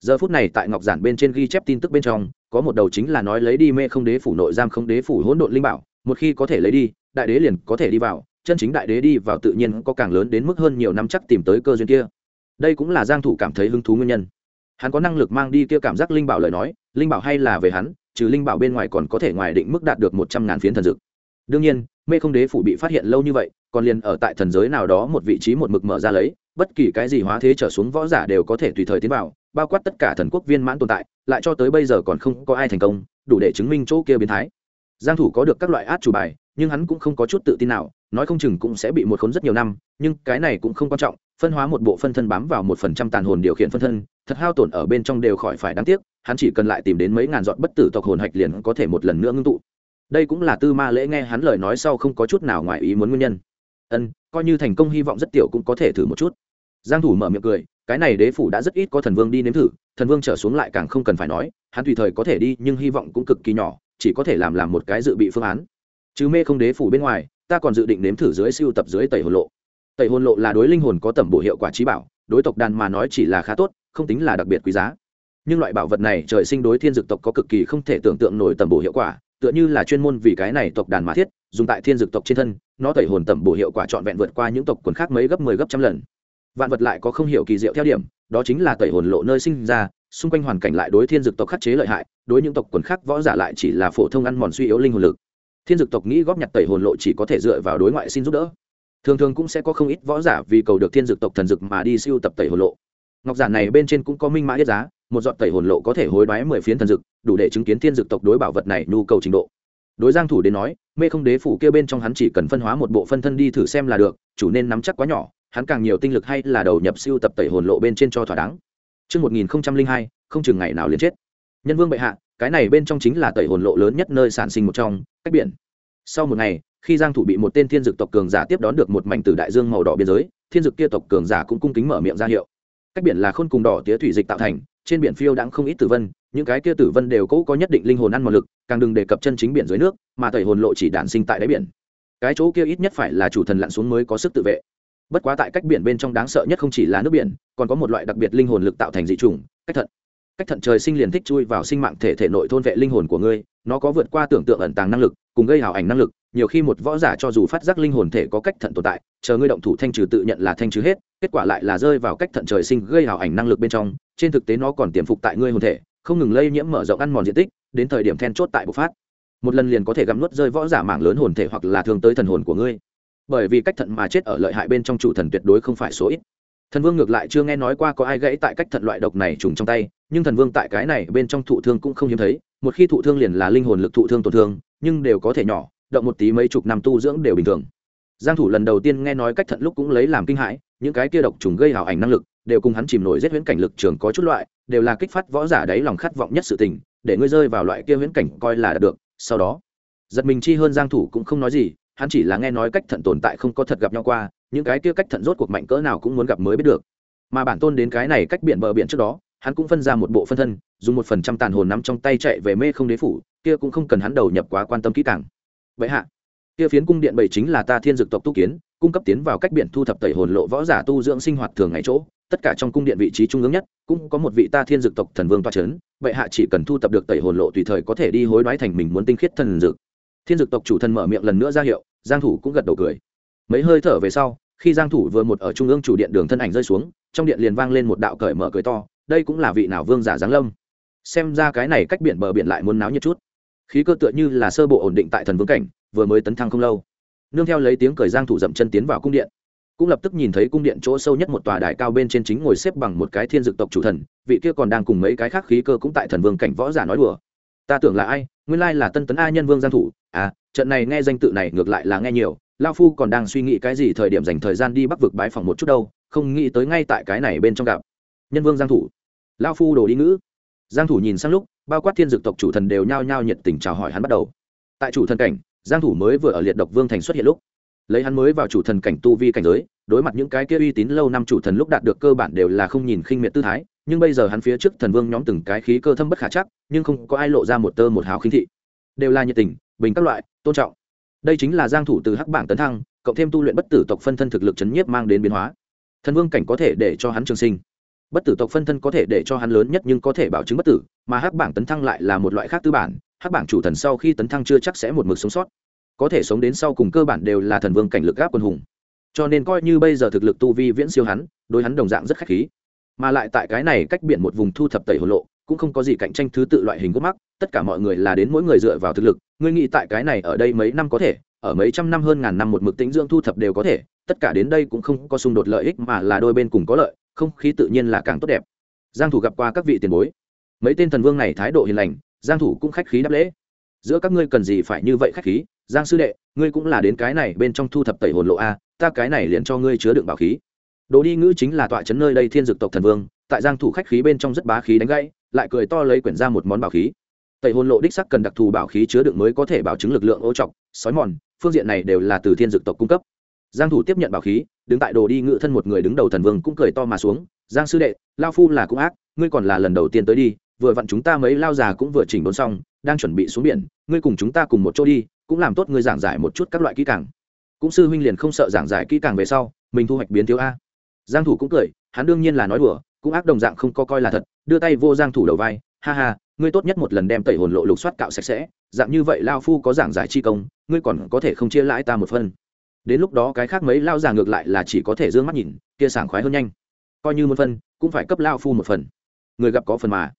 [SPEAKER 1] Giờ phút này tại ngọc giản bên trên ghi chép tin tức bên trong, có một đầu chính là nói lấy đi mê không đế phủ nội giam không đế phủ hỗn độn linh bảo, một khi có thể lấy đi, đại đế liền có thể đi vào, chân chính đại đế đi vào tự nhiên có càng lớn đến mức hơn nhiều năm chắc tìm tới cơ duyên kia đây cũng là giang thủ cảm thấy hứng thú nguyên nhân. Hắn có năng lực mang đi kia cảm giác linh bảo lời nói, linh bảo hay là về hắn, trừ linh bảo bên ngoài còn có thể ngoài định mức đạt được một trăm ngàn phiến thần dược. Đương nhiên, mê không đế phủ bị phát hiện lâu như vậy, còn liền ở tại thần giới nào đó một vị trí một mực mở ra lấy, bất kỳ cái gì hóa thế trở xuống võ giả đều có thể tùy thời tiến vào, bao quát tất cả thần quốc viên mãn tồn tại, lại cho tới bây giờ còn không có ai thành công, đủ để chứng minh chỗ kia biến thái. Giang thủ có được các loại át chủ bài, nhưng hắn cũng không có chút tự tin nào nói không chừng cũng sẽ bị một khốn rất nhiều năm, nhưng cái này cũng không quan trọng, phân hóa một bộ phân thân bám vào một phần trăm tàn hồn điều khiển phân thân, thật hao tổn ở bên trong đều khỏi phải đáng tiếc, hắn chỉ cần lại tìm đến mấy ngàn giọt bất tử tộc hồn hạch liền có thể một lần nữa ngưng tụ. Đây cũng là tư ma lễ nghe hắn lời nói sau không có chút nào ngoài ý muốn nguyên nhân. Ân, coi như thành công hy vọng rất tiểu cũng có thể thử một chút. Giang thủ mở miệng cười, cái này đế phủ đã rất ít có thần vương đi nếm thử, thần vương trở xuống lại càng không cần phải nói, hắn tùy thời có thể đi, nhưng hy vọng cũng cực kỳ nhỏ, chỉ có thể làm làm một cái dự bị phương án. Chứ mê không đế phủ bên ngoài ta còn dự định nếm thử dưới siêu tập dưới tẩy hồn lộ. Tẩy hồn lộ là đối linh hồn có tầm bổ hiệu quả trí bảo, đối tộc đàn mà nói chỉ là khá tốt, không tính là đặc biệt quý giá. Nhưng loại bảo vật này trời sinh đối thiên dược tộc có cực kỳ không thể tưởng tượng nổi tầm bổ hiệu quả, tựa như là chuyên môn vì cái này tộc đàn mà thiết, dùng tại thiên dược tộc trên thân, nó tẩy hồn tầm bổ hiệu quả trọn vẹn vượt qua những tộc quần khác mấy gấp, mười 10 gấp trăm lần. Vạn vật lại có không hiểu kỳ diệu theo điểm, đó chính là tẩy hồn lộ nơi sinh ra, xung quanh hoàn cảnh lại đối thiên dược tộc khắc chế lợi hại, đối những tộc quần khác võ giả lại chỉ là phổ thông ăn mòn suy yếu linh hồn lực thiên dược tộc nghĩ góp nhặt tẩy hồn lộ chỉ có thể dựa vào đối ngoại xin giúp đỡ. Thường thường cũng sẽ có không ít võ giả vì cầu được thiên dược tộc thần dược mà đi siêu tập tẩy hồn lộ. Ngọc giản này bên trên cũng có minh mã yết giá một giọt tẩy hồn lộ có thể hối đoái mười phiến thần dược đủ để chứng kiến thiên dược tộc đối bảo vật này nhu cầu trình độ. Đối giang thủ đến nói mê không đế phủ kia bên trong hắn chỉ cần phân hóa một bộ phân thân đi thử xem là được chủ nên nắm chắc quá nhỏ hắn càng nhiều tinh lực hay là đầu nhập siêu tập tẩy hồn lộ bên trên cho thỏa đáng. Trước 1002, không chừng ngày nào liền chết. Nhân vương bệ hạ, cái này bên trong chính là tẩy hồn lộ lớn nhất nơi sản sinh một trong, cách biển. Sau một ngày, khi Giang thủ bị một tên thiên Dực tộc cường giả tiếp đón được một mảnh từ đại dương màu đỏ biên giới, thiên Dực kia tộc cường giả cũng cung kính mở miệng ra hiệu. Cách biển là khôn cùng đỏ tía thủy dịch tạo thành, trên biển phiêu đãng không ít tử vân, những cái kia tử vân đều cố có nhất định linh hồn ăn một lực, càng đừng đề cập chân chính biển dưới nước, mà tẩy hồn lộ chỉ đản sinh tại đáy biển. Cái chỗ kia ít nhất phải là chủ thần lặn xuống mới có sức tự vệ bất quá tại cách biển bên trong đáng sợ nhất không chỉ là nước biển còn có một loại đặc biệt linh hồn lực tạo thành dị trùng cách thận cách thận trời sinh liền thích chui vào sinh mạng thể thể nội thôn vệ linh hồn của ngươi, nó có vượt qua tưởng tượng ẩn tàng năng lực, cùng gây hào ảnh năng lực, nhiều khi một võ giả cho dù phát giác linh hồn thể có cách thận tồn tại, chờ ngươi động thủ thanh trừ tự nhận là thanh trừ hết, kết quả lại là rơi vào cách thận trời sinh gây hào ảnh năng lực bên trong, trên thực tế nó còn tiềm phục tại ngươi hồn thể, không ngừng lây nhiễm mở rộng ăn mòn diện tích, đến thời điểm then chốt tại bộc phát. Một lần liền có thể gặm nuốt rơi võ giả mạng lớn hồn thể hoặc là thường tới thần hồn của ngươi. Bởi vì cách thận mà chết ở lợi hại bên trong chủ thần tuyệt đối không phải số ít thần vương ngược lại chưa nghe nói qua có ai gãy tại cách thận loại độc này trùng trong tay, nhưng thần vương tại cái này bên trong thụ thương cũng không hiếm thấy, một khi thụ thương liền là linh hồn lực thụ thương tổn thương, nhưng đều có thể nhỏ, động một tí mấy chục năm tu dưỡng đều bình thường. Giang thủ lần đầu tiên nghe nói cách thận lúc cũng lấy làm kinh hãi, những cái kia độc trùng gây hào ảnh năng lực, đều cùng hắn chìm nổi giết huyễn cảnh lực trường có chút loại, đều là kích phát võ giả đấy lòng khát vọng nhất sự tình, để ngươi rơi vào loại kia huyễn cảnh coi là được, sau đó, giật mình chi hơn giang thủ cũng không nói gì, hắn chỉ là nghe nói cách thận tồn tại không có thật gặp nhau qua những cái kia cách thận rốt cuộc mạnh cỡ nào cũng muốn gặp mới biết được. Mà bản tôn đến cái này cách biển bờ biển trước đó, hắn cũng phân ra một bộ phân thân, dùng một phần trăm tàn hồn nắm trong tay chạy về mê không đế phủ, kia cũng không cần hắn đầu nhập quá quan tâm kỹ càng. Vậy hạ, kia phiến cung điện bảy chính là ta thiên dực tộc tu kiến, cung cấp tiến vào cách biển thu thập tẩy hồn lộ võ giả tu dưỡng sinh hoạt thường ngày chỗ, tất cả trong cung điện vị trí trung ương nhất, cũng có một vị ta thiên dực tộc thần vương toa c h ấ n vậy hạ chỉ cần thu thập được tẩy hồn lộ tùy thời có thể đi hối đoái thành mình muốn tinh khiết thần dực thiên dực tộc chủ thần mở miệng lần nữa ra hiệu, giang thủ cũng gật đầu cười mấy hơi thở về sau, khi giang thủ vừa một ở trung ương chủ điện đường thân ảnh rơi xuống, trong điện liền vang lên một đạo cởi mở cười to, đây cũng là vị nào vương giả giáng lâm. Xem ra cái này cách biển bờ biển lại muốn náo nhiệt chút. Khí cơ tựa như là sơ bộ ổn định tại thần vương cảnh, vừa mới tấn thăng không lâu. Nương theo lấy tiếng cười giang thủ dậm chân tiến vào cung điện. Cũng lập tức nhìn thấy cung điện chỗ sâu nhất một tòa đài cao bên trên chính ngồi xếp bằng một cái thiên dực tộc chủ thần, vị kia còn đang cùng mấy cái khác khí cơ cũng tại thần vương cảnh võ giả nói đùa. Ta tưởng là ai? Nguyên lai là tân tấn a nhân vương giang thủ. À trận này nghe danh tự này ngược lại là nghe nhiều lao phu còn đang suy nghĩ cái gì thời điểm dành thời gian đi bắc vực bái phòng một chút đâu, không nghĩ tới ngay tại cái này bên trong gặp. Nhân vương giang thủ. Lao phu đồ đi ngữ. Giang thủ nhìn sang lúc, bao quát thiên dực tộc chủ thần đều nhao nhao nhiệt tình chào hỏi hắn bắt đầu. Tại chủ thần cảnh, giang thủ mới vừa ở liệt độc vương thành xuất hiện lúc. Lấy hắn mới vào chủ thần cảnh tu vi cảnh giới, đối mặt những cái kia uy tín lâu năm chủ thần lúc đạt được cơ bản đều là không nhìn khinh miệt tư thái, nhưng bây giờ hắn phía trước thần vương nhóm từng cái khí cơ thâm bất khả chắc, nhưng không có ai lộ ra một tơ một hào khinh thị. Đều là nhiệt tình, bình các loại, tôn trọng đây chính là giang thủ từ hắc bảng tấn thăng, cộng thêm tu luyện bất tử tộc phân thân thực lực chấn nhiếp mang đến biến hóa. Thần vương cảnh có thể để cho hắn trường sinh. Bất tử tộc phân thân có thể để cho hắn lớn nhất nhưng có thể bảo chứng bất tử, mà hắc bảng tấn thăng lại là một loại khác tư bản, hắc bảng chủ thần sau khi tấn thăng chưa chắc sẽ một mực sống sót. Có thể sống đến sau cùng cơ bản đều là thần vương cảnh lực gáp quân hùng. Cho nên coi như bây giờ thực lực tu vi viễn siêu hắn, đối hắn đồng dạng rất khách khí. Mà lại tại cái này cách biển một vùng thu thập tẩy hồn lộ cũng không có gì cạnh tranh thứ tự loại hình gốc mắc, tất cả mọi người là đến mỗi người dựa vào thực lực, ngươi nghĩ tại cái này ở đây mấy năm có thể, ở mấy trăm năm hơn ngàn năm một mực tính dưỡng thu thập đều có thể, tất cả đến đây cũng không có xung đột lợi ích mà là đôi bên cùng có lợi, không khí tự nhiên là càng tốt đẹp. Giang thủ gặp qua các vị tiền bối. Mấy tên thần vương này thái độ hiền lành, giang thủ cũng khách khí đáp lễ. Giữa các ngươi cần gì phải như vậy khách khí? Giang sư đệ, ngươi cũng là đến cái này bên trong thu thập tẩy hồn lộ a, ta cái này liền cho ngươi chứa đựng bảo khí. Đồ đi ngữ chính là tọa chấn nơi đây thiên dực tộc thần vương, tại giang thủ khách khí bên trong rất bá khí đánh gãy lại cười to lấy quyển ra một món bảo khí. Tẩy hồn lộ đích sắc cần đặc thù bảo khí chứa đựng mới có thể bảo chứng lực lượng ô trọng sói mòn, phương diện này đều là từ thiên dực tộc cung cấp. Giang thủ tiếp nhận bảo khí, đứng tại đồ đi ngự thân một người đứng đầu thần vương cũng cười to mà xuống, giang sư đệ, lao phu là cũng ác, ngươi còn là lần đầu tiên tới đi, vừa vặn chúng ta mấy lao già cũng vừa chỉnh đốn xong, đang chuẩn bị xuống biển, ngươi cùng chúng ta cùng một chỗ đi, cũng làm tốt ngươi giảng giải một chút các loại kỹ càng. Cũng sư huynh liền không sợ giảng giải kỹ càng về sau, mình thu hoạch biến thiếu a. Giang thủ cũng cười, hắn đương nhiên là nói đùa cũng ác đồng dạng không có coi là thật, đưa tay vô giang thủ đầu vai, ha ha, ngươi tốt nhất một lần đem tẩy hồn lộ lục soát cạo sạch sẽ, dạng như vậy lao phu có giảng giải chi công, ngươi còn có thể không chia lãi ta một phần. Đến lúc đó cái khác mấy lao già ngược lại là chỉ có thể dương mắt nhìn, kia sảng khoái hơn nhanh. Coi như một phần, cũng phải cấp lao phu một phần. Người gặp có phần mà.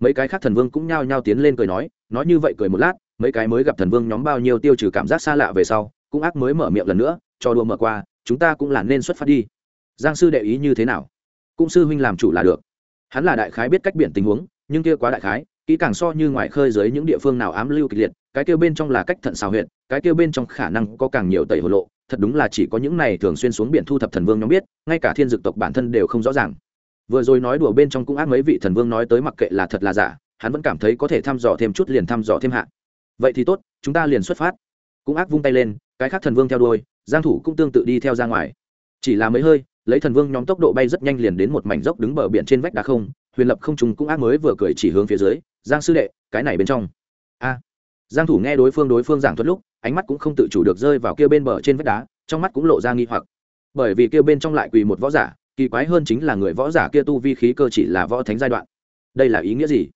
[SPEAKER 1] Mấy cái khác thần vương cũng nhao nhao tiến lên cười nói nói như vậy cười một lát, mấy cái mới gặp thần vương nhóm bao nhiêu tiêu trừ cảm giác xa lạ về sau, cũng ác mới mở miệng lần nữa, cho đua mở qua, chúng ta cũng là nên xuất phát đi. Giang sư đệ ý như thế nào? Cũng sư huynh làm chủ là được. Hắn là đại khái biết cách biển tình huống, nhưng kia quá đại khái, kỹ càng so như ngoài khơi dưới những địa phương nào ám lưu kịch liệt, cái kia bên trong là cách thận xào huyện cái kia bên trong khả năng có càng nhiều tẩy hồ lộ, thật đúng là chỉ có những này thường xuyên xuống biển thu thập thần vương nhóm biết, ngay cả thiên dực tộc bản thân đều không rõ ràng. Vừa rồi nói đùa bên trong cũng ác mấy vị thần vương nói tới mặc kệ là thật là giả, hắn vẫn cảm thấy có thể thăm dò thêm chút liền thăm dò thêm hạ. Vậy thì tốt, chúng ta liền xuất phát. Cũng ác vung tay lên, cái khác thần vương theo đuôi, giang thủ cũng tương tự đi theo ra ngoài. Chỉ là mấy hơi lấy thần vương nhóm tốc độ bay rất nhanh liền đến một mảnh dốc đứng bờ biển trên vách đá không, huyền lập không trùng cũng ác mới vừa cười chỉ hướng phía dưới, giang sư đệ, cái này bên trong. A. Giang thủ nghe đối phương đối phương giảng thuật lúc, ánh mắt cũng không tự chủ được rơi vào kia bên bờ trên vách đá, trong mắt cũng lộ ra nghi hoặc. Bởi vì kia bên trong lại quỳ một võ giả, kỳ quái hơn chính là người võ giả kia tu vi khí cơ chỉ là võ thánh giai đoạn. Đây là ý nghĩa gì?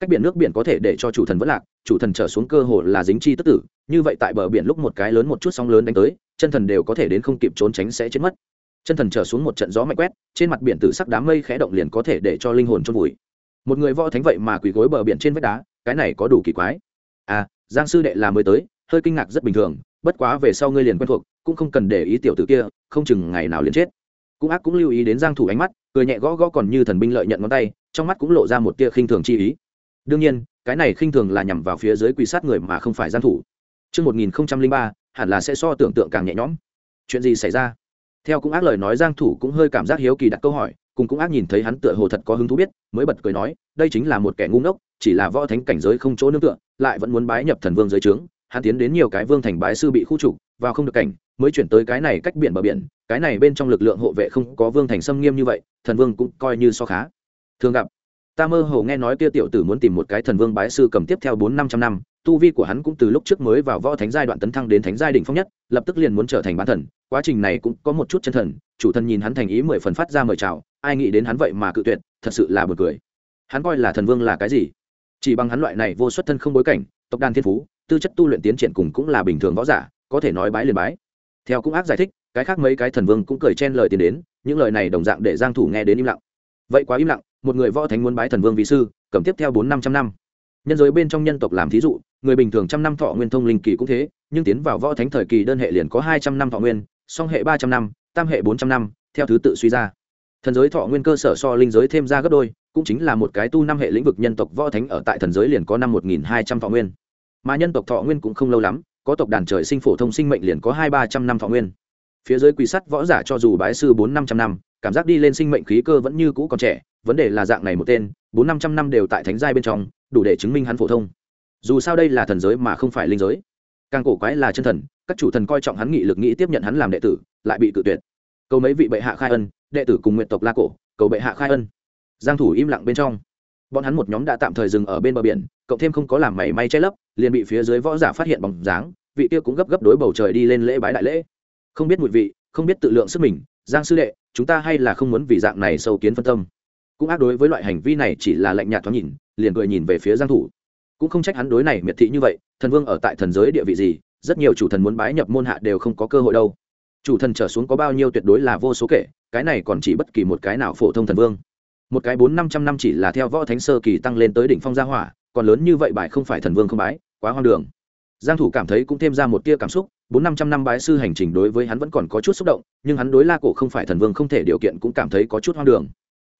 [SPEAKER 1] Cách biển nước biển có thể để cho chủ thần vẫn lạc, chủ thần trở xuống cơ hồ là dính chi tức tử, như vậy tại bờ biển lúc một cái lớn một chút sóng lớn đánh tới, chân thần đều có thể đến không kịp trốn tránh sẽ chết mất chân thần trở xuống một trận gió mạnh quét trên mặt biển tử sắc đám mây khẽ động liền có thể để cho linh hồn trôn vùi. Một người võ thánh vậy mà quỳ gối bờ biển trên vách đá cái này có đủ kỳ quái. À giang sư đệ là mới tới hơi kinh ngạc rất bình thường bất quá về sau ngươi liền quen thuộc cũng không cần để ý tiểu tử kia không chừng ngày nào liền chết. Cũng ác cũng lưu ý đến giang thủ ánh mắt cười nhẹ gõ gõ còn như thần binh lợi nhận ngón tay trong mắt cũng lộ ra một tia khinh thường chi ý. Đương nhiên cái này khinh thường là nhằm vào phía dưới quỳ sát người mà không phải giang thủ. Trước 1003, hẳn là sẽ so tưởng tượng càng nhẹ nhõm. chuyện gì xảy ra? Theo cũng ác lời nói giang thủ cũng hơi cảm giác hiếu kỳ đặt câu hỏi, cùng cũng ác nhìn thấy hắn tựa hồ thật có hứng thú biết, mới bật cười nói, đây chính là một kẻ ngu ngốc, chỉ là võ thánh cảnh giới không chỗ nương tựa, lại vẫn muốn bái nhập thần vương giới trướng, hắn tiến đến nhiều cái vương thành bái sư bị khu trục, vào không được cảnh, mới chuyển tới cái này cách biển bờ biển, cái này bên trong lực lượng hộ vệ không có vương thành xâm nghiêm như vậy, thần vương cũng coi như so khá. Thường gặp ta mơ hồ nghe nói kia tiểu tử muốn tìm một cái thần vương bái sư cầm tiếp theo bốn năm trăm năm, tu vi của hắn cũng từ lúc trước mới vào võ thánh giai đoạn tấn thăng đến thánh giai đỉnh phong nhất, lập tức liền muốn trở thành bán thần. Quá trình này cũng có một chút chân thần, chủ thần nhìn hắn thành ý mười phần phát ra mời chào, ai nghĩ đến hắn vậy mà cự tuyệt, thật sự là buồn cười. Hắn coi là thần vương là cái gì? Chỉ bằng hắn loại này vô xuất thân không bối cảnh, tộc đàn thiên phú, tư chất tu luyện tiến triển cùng cũng là bình thường võ giả, có thể nói bái liền bái. Theo cũng ác giải thích, cái khác mấy cái thần vương cũng cười chen lời tiền đến, những lời này đồng dạng để giang thủ nghe đến im lặng vậy quá im lặng, một người võ thánh muốn bái thần vương vị sư, cầm tiếp theo bốn năm trăm năm. Nhân giới bên trong nhân tộc làm thí dụ, người bình thường trăm năm thọ nguyên thông linh kỳ cũng thế, nhưng tiến vào võ thánh thời kỳ đơn hệ liền có hai trăm năm thọ nguyên, song hệ ba trăm năm, tam hệ bốn trăm năm, theo thứ tự suy ra. Thần giới thọ nguyên cơ sở so linh giới thêm ra gấp đôi, cũng chính là một cái tu năm hệ lĩnh vực nhân tộc võ thánh ở tại thần giới liền có năm một nghìn hai trăm thọ nguyên. Mà nhân tộc thọ nguyên cũng không lâu lắm, có tộc đàn trời sinh phổ thông sinh mệnh liền có hai ba trăm năm thọ nguyên. Phía dưới quỷ sắt võ giả cho dù bái sư bốn năm trăm năm cảm giác đi lên sinh mệnh khí cơ vẫn như cũ còn trẻ, vấn đề là dạng này một tên, bốn năm trăm năm đều tại thánh giai bên trong, đủ để chứng minh hắn phổ thông. Dù sao đây là thần giới mà không phải linh giới. Càng cổ quái là chân thần, các chủ thần coi trọng hắn nghị lực nghĩ tiếp nhận hắn làm đệ tử, lại bị cự tuyệt. Cầu mấy vị bệ hạ khai ân, đệ tử cùng nguyện tộc la cổ, cầu bệ hạ khai ân. Giang thủ im lặng bên trong. Bọn hắn một nhóm đã tạm thời dừng ở bên bờ biển, cộng thêm không có làm mảy may che lấp, liền bị phía dưới võ giả phát hiện bóng dáng, vị kia cũng gấp gấp đối bầu trời đi lên lễ bái đại lễ. Không biết mùi vị, không biết tự lượng sức mình, giang sư đệ chúng ta hay là không muốn vì dạng này sâu kiến phân tâm. Cũng ác đối với loại hành vi này chỉ là lạnh nhạt thoáng nhìn, liền cười nhìn về phía giang thủ. Cũng không trách hắn đối này miệt thị như vậy, thần vương ở tại thần giới địa vị gì, rất nhiều chủ thần muốn bái nhập môn hạ đều không có cơ hội đâu. Chủ thần trở xuống có bao nhiêu tuyệt đối là vô số kể, cái này còn chỉ bất kỳ một cái nào phổ thông thần vương. Một cái bốn năm trăm năm chỉ là theo võ thánh sơ kỳ tăng lên tới đỉnh phong gia hỏa, còn lớn như vậy bài không phải thần vương không bái, quá hoang đường giang thủ cảm thấy cũng thêm ra một tia cảm xúc, bốn năm trăm năm bái sư hành trình đối với hắn vẫn còn có chút xúc động, nhưng hắn đối la cổ không phải thần vương không thể điều kiện cũng cảm thấy có chút hoang đường.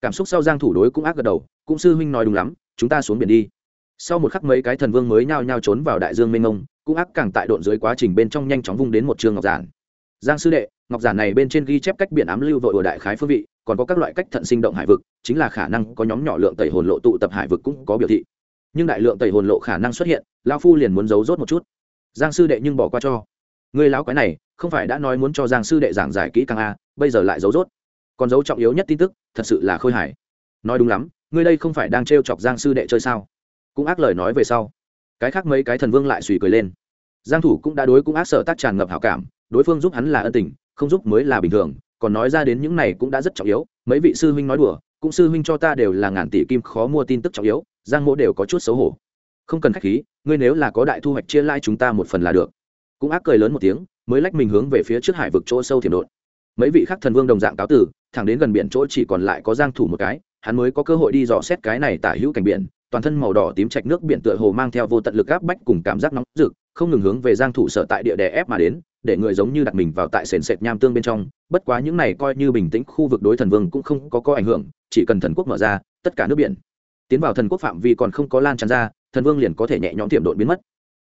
[SPEAKER 1] Cảm xúc sau giang thủ đối cũng ác gật đầu, cũng sư huynh nói đúng lắm, chúng ta xuống biển đi. Sau một khắc mấy cái thần vương mới nhao nhao trốn vào đại dương mênh mông, cũng ác càng tại độn dưới quá trình bên trong nhanh chóng vung đến một trường ngọc giản. Giang sư đệ, ngọc giản này bên trên ghi chép cách biển ám lưu vội ở đại khái phương vị, còn có các loại cách thận sinh động hải vực, chính là khả năng có nhóm nhỏ lượng tẩy hồn lộ tụ tập hải vực cũng có biểu thị. Nhưng đại lượng tẩy hồn lộ khả năng xuất hiện lao phu liền muốn giấu rốt một chút giang sư đệ nhưng bỏ qua cho. Người lão quái này, không phải đã nói muốn cho giang sư đệ giảng giải kỹ càng a, bây giờ lại giấu rốt. Còn dấu trọng yếu nhất tin tức, thật sự là khôi hài. Nói đúng lắm ngươi đây không phải đang t chọc giang sư đệ chơi sao? Cũng ác lời nói về sau. Cái khác mấy cái thần vương lại suy cười lên. Giang thủ cũng đã đối cũng ác sợ tác tràn ngập hảo cảm, đối phương giúp hắn là ân tình, không giúp mới là bình thường, còn nói ra đến những này cũng đã rất trọng yếu, mấy vị sư huynh nói đùa, cũng sư huynh cho ta đều là ngàn tỷ kim khó mua tin tức trọng yếu, giang mỗ đều có chút xấu hổ không cần khách khí, ngươi nếu là có đại thu hoạch chia lai chúng ta một phần là được. Cũng ác cười lớn một tiếng, mới lách mình hướng về phía trước hải vực chỗ sâu thiểm đột. Mấy vị khác thần vương đồng dạng cáo tử, thẳng đến gần biển chỗ chỉ còn lại có giang thủ một cái, hắn mới có cơ hội đi dò xét cái này tả hữu cảnh biển, toàn thân màu đỏ tím trạch nước biển tựa hồ mang theo vô tận lực áp bách cùng cảm giác nóng rực, không ngừng hướng về giang thủ sở tại địa đè ép mà đến, để người giống như đặt mình vào tại sền sệt nham tương bên trong. Bất quá những này coi như bình tĩnh khu vực đối thần vương cũng không có có ảnh hưởng, chỉ cần thần quốc mở ra, tất cả nước biển tiến vào thần quốc phạm vi còn không có lan tràn ra thần vương liền có thể nhẹ nhõm tiệm độn biến mất.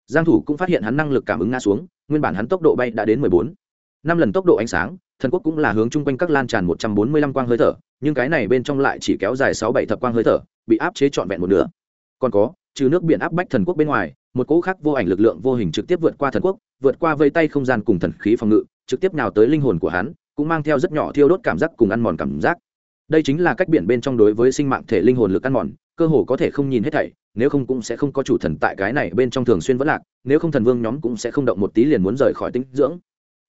[SPEAKER 1] Giang thủ cũng phát hiện hắn năng lực cảm ứng ngã xuống, nguyên bản hắn tốc độ bay đã đến 14 năm lần tốc độ ánh sáng, thần quốc cũng là hướng chung quanh các lan tràn 145 quang hơi thở, nhưng cái này bên trong lại chỉ kéo dài 6-7 thập quang hơi thở, bị áp chế trọn vẹn một nửa. Còn có, trừ nước biển áp bách thần quốc bên ngoài, một cỗ khác vô ảnh lực lượng vô hình trực tiếp vượt qua thần quốc, vượt qua vây tay không gian cùng thần khí phòng ngự, trực tiếp nào tới linh hồn của hắn, cũng mang theo rất nhỏ thiêu đốt cảm giác cùng ăn mòn cảm giác. Đây chính là cách biển bên trong đối với sinh mạng thể linh hồn lực ăn mòn, cơ hồ có thể không nhìn hết thảy nếu không cũng sẽ không có chủ thần tại cái này bên trong thường xuyên vẫn lạc, nếu không thần vương nhóm cũng sẽ không động một tí liền muốn rời khỏi tính dưỡng.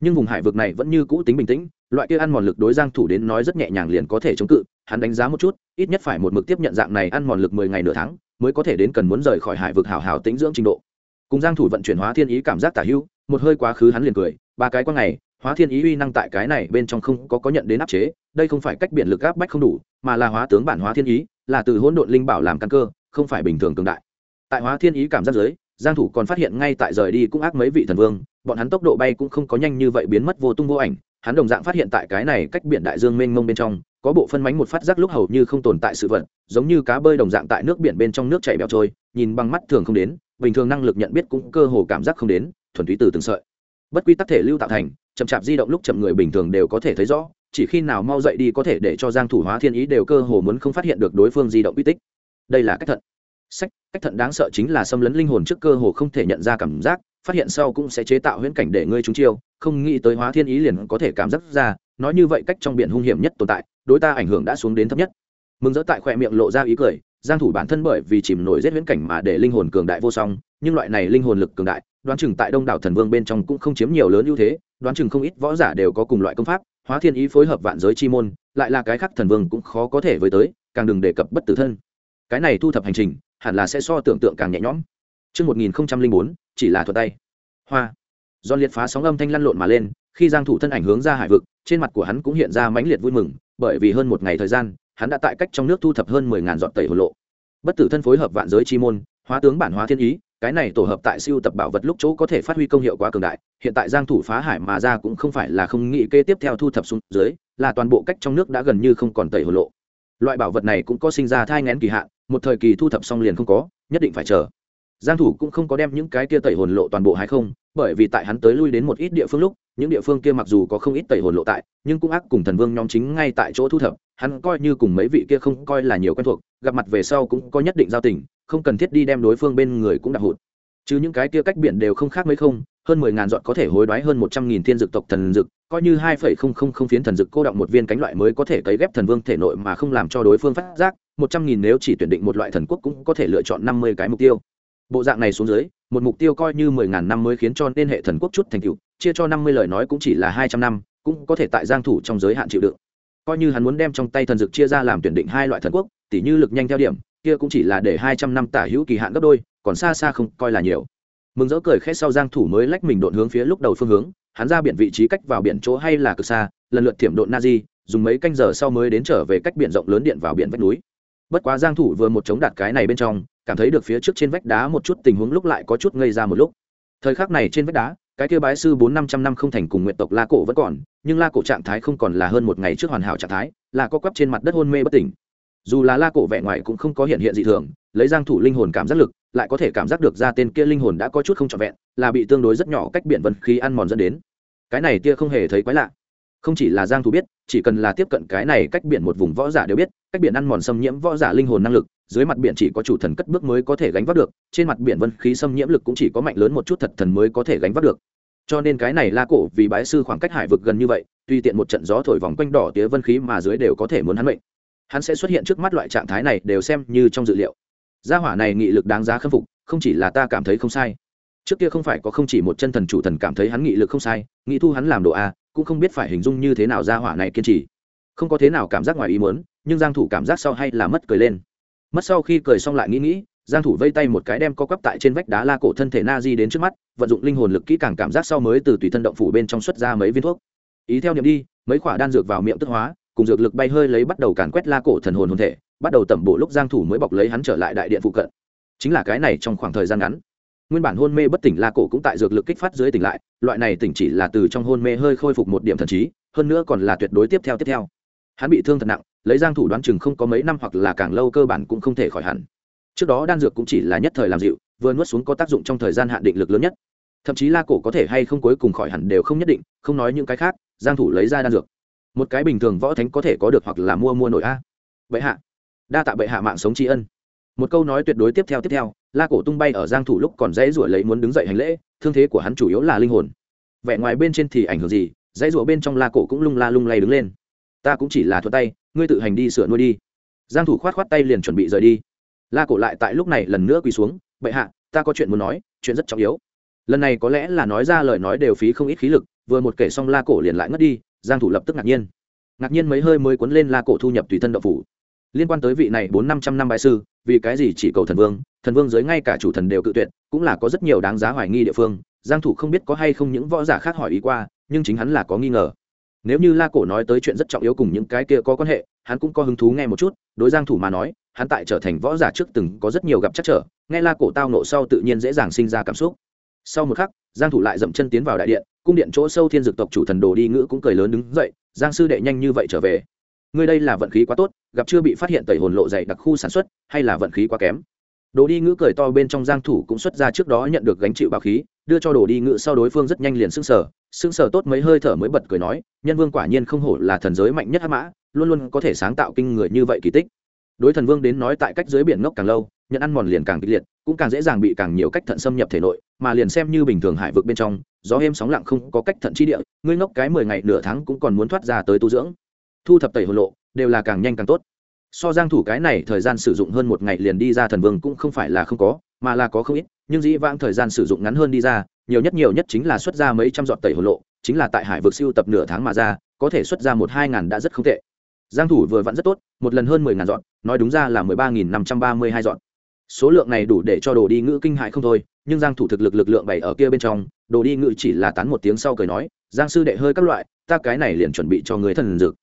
[SPEAKER 1] Nhưng vùng hải vực này vẫn như cũ tính bình tĩnh, loại kia ăn mòn lực đối giang thủ đến nói rất nhẹ nhàng liền có thể chống cự, hắn đánh giá một chút, ít nhất phải một mực tiếp nhận dạng này ăn mòn lực 10 ngày nửa tháng, mới có thể đến cần muốn rời khỏi hải vực hảo hảo tính dưỡng trình độ. Cùng giang thủ vận chuyển hóa thiên ý cảm giác tả hữu, một hơi quá khứ hắn liền cười, ba cái qua ngày hóa thiên ý uy năng tại cái này bên trong không có có nhận đến áp chế, đây không phải cách biển lực áp bách không đủ, mà là hóa tướng bản hóa thiên ý, là từ hỗn độn linh bảo làm căn cơ không phải bình thường cường đại. Tại hóa thiên ý cảm giác dưới giang thủ còn phát hiện ngay tại rời đi cũng ác mấy vị thần vương, bọn hắn tốc độ bay cũng không có nhanh như vậy biến mất vô tung vô ảnh, hắn đồng dạng phát hiện tại cái này cách biển đại dương mênh mông bên trong, có bộ phân mánh một phát giác lúc hầu như không tồn tại sự vật, giống như cá bơi đồng dạng tại nước biển bên trong nước chảy bèo trôi, nhìn bằng mắt thường không đến, bình thường năng lực nhận biết cũng cơ hồ cảm giác không đến, thuần túy từ từng sợi. Bất quy tắc thể lưu tạo thành, chậm chạp di động lúc chậm người bình thường đều có thể thấy rõ, chỉ khi nào mau dậy đi có thể để cho giang thủ hóa thiên ý đều cơ hồ muốn không phát hiện được đối phương di động uy tích đây là cách thận. Sách, cách thận đáng sợ chính là xâm lấn linh hồn trước cơ hồ không thể nhận ra cảm giác, phát hiện sau cũng sẽ chế tạo huyễn cảnh để ngươi trúng chiêu, không nghĩ tới hóa thiên ý liền có thể cảm giác ra, nói như vậy cách trong biển hung hiểm nhất tồn tại, đối ta ảnh hưởng đã xuống đến thấp nhất. Mừng rỡ tại khoe miệng lộ ra ý cười, giang thủ bản thân bởi vì chìm nổi giết huyễn cảnh mà để linh hồn cường đại vô song, nhưng loại này linh hồn lực cường đại, đoán chừng tại đông đảo thần vương bên trong cũng không chiếm nhiều lớn ưu thế, đoán chừng không ít võ giả đều có cùng loại công pháp, hóa thiên ý phối hợp vạn giới chi môn, lại là cái khác thần vương cũng khó có thể với tới, càng đừng đề cập bất tử thân cái này thu thập hành trình hẳn là sẽ so tưởng tượng càng nhẹ nhõm Trước 1004, chỉ là thuật tay. Hoa. Do liệt phá sóng âm thanh lăn lộn mà lên, khi Giang Thủ thân ảnh hướng ra hải vực, trên mặt của hắn cũng hiện ra mãnh liệt vui mừng, bởi vì hơn một ngày thời gian, hắn đã tại cách trong nước thu thập hơn 10000 giọt tẩy hồn lộ. Bất tử thân phối hợp vạn giới chi môn, hóa tướng bản hóa thiên ý, cái này tổ hợp tại siêu tập bảo vật lúc chỗ có thể phát huy công hiệu quá cường đại hiện tại giang thủ phá hải mà ra cũng không phải là không nghĩ kế tiếp theo thu thập xuống dưới là toàn bộ cách trong nước đã gần như không còn tẩy hồ lộ loại bảo vật này cũng có sinh ra thai ngén kỳ hạn, một thời kỳ thu thập xong liền không có, nhất định phải chờ. Giang thủ cũng không có đem những cái kia tẩy hồn lộ toàn bộ hay không, bởi vì tại hắn tới lui đến một ít địa phương lúc, những địa phương kia mặc dù có không ít tẩy hồn lộ tại, nhưng cũng ác cùng thần vương nhóm chính ngay tại chỗ thu thập, hắn coi như cùng mấy vị kia không coi là nhiều quen thuộc, gặp mặt về sau cũng có nhất định giao tình, không cần thiết đi đem đối phương bên người cũng đặt hụt chứ những cái kia cách biển đều không khác mấy không, hơn mười ngàn dọn có thể hối đoái hơn một trăm nghìn thiên dực tộc thần dực coi như hai phẩy không không không phiến thần dực cô động một viên cánh loại mới có thể cấy ghép thần vương thể nội mà không làm cho đối phương phát giác, một trăm nghìn nếu chỉ tuyển định một loại thần quốc cũng có thể lựa chọn năm mươi cái mục tiêu. Bộ dạng này xuống dưới, một mục tiêu coi như mười ngàn năm mới khiến cho nên hệ thần quốc chút thành tựu, chia cho năm mươi lời nói cũng chỉ là hai trăm năm, cũng có thể tại giang thủ trong giới hạn chịu đựng. Coi như hắn muốn đem trong tay thần dực chia ra làm tuyển định hai loại thần quốc tỷ như lực nhanh theo điểm kia cũng chỉ là để hai trăm năm tả hữu kỳ hạn gấp đôi, còn xa xa không coi là nhiều. Mừng rỡ cười khét sau giang thủ mới lách mình độn hướng phía lúc đầu phương hướng, hắn ra biển vị trí cách vào biển chỗ hay là cực xa, lần lượt thiểm độn na di dùng mấy canh giờ sau mới đến trở về cách biển rộng lớn điện vào biển vách núi. Bất quá giang thủ vừa một chống đạt cái này bên trong, cảm thấy được phía trước trên vách đá một chút tình huống lúc lại có chút ngây ra một lúc. Thời khắc này trên vách đá, cái kia bái sư bốn năm trăm năm không thành cùng nguyện tộc la cổ vẫn còn, nhưng la cổ trạng thái không còn là hơn một ngày trước hoàn hảo trạng thái, là có quắp trên mặt đất hôn mê bất tỉnh dù là la cổ vẻ ngoài cũng không có hiện hiện dị thường, lấy giang thủ linh hồn cảm giác lực, lại có thể cảm giác được ra tên kia linh hồn đã có chút không trọn vẹn, là bị tương đối rất nhỏ cách biển vân khí ăn mòn dẫn đến. Cái này tia không hề thấy quái lạ. Không chỉ là giang thủ biết, chỉ cần là tiếp cận cái này cách biển một vùng võ giả đều biết, cách biển ăn mòn xâm nhiễm võ giả linh hồn năng lực, dưới mặt biển chỉ có chủ thần cất bước mới có thể gánh vác được, trên mặt biển vân khí xâm nhiễm lực cũng chỉ có mạnh lớn một chút thật thần mới có thể gánh vác được. Cho nên cái này la cổ vì bái sư khoảng cách hải vực gần như vậy tuy tiện một trận gió thổi vòng quanh đỏ tía vân khí mà dưới đều có thể muốn hắn mệnh hắn sẽ xuất hiện trước mắt loại trạng thái này đều xem như trong dự liệu. Gia hỏa này nghị lực đáng giá khâm phục, không chỉ là ta cảm thấy không sai. Trước kia không phải có không chỉ một chân thần chủ thần cảm thấy hắn nghị lực không sai nghĩ thu hắn làm đồ a, cũng không biết phải hình dung như thế nào gia hỏa này kiên trì. Không có thế nào cảm giác ngoài ý muốn, nhưng giang thủ cảm giác sau hay là mất cười lên. Mất sau khi cười xong lại nghĩ nghĩ, giang thủ vây tay một cái đem co quắp tại trên vách đá la cổ thân thể na di đến trước mắt, vận dụng linh hồn lực kỹ càng cảm giác sau mới từ tùy thân động phủ bên trong xuất ra mấy viên thuốc. Ý theo niệm đi, mấy quả đan dược vào miệng tức hóa cùng dược lực bay hơi lấy bắt đầu càn quét la cổ thần hồn hồn thể, bắt đầu tẩm bộ lúc giang thủ mới bọc lấy hắn trở lại đại điện phụ cận. Chính là cái này trong khoảng thời gian ngắn. Nguyên bản hôn mê bất tỉnh la cổ cũng tại dược lực kích phát dưới tỉnh lại, loại này tỉnh chỉ là từ trong hôn mê hơi khôi phục một điểm thần trí, hơn nữa còn là tuyệt đối tiếp theo tiếp theo. Hắn bị thương thật nặng, lấy giang thủ đoán chừng không có mấy năm hoặc là càng lâu cơ bản cũng không thể khỏi hẳn. Trước đó đan dược cũng chỉ là nhất thời làm dịu, vừa nuốt xuống có tác dụng trong thời gian hạn định lực lớn nhất. Thậm chí la cổ có thể hay không cuối cùng khỏi hẳn đều không nhất định, không nói những cái khác, giang thủ lấy ra đan dược một cái bình thường võ thánh có thể có được hoặc là mua mua nổi a. Bệ hạ, đa tạ bệ hạ mạng sống tri ân. Một câu nói tuyệt đối tiếp theo tiếp theo, la cổ tung bay ở giang thủ lúc còn dãy rủa lấy muốn đứng dậy hành lễ, thương thế của hắn chủ yếu là linh hồn. Vẻ ngoài bên trên thì ảnh hưởng gì, dãy rủa bên trong la cổ cũng lung la lung lay đứng lên. Ta cũng chỉ là thuận tay, ngươi tự hành đi sửa nuôi đi. Giang thủ khoát khoát tay liền chuẩn bị rời đi. La cổ lại tại lúc này lần nữa quỳ xuống, bệ hạ, ta có chuyện muốn nói, chuyện rất trọng yếu. Lần này có lẽ là nói ra lời nói đều phí không ít khí lực, vừa một kể xong la cổ liền lại ngất đi giang thủ lập tức ngạc nhiên. Ngạc nhiên mấy hơi mới cuốn lên la cổ thu nhập tùy thân động phủ. Liên quan tới vị này bốn năm trăm năm bái sư, vì cái gì chỉ cầu thần vương thần vương dưới ngay cả chủ thần đều cự tuyệt, cũng là có rất nhiều đáng giá hoài nghi địa phương, giang thủ không biết có hay không những võ giả khác hỏi ý qua, nhưng chính hắn là có nghi ngờ. Nếu như la cổ nói tới chuyện rất trọng yếu cùng những cái kia có quan hệ, hắn cũng có hứng thú nghe một chút, đối giang thủ mà nói, hắn tại trở thành võ giả trước từng có rất nhiều gặp chắc trở, nghe la cổ tao nộ sau tự nhiên dễ dàng sinh ra cảm xúc. Sau một khắc, giang thủ lại dậm chân tiến vào đại điện cung điện chỗ sâu thiên dược tộc chủ thần đồ đi ngữ cũng cười lớn đứng dậy, giang sư đệ nhanh như vậy trở về? Ngươi đây là vận khí quá tốt, gặp chưa bị phát hiện tẩy hồn lộ dày đặc khu sản xuất, hay là vận khí quá kém? Đồ đi ngữ cười to bên trong giang thủ cũng xuất ra trước đó nhận được gánh chịu bảo khí, đưa cho đồ đi ngự sau đối phương rất nhanh liền sưng sở sưng sở tốt mấy hơi thở mới bật cười nói, nhân vương quả nhiên không hổ là thần giới mạnh nhất hắc mã, luôn luôn có thể sáng tạo kinh người như vậy kỳ tích đối thần vương đến nói tại cách dưới biển ngốc càng lâu, nhận ăn mòn liền càng kịch liệt, cũng càng dễ dàng bị càng nhiều cách thận xâm nhập thể nội, mà liền xem như bình thường hải vực bên trong, gió êm sóng lặng không có cách thận chi địa, ngươi ngốc cái mười ngày nửa tháng cũng còn muốn thoát ra tới tu dưỡng. Thu thập tẩy hồn lộ, đều là càng nhanh càng tốt. So giang thủ cái này thời gian sử dụng hơn một ngày liền đi ra thần vương cũng không phải là không có, mà là có không ít, nhưng dĩ vãng thời gian sử dụng ngắn hơn đi ra, nhiều nhất nhiều nhất chính là xuất ra mấy trăm dọn tẩy hồn lộ, chính là tại hải vực siêu tập nửa tháng mà ra, có thể xuất ra một hai ngàn đã rất không tệ giang thủ vừa vặn rất tốt, một lần hơn mười ngàn dọn, nói đúng ra là mười ba nghìn năm trăm ba mươi hai dọn. Số lượng này đủ để cho đồ đi ngữ kinh hại không thôi, nhưng giang thủ thực lực lực lượng bày ở kia bên trong, đồ đi ngữ chỉ là tán một tiếng sau cười nói, giang sư đệ hơi các loại, ta cái này liền chuẩn bị cho người thần dược.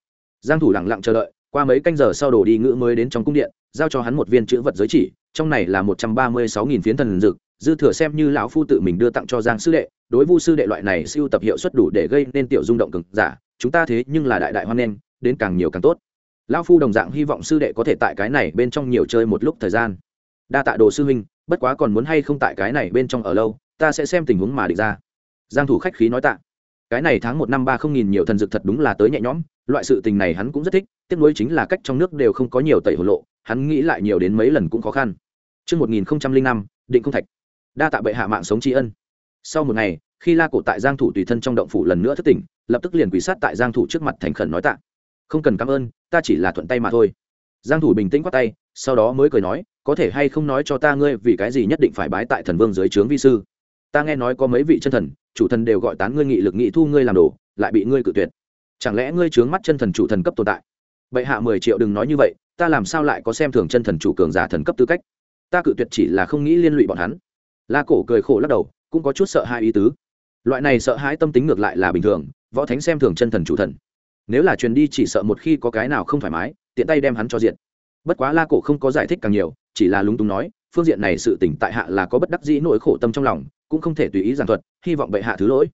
[SPEAKER 1] Giang thủ lặng lặng chờ đợi, qua mấy canh giờ sau đồ đi ngữ mới đến trong cung điện, giao cho hắn một viên chữ vật giới chỉ, trong này là một trăm ba mươi sáu nghìn phiến thần dược, dư thừa xem như lão phu tự mình đưa tặng cho giang sư đệ, đối vu sư đệ loại này siêu tập hiệu suất đủ để gây nên tiểu rung động cực giả, chúng ta thế nhưng là đại đại hoan nghênh đến càng nhiều càng tốt lao phu đồng dạng hy vọng sư đệ có thể tại cái này bên trong nhiều chơi một lúc thời gian đa tạ đồ sư huynh bất quá còn muốn hay không tại cái này bên trong ở lâu ta sẽ xem tình huống mà địch ra giang thủ khách khí nói tạ cái này tháng một năm ba không nghìn nhiều thần dược thật đúng là tới nhẹ nhõm loại sự tình này hắn cũng rất thích tiếc nuối chính là cách trong nước đều không có nhiều tẩy hồ lộ hắn nghĩ lại nhiều đến mấy lần cũng khó khăn Trước 1005, định công thạch. Đa tạ bệ hạ mạng sống tri ân. Sau một ngày, khi la cổ tại giang thủ tùy thân trong động phủ lần nữa thức tỉnh, lập tức liền quỳ sát tại giang thủ trước mặt thành khẩn nói tạ. Không cần cảm ơn, ta chỉ là thuận tay mà thôi. Giang thủ bình tĩnh quát tay, sau đó mới cười nói, có thể hay không nói cho ta ngươi vì cái gì nhất định phải bái tại thần vương dưới trướng vi sư? Ta nghe nói có mấy vị chân thần, chủ thần đều gọi tán ngươi nghị lực nghị thu ngươi làm đồ, lại bị ngươi cự tuyệt. Chẳng lẽ ngươi trướng mắt chân thần chủ thần cấp tồn tại? Bệ hạ 10 triệu đừng nói như vậy, ta làm sao lại có xem thường chân thần chủ cường giả thần cấp tư cách ta cự tuyệt chỉ là không nghĩ liên lụy bọn hắn la cổ cười khổ lắc đầu cũng có chút sợ hai ý tứ loại này sợ hãi tâm tính ngược lại là bình thường võ thánh xem thường chân thần chủ thần nếu là truyền đi chỉ sợ một khi có cái nào không thoải mái, tiện tay đem hắn cho diện bất quá la cổ không có giải thích càng nhiều, chỉ là lúng túng nói, phương diện này sự tỉnh tại hạ là có bất đắc dĩ nỗi khổ tâm trong lòng, cũng không thể tùy ý giảng thuật, hy vọng bệ hạ thứ lỗi.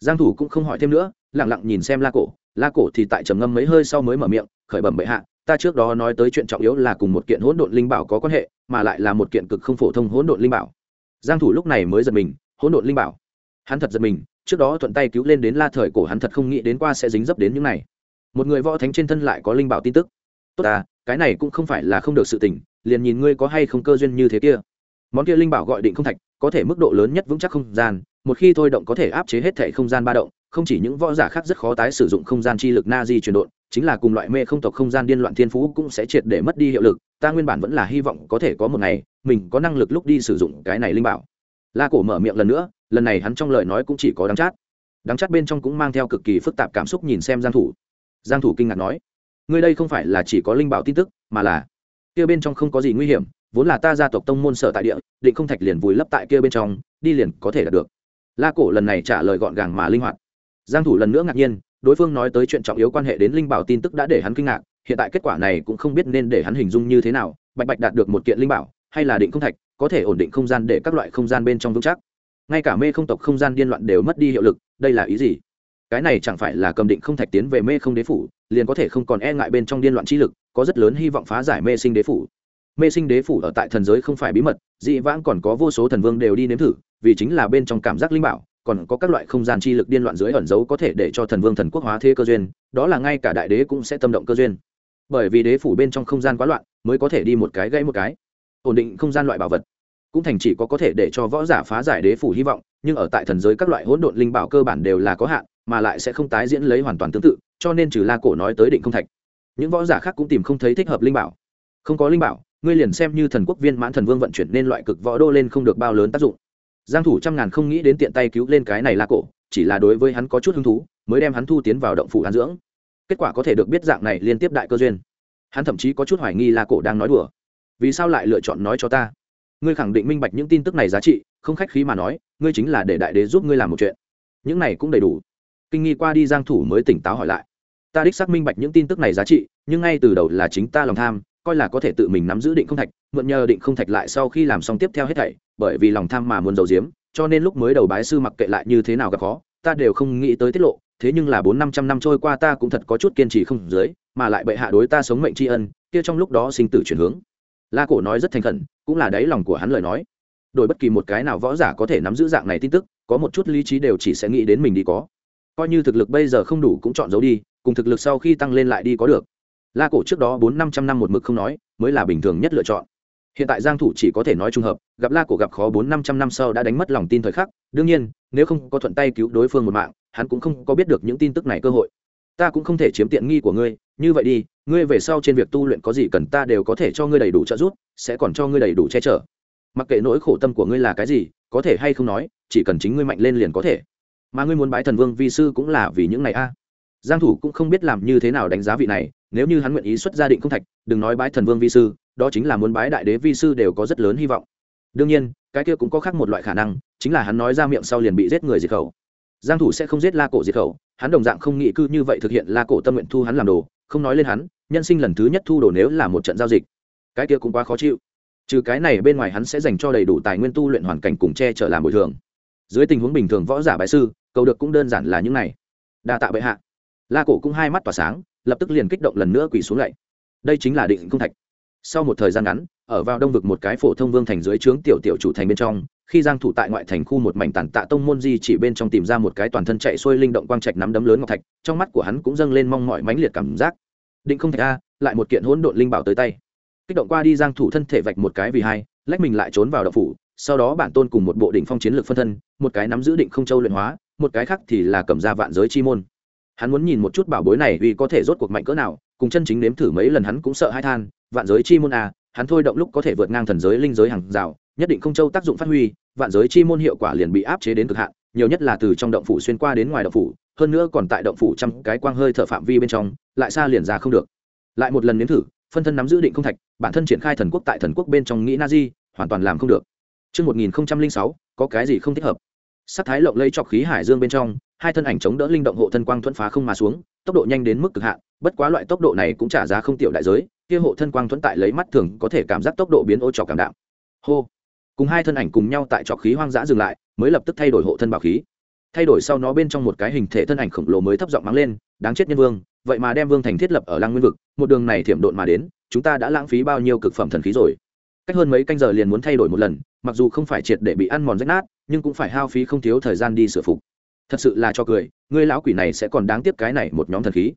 [SPEAKER 1] Giang thủ cũng không hỏi thêm nữa, lặng lặng nhìn xem la cổ la cổ thì tại trầm ngâm mấy hơi sau mới mở miệng, khởi bẩm bệ hạ, ta trước đó nói tới chuyện trọng yếu là cùng một kiện hỗn độn linh bảo có quan hệ, mà lại là một kiện cực không phổ thông hỗn độn linh bảo. Giang thủ lúc này mới giật mình, hỗn độn linh bảo. Hắn thật giật mình, trước đó thuận tay cứu lên đến la thời cổ hắn thật không nghĩ đến qua sẽ dính dấp đến những này một người võ thánh trên thân lại có linh bảo tin tức. Tốt ta, cái này cũng không phải là không được sự tình, liền nhìn ngươi có hay không cơ duyên như thế kia. Món kia linh bảo gọi định không thạch, có thể mức độ lớn nhất vững chắc không gian, một khi thôi động có thể áp chế hết thể không gian ba động, không chỉ những võ giả khác rất khó tái sử dụng không gian chi lực na di chuyển độn chính là cùng loại mê không tộc không gian điên loạn thiên phú cũng sẽ triệt để mất đi hiệu lực, ta nguyên bản vẫn là hy vọng có thể có một ngày, mình có năng lực lúc đi sử dụng cái này linh bảo. La cổ mở miệng lần nữa, lần này hắn trong lời nói cũng chỉ có đắng chát. Đắng chát bên trong cũng mang theo cực kỳ phức tạp cảm xúc nhìn xem giang thủ giang thủ kinh ngạc nói, ngươi đây không phải là chỉ có linh bảo tin tức, mà là kia bên trong không có gì nguy hiểm, vốn là ta gia tộc tông môn sở tại địa, định không thạch liền vùi lấp tại kia bên trong, đi liền có thể đạt được. La cổ lần này trả lời gọn gàng mà linh hoạt. Giang thủ lần nữa ngạc nhiên, đối phương nói tới chuyện trọng yếu quan hệ đến linh bảo tin tức đã để hắn kinh ngạc, hiện tại kết quả này cũng không biết nên để hắn hình dung như thế nào, bạch bạch đạt được một kiện linh bảo, hay là định không thạch, có thể ổn định không gian để các loại không gian bên trong vững chắc. Ngay cả mê không tộc không gian điên loạn đều mất đi hiệu lực, đây là ý gì? Cái này chẳng phải là cầm định không thạch tiến về mê không đế phủ, liền có thể không còn e ngại bên trong điên loạn chi lực, có rất lớn hy vọng phá giải mê sinh đế phủ. Mê sinh đế phủ ở tại thần giới không phải bí mật, dị vãng còn có vô số thần vương đều đi nếm thử, vì chính là bên trong cảm giác linh bảo, còn có các loại không gian chi lực điên loạn dưới ẩn dấu có thể để cho thần vương thần quốc hóa thế cơ duyên, đó là ngay cả đại đế cũng sẽ tâm động cơ duyên. Bởi vì đế phủ bên trong không gian quá loạn, mới có thể đi một cái gãy một cái. Ổn định không gian loại bảo vật. Cũng thành chỉ có có thể để cho võ giả phá giải đế phủ hy vọng, nhưng ở tại thần giới các loại hỗn độn linh bảo cơ bản đều là có hạn mà lại sẽ không tái diễn lấy hoàn toàn tương tự, cho nên trừ la cổ nói tới định không thạch. Những võ giả khác cũng tìm không thấy thích hợp linh bảo. Không có linh bảo, ngươi liền xem như thần quốc viên mãn thần vương vận chuyển nên loại cực võ đô lên không được bao lớn tác dụng. Giang thủ trăm ngàn không nghĩ đến tiện tay cứu lên cái này la cổ, chỉ là đối với hắn có chút hứng thú, mới đem hắn thu tiến vào động phủ an dưỡng. Kết quả có thể được biết dạng này liên tiếp đại cơ duyên. Hắn thậm chí có chút hoài nghi la cổ đang nói đùa. Vì sao lại lựa chọn nói cho ta? Ngươi khẳng định minh bạch những tin tức này giá trị, không khách khí mà nói, ngươi chính là để đại đế giúp ngươi làm một chuyện. Những này cũng đầy đủ kinh nghi qua đi giang thủ mới tỉnh táo hỏi lại. Ta đích xác minh bạch những tin tức này giá trị, nhưng ngay từ đầu là chính ta lòng tham, coi là có thể tự mình nắm giữ định không thạch, mượn nhờ định không thạch lại sau khi làm xong tiếp theo hết thảy, bởi vì lòng tham mà muốn giấu giếm, cho nên lúc mới đầu bái sư mặc kệ lại như thế nào gặp khó, ta đều không nghĩ tới tiết lộ, thế nhưng là bốn năm trăm năm trôi qua ta cũng thật có chút kiên trì không dưới, mà lại bệ hạ đối ta sống mệnh tri ân, kia trong lúc đó sinh tử chuyển hướng. La cổ nói rất thành khẩn, cũng là đáy lòng của hắn lời nói. Đổi bất kỳ một cái nào võ giả có thể nắm giữ dạng này tin tức, có một chút lý trí đều chỉ sẽ nghĩ đến mình đi có coi như thực lực bây giờ không đủ cũng chọn giấu đi, cùng thực lực sau khi tăng lên lại đi có được. La cổ trước đó bốn năm trăm năm một mực không nói, mới là bình thường nhất lựa chọn. Hiện tại giang thủ chỉ có thể nói trung hợp, gặp la cổ gặp khó bốn năm trăm năm sau đã đánh mất lòng tin thời khắc, đương nhiên, nếu không có thuận tay cứu đối phương một mạng, hắn cũng không có biết được những tin tức này cơ hội. Ta cũng không thể chiếm tiện nghi của ngươi, như vậy đi, ngươi về sau trên việc tu luyện có gì cần ta đều có thể cho ngươi đầy đủ trợ giúp, sẽ còn cho ngươi đầy đủ che chở. Mặc kệ nỗi khổ tâm của ngươi là cái gì, có thể hay không nói, chỉ cần chính ngươi mạnh lên liền có thể mà ngươi muốn bái thần vương vi sư cũng là vì những này a. Giang thủ cũng không biết làm như thế nào đánh giá vị này, nếu như hắn nguyện ý xuất gia định không thạch, đừng nói bái thần vương vi sư, đó chính là muốn bái đại đế vi sư đều có rất lớn hy vọng. Đương nhiên, cái kia cũng có khác một loại khả năng, chính là hắn nói ra miệng sau liền bị giết người diệt khẩu. Giang thủ sẽ không giết la cổ diệt khẩu, hắn đồng dạng không nghĩ cư như vậy thực hiện la cổ tâm nguyện thu hắn làm đồ, không nói lên hắn, nhân sinh lần thứ nhất thu đồ nếu là một trận giao dịch. Cái kia cũng quá khó chịu. Trừ cái này bên ngoài hắn sẽ dành cho đầy đủ tài nguyên tu luyện hoàn cảnh cùng che chở làm bồi thường dưới tình huống bình thường võ giả bái sư, cầu được cũng đơn giản là những này. Đa tạ bệ hạ. La cổ cũng hai mắt tỏa sáng, lập tức liền kích động lần nữa quỳ xuống lạy đây chính là định công thạch. Sau một thời gian ngắn, ở vào đông vực một cái phổ thông vương thành dưới trướng tiểu tiểu chủ thành bên trong, khi giang thủ tại ngoại thành khu một mảnh tàn tạ tông môn di chỉ bên trong tìm ra một cái toàn thân chạy xuôi linh động quang trạch nắm đấm lớn ngọc thạch, trong mắt của hắn cũng dâng lên mong mỏi mãnh liệt cảm giác. Định không thạch a, lại một kiện hỗn độn linh bảo tới tay. Kích động qua đi giang thủ thân thể vạch một cái vì hai, lách mình lại trốn vào động phủ sau đó bản tôn cùng một bộ đỉnh phong chiến lược phân thân, một cái nắm giữ định không châu luyện hóa, một cái khác thì là cầm ra vạn giới chi môn. Hắn muốn nhìn một chút bảo bối này vì có thể rốt cuộc mạnh cỡ nào, cùng chân chính nếm thử mấy lần hắn cũng sợ hai than, vạn giới chi môn à hắn thôi động lúc có thể vượt ngang thần giới linh giới hàng rào, nhất định không châu tác dụng phát huy, vạn giới chi môn hiệu quả liền bị áp chế đến cực hạn, nhiều nhất là từ trong động phủ xuyên qua đến ngoài động phủ, hơn nữa còn tại động phủ trăm cái quang hơi thở phạm vi bên trong, lại xa liền ra không được. Lại một lần nếm thử, phân thân nắm giữ định không thạch, bản thân triển khai thần quốc tại thần quốc bên trong nghĩ na di, hoàn toàn làm không được. Trước 1006, có cái gì không thích hợp? Sát thái lộng lây chọc khí hải dương bên trong, hai thân ảnh chống đỡ linh động hộ thân quang thuẫn phá không mà xuống, tốc độ nhanh đến mức cực hạn, bất quá loại tốc độ này cũng trả giá không tiểu đại giới, kia hộ thân quang thuẫn tại lấy mắt thường có thể cảm giác tốc độ biến ô chọc cảm đạm. Hô. Cùng hai thân ảnh cùng nhau tại chọc khí hoang dã dừng lại, mới lập tức thay đổi hộ thân bảo khí. Thay đổi sau nó bên trong một cái hình thể thân ảnh khổng lồ mới thấp giọng mắng lên, đáng chết nhân vương, vậy mà đem vương thành thiết lập ở Lăng Nguyên vực, một đường này thiểm độn mà đến, chúng ta đã lãng phí bao nhiêu cực phẩm thần khí rồi cách hơn mấy canh giờ liền muốn thay đổi một lần, mặc dù không phải triệt để bị ăn mòn rách nát, nhưng cũng phải hao phí không thiếu thời gian đi sửa phục. Thật sự là cho cười, ngươi lão quỷ này sẽ còn đáng tiếc cái này một nhóm thần khí.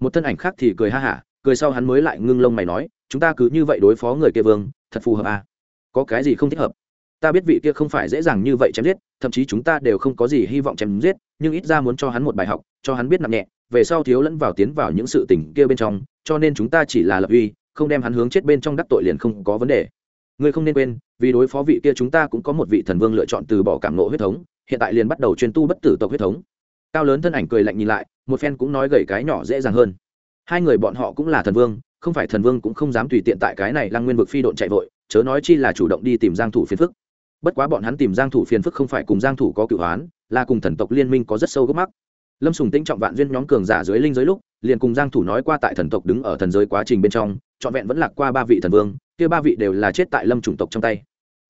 [SPEAKER 1] Một thân ảnh khác thì cười ha hả, cười sau hắn mới lại ngưng lông mày nói, chúng ta cứ như vậy đối phó người kia vương, thật phù hợp à? có cái gì không thích hợp? Ta biết vị kia không phải dễ dàng như vậy chém giết, thậm chí chúng ta đều không có gì hy vọng chém giết, nhưng ít ra muốn cho hắn một bài học, cho hắn biết nặng nhẹ, về sau thiếu lẫn vào tiến vào những sự tình kia bên trong, cho nên chúng ta chỉ là lập uy, không đem hắn hướng chết bên trong đắc tội liền không có vấn đề ngươi không nên quên, vì đối phó vị kia chúng ta cũng có một vị thần vương lựa chọn từ bỏ cảm nộ huyết thống, hiện tại liền bắt đầu chuyên tu bất tử tộc huyết thống. Cao lớn thân ảnh cười lạnh nhìn lại, một phen cũng nói gầy cái nhỏ dễ dàng hơn. Hai người bọn họ cũng là thần vương, không phải thần vương cũng không dám tùy tiện tại cái này lăng nguyên vực phi độn chạy vội, chớ nói chi là chủ động đi tìm giang thủ phiền phức. Bất quá bọn hắn tìm giang thủ phiền phức không phải cùng giang thủ có cựu hoán, là cùng thần tộc liên minh có rất sâu gốc mắc. Lâm sùng tĩnh trọng vạn duyên nhóm cường giả dưới linh giới lúc, liền cùng giang thủ nói qua tại thần tộc đứng ở thần giới quá trình bên trong, trọn vẹn vẫn lạc qua ba vị thần vương kia ba vị đều là chết tại lâm chủng tộc trong tay.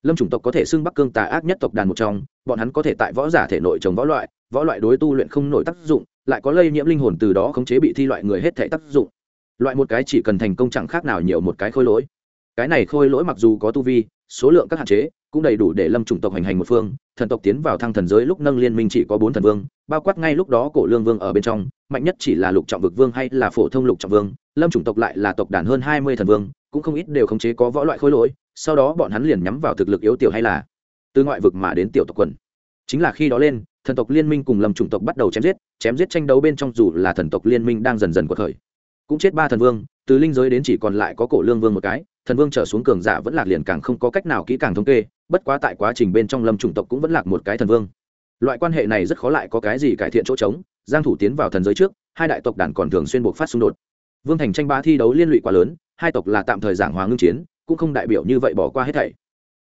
[SPEAKER 1] Lâm chủng tộc có thể xưng bắc cương tà ác nhất tộc đàn một trong, bọn hắn có thể tại võ giả thể nội trồng võ loại võ loại đối tu luyện không nổi tác dụng, lại có lây nhiễm linh hồn từ đó khống chế bị thi loại người hết thể tác dụng. Loại một cái chỉ cần thành công chẳng khác nào nhiều một cái khôi lỗi. Cái này khôi lỗi mặc dù có tu vi, số lượng các hạn chế, cũng đầy đủ để lâm chủng tộc hành hành một phương, thần tộc tiến vào thăng thần giới lúc nâng liên minh chỉ có bốn thần vương, bao quát ngay lúc đó cổ lương vương ở bên trong, mạnh nhất chỉ là lục trọng vực vương hay là phổ thông lục trọng vương lâm chủng tộc lại là tộc đàn hơn hai mươi thần vương, cũng không ít đều khống chế có võ loại khối lỗi, sau đó bọn hắn liền nhắm vào thực lực yếu tiểu hay là từ ngoại vực mà đến tiểu tộc quần. Chính là khi đó lên, thần tộc liên minh cùng lâm chủng tộc bắt đầu chém giết chém giết tranh đấu bên trong dù là thần tộc liên minh đang dần dần cuộc khởi. Cũng chết ba thần vương, từ linh giới đến chỉ còn lại có cổ lương vương một cái, thần vương trở xuống cường giả vẫn lạc liền càng không có cách nào kỹ càng thống kê, bất quá tại quá trình bên trong lâm chủng tộc cũng vẫn lạc một cái thần vương. Loại quan hệ này rất khó lại có cái gì cải thiện chỗ trống, giang thủ tiến vào thần giới trước, hai đại tộc đàn còn thường xuyên buộc phát xung đột vương thành tranh ba thi đấu liên lụy quá lớn, hai tộc là tạm thời giảng hòa ngưng chiến, cũng không đại biểu như vậy bỏ qua hết thảy.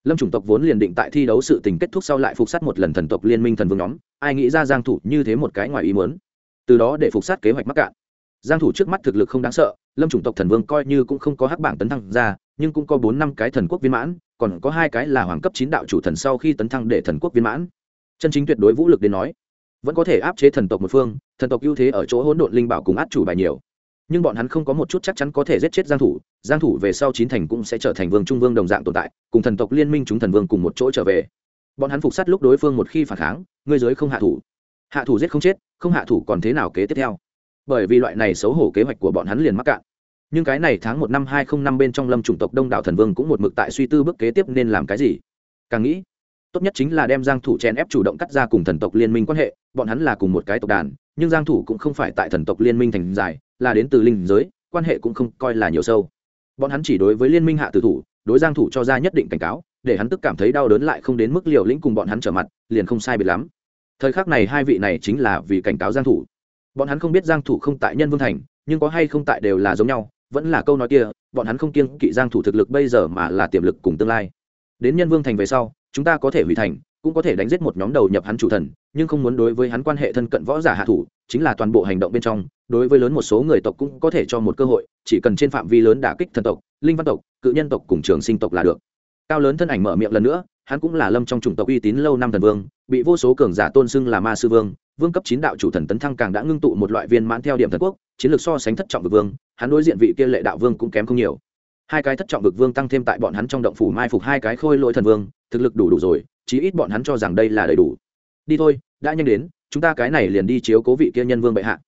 [SPEAKER 1] Lâm chủng tộc vốn liền định tại thi đấu sự tình kết thúc sau lại phục sát một lần thần tộc liên minh thần vương nhóm, ai nghĩ ra giang thủ như thế một cái ngoài ý muốn. Từ đó để phục sát kế hoạch mắc cạn. Giang thủ trước mắt thực lực không đáng sợ, lâm chủng tộc thần vương coi như cũng không có hắc bảng tấn thăng ra, nhưng cũng có bốn năm cái thần quốc viên mãn, còn có hai cái là hoàng cấp chín đạo chủ thần sau khi tấn thăng để thần quốc viên mãn. Chân chính tuyệt đối vũ lực đến nói, vẫn có thể áp chế thần tộc một phương, thần tộc ưu thế ở chỗ hỗn độn linh bảo cùng át chủ bài nhiều nhưng bọn hắn không có một chút chắc chắn có thể giết chết giang thủ giang thủ về sau chín thành cũng sẽ trở thành vương trung vương đồng dạng tồn tại, cùng thần tộc liên minh chúng thần vương cùng một chỗ trở về. Bọn hắn phục sát lúc đối phương một khi phản kháng, ngươi giới không hạ thủ. Hạ thủ giết không chết, không hạ thủ còn thế nào kế tiếp theo? Bởi vì loại này xấu hổ kế hoạch của bọn hắn liền mắc cạn. Nhưng cái này tháng một năm hai không năm bên trong lâm chủng tộc đông đảo thần vương cũng một mực tại suy tư bước kế tiếp nên làm cái gì. Càng nghĩ, tốt nhất chính là đem giang thủ chèn ép chủ động cắt ra cùng thần tộc liên minh quan hệ, bọn hắn là cùng một cái tộc đàn nhưng giang thủ cũng không phải tại thần tộc liên minh thành dài là đến từ linh giới, quan hệ cũng không coi là nhiều sâu. Bọn hắn chỉ đối với liên minh hạ tử thủ, đối giang thủ cho ra nhất định cảnh cáo, để hắn tức cảm thấy đau đớn lại không đến mức liều lĩnh cùng bọn hắn trở mặt, liền không sai biệt lắm. Thời khắc này hai vị này chính là vì cảnh cáo giang thủ. Bọn hắn không biết giang thủ không tại nhân vương thành, nhưng có hay không tại đều là giống nhau, vẫn là câu nói kia, bọn hắn không kiêng kỵ giang thủ thực lực bây giờ mà là tiềm lực cùng tương lai. Đến nhân vương thành về sau, chúng ta có thể hủy thành cũng có thể đánh giết một nhóm đầu nhập hắn chủ thần, nhưng không muốn đối với hắn quan hệ thân cận võ giả hạ thủ, chính là toàn bộ hành động bên trong, đối với lớn một số người tộc cũng có thể cho một cơ hội, chỉ cần trên phạm vi lớn đả kích thần tộc, linh văn tộc, cự nhân tộc cùng trường sinh tộc là được. Cao lớn thân ảnh mở miệng lần nữa, hắn cũng là lâm trong chủng tộc uy tín lâu năm thần vương, bị vô số cường giả tôn xưng là ma sư vương vương cấp chín đạo chủ thần tấn thăng càng đã ngưng tụ một loại viên mãn theo điểm thần quốc, chiến lược so sánh thất trọng vực vương, hắn đối diện vị kia lệ đạo vương cũng kém không nhiều. Hai cái thất trọng vực vương tăng thêm tại bọn hắn trong động phủ mai phục hai cái khôi lỗi thần vương, thực lực đủ đủ rồi chí ít bọn hắn cho rằng đây là đầy đủ. Đi thôi, đã nhanh đến, chúng ta cái này liền đi chiếu cố vị kia nhân vương bệ hạ.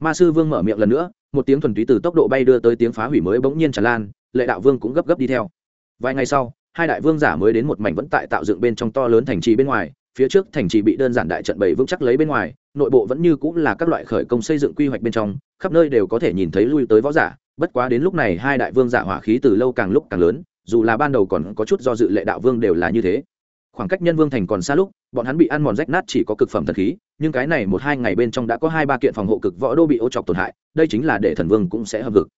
[SPEAKER 1] Ma sư vương mở miệng lần nữa, một tiếng thuần túy từ tốc độ bay đưa tới tiếng phá hủy mới bỗng nhiên tràn lan, lệ đạo vương cũng gấp gấp đi theo. Vài ngày sau, hai đại vương giả mới đến một mảnh vẫn tại tạo dựng bên trong to lớn thành trì bên ngoài, phía trước thành trì bị đơn giản đại trận bày vững chắc lấy bên ngoài, nội bộ vẫn như cũng là các loại khởi công xây dựng quy hoạch bên trong, khắp nơi đều có thể nhìn thấy lui tới võ giả, bất quá đến lúc này hai đại vương giả hỏa khí từ lâu càng lúc càng lớn, dù là ban đầu còn có chút do dự lệ đạo vương đều là như thế khoảng cách nhân vương thành còn xa lúc, bọn hắn bị ăn mòn rách nát chỉ có cực phẩm thần khí, nhưng cái này một hai ngày bên trong đã có hai ba kiện phòng hộ cực võ đô bị ô chọc tổn hại, đây chính là để thần vương cũng sẽ hợp vực.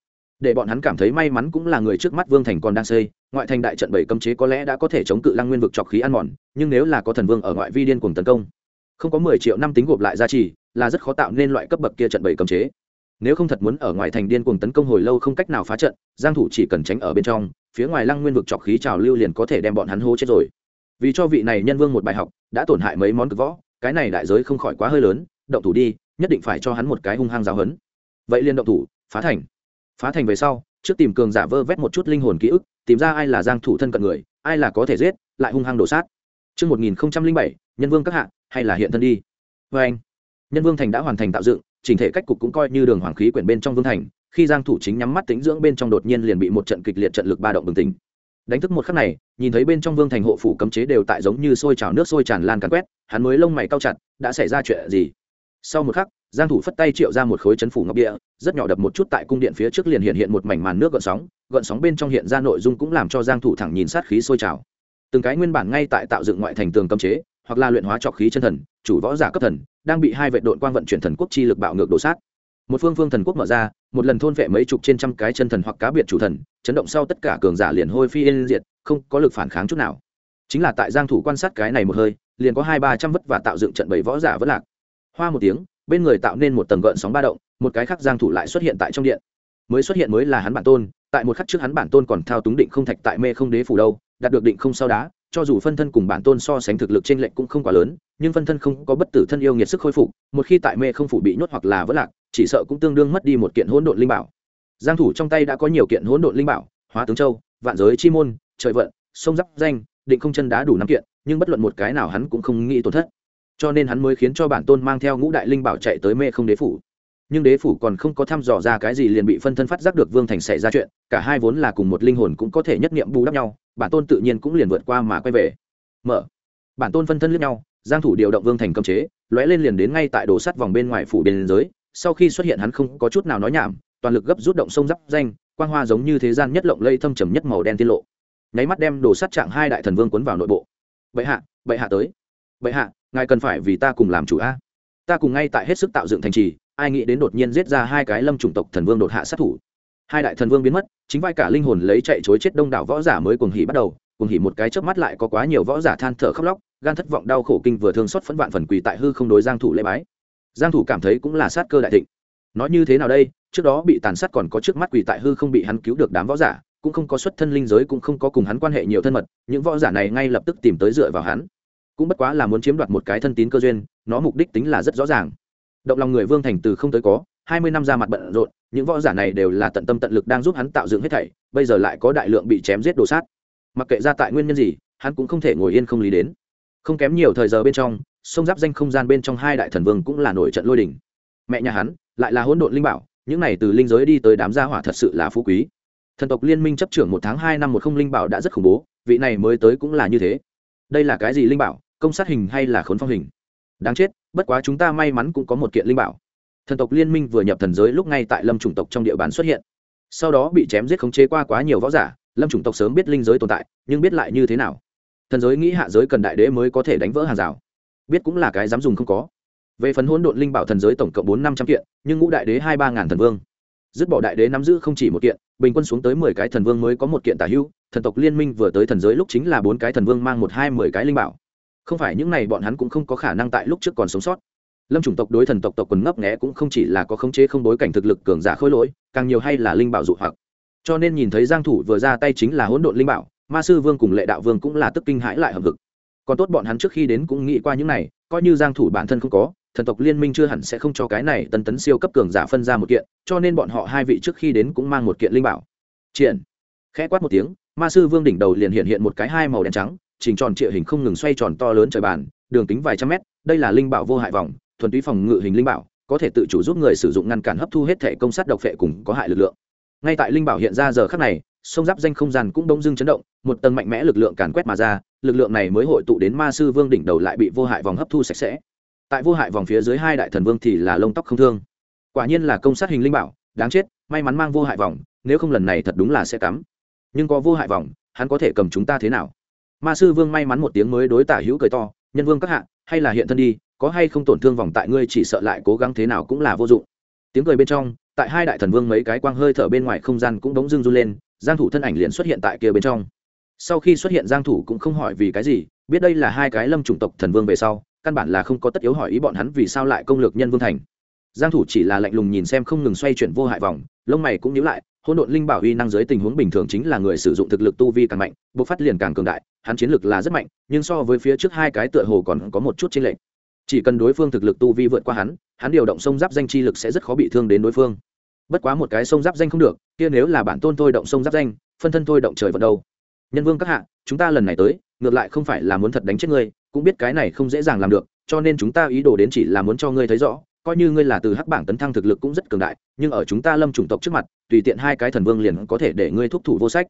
[SPEAKER 1] Để bọn hắn cảm thấy may mắn cũng là người trước mắt vương thành còn đang xây, ngoại thành đại trận bảy cấm chế có lẽ đã có thể chống cự lăng nguyên vực chọc khí ăn mòn, nhưng nếu là có thần vương ở ngoại vi điên cùng tấn công, không có mười triệu năm tính gộp lại giá trị là rất khó tạo nên loại cấp bậc kia trận bảy cấm chế. Nếu không thật muốn ở ngoài thành điên cuồng tấn công hồi lâu không cách nào phá trận, giang thủ chỉ cần tránh ở bên trong, phía ngoài lăng nguyên vực chọc khí trào lưu liền có thể đem bọn hắn hô chết rồi vì cho vị này nhân vương một bài học đã tổn hại mấy món cực võ cái này đại giới không khỏi quá hơi lớn động thủ đi nhất định phải cho hắn một cái hung hăng giáo hấn vậy liền động thủ phá thành phá thành về sau trước tìm cường giả vơ vét một chút linh hồn ký ức tìm ra ai là giang thủ thân cận người ai là có thể giết lại hung hăng đổ sát Trước 1007, nhân vương các hạ, hay là hiện thân đi. với anh, nhân vương thành đã hoàn thành tạo dựng, chỉnh thể cách cục cũng coi như đường hoàng khí quyển bên trong vương thành. Khi Giang thủ chính nhắm mắt tĩnh dưỡng bên trong đột nhiên liền bị một trận kịch liệt trận lực ba động bừng tỉnh. Đánh thức một khắc này, nhìn thấy bên trong vương thành hộ phủ cấm chế đều tại giống như sôi trào nước sôi tràn lan càn quét, hắn mới lông mày cau chặt, đã xảy ra chuyện gì? Sau một khắc, Giang thủ phất tay triệu ra một khối chấn phủ ngọc địa, rất nhỏ đập một chút tại cung điện phía trước liền hiện hiện một mảnh màn nước gợn sóng, gợn sóng bên trong hiện ra nội dung cũng làm cho Giang thủ thẳng nhìn sát khí sôi trào từng cái nguyên bản ngay tại tạo dựng ngoại thành tường cấm chế hoặc là luyện hóa trọc khí chân thần chủ võ giả cấp thần đang bị hai vệ đội quang vận chuyển thần quốc chi lực bạo ngược đổ sát một phương phương thần quốc mở ra, một lần thôn vệ mấy chục trên trăm cái chân thần hoặc cá biệt chủ thần, chấn động sau tất cả cường giả liền hôi phi yên diệt, không có lực phản kháng chút nào. Chính là tại giang thủ quan sát cái này một hơi, liền có hai ba trăm vất và tạo dựng trận bảy võ giả vẫn lạc. Hoa một tiếng, bên người tạo nên một tầng gợn sóng ba động, một cái khác giang thủ lại xuất hiện tại trong điện. Mới xuất hiện mới là hắn bản tôn, tại một khắc trước hắn bản tôn còn thao túng định không thạch tại mê không đế phủ đâu, đạt được định không sau đá, cho dù phân thân cùng bản tôn so sánh thực lực trên lệnh cũng không quá lớn, nhưng phân thân không có bất tử thân yêu nghiệt sức khôi phục, một khi tại mê không phủ bị nhốt hoặc là vỡ lạc chỉ sợ cũng tương đương mất đi một kiện hỗn độn linh bảo. Giang thủ trong tay đã có nhiều kiện hỗn độn linh bảo, hóa tướng châu, vạn giới chi môn, trời vận, sông giáp danh, định không chân đá đủ năm kiện, nhưng bất luận một cái nào hắn cũng không nghĩ tổn thất. Cho nên hắn mới khiến cho bản tôn mang theo ngũ đại linh bảo chạy tới mê không đế phủ. Nhưng đế phủ còn không có thăm dò ra cái gì liền bị phân thân phát giác được vương thành xảy ra chuyện, cả hai vốn là cùng một linh hồn cũng có thể nhất nghiệm bù đắp nhau, bản tôn tự nhiên cũng liền vượt qua mà quay về. Mở. Bản tôn phân thân lướt nhau, giang thủ điều động vương thành cấm chế, lóe lên liền đến ngay tại đồ sắt vòng bên ngoài phủ biên giới sau khi xuất hiện hắn không có chút nào nói nhảm, toàn lực gấp rút động sông giáp danh, quang hoa giống như thế gian nhất lộng lây thâm trầm nhất màu đen tiết lộ. Nháy mắt đem đồ sắt trạng hai đại thần vương cuốn vào nội bộ. Bệ hạ bệ hạ tới. Bệ hạ, ngài cần phải vì ta cùng làm chủ a. Ta cùng ngay tại hết sức tạo dựng thành trì, ai nghĩ đến đột nhiên giết ra hai cái lâm chủng tộc thần vương đột hạ sát thủ. Hai đại thần vương biến mất, chính vai cả linh hồn lấy chạy chối chết đông đảo võ giả mới cuồng hỉ bắt đầu, cuồng hỉ một cái chớp mắt lại có quá nhiều võ giả than thở khóc lóc, gan thất vọng đau khổ kinh vừa thương xót phẫn vạn phần quỳ tại hư không đối giang thủ lễ bái giang thủ cảm thấy cũng là sát cơ đại thịnh. Nói như thế nào đây? Trước đó bị tàn sát còn có trước mắt quỷ tại hư không bị hắn cứu được đám võ giả, cũng không có xuất thân linh giới cũng không có cùng hắn quan hệ nhiều thân mật, những võ giả này ngay lập tức tìm tới dựa vào hắn. Cũng bất quá là muốn chiếm đoạt một cái thân tín cơ duyên, nó mục đích tính là rất rõ ràng. Động lòng người vương thành từ không tới có, hai mươi năm ra mặt bận rộn, những võ giả này đều là tận tâm tận lực đang giúp hắn tạo dựng hết thảy, bây giờ lại có đại lượng bị chém giết đổ sát. Mặc kệ ra tại nguyên nhân gì, hắn cũng không thể ngồi yên không lý đến. Không kém nhiều thời giờ bên trong sông giáp danh không gian bên trong hai đại thần vương cũng là nổi trận lôi đình. Mẹ nhà hắn, lại là hỗn độn linh bảo, những này từ linh giới đi tới đám gia hỏa thật sự là phú quý. Thần tộc liên minh chấp trưởng một tháng hai năm một không linh bảo đã rất khủng bố, vị này mới tới cũng là như thế. Đây là cái gì linh bảo, công sát hình hay là khốn phong hình? Đáng chết, bất quá chúng ta may mắn cũng có một kiện linh bảo. Thần tộc liên minh vừa nhập thần giới lúc ngay tại lâm chủng tộc trong địa bàn xuất hiện. Sau đó bị chém giết khống chế qua quá nhiều võ giả, lâm chủng tộc sớm biết linh giới tồn tại, nhưng biết lại như thế nào? Thần giới nghĩ hạ giới cần đại đế mới có thể đánh vỡ hàng rào biết cũng là cái dám dùng không có. Về phần hỗn độn linh bảo thần giới tổng cộng bốn năm trăm kiện, nhưng ngũ đại đế hai ba ngàn thần vương. Dứt bỏ đại đế nắm giữ không chỉ một kiện, bình quân xuống tới mười cái thần vương mới có một kiện tả hữu, thần tộc liên minh vừa tới thần giới lúc chính là bốn cái thần vương mang một hai mười cái linh bảo. Không phải những này bọn hắn cũng không có khả năng tại lúc trước còn sống sót. Lâm chủng tộc đối thần tộc tộc quần ngấp nghẽ cũng không chỉ là có khống chế không bối cảnh thực lực cường giả khôi lỗi, càng nhiều hay là linh bảo dụ hoặc. Cho nên nhìn thấy giang thủ vừa ra tay chính là hỗn độn linh bảo, ma sư vương cùng lệ đạo vương cũng là tức kinh hãi lại hợp vực còn tốt bọn hắn trước khi đến cũng nghĩ qua những này, coi như giang thủ bản thân không có, thần tộc liên minh chưa hẳn sẽ không cho cái này tân tấn siêu cấp cường giả phân ra một kiện, cho nên bọn họ hai vị trước khi đến cũng mang một kiện linh bảo. Triển. Khẽ quát một tiếng, ma sư vương đỉnh đầu liền hiện hiện một cái hai màu đen trắng, chỉnh tròn trịa hình không ngừng xoay tròn to lớn trời bàn, đường kính vài trăm mét, đây là linh bảo vô hại vòng, thuần túy phòng ngự hình linh bảo, có thể tự chủ giúp người sử dụng ngăn cản hấp thu hết thể công sát độc phệ cùng có hại lực lượng. Ngay tại linh bảo hiện ra giờ khắc này, sông giáp danh không gian cũng đông dưng chấn động, một tầng mạnh mẽ lực lượng càn quét mà ra lực lượng này mới hội tụ đến ma sư vương đỉnh đầu lại bị vô hại vòng hấp thu sạch sẽ. Tại vô hại vòng phía dưới hai đại thần vương thì là lông tóc không thương. Quả nhiên là công sát hình linh bảo, đáng chết, may mắn mang vô hại vòng, nếu không lần này thật đúng là sẽ cắm. Nhưng có vô hại vòng, hắn có thể cầm chúng ta thế nào? Ma sư vương may mắn một tiếng mới đối tả hữu cười to, nhân vương các hạ, hay là hiện thân đi, có hay không tổn thương vòng tại ngươi chỉ sợ lại cố gắng thế nào cũng là vô dụng. Tiếng cười bên trong, tại hai đại thần vương mấy cái quang hơi thở bên ngoài không gian cũng đống dưng run lên, giang thủ thân ảnh liền xuất hiện tại kia bên trong sau khi xuất hiện giang thủ cũng không hỏi vì cái gì, biết đây là hai cái lâm chủng tộc thần vương về sau, căn bản là không có tất yếu hỏi ý bọn hắn vì sao lại công lược nhân vương thành. Giang thủ chỉ là lạnh lùng nhìn xem không ngừng xoay chuyển vô hại vòng, lông mày cũng nhíu lại, hỗn độn linh bảo uy năng dưới tình huống bình thường chính là người sử dụng thực lực tu vi càng mạnh, bộc phát liền càng cường đại, hắn chiến lực là rất mạnh, nhưng so với phía trước hai cái tựa hồ còn có một chút chênh lệch. Chỉ cần đối phương thực lực tu vi vượt qua hắn hắn điều động sông giáp danh chi lực sẽ rất khó bị thương đến đối phương. Bất quá một cái sông giáp danh không được, kia nếu là bản tôn thôi động sông giáp danh, phân thân thôi động trời vận đâu nhân vương các hạ, chúng ta lần này tới, ngược lại không phải là muốn thật đánh chết ngươi, cũng biết cái này không dễ dàng làm được, cho nên chúng ta ý đồ đến chỉ là muốn cho ngươi thấy rõ, coi như ngươi là từ hắc bảng tấn thăng thực lực cũng rất cường đại, nhưng ở chúng ta lâm chủng tộc trước mặt, tùy tiện hai cái thần vương liền có thể để ngươi thúc thủ vô sách.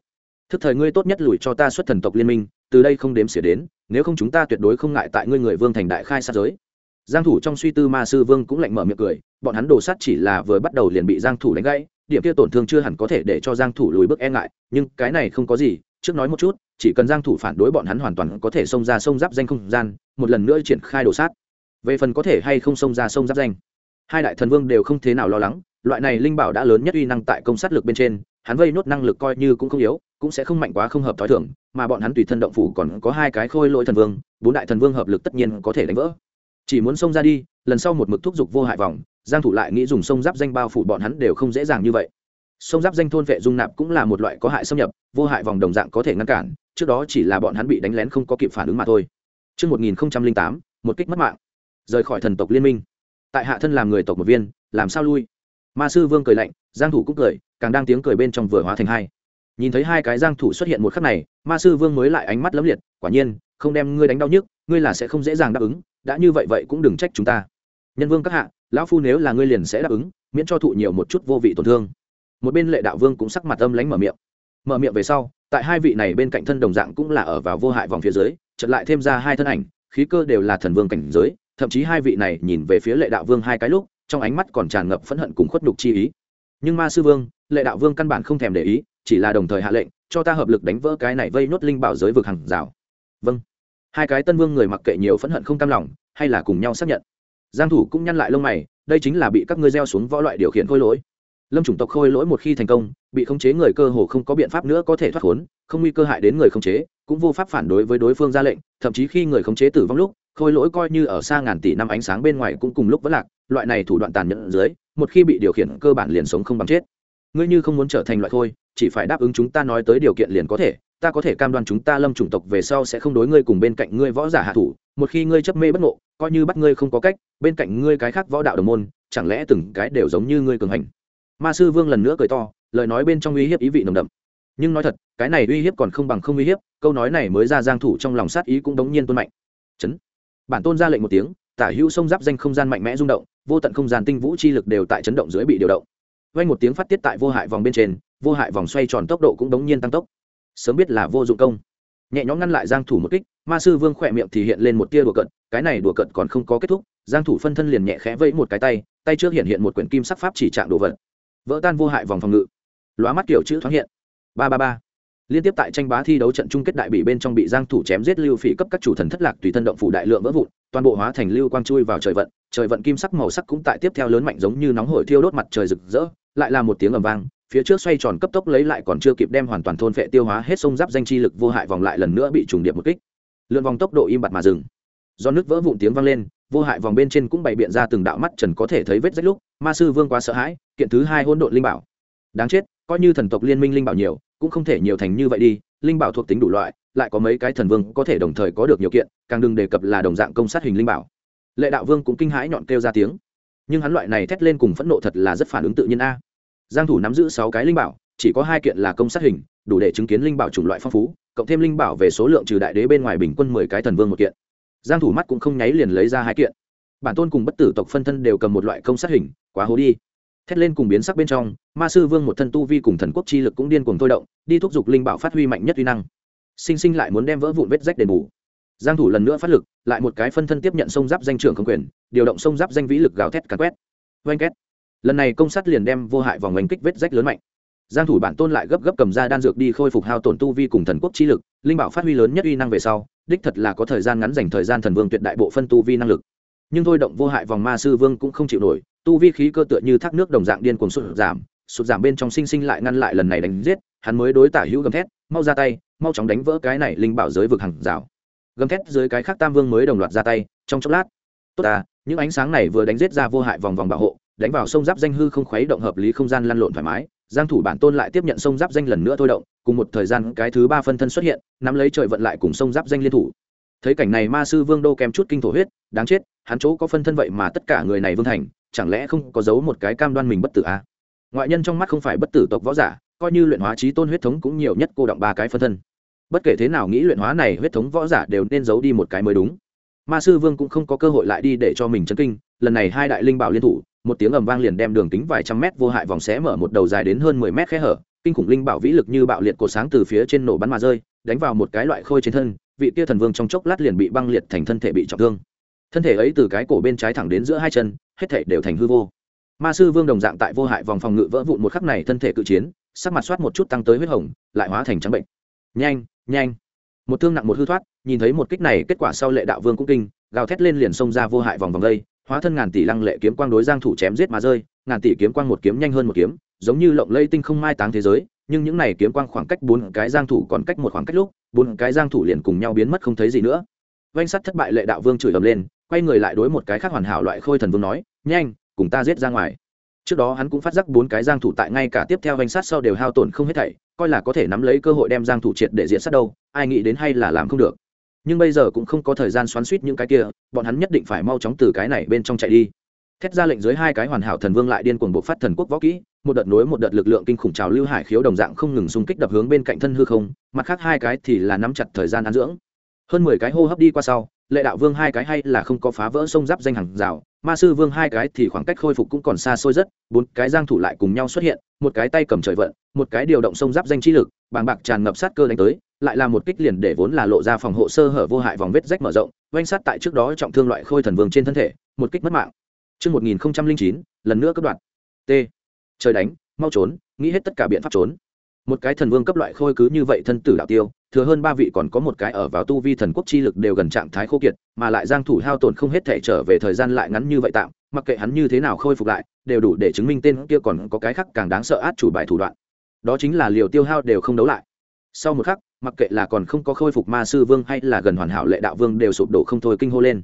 [SPEAKER 1] Thức thời ngươi tốt nhất lùi cho ta xuất thần tộc liên minh, từ đây không đếm xỉa đến, nếu không chúng ta tuyệt đối không ngại tại ngươi người vương thành đại khai sát giới. Giang thủ trong suy tư ma sư vương cũng lạnh mở miệng cười, bọn hắn đồ sát chỉ là vừa bắt đầu liền bị giang thủ đánh gãy, điểm kia tổn thương chưa hẳn có thể để cho giang thủ lùi bước e ngại, nhưng cái này không có gì trước nói một chút, chỉ cần giang thủ phản đối bọn hắn hoàn toàn có thể xông ra sông giáp danh không gian, một lần nữa triển khai đồ sát. Về phần có thể hay không xông ra sông giáp danh, hai đại thần vương đều không thế nào lo lắng, loại này linh bảo đã lớn nhất uy năng tại công sát lực bên trên, hắn vây nốt năng lực coi như cũng không yếu, cũng sẽ không mạnh quá không hợp thói thường, mà bọn hắn tùy thân động phủ còn có hai cái khôi lỗi thần vương, bốn đại thần vương hợp lực tất nhiên có thể đánh vỡ. Chỉ muốn xông ra đi, lần sau một mực thúc giục vô hại vòng giang thủ lại nghĩ dùng sông giáp danh bao phủ bọn hắn đều không dễ dàng như vậy sông giáp danh thôn vệ dung nạp cũng là một loại có hại xâm nhập vô hại vòng đồng dạng có thể ngăn cản trước đó chỉ là bọn hắn bị đánh lén không có kịp phản ứng mà thôi Trước 1008, một kích mất mạng. Rời khỏi thần tộc liên minh. Tại hạ thân làm người tộc một viên, làm sao lui? Ma sư Vương cười lạnh, Giang thủ cũng cười, càng đang tiếng cười bên trong vừa hóa thành hai. Nhìn thấy hai cái Giang thủ xuất hiện một khắc này, Ma sư Vương mới lại ánh mắt lấm liệt, quả nhiên, không đem ngươi đánh đau nhức, ngươi là sẽ không dễ dàng đáp ứng, đã như vậy vậy cũng đừng trách chúng ta. Nhân Vương các hạ, lão phu nếu là ngươi liền sẽ đáp ứng, miễn cho thụ nhiều một chút vô vị tổn thương. Một bên Lệ Đạo Vương cũng sắc mặt âm lãnh mở miệng. Mở miệng về sau, tại hai vị này bên cạnh thân đồng dạng cũng là ở vào vô hại vòng phía dưới chật lại thêm ra hai thân ảnh khí cơ đều là thần vương cảnh giới thậm chí hai vị này nhìn về phía lệ đạo vương hai cái lúc trong ánh mắt còn tràn ngập phẫn hận cùng khuất đục chi ý. Nhưng ma sư vương lệ đạo vương căn bản không thèm để ý chỉ là đồng thời hạ lệnh cho ta hợp lực đánh vỡ cái này vây nốt linh bảo giới vực hàng rào. Vâng. Hai cái tân vương người mặc kệ nhiều phẫn hận không cam lòng hay là cùng nhau xác nhận. Giang thủ cũng nhăn lại lông mày đây chính là bị các ngươi gieo xuống võ loại điều khiển khôi lỗi lâm chủng tộc khôi lỗi một khi thành công, bị khống chế người cơ hồ không có biện pháp nữa có thể thoát khốn, không nguy cơ hại đến người khống chế, cũng vô pháp phản đối với đối phương ra lệnh, thậm chí khi người khống chế tử vong lúc, khôi lỗi coi như ở xa ngàn tỷ năm ánh sáng bên ngoài cũng cùng lúc vẫn lạc, loại này thủ đoạn tàn nhẫn dưới, một khi bị điều khiển cơ bản liền sống không bằng chết. Ngươi như không muốn trở thành loại khôi, chỉ phải đáp ứng chúng ta nói tới điều kiện liền có thể, ta có thể cam đoan chúng ta lâm chủng tộc về sau sẽ không đối ngươi cùng bên cạnh ngươi võ giả hạ thủ, một khi ngươi chấp mê bất ngộ, coi như bắt ngươi không có cách, bên cạnh ngươi cái khác võ đạo đồng môn, chẳng lẽ từng cái đều giống như ngươi cường hành? Ma sư vương lần nữa cười to, lời nói bên trong uy hiếp ý vị nồng đậm. Nhưng nói thật, cái này uy hiếp còn không bằng không uy hiếp, câu nói này mới ra giang thủ trong lòng sát ý cũng đống nhiên tuôn mạnh. Chấn. Bản tôn ra lệnh một tiếng, tả hữu sông giáp danh không gian mạnh mẽ rung động, vô tận không gian tinh vũ chi lực đều tại chấn động dưới bị điều động. Vang một tiếng phát tiết tại vô hại vòng bên trên, vô hại vòng xoay tròn tốc độ cũng đống nhiên tăng tốc. Sớm biết là vô dụng công. Nhẹ nhõm ngăn lại giang thủ một kích, ma sư vương khoẹt miệng thì hiện lên một tia đùa cận cái này đùa cận còn không có kết thúc, giang thủ phân thân liền nhẹ khẽ vẫy một cái tay tay trước hiện hiện một quyển kim sắc pháp chỉ trạng đồ vật vỡ tan vô hại vòng phòng ngự. Lóa mắt kiểu chữ thoáng hiện. Ba ba ba. Liên tiếp tại tranh bá thi đấu trận chung kết đại bị bên trong bị giang thủ chém giết lưu phỉ cấp các chủ thần thất lạc tùy thân động phủ đại lượng vỡ vụn, toàn bộ hóa thành lưu quang chui vào trời vận trời vận kim sắc màu sắc cũng tại tiếp theo lớn mạnh giống như nóng hổi thiêu đốt mặt trời rực rỡ, lại là một tiếng ầm vang, phía trước xoay tròn cấp tốc lấy lại còn chưa kịp đem hoàn toàn thôn phệ tiêu hóa hết sông giáp danh chi lực vô hại vòng lại lần nữa bị trùng điệp một kích. Lượn vòng tốc độ im bặt mà dừng. Do nước vỡ vụn tiếng vang lên vô hại vòng bên trên cũng bày biện ra từng đạo mắt trần có thể thấy vết rách lúc, ma sư vương quá sợ hãi, kiện thứ hai hỗn độn linh bảo. Đáng chết, coi như thần tộc liên minh linh bảo nhiều, cũng không thể nhiều thành như vậy đi, linh bảo thuộc tính đủ loại, lại có mấy cái thần vương có thể đồng thời có được nhiều kiện, càng đừng đề cập là đồng dạng công sát hình linh bảo. Lệ đạo vương cũng kinh hãi nhọn kêu ra tiếng. Nhưng hắn loại này thét lên cùng phẫn nộ thật là rất phản ứng tự nhiên a. Giang thủ nắm giữ sáu cái linh bảo, chỉ có hai kiện là công sát hình, đủ để chứng kiến linh bảo chủng loại phong phú, cộng thêm linh bảo về số lượng trừ đại đế bên ngoài bình quân mười cái thần vương một kiện giang thủ mắt cũng không nháy liền lấy ra hai kiện. Bản tôn cùng bất tử tộc phân thân đều cầm một loại công sát hình, quá hố đi. Thét lên cùng biến sắc bên trong, ma sư vương một thân tu vi cùng thần quốc chi lực cũng điên cuồng thôi động, đi thúc giục linh bảo phát huy mạnh nhất uy năng. Sinh sinh lại muốn đem vỡ vụn vết rách đền bù. Giang thủ lần nữa phát lực, lại một cái phân thân tiếp nhận sông giáp danh trưởng không quyền, điều động sông giáp danh vĩ lực gào thét càn quét. Oanh két. Lần này công sát liền đem vô hại vòng oanh kích vết rách lớn mạnh giang thủ bản tôn lại gấp gấp cầm ra đan dược đi khôi phục hao tổn tu vi cùng thần quốc chi lực, linh bảo phát huy lớn nhất uy năng về sau, đích thật là có thời gian ngắn dành thời gian thần vương tuyệt đại bộ phân tu vi năng lực. Nhưng thôi động vô hại vòng ma sư vương cũng không chịu nổi, tu vi khí cơ tựa như thác nước đồng dạng điên cuồng sụt giảm sụt giảm bên trong sinh sinh lại ngăn lại lần này đánh giết, hắn mới đối tả hữu gầm thét, mau ra tay, mau chóng đánh vỡ cái này linh bảo giới vực hàng rào. Gầm thét dưới cái khác tam vương mới đồng loạt ra tay, trong chốc lát, tốt ta, những ánh sáng này vừa đánh giết ra vô hại vòng vòng bảo hộ, đánh vào sông giáp danh hư không khuấy động hợp lý không gian lăn lộn thoải mái giang thủ bản tôn lại tiếp nhận sông giáp danh lần nữa thôi động, cùng một thời gian cái thứ ba phân thân xuất hiện, nắm lấy trời vận lại cùng sông giáp danh liên thủ. Thấy cảnh này ma sư vương đô kém chút kinh thổ huyết, đáng chết, hắn chỗ có phân thân vậy mà tất cả người này vương thành, chẳng lẽ không có giấu một cái cam đoan mình bất tử à? ngoại nhân trong mắt không phải bất tử tộc võ giả, coi như luyện hóa trí tôn huyết thống cũng nhiều nhất cô động ba cái phân thân. Bất kể thế nào nghĩ luyện hóa này huyết thống võ giả đều nên giấu đi một cái mới đúng. Ma sư vương cũng không có cơ hội lại đi để cho mình chấn kinh, lần này hai đại linh bảo liên thủ một tiếng ầm vang liền đem đường kính vài trăm mét vô hại vòng xé mở một đầu dài đến hơn mười mét khe hở, kinh khủng linh bảo vĩ lực như bạo liệt cổ sáng từ phía trên nổ bắn mà rơi, đánh vào một cái loại khôi trên thân, vị kia thần vương trong chốc lát liền bị băng liệt thành thân thể bị trọng thương. Thân thể ấy từ cái cổ bên trái thẳng đến giữa hai chân, hết thảy đều thành hư vô. Ma sư vương đồng dạng tại vô hại vòng phòng ngự vỡ vụn một khắc này thân thể cự chiến, sắc mặt soát một chút tăng tới huyết hồng, lại hóa thành trắng bệnh. Nhanh nhanh. Một thương nặng một hư thoát, nhìn thấy một kích này, kết quả sau lệ đạo vương cũng kinh, gào thét lên liền xông ra vô hại vòng vòng đây hóa thân ngàn tỷ lăng lệ kiếm quang đối giang thủ chém giết mà rơi, ngàn tỷ kiếm quang một kiếm nhanh hơn một kiếm, giống như lộng lây tinh không mai táng thế giới, nhưng những này kiếm quang khoảng cách bốn cái giang thủ còn cách một khoảng cách lúc, bốn cái giang thủ liền cùng nhau biến mất không thấy gì nữa. Vanh sắt thất bại lệ đạo vương chửi ầm lên, quay người lại đối một cái khác hoàn hảo loại khôi thần vương nói, nhanh, cùng ta giết ra ngoài. Trước đó hắn cũng phát giác bốn cái giang thủ tại ngay cả tiếp theo vanh sát sau đều hao tổn không hết thảy, coi là có thể nắm lấy cơ hội đem giang thủ triệt để diện sát đâu, ai nghĩ đến hay là làm không được nhưng bây giờ cũng không có thời gian xoắn suýt những cái kia, bọn hắn nhất định phải mau chóng từ cái này bên trong chạy đi. Thét ra lệnh dưới hai cái hoàn hảo thần vương lại điên cuồng bộc phát thần quốc võ kỹ, một đợt nối một đợt lực lượng kinh khủng trào lưu hải khiếu đồng dạng không ngừng xung kích đập hướng bên cạnh thân hư không, mặt khác hai cái thì là nắm chặt thời gian ăn dưỡng. Hơn mười cái hô hấp đi qua sau, lệ đạo vương hai cái hay là không có phá vỡ sông giáp danh hàng rào, ma sư vương hai cái thì khoảng cách khôi phục cũng còn xa xôi rất, bốn cái giang thủ lại cùng nhau xuất hiện, một cái tay cầm trời vận một cái điều động sông giáp danh chi lực bàng bạc tràn ngập sát cơ đánh tới lại là một kích liền để vốn là lộ ra phòng hộ sơ hở vô hại vòng vết rách mở rộng oanh sát tại trước đó trọng thương loại khôi thần vương trên thân thể một kích mất mạng Trước 1009, lần nữa cấp đoạn. T. Trời đánh, mau trốn, nghĩ hết tất cả biện pháp trốn. Một cái thần vương cấp loại khôi cứ như vậy thân tử đạo tiêu, thừa hơn ba vị còn có một cái ở vào tu vi thần quốc chi lực đều gần trạng thái khô kiệt, mà lại giang thủ hao tổn không hết thể trở về thời gian lại ngắn như vậy tạm, mặc kệ hắn như thế nào khôi phục lại, đều đủ để chứng minh tên kia còn có cái khác càng đáng sợ át chủ bài thủ đoạn. Đó chính là liều tiêu hao đều không đấu lại. Sau một khắc, mặc kệ là còn không có khôi phục ma sư vương hay là gần hoàn hảo lệ đạo vương đều sụp đổ không thôi kinh hô lên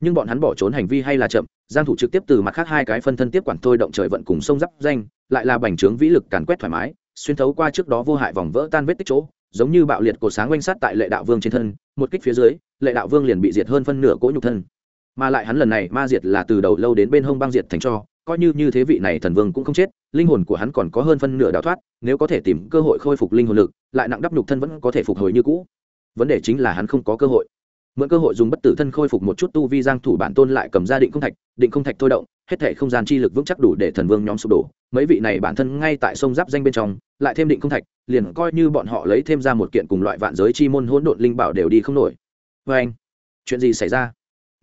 [SPEAKER 1] nhưng bọn hắn bỏ trốn hành vi hay là chậm giang thủ trực tiếp từ mặt khác hai cái phân thân tiếp quản thôi động trời vận cùng sông giáp danh lại là bành trướng vĩ lực càn quét thoải mái xuyên thấu qua trước đó vô hại vòng vỡ tan vết tích chỗ giống như bạo liệt cột sáng quanh sát tại lệ đạo vương trên thân một kích phía dưới lệ đạo vương liền bị diệt hơn phân nửa cỗ nhục thân mà lại hắn lần này ma diệt là từ đầu lâu đến bên hông băng diệt thành cho coi như như thế vị này thần vương cũng không chết, linh hồn của hắn còn có hơn phân nửa đào thoát, nếu có thể tìm cơ hội khôi phục linh hồn lực, lại nặng đắp nhục thân vẫn có thể phục hồi như cũ. Vấn đề chính là hắn không có cơ hội. Mượn cơ hội dùng bất tử thân khôi phục một chút tu vi giang thủ bản tôn lại cầm ra định không thạch, định không thạch thôi động, hết thể không gian chi lực vững chắc đủ để thần vương nhóm sụp đổ. Mấy vị này bản thân ngay tại sông giáp danh bên trong, lại thêm định không thạch, liền coi như bọn họ lấy thêm ra một kiện cùng loại vạn giới chi môn hỗn độn linh bảo đều đi không nổi. Với anh chuyện gì xảy ra?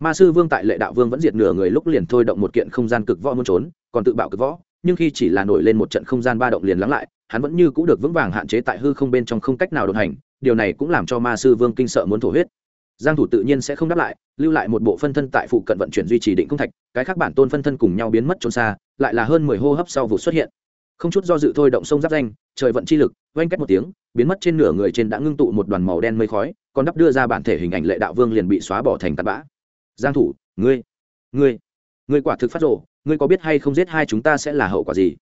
[SPEAKER 1] Ma sư vương tại lệ đạo vương vẫn diệt nửa người lúc liền thôi động một kiện không gian cực võ muốn trốn, còn tự bạo cực võ, nhưng khi chỉ là nổi lên một trận không gian ba động liền lắng lại, hắn vẫn như cũng được vững vàng hạn chế tại hư không bên trong không cách nào đột hành, điều này cũng làm cho ma sư vương kinh sợ muốn thổ huyết. Giang thủ tự nhiên sẽ không đáp lại, lưu lại một bộ phân thân tại phụ cận vận chuyển duy trì định công thạch, cái khác bản tôn phân thân cùng nhau biến mất trốn xa, lại là hơn 10 hô hấp sau vụ xuất hiện. Không chút do dự thôi động sông giáp danh, trời vận chi lực vang cách một tiếng, biến mất trên nửa người trên đã ngưng tụ một đoàn màu đen mây khói, còn đắp đưa ra bản thể hình ảnh lệ đạo vương liền bị xóa bỏ thành tạt bã giang thủ, ngươi ngươi ngươi quả thực phát rồ, ngươi có biết hay không giết hai chúng ta sẽ là hậu quả gì?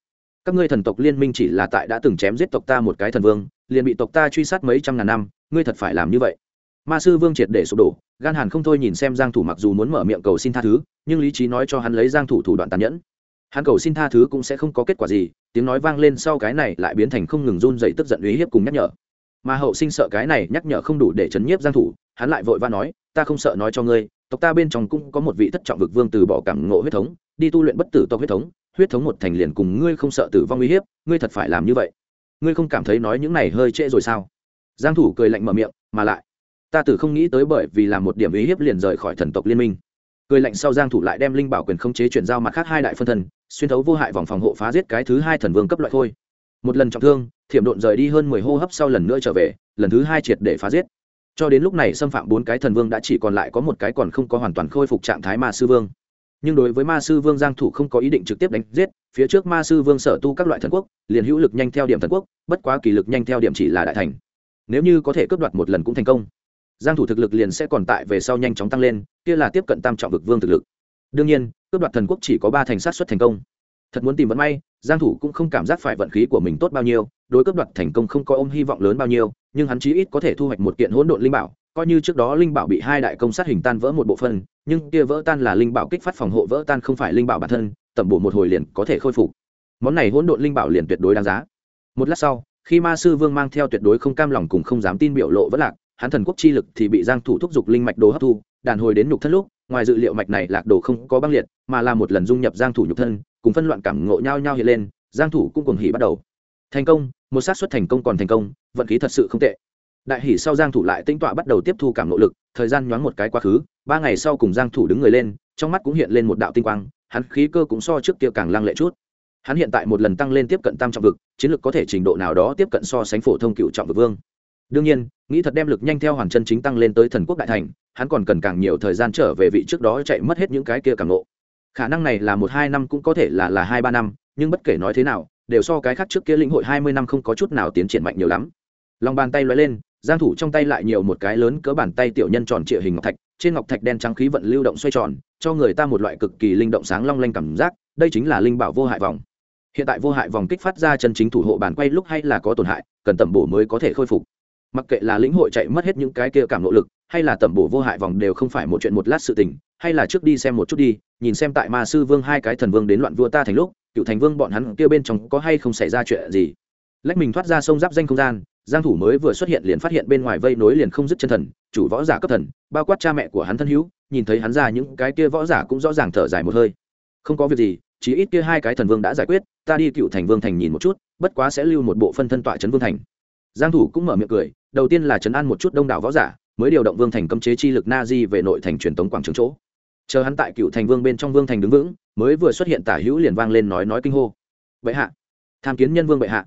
[SPEAKER 1] Các ngươi thần tộc liên minh chỉ là tại đã từng chém giết tộc ta một cái thần vương, liền bị tộc ta truy sát mấy trăm ngàn năm, ngươi thật phải làm như vậy. Ma sư vương triệt để sụp đổ, gan hàn không thôi nhìn xem giang thủ mặc dù muốn mở miệng cầu xin tha thứ, nhưng lý trí nói cho hắn lấy giang thủ thủ đoạn tàn nhẫn. Hắn cầu xin tha thứ cũng sẽ không có kết quả gì, tiếng nói vang lên sau cái này lại biến thành không ngừng run dậy tức giận uy hiếp cùng nhắc nhở. Mà hậu sinh sợ cái này nhắc nhở không đủ để chấn nhiếp giang thủ, hắn lại vội vã nói, ta không sợ nói cho ngươi tộc ta bên trong cũng có một vị thất trọng vực vương từ bỏ cảm ngộ huyết thống, đi tu luyện bất tử tộc huyết thống huyết thống một thành liền cùng ngươi không sợ tử vong uy hiếp, ngươi thật phải làm như vậy. Ngươi không cảm thấy nói những này hơi trễ rồi sao? Giang thủ cười lạnh mở miệng, mà lại, ta tử không nghĩ tới bởi vì làm một điểm uy hiếp liền rời khỏi thần tộc liên minh. Cười lạnh sau giang thủ lại đem linh bảo quyền không chế chuyển giao mặt khác hai đại phân thần xuyên thấu vô hại vòng phòng hộ phá giết cái thứ hai thần vương cấp loại thôi một lần trọng thương, thiểm độn rời đi hơn 10 hô hấp sau lần nữa trở về, lần thứ hai triệt để phá giết cho đến lúc này xâm phạm bốn cái thần vương đã chỉ còn lại có một cái còn không có hoàn toàn khôi phục trạng thái ma sư vương. Nhưng đối với ma sư vương giang thủ không có ý định trực tiếp đánh giết, phía trước ma sư vương sở tu các loại thần quốc, liền hữu lực nhanh theo điểm thần quốc, bất quá kỳ lực nhanh theo điểm chỉ là đại thành. Nếu như có thể cướp đoạt một lần cũng thành công. Giang thủ thực lực liền sẽ còn tại về sau nhanh chóng tăng lên, kia là tiếp cận tam trọng vực vương thực lực. Đương nhiên, cướp đoạt thần quốc chỉ có ba thành sát xuất thành công thật muốn tìm vận may, giang thủ cũng không cảm giác phải vận khí của mình tốt bao nhiêu, đối cấp đoạt thành công không có ôm hy vọng lớn bao nhiêu, nhưng hắn chí ít có thể thu hoạch một kiện hỗn độn linh bảo, coi như trước đó linh bảo bị hai đại công sát hình tan vỡ một bộ phận, nhưng kia vỡ tan là linh bảo kích phát phòng hộ vỡ tan không phải linh bảo bản thân, tẩm bổ một hồi liền có thể khôi phục. Món này hỗn độn linh bảo liền tuyệt đối đáng giá. Một lát sau, khi ma sư vương mang theo tuyệt đối không cam lòng cùng không dám tin biểu lộ vẫn lạc, hắn thần quốc chi lực thì bị giang thủ thúc giục linh mạch đồ hấp thu, đàn hồi đến nhục thân lúc ngoài dự liệu mạch này, lạc đồ không có băng liệt, mà là một lần dung nhập giang thủ nhục thân, cùng phân loạn cảm ngộ nhau nhau hiện lên, giang thủ cũng cuồng hỉ bắt đầu. Thành công, một sát suất thành công còn thành công, vận khí thật sự không tệ. Đại hỉ sau giang thủ lại tinh tọa bắt đầu tiếp thu cảm ngộ lực, thời gian nhoáng một cái quá khứ, ba ngày sau cùng giang thủ đứng người lên, trong mắt cũng hiện lên một đạo tinh quang, hắn khí cơ cũng so trước kia càng lăng lệ chút. Hắn hiện tại một lần tăng lên tiếp cận tam trọng vực, chiến lược có thể trình độ nào đó tiếp cận so sánh phổ thông cựu trọng vực vương đương nhiên, nghĩ thật đem lực nhanh theo hoàn chân chính tăng lên tới thần quốc đại thành, hắn còn cần càng nhiều thời gian trở về vị trước đó chạy mất hết những cái kia càng ngộ. Khả năng này là một, hai năm cũng có thể là là hai, ba năm, nhưng bất kể nói thế nào, đều so cái khác trước kia lĩnh hội hai mươi năm không có chút nào tiến triển mạnh nhiều lắm. Lòng bàn tay lóe lên, giang thủ trong tay lại nhiều một cái lớn cỡ bàn tay tiểu nhân tròn trịa hình ngọc thạch, trên ngọc thạch đen trắng khí vận lưu động xoay tròn, cho người ta một loại cực kỳ linh động sáng long lanh cảm giác, đây chính là linh bảo vô hại vòng. Hiện tại vô hại vòng kích phát ra chân chính thủ hộ bàn quay lúc hay là có tổn hại, cần tẩm bổ mới có thể khôi phục mặc kệ là lĩnh hội chạy mất hết những cái kia cảm nỗ lực, hay là tẩm bổ vô hại vòng đều không phải một chuyện một lát sự tình, hay là trước đi xem một chút đi, nhìn xem tại ma sư vương hai cái thần vương đến loạn vua ta thành lúc, cựu thành vương bọn hắn kia bên trong có hay không xảy ra chuyện gì. Lách mình thoát ra sông giáp danh không gian, giang thủ mới vừa xuất hiện liền phát hiện bên ngoài vây nối liền không dứt chân thần, chủ võ giả cấp thần, bao quát cha mẹ của hắn thân hữu, nhìn thấy hắn ra những cái kia võ giả cũng rõ ràng thở dài một hơi. Không có việc gì chỉ ít kia hai cái thần vương đã giải quyết, ta đi cựu thành vương thành nhìn một chút, bất quá sẽ lưu một bộ phân thân tọa chấn vương thành. Giang thủ cũng mở miệng cười đầu tiên là trấn an một chút đông đảo võ giả, mới điều động vương thành cấm chế chi lực na di về nội thành truyền tống quảng trường chỗ. Chờ hắn tại cựu thành vương bên trong vương thành đứng vững, mới vừa xuất hiện tả hữu liền vang lên nói nói kinh hô. Bệ hạ, tham kiến nhân vương bệ hạ.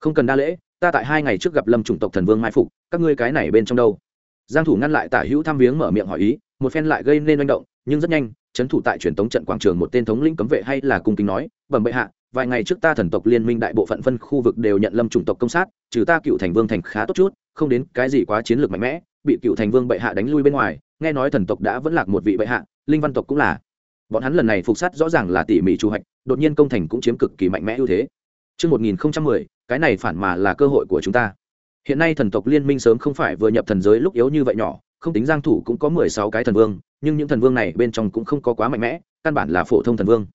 [SPEAKER 1] Không cần đa lễ, ta tại hai ngày trước gặp lâm chủng tộc thần vương mai phục, các ngươi cái này bên trong đâu? Giang thủ ngăn lại tả hữu tham viếng mở miệng hỏi ý, một phen lại gây nên manh động, nhưng rất nhanh chấn thủ tại truyền tống trận quảng trường một tên thống lĩnh cấm vệ hay là cung kính nói, bẩm bệ hạ, vài ngày trước ta thần tộc liên minh đại bộ phận phân khu vực đều nhận lâm chủng tộc công sát, trừ ta cựu thành vương thành khá tốt chút không đến cái gì quá chiến lược mạnh mẽ bị cựu thành vương bệ hạ đánh lui bên ngoài nghe nói thần tộc đã vẫn lạc một vị bệ hạ linh văn tộc cũng là. Bọn hắn lần này phục sát rõ ràng là tỉ mỉ chu hoạch đột nhiên công thành cũng chiếm cực kỳ mạnh mẽ ưu thế. Trước 1010, cái này phản mà là cơ hội của chúng ta. Hiện nay thần tộc liên minh sớm không phải vừa nhập thần giới lúc yếu như vậy nhỏ, không tính giang thủ cũng có 16 cái thần vương, nhưng những thần vương này bên trong cũng không có quá mạnh mẽ, căn bản là phổ thông thần vương.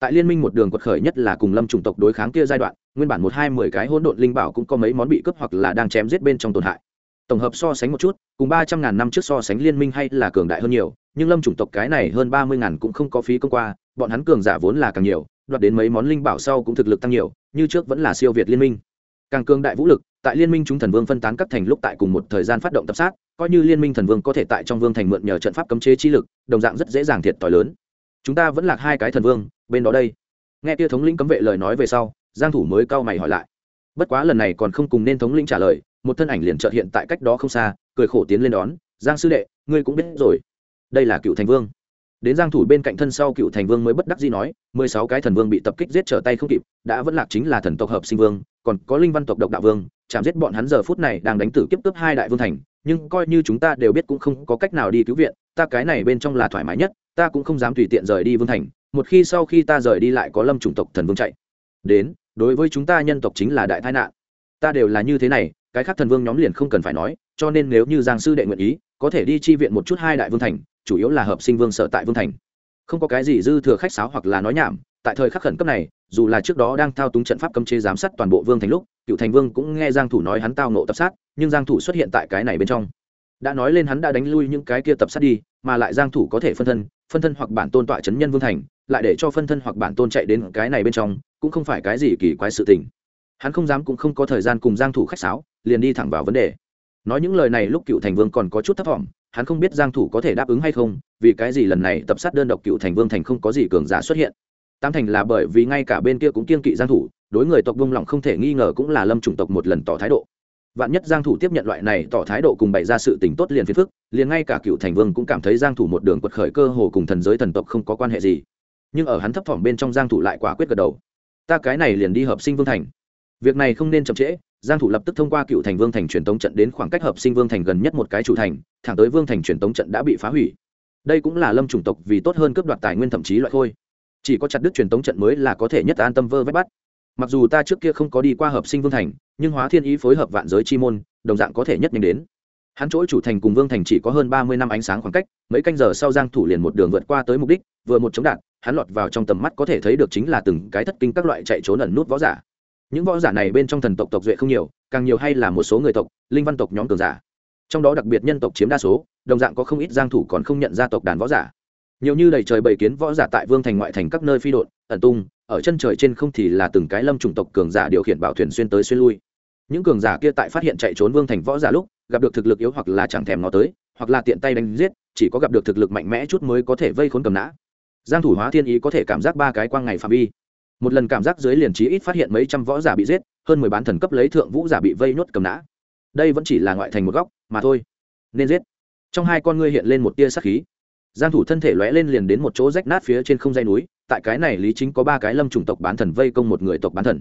[SPEAKER 1] Tại liên minh một đường quật khởi nhất là cùng lâm chủng tộc đối kháng kia giai đoạn nguyên bản một hai mười cái hỗn độn linh bảo cũng có mấy món bị cướp hoặc là đang chém giết bên trong tổn hại. Tổng hợp so sánh một chút, cùng ba trăm ngàn năm trước so sánh liên minh hay là cường đại hơn nhiều, nhưng lâm chủng tộc cái này hơn ba mươi ngàn cũng không có phí công qua, bọn hắn cường giả vốn là càng nhiều, đoạt đến mấy món linh bảo sau cũng thực lực tăng nhiều, như trước vẫn là siêu việt liên minh. Càng cường đại vũ lực, tại liên minh chúng thần vương phân tán các thành lúc tại cùng một thời gian phát động tập sát, coi như liên minh thần vương có thể tại trong vương thành mượn nhờ trận pháp cấm chế chi lực, đồng dạng rất dễ dàng thiệt t lớn. Chúng ta vẫn lạc hai cái thần vương, bên đó đây. Nghe tia thống lĩnh cấm vệ lời nói về sau giang thủ mới cau mày hỏi lại. Bất quá lần này còn không cùng nên thống lĩnh trả lời, một thân ảnh liền chợt hiện tại cách đó không xa, cười khổ tiến lên đón, giang sư đệ, ngươi cũng biết rồi. Đây là cựu thành vương. Đến giang thủ bên cạnh thân sau cựu thành vương mới bất đắc dĩ nói, mười sáu cái thần vương bị tập kích giết trở tay không kịp, đã vẫn lạc chính là thần tộc hợp sinh vương, còn có linh văn tộc độc đạo vương, chạm giết bọn hắn giờ phút này đang đánh tử kiếp cướp hai đại vương thành, nhưng coi như chúng ta đều biết cũng không có cách nào đi cứu viện, ta cái này bên trong là thoải mái nhất, ta cũng không dám tùy tiện rời đi vương thành, một khi sau khi ta rời đi lại có lâm chủng tộc thần vương chạy. Đến đối với chúng ta nhân tộc chính là đại tai nạn. Ta đều là như thế này, cái khác thần vương nhóm liền không cần phải nói, cho nên nếu như giang sư đệ nguyện ý, có thể đi chi viện một chút hai đại vương thành, chủ yếu là hợp sinh vương sở tại vương thành. Không có cái gì dư thừa khách sáo hoặc là nói nhảm, tại thời khắc khẩn cấp này, dù là trước đó đang thao túng trận pháp cấm chế giám sát toàn bộ vương thành lúc, cựu thành vương cũng nghe giang thủ nói hắn tao nộ tập sát, nhưng giang thủ xuất hiện tại cái này bên trong. Đã nói lên hắn đã đánh lui những cái kia tập sát đi, mà lại giang thủ có thể phân thân phân thân hoặc bản tôn tọa chấn nhân vương thành lại để cho phân thân hoặc bản tôn chạy đến cái này bên trong, cũng không phải cái gì kỳ quái sự tình. Hắn không dám cũng không có thời gian cùng giang thủ khách sáo, liền đi thẳng vào vấn đề. Nói những lời này lúc cựu thành vương còn có chút thất vọng hắn không biết giang thủ có thể đáp ứng hay không, vì cái gì lần này tập sát đơn độc cựu thành vương thành không có gì cường giả xuất hiện. Tam thành là bởi vì ngay cả bên kia cũng kiên kỵ giang thủ, đối người tộc vương lòng không thể nghi ngờ cũng là lâm chủng tộc một lần tỏ thái độ. Vạn nhất giang thủ tiếp nhận loại này tỏ thái độ cùng bày ra sự tình tốt liền phiền phức, liền ngay cả cựu thành vương cũng cảm thấy giang thủ một đường quật khởi cơ hồ cùng thần giới thần tộc không có quan hệ gì nhưng ở hắn thấp thỏm bên trong giang thủ lại quả quyết gật đầu. Ta cái này liền đi hợp sinh vương thành. Việc này không nên chậm trễ, giang thủ lập tức thông qua cựu thành vương thành truyền tống trận đến khoảng cách hợp sinh vương thành gần nhất một cái chủ thành, thẳng tới vương thành truyền tống trận đã bị phá hủy. Đây cũng là lâm chủng tộc vì tốt hơn cướp đoạt tài nguyên thậm chí loại khôi. Chỉ có chặt đứt truyền tống trận mới là có thể nhất an tâm vơ vét bắt. Mặc dù ta trước kia không có đi qua hợp sinh vương thành, nhưng hóa thiên ý phối hợp vạn giới chi môn, đồng dạng có thể nhất nhanh đến hắn chỗ chủ thành cùng vương thành chỉ có hơn ba mươi năm ánh sáng khoảng cách, mấy canh giờ sau giang thủ liền một đường vượt qua tới mục đích, vừa một chống đạn, hắn lọt vào trong tầm mắt có thể thấy được chính là từng cái thất kinh các loại chạy trốn ẩn nút võ giả. Những võ giả này bên trong thần tộc tộc duệ không nhiều, càng nhiều hay là một số người tộc, linh văn tộc nhóm cường giả. Trong đó đặc biệt nhân tộc chiếm đa số, đồng dạng có không ít giang thủ còn không nhận ra tộc đàn võ giả. Nhiều như đầy trời bầy kiến võ giả tại vương thành ngoại thành các nơi phi đột ẩn tung, ở chân trời trên không thì là từng cái lâm chủng tộc cường giả điều khiển bảo thuyền xuyên tới xuyên lui. Những cường giả kia tại phát hiện chạy trốn vương thành võ giả lúc gặp được thực lực yếu hoặc là chẳng thèm nó tới, hoặc là tiện tay đánh giết, chỉ có gặp được thực lực mạnh mẽ chút mới có thể vây khốn cầm nã. Giang thủ hóa thiên ý có thể cảm giác ba cái quang ngày phạm vi. Một lần cảm giác dưới liền trí ít phát hiện mấy trăm võ giả bị giết, hơn mười bán thần cấp lấy thượng vũ giả bị vây nhốt cầm nã. Đây vẫn chỉ là ngoại thành một góc, mà thôi. Nên giết. Trong hai con ngươi hiện lên một tia sắc khí. Giang thủ thân thể lóe lên liền đến một chỗ rách nát phía trên không dây núi, tại cái này lý chính có ba cái lâm trùng tộc bán thần vây công một người tộc bán thần.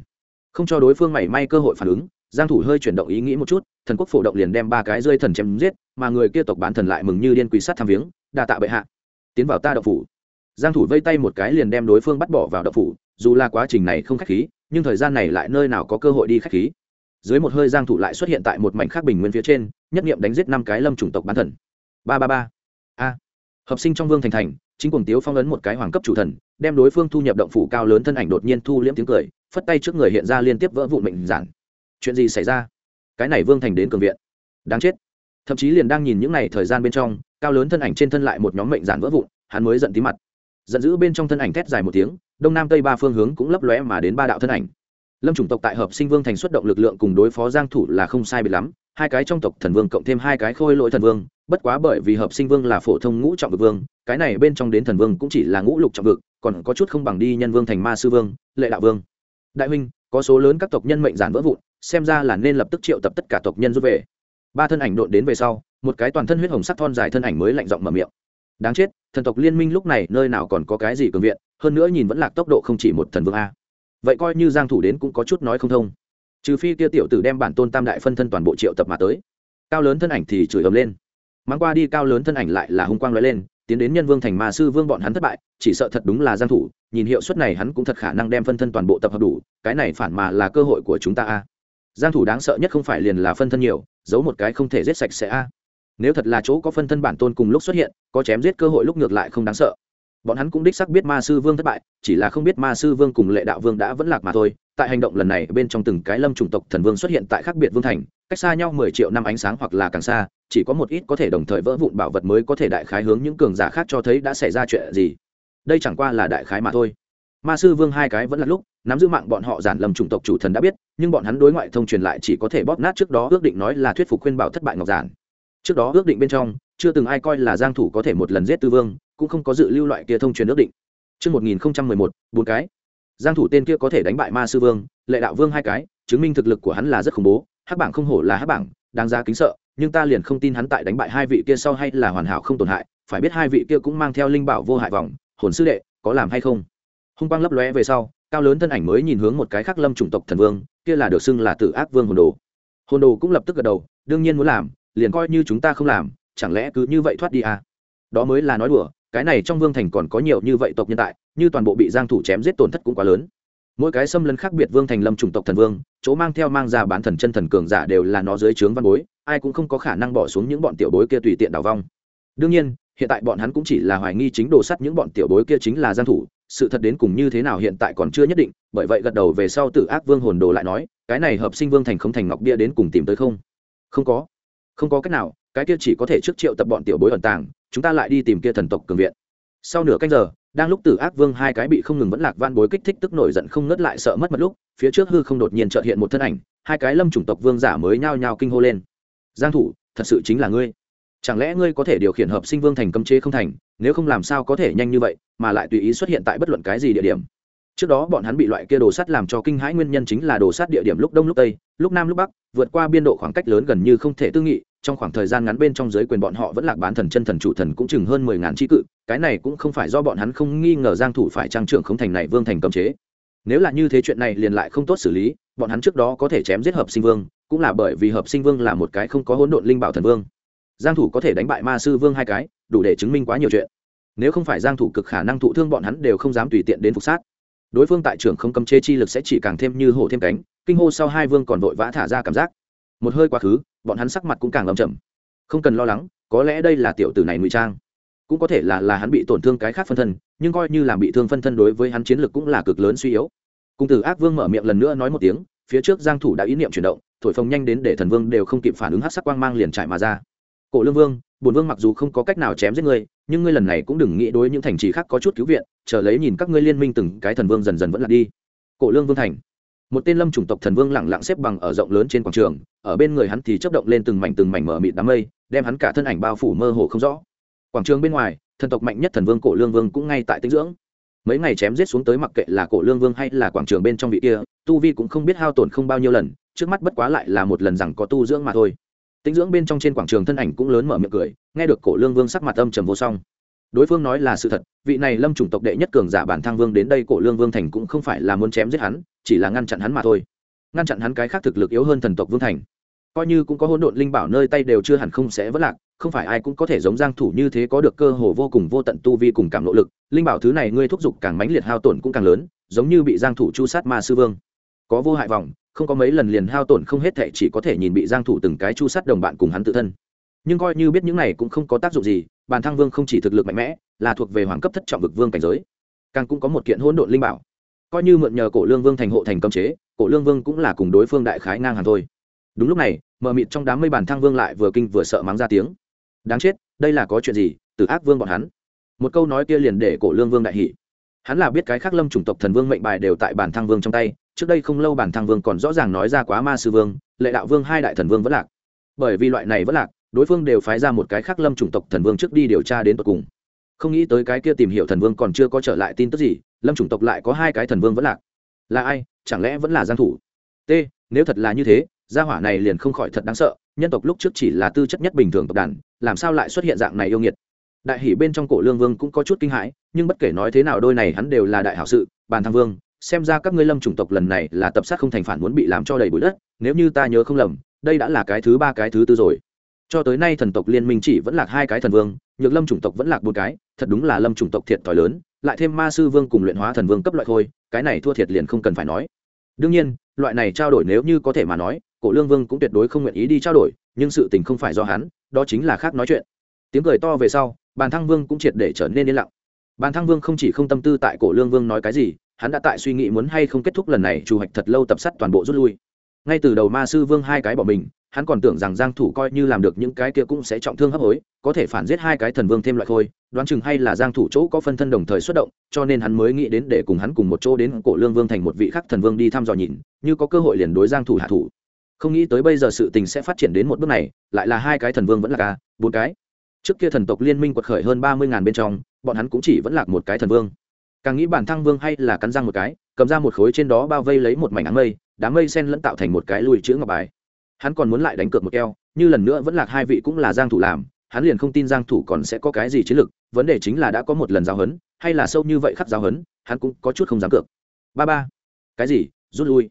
[SPEAKER 1] Không cho đối phương mảy may cơ hội phản ứng giang thủ hơi chuyển động ý nghĩ một chút, thần quốc phổ động liền đem ba cái rơi thần chém giết, mà người kia tộc bán thần lại mừng như điên quỳ sát tham viếng, đa tạ bệ hạ. Tiến vào ta động phủ. Giang thủ vây tay một cái liền đem đối phương bắt bỏ vào động phủ, dù là quá trình này không khách khí, nhưng thời gian này lại nơi nào có cơ hội đi khách khí. Dưới một hơi giang thủ lại xuất hiện tại một mảnh khác bình nguyên phía trên, nhất niệm đánh giết năm cái lâm chủng tộc bán thần. Ba ba ba. A. Hợp sinh trong vương thành thành, chính cuồng tiếu phong ấn một cái hoàng cấp chủ thần, đem đối phương thu nhập động phủ cao lớn thân ảnh đột nhiên thu liễm tiếng cười, phất tay trước người hiện ra liên tiếp vỡ vụn mệnh giản chuyện gì xảy ra? Cái này vương thành đến cường viện. Đáng chết. Thậm chí liền đang nhìn những này thời gian bên trong, cao lớn thân ảnh trên thân lại một nhóm mệnh giản vỡ vụn, hắn mới giận tí mặt. Giận dữ bên trong thân ảnh thét dài một tiếng, đông nam tây ba phương hướng cũng lấp lóe mà đến ba đạo thân ảnh. Lâm chủng tộc tại hợp sinh vương thành xuất động lực lượng cùng đối phó giang thủ là không sai biệt lắm, hai cái trong tộc thần vương cộng thêm hai cái khôi lỗi thần vương, bất quá bởi vì hợp sinh vương là phổ thông ngũ trọng vực vương, cái này bên trong đến thần vương cũng chỉ là ngũ lục trọng vực, còn có chút không bằng đi nhân vương thành ma sư vương, lệ đạo vương. Đại huynh, có số lớn các tộc nhân mệnh giản vỡ vụn xem ra là nên lập tức triệu tập tất cả tộc nhân rút về. Ba thân ảnh độn đến về sau, một cái toàn thân huyết hồng sắc thon dài thân ảnh mới lạnh giọng mở miệng. Đáng chết, thần tộc liên minh lúc này nơi nào còn có cái gì cường viện, hơn nữa nhìn vẫn lạc tốc độ không chỉ một thần vương a. Vậy coi như giang thủ đến cũng có chút nói không thông. Trừ phi kia tiểu tử đem bản tôn tam đại phân thân toàn bộ triệu tập mà tới. Cao lớn thân ảnh thì chửi ầm lên. Mang qua đi cao lớn thân ảnh lại là hung quang lóe lên, tiến đến nhân vương thành ma sư vương bọn hắn thất bại, chỉ sợ thật đúng là giang thủ, nhìn hiệu suất này hắn cũng thật khả năng đem phân thân toàn bộ tập hợp đủ, cái này phản mà là cơ hội của chúng ta a giang thủ đáng sợ nhất không phải liền là phân thân nhiều, giấu một cái không thể giết sạch sẽ a. Nếu thật là chỗ có phân thân bản tôn cùng lúc xuất hiện, có chém giết cơ hội lúc ngược lại không đáng sợ. Bọn hắn cũng đích xác biết ma sư vương thất bại, chỉ là không biết ma sư vương cùng lệ đạo vương đã vẫn lạc mà thôi. Tại hành động lần này, bên trong từng cái lâm chủng tộc thần vương xuất hiện tại khác biệt vương thành, cách xa nhau mười triệu năm ánh sáng hoặc là càng xa, chỉ có một ít có thể đồng thời vỡ vụn bảo vật mới có thể đại khái hướng những cường giả khác cho thấy đã xảy ra chuyện gì. Đây chẳng qua là đại khái mà thôi. Ma sư vương hai cái vẫn là lúc, nắm giữ mạng bọn họ giản lầm chủng tộc chủ thần đã biết nhưng bọn hắn đối ngoại thông truyền lại chỉ có thể bóp nát trước đó ước định nói là thuyết phục khuyên bảo thất bại ngọc giản trước đó ước định bên trong chưa từng ai coi là giang thủ có thể một lần giết tư vương cũng không có dự lưu loại kia thông truyền ước định Trước 1011, bốn cái. Giang thủ tên kia có thể đánh bại ma sư vương, lệ đạo vương hai cái, chứng minh thực lực của hắn là rất khủng bố, hắc bảng không hổ là hắc bảng, đáng giá kính sợ, nhưng ta liền không tin hắn tại đánh bại hai vị kia sau hay là hoàn hảo không tổn hại, phải biết hai vị kia cũng mang theo linh bảo vô hại vòng, hồn sư đệ, có làm hay không? Hung quang lấp lóe về sau, cao lớn thân ảnh mới nhìn hướng một cái khác lâm chủng tộc thần vương, kia là được xưng là Tử Ác Vương hồn đồ. Hồn đồ cũng lập tức gật đầu, đương nhiên muốn làm, liền coi như chúng ta không làm, chẳng lẽ cứ như vậy thoát đi à? Đó mới là nói đùa, cái này trong vương thành còn có nhiều như vậy tộc nhân tại như toàn bộ bị giang thủ chém giết tổn thất cũng quá lớn mỗi cái xâm lấn khác biệt vương thành lâm chủng tộc thần vương chỗ mang theo mang ra bán thần chân thần cường giả đều là nó dưới trướng văn bối ai cũng không có khả năng bỏ xuống những bọn tiểu bối kia tùy tiện đào vong đương nhiên hiện tại bọn hắn cũng chỉ là hoài nghi chính đồ sắt những bọn tiểu bối kia chính là giang thủ sự thật đến cùng như thế nào hiện tại còn chưa nhất định, bởi vậy gật đầu về sau tự ác vương hồn đồ lại nói, cái này hợp sinh vương thành không thành ngọc bia đến cùng tìm tới không? Không có. Không có cách nào, cái kia chỉ có thể trước triệu tập bọn tiểu bối ẩn tàng, chúng ta lại đi tìm kia thần tộc cường viện. Sau nửa canh giờ, đang lúc tử ác vương hai cái bị không ngừng vẫn lạc van bối kích thích tức nổi giận không ngớt lại sợ mất mất lúc, phía trước hư không đột nhiên trợt hiện một thân ảnh, hai cái lâm chủng tộc vương giả mới nhao nhao kinh hô lên. Giang thủ, thật sự chính là ngươi. Chẳng lẽ ngươi có thể điều khiển hợp sinh vương thành cấm chế không thành nếu không làm sao có thể nhanh như vậy, mà lại tùy ý xuất hiện tại bất luận cái gì địa điểm. Trước đó bọn hắn bị loại kia đồ sắt làm cho kinh hãi nguyên nhân chính là đồ sắt địa điểm lúc đông lúc tây, lúc nam lúc bắc, vượt qua biên độ khoảng cách lớn gần như không thể tư nghị, trong khoảng thời gian ngắn bên trong giới quyền bọn họ vẫn lạc bán thần chân thần chủ thần cũng chừng hơn mười ngàn trí cự, cái này cũng không phải do bọn hắn không nghi ngờ giang thủ phải trang trưởng không thành này vương thành cấm chế. Nếu là như thế chuyện này liền lại không tốt xử lý, bọn hắn trước đó có thể chém giết hợp sinh vương, cũng là bởi vì hợp sinh vương là một cái không có hỗn độn linh bảo thần vương giang thủ có thể đánh bại ma sư vương hai cái, đủ để chứng minh quá nhiều chuyện. Nếu không phải giang thủ cực khả năng thụ thương bọn hắn đều không dám tùy tiện đến phục sát. Đối phương tại trưởng không cấm chế chi lực sẽ chỉ càng thêm như hổ thêm cánh, kinh hô sau hai vương còn vội vã thả ra cảm giác. Một hơi quá khứ, bọn hắn sắc mặt cũng càng lầm chậm không cần lo lắng, có lẽ đây là tiểu tử này ngụy trang. Cũng có thể là là hắn bị tổn thương cái khác phân thân, nhưng coi như làm bị thương phân thân đối với hắn chiến lực cũng là cực lớn suy yếu. Cung tử ác vương mở miệng lần nữa nói một tiếng, phía trước giang thủ đã ý niệm chuyển động, thổi phồng nhanh đến để thần vương đều không kịp phản ứng hắc sắc quang mang liền chạy mà ra cổ lương vương, bổn vương mặc dù không có cách nào chém giết ngươi, nhưng ngươi lần này cũng đừng nghĩ đối những thành trì khác có chút cứu viện, chờ lấy nhìn các ngươi liên minh từng cái thần vương dần dần vẫn là đi. Cổ lương vương thành. Một tên lâm chủng tộc thần vương lẳng lặng xếp bằng ở rộng lớn trên quảng trường, ở bên người hắn thì chấp động lên từng mảnh từng mảnh mở mịt đám mây, đem hắn cả thân ảnh bao phủ mơ hồ không rõ. Quảng trường bên ngoài, thần tộc mạnh nhất thần vương cổ lương vương cũng ngay tại tinh dưỡng. Mấy ngày chém giết xuống tới mặc kệ là cổ lương vương hay là quảng trường bên trong vị kia, tu vi cũng không biết hao tổn không bao nhiêu lần, trước mắt bất quá lại là một lần rằng có tu dưỡng mà thôi tinh dưỡng bên trong trên quảng trường thân ảnh cũng lớn mở miệng cười, nghe được cổ lương vương sắc mặt âm trầm vô song. Đối phương nói là sự thật, vị này lâm chủng tộc đệ nhất cường giả bản thang vương đến đây cổ lương vương thành cũng không phải là muốn chém giết hắn, chỉ là ngăn chặn hắn mà thôi. Ngăn chặn hắn cái khác thực lực yếu hơn thần tộc vương thành. Coi như cũng có hỗn độn linh bảo nơi tay đều chưa hẳn không sẽ vất lạc, không phải ai cũng có thể giống giang thủ như thế có được cơ hồ vô cùng vô tận tu vi cùng cảm nỗ lực, linh bảo thứ này ngươi thúc giục càng mãnh liệt hao tổn cũng càng lớn, giống như bị giang thủ chu sát ma sư vương. Có vô hại vòng không có mấy lần liền hao tổn không hết thệ chỉ có thể nhìn bị giang thủ từng cái chu sát đồng bạn cùng hắn tự thân. Nhưng coi như biết những này cũng không có tác dụng gì bàn thăng vương không chỉ thực lực mạnh mẽ, là thuộc về hoàng cấp thất trọng vực vương cảnh giới. Càng cũng có một kiện hỗn độn linh bảo. Coi như mượn nhờ cổ lương vương thành hộ thành cấm chế, cổ lương vương cũng là cùng đối phương đại khái ngang hàng thôi. Đúng lúc này, mờ mịt trong đám mây bàn thăng vương lại vừa kinh vừa sợ mắng ra tiếng. Đáng chết, đây là có chuyện gì? Từ ác vương bọn hắn. Một câu nói kia liền để cổ lương vương đại hỷ hắn là biết cái khác lâm chủng tộc thần vương mệnh bài đều tại bản thăng vương trong tay trước đây không lâu bản thăng vương còn rõ ràng nói ra quá ma sư vương, lệ đạo vương hai đại thần vương vẫn lạc. Bởi vì loại này vẫn lạc, đối phương đều phái ra một cái khác lâm chủng tộc thần vương trước đi điều tra đến tận cùng. Không nghĩ tới cái kia tìm hiểu thần vương còn chưa có trở lại tin tức gì, lâm chủng tộc lại có hai cái thần vương vẫn lạc. Là ai? Chẳng lẽ vẫn là giang thủ? T, nếu thật là như thế, gia hỏa này liền không khỏi thật đáng sợ, nhân tộc lúc trước chỉ là tư chất nhất bình thường tộc đàn, làm sao lại xuất hiện dạng này yêu nghiệt? Đại hỉ bên trong cổ lương vương cũng có chút kinh hãi, nhưng bất kể nói thế nào đôi này hắn đều là đại hảo sự bàn thăng vương xem ra các ngươi lâm chủng tộc lần này là tập sát không thành phản muốn bị làm cho đầy bụi đất, nếu như ta nhớ không lầm, đây đã là cái thứ ba, cái thứ tư rồi. Cho tới nay thần tộc liên minh chỉ vẫn là hai cái thần vương, nhược lâm chủng tộc vẫn là một cái, thật đúng là lâm chủng tộc thiệt thòi lớn, lại thêm ma sư vương cùng luyện hóa thần vương cấp loại thôi, cái này thua thiệt liền không cần phải nói. Đương nhiên, loại này trao đổi nếu như có thể mà nói, cổ lương vương cũng tuyệt đối không nguyện ý đi trao đổi, nhưng sự tình không phải do hắn, đó chính là khác nói chuyện. Tiếng cười to về sau, bàn thăng vương cũng triệt để trở nên yên lặng. Bàn thăng vương không chỉ không tâm tư tại cổ lương vương nói cái gì hắn đã tại suy nghĩ muốn hay không kết thúc lần này, chủ hoạch thật lâu tập sát toàn bộ rút lui. Ngay từ đầu ma sư vương hai cái bỏ mình, hắn còn tưởng rằng giang thủ coi như làm được những cái kia cũng sẽ trọng thương hấp hối, có thể phản giết hai cái thần vương thêm loại khôi, đoán chừng hay là giang thủ chỗ có phân thân đồng thời xuất động, cho nên hắn mới nghĩ đến để cùng hắn cùng một chỗ đến cổ lương vương thành một vị khác thần vương đi thăm dò nhìn, như có cơ hội liền đối giang thủ hạ thủ. Không nghĩ tới bây giờ sự tình sẽ phát triển đến một bước này, lại là hai cái thần vương vẫn là ca, bốn cái. Trước kia thần tộc liên minh quật khởi hơn ba mươi ngàn bên trong, bọn hắn cũng chỉ vẫn lạc một cái thần vương càng nghĩ bản thăng vương hay là cắn răng một cái, cầm ra một khối trên đó bao vây lấy một mảnh áng mây, đám mây sen lẫn tạo thành một cái lùi chữ ngọc bài. Hắn còn muốn lại đánh cược một keo, như lần nữa vẫn lạc hai vị cũng là giang thủ làm, hắn liền không tin giang thủ còn sẽ có cái gì chiến lược, vấn đề chính là đã có một lần giao hấn, hay là sâu như vậy khắc giao hấn, hắn cũng có chút không dám cược. Ba ba. Cái gì? Rút lui.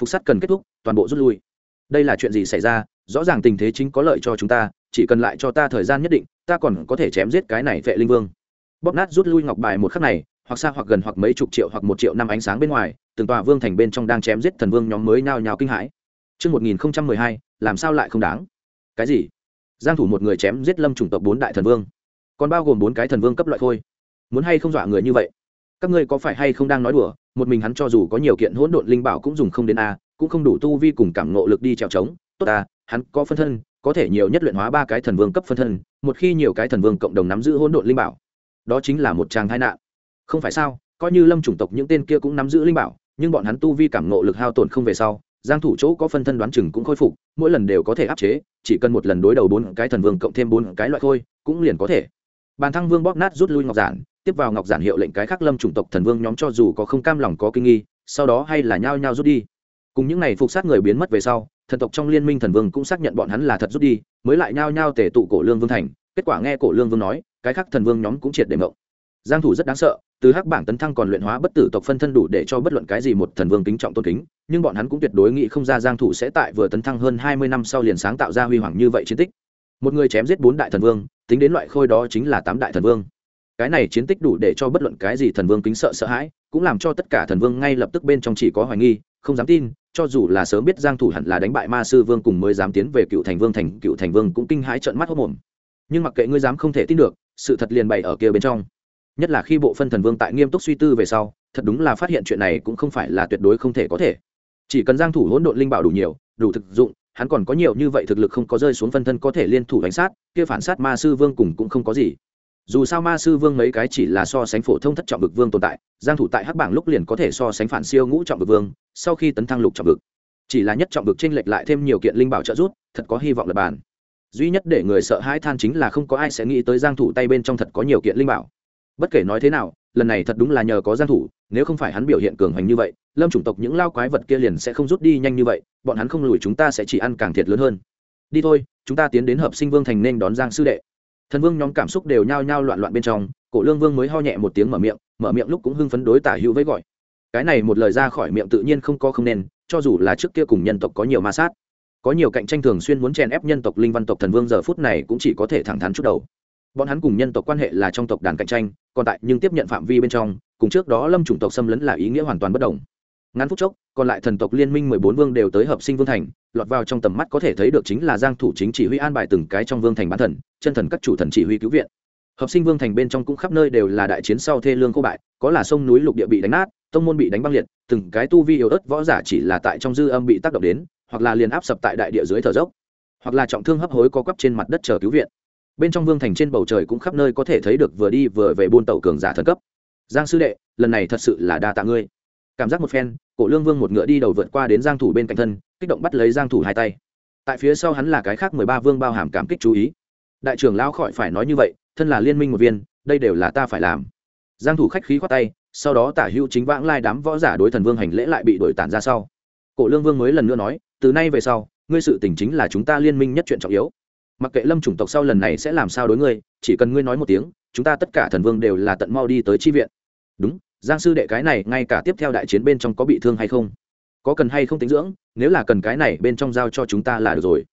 [SPEAKER 1] Phục sát cần kết thúc, toàn bộ rút lui. Đây là chuyện gì xảy ra? Rõ ràng tình thế chính có lợi cho chúng ta, chỉ cần lại cho ta thời gian nhất định, ta còn có thể chém giết cái này vệ linh vương. Bóp nát rút lui ngọc bài một khắc này hoặc xa hoặc gần hoặc mấy chục triệu hoặc một triệu năm ánh sáng bên ngoài từng tòa vương thành bên trong đang chém giết thần vương nhóm mới nhao nhao kinh hãi Trước 1012, làm sao lại không đáng? Cái gì? Giang thủ một người chém giết lâm chủng tộc bốn đại thần vương, còn bao gồm bốn cái thần vương cấp loại thôi. Muốn hay không dọa người như vậy? Các ngươi có phải hay không đang nói đùa? Một mình hắn cho dù có nhiều kiện hỗn độn linh bảo cũng dùng không đến a, cũng không đủ tu vi cùng cảm ngộ lực đi trèo trống. Tốt à, hắn có phân thân, có thể nhiều nhất luyện hóa ba cái thần vương cấp phân thân, một khi nhiều cái thần vương cộng đồng nắm giữ hỗn độn linh bảo, đó chính là một tràng tai nạn. Không phải sao? Coi như lâm chủng tộc những tên kia cũng nắm giữ linh bảo, nhưng bọn hắn tu vi cảm ngộ lực hao tổn không về sau, giang thủ chỗ có phân thân đoán chừng cũng khôi phục mỗi lần đều có thể áp chế chỉ cần một lần đối đầu bốn cái thần vương cộng thêm bốn cái loại khôi cũng liền có thể bàn thăng vương bóp nát rút lui ngọc giản tiếp vào ngọc giản hiệu lệnh cái khác lâm chủng tộc thần vương nhóm cho dù có không cam lòng có kinh nghi sau đó hay là nhao nhao rút đi cùng những này phục sát người biến mất về sau thần tộc trong liên minh thần vương cũng xác nhận bọn hắn là thật rút đi mới lại nhao nhao tề tụ cổ lương vương thành kết quả nghe cổ lương vương nói cái khác thần vương nhóm cũng triệt để ngộ. giang thủ rất đáng sợ từ hắc bảng tấn thăng còn luyện hóa bất tử tộc phân thân đủ để cho bất luận cái gì một thần vương kính trọng tôn kính, nhưng bọn hắn cũng tuyệt đối nghĩ không ra giang thủ sẽ tại vừa tấn thăng hơn 20 năm sau liền sáng tạo ra huy hoàng như vậy chiến tích. Một người chém giết bốn đại thần vương, tính đến loại khôi đó chính là tám đại thần vương. Cái này chiến tích đủ để cho bất luận cái gì thần vương kính sợ sợ hãi, cũng làm cho tất cả thần vương ngay lập tức bên trong chỉ có hoài nghi, không dám tin, cho dù là sớm biết giang thủ hẳn là đánh bại ma sư vương cùng mới dám tiến về cựu thành vương, thành cựu thành vương cũng kinh hãi trợn mắt hốt mồm nhưng mặc kệ ngươi dám không thể tin được, sự thật liền bày ở kia bên trong nhất là khi bộ phân thần vương tại nghiêm túc suy tư về sau, thật đúng là phát hiện chuyện này cũng không phải là tuyệt đối không thể có thể. Chỉ cần giang thủ hỗn độn linh bảo đủ nhiều, đủ thực dụng, hắn còn có nhiều như vậy thực lực không có rơi xuống phân thân có thể liên thủ đánh sát, kia phản sát ma sư vương cùng cũng không có gì. Dù sao ma sư vương mấy cái chỉ là so sánh phổ thông thất trọng vực vương tồn tại, giang thủ tại hắc bảng lúc liền có thể so sánh phản siêu ngũ trọng vực vương, sau khi tấn thăng lục trọng vực. Chỉ là nhất trọng vực trên lệch lại thêm nhiều kiện linh bảo trợ giúp, thật có hy vọng là bàn. Duy nhất để người sợ hãi than chính là không có ai sẽ nghĩ tới giang thủ tay bên trong thật có nhiều kiện linh bảo bất kể nói thế nào, lần này thật đúng là nhờ có giang thủ, nếu không phải hắn biểu hiện cường hành như vậy, lâm chủng tộc những lao quái vật kia liền sẽ không rút đi nhanh như vậy, bọn hắn không lùi chúng ta sẽ chỉ ăn càng thiệt lớn hơn. Đi thôi, chúng ta tiến đến hợp sinh vương thành nên đón giang sư đệ. Thần vương nhóm cảm xúc đều nhao nhao loạn loạn bên trong, cổ lương vương mới ho nhẹ một tiếng mở miệng mở miệng lúc cũng hưng phấn đối tả hữu với gọi. Cái này một lời ra khỏi miệng tự nhiên không có không nên, cho dù là trước kia cùng nhân tộc có nhiều ma sát, có nhiều cạnh tranh thường xuyên muốn chèn ép nhân tộc linh văn tộc thần vương giờ phút này cũng chỉ có thể thẳng thắn chút đầu bọn hắn cùng nhân tộc quan hệ là trong tộc đàn cạnh tranh, còn tại nhưng tiếp nhận phạm vi bên trong, cùng trước đó lâm chủng tộc xâm lấn là ý nghĩa hoàn toàn bất đồng. Ngắn phút chốc, còn lại thần tộc liên minh mười bốn vương đều tới hợp sinh vương thành, lọt vào trong tầm mắt có thể thấy được chính là giang thủ chính chỉ huy an bài từng cái trong vương thành bán thần, chân thần các chủ thần chỉ huy cứu viện. Hợp sinh vương thành bên trong cũng khắp nơi đều là đại chiến sau thê lương cô bại, có là sông núi lục địa bị đánh nát, tông môn bị đánh băng liệt, từng cái tu vi yếu ớt võ giả chỉ là tại trong dư âm bị tác động đến, hoặc là liền áp sập tại đại địa dưới thở dốc, hoặc là trọng thương hấp hối có quắp trên mặt đất chờ cứu viện bên trong vương thành trên bầu trời cũng khắp nơi có thể thấy được vừa đi vừa về buôn tàu cường giả thần cấp. Giang sư đệ, lần này thật sự là đa tạ ngươi. Cảm giác một phen, cổ lương vương một ngựa đi đầu vượt qua đến giang thủ bên cạnh thân, kích động bắt lấy giang thủ hai tay. Tại phía sau hắn là cái khác mười ba vương bao hàm cảm kích chú ý. Đại trưởng lão khỏi phải nói như vậy, thân là liên minh một viên, đây đều là ta phải làm. Giang thủ khách khí khoát tay, sau đó tả hữu chính vãng lai đám võ giả đối thần vương hành lễ lại bị đổi tản ra sau. Cổ lương vương mới lần nữa nói, từ nay về sau, ngươi sự tình chính là chúng ta liên minh nhất chuyện trọng yếu mặc kệ lâm chủng tộc sau lần này sẽ làm sao đối ngươi, chỉ cần ngươi nói một tiếng, chúng ta tất cả thần vương đều là tận mau đi tới chi viện. Đúng, giang sư đệ cái này ngay cả tiếp theo đại chiến bên trong có bị thương hay không? Có cần hay không tính dưỡng, nếu là cần cái này bên trong giao cho chúng ta là được rồi.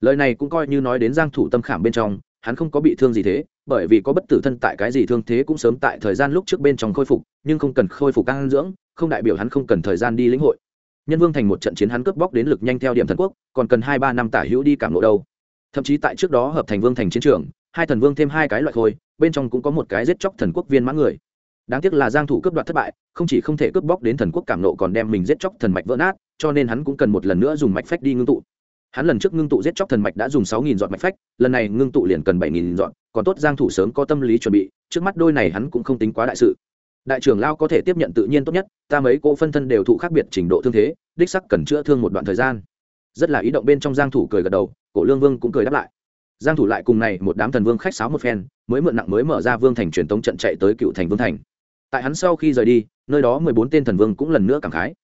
[SPEAKER 1] Lời này cũng coi như nói đến giang thủ tâm khảm bên trong, hắn không có bị thương gì thế, bởi vì có bất tử thân tại cái gì thương thế cũng sớm tại thời gian lúc trước bên trong khôi phục, nhưng không cần khôi phục căng dưỡng, không đại biểu hắn không cần thời gian đi lĩnh hội. Nhân vương thành một trận chiến hắn cướp bóc đến lực nhanh theo điểm thần quốc, còn cần hai ba năm tả hữu đi cảm lộ đâu thậm chí tại trước đó hợp thành vương thành chiến trường, hai thần vương thêm hai cái loại khôi, bên trong cũng có một cái giết chóc thần quốc viên mãn người. Đáng tiếc là giang thủ cướp đoạt thất bại, không chỉ không thể cướp bóc đến thần quốc cảm nộ còn đem mình giết chóc thần mạch vỡ nát, cho nên hắn cũng cần một lần nữa dùng mạch phách đi ngưng tụ. Hắn lần trước ngưng tụ giết chóc thần mạch đã dùng sáu nghìn dọn mạch phách, lần này ngưng tụ liền cần bảy nghìn dọn còn tốt giang thủ sớm có tâm lý chuẩn bị, trước mắt đôi này hắn cũng không tính quá đại sự. Đại trưởng lao có thể tiếp nhận tự nhiên tốt nhất, ta mấy cô phân thân đều thụ khác biệt trình độ thương thế, đích sắc cần chữa thương một đoạn thời gian. Rất là ý động bên trong giang thủ cười gật đầu cổ lương vương cũng cười đáp lại. Giang thủ lại cùng này một đám thần vương khách sáo một phen, mới mượn nặng mới mở ra vương thành truyền tống trận chạy tới cựu thành vương thành. Tại hắn sau khi rời đi, nơi đó 14 tên thần vương cũng lần nữa cảm khái.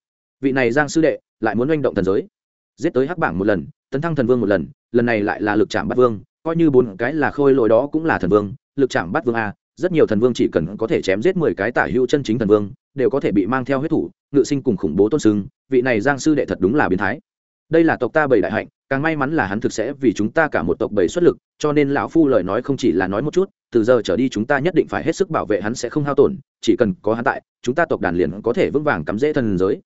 [SPEAKER 1] Vị này giang sư đệ, lại muốn oanh động thần giới. Giết tới hắc bảng một lần, tấn thăng thần vương một lần lần này lại là lực chạm bắt vương, coi như bốn cái là khôi lỗi đó cũng là thần vương, lực chạm bắt vương a, rất nhiều thần vương chỉ cần có thể chém giết mười cái tả hữu chân chính thần vương, đều có thể bị mang theo huyết thủ, ngự sinh cùng khủng bố tôn sưng, vị này giang sư đệ thật đúng là biến thái. Đây là tộc ta bảy đại hạnh càng may mắn là hắn thực sẽ vì chúng ta cả một tộc bảy xuất lực, cho nên lão phu lời nói không chỉ là nói một chút, từ giờ trở đi chúng ta nhất định phải hết sức bảo vệ hắn sẽ không hao tổn, chỉ cần có hắn tại, chúng ta tộc đàn liền có thể vững vàng cắm rễ thần giới.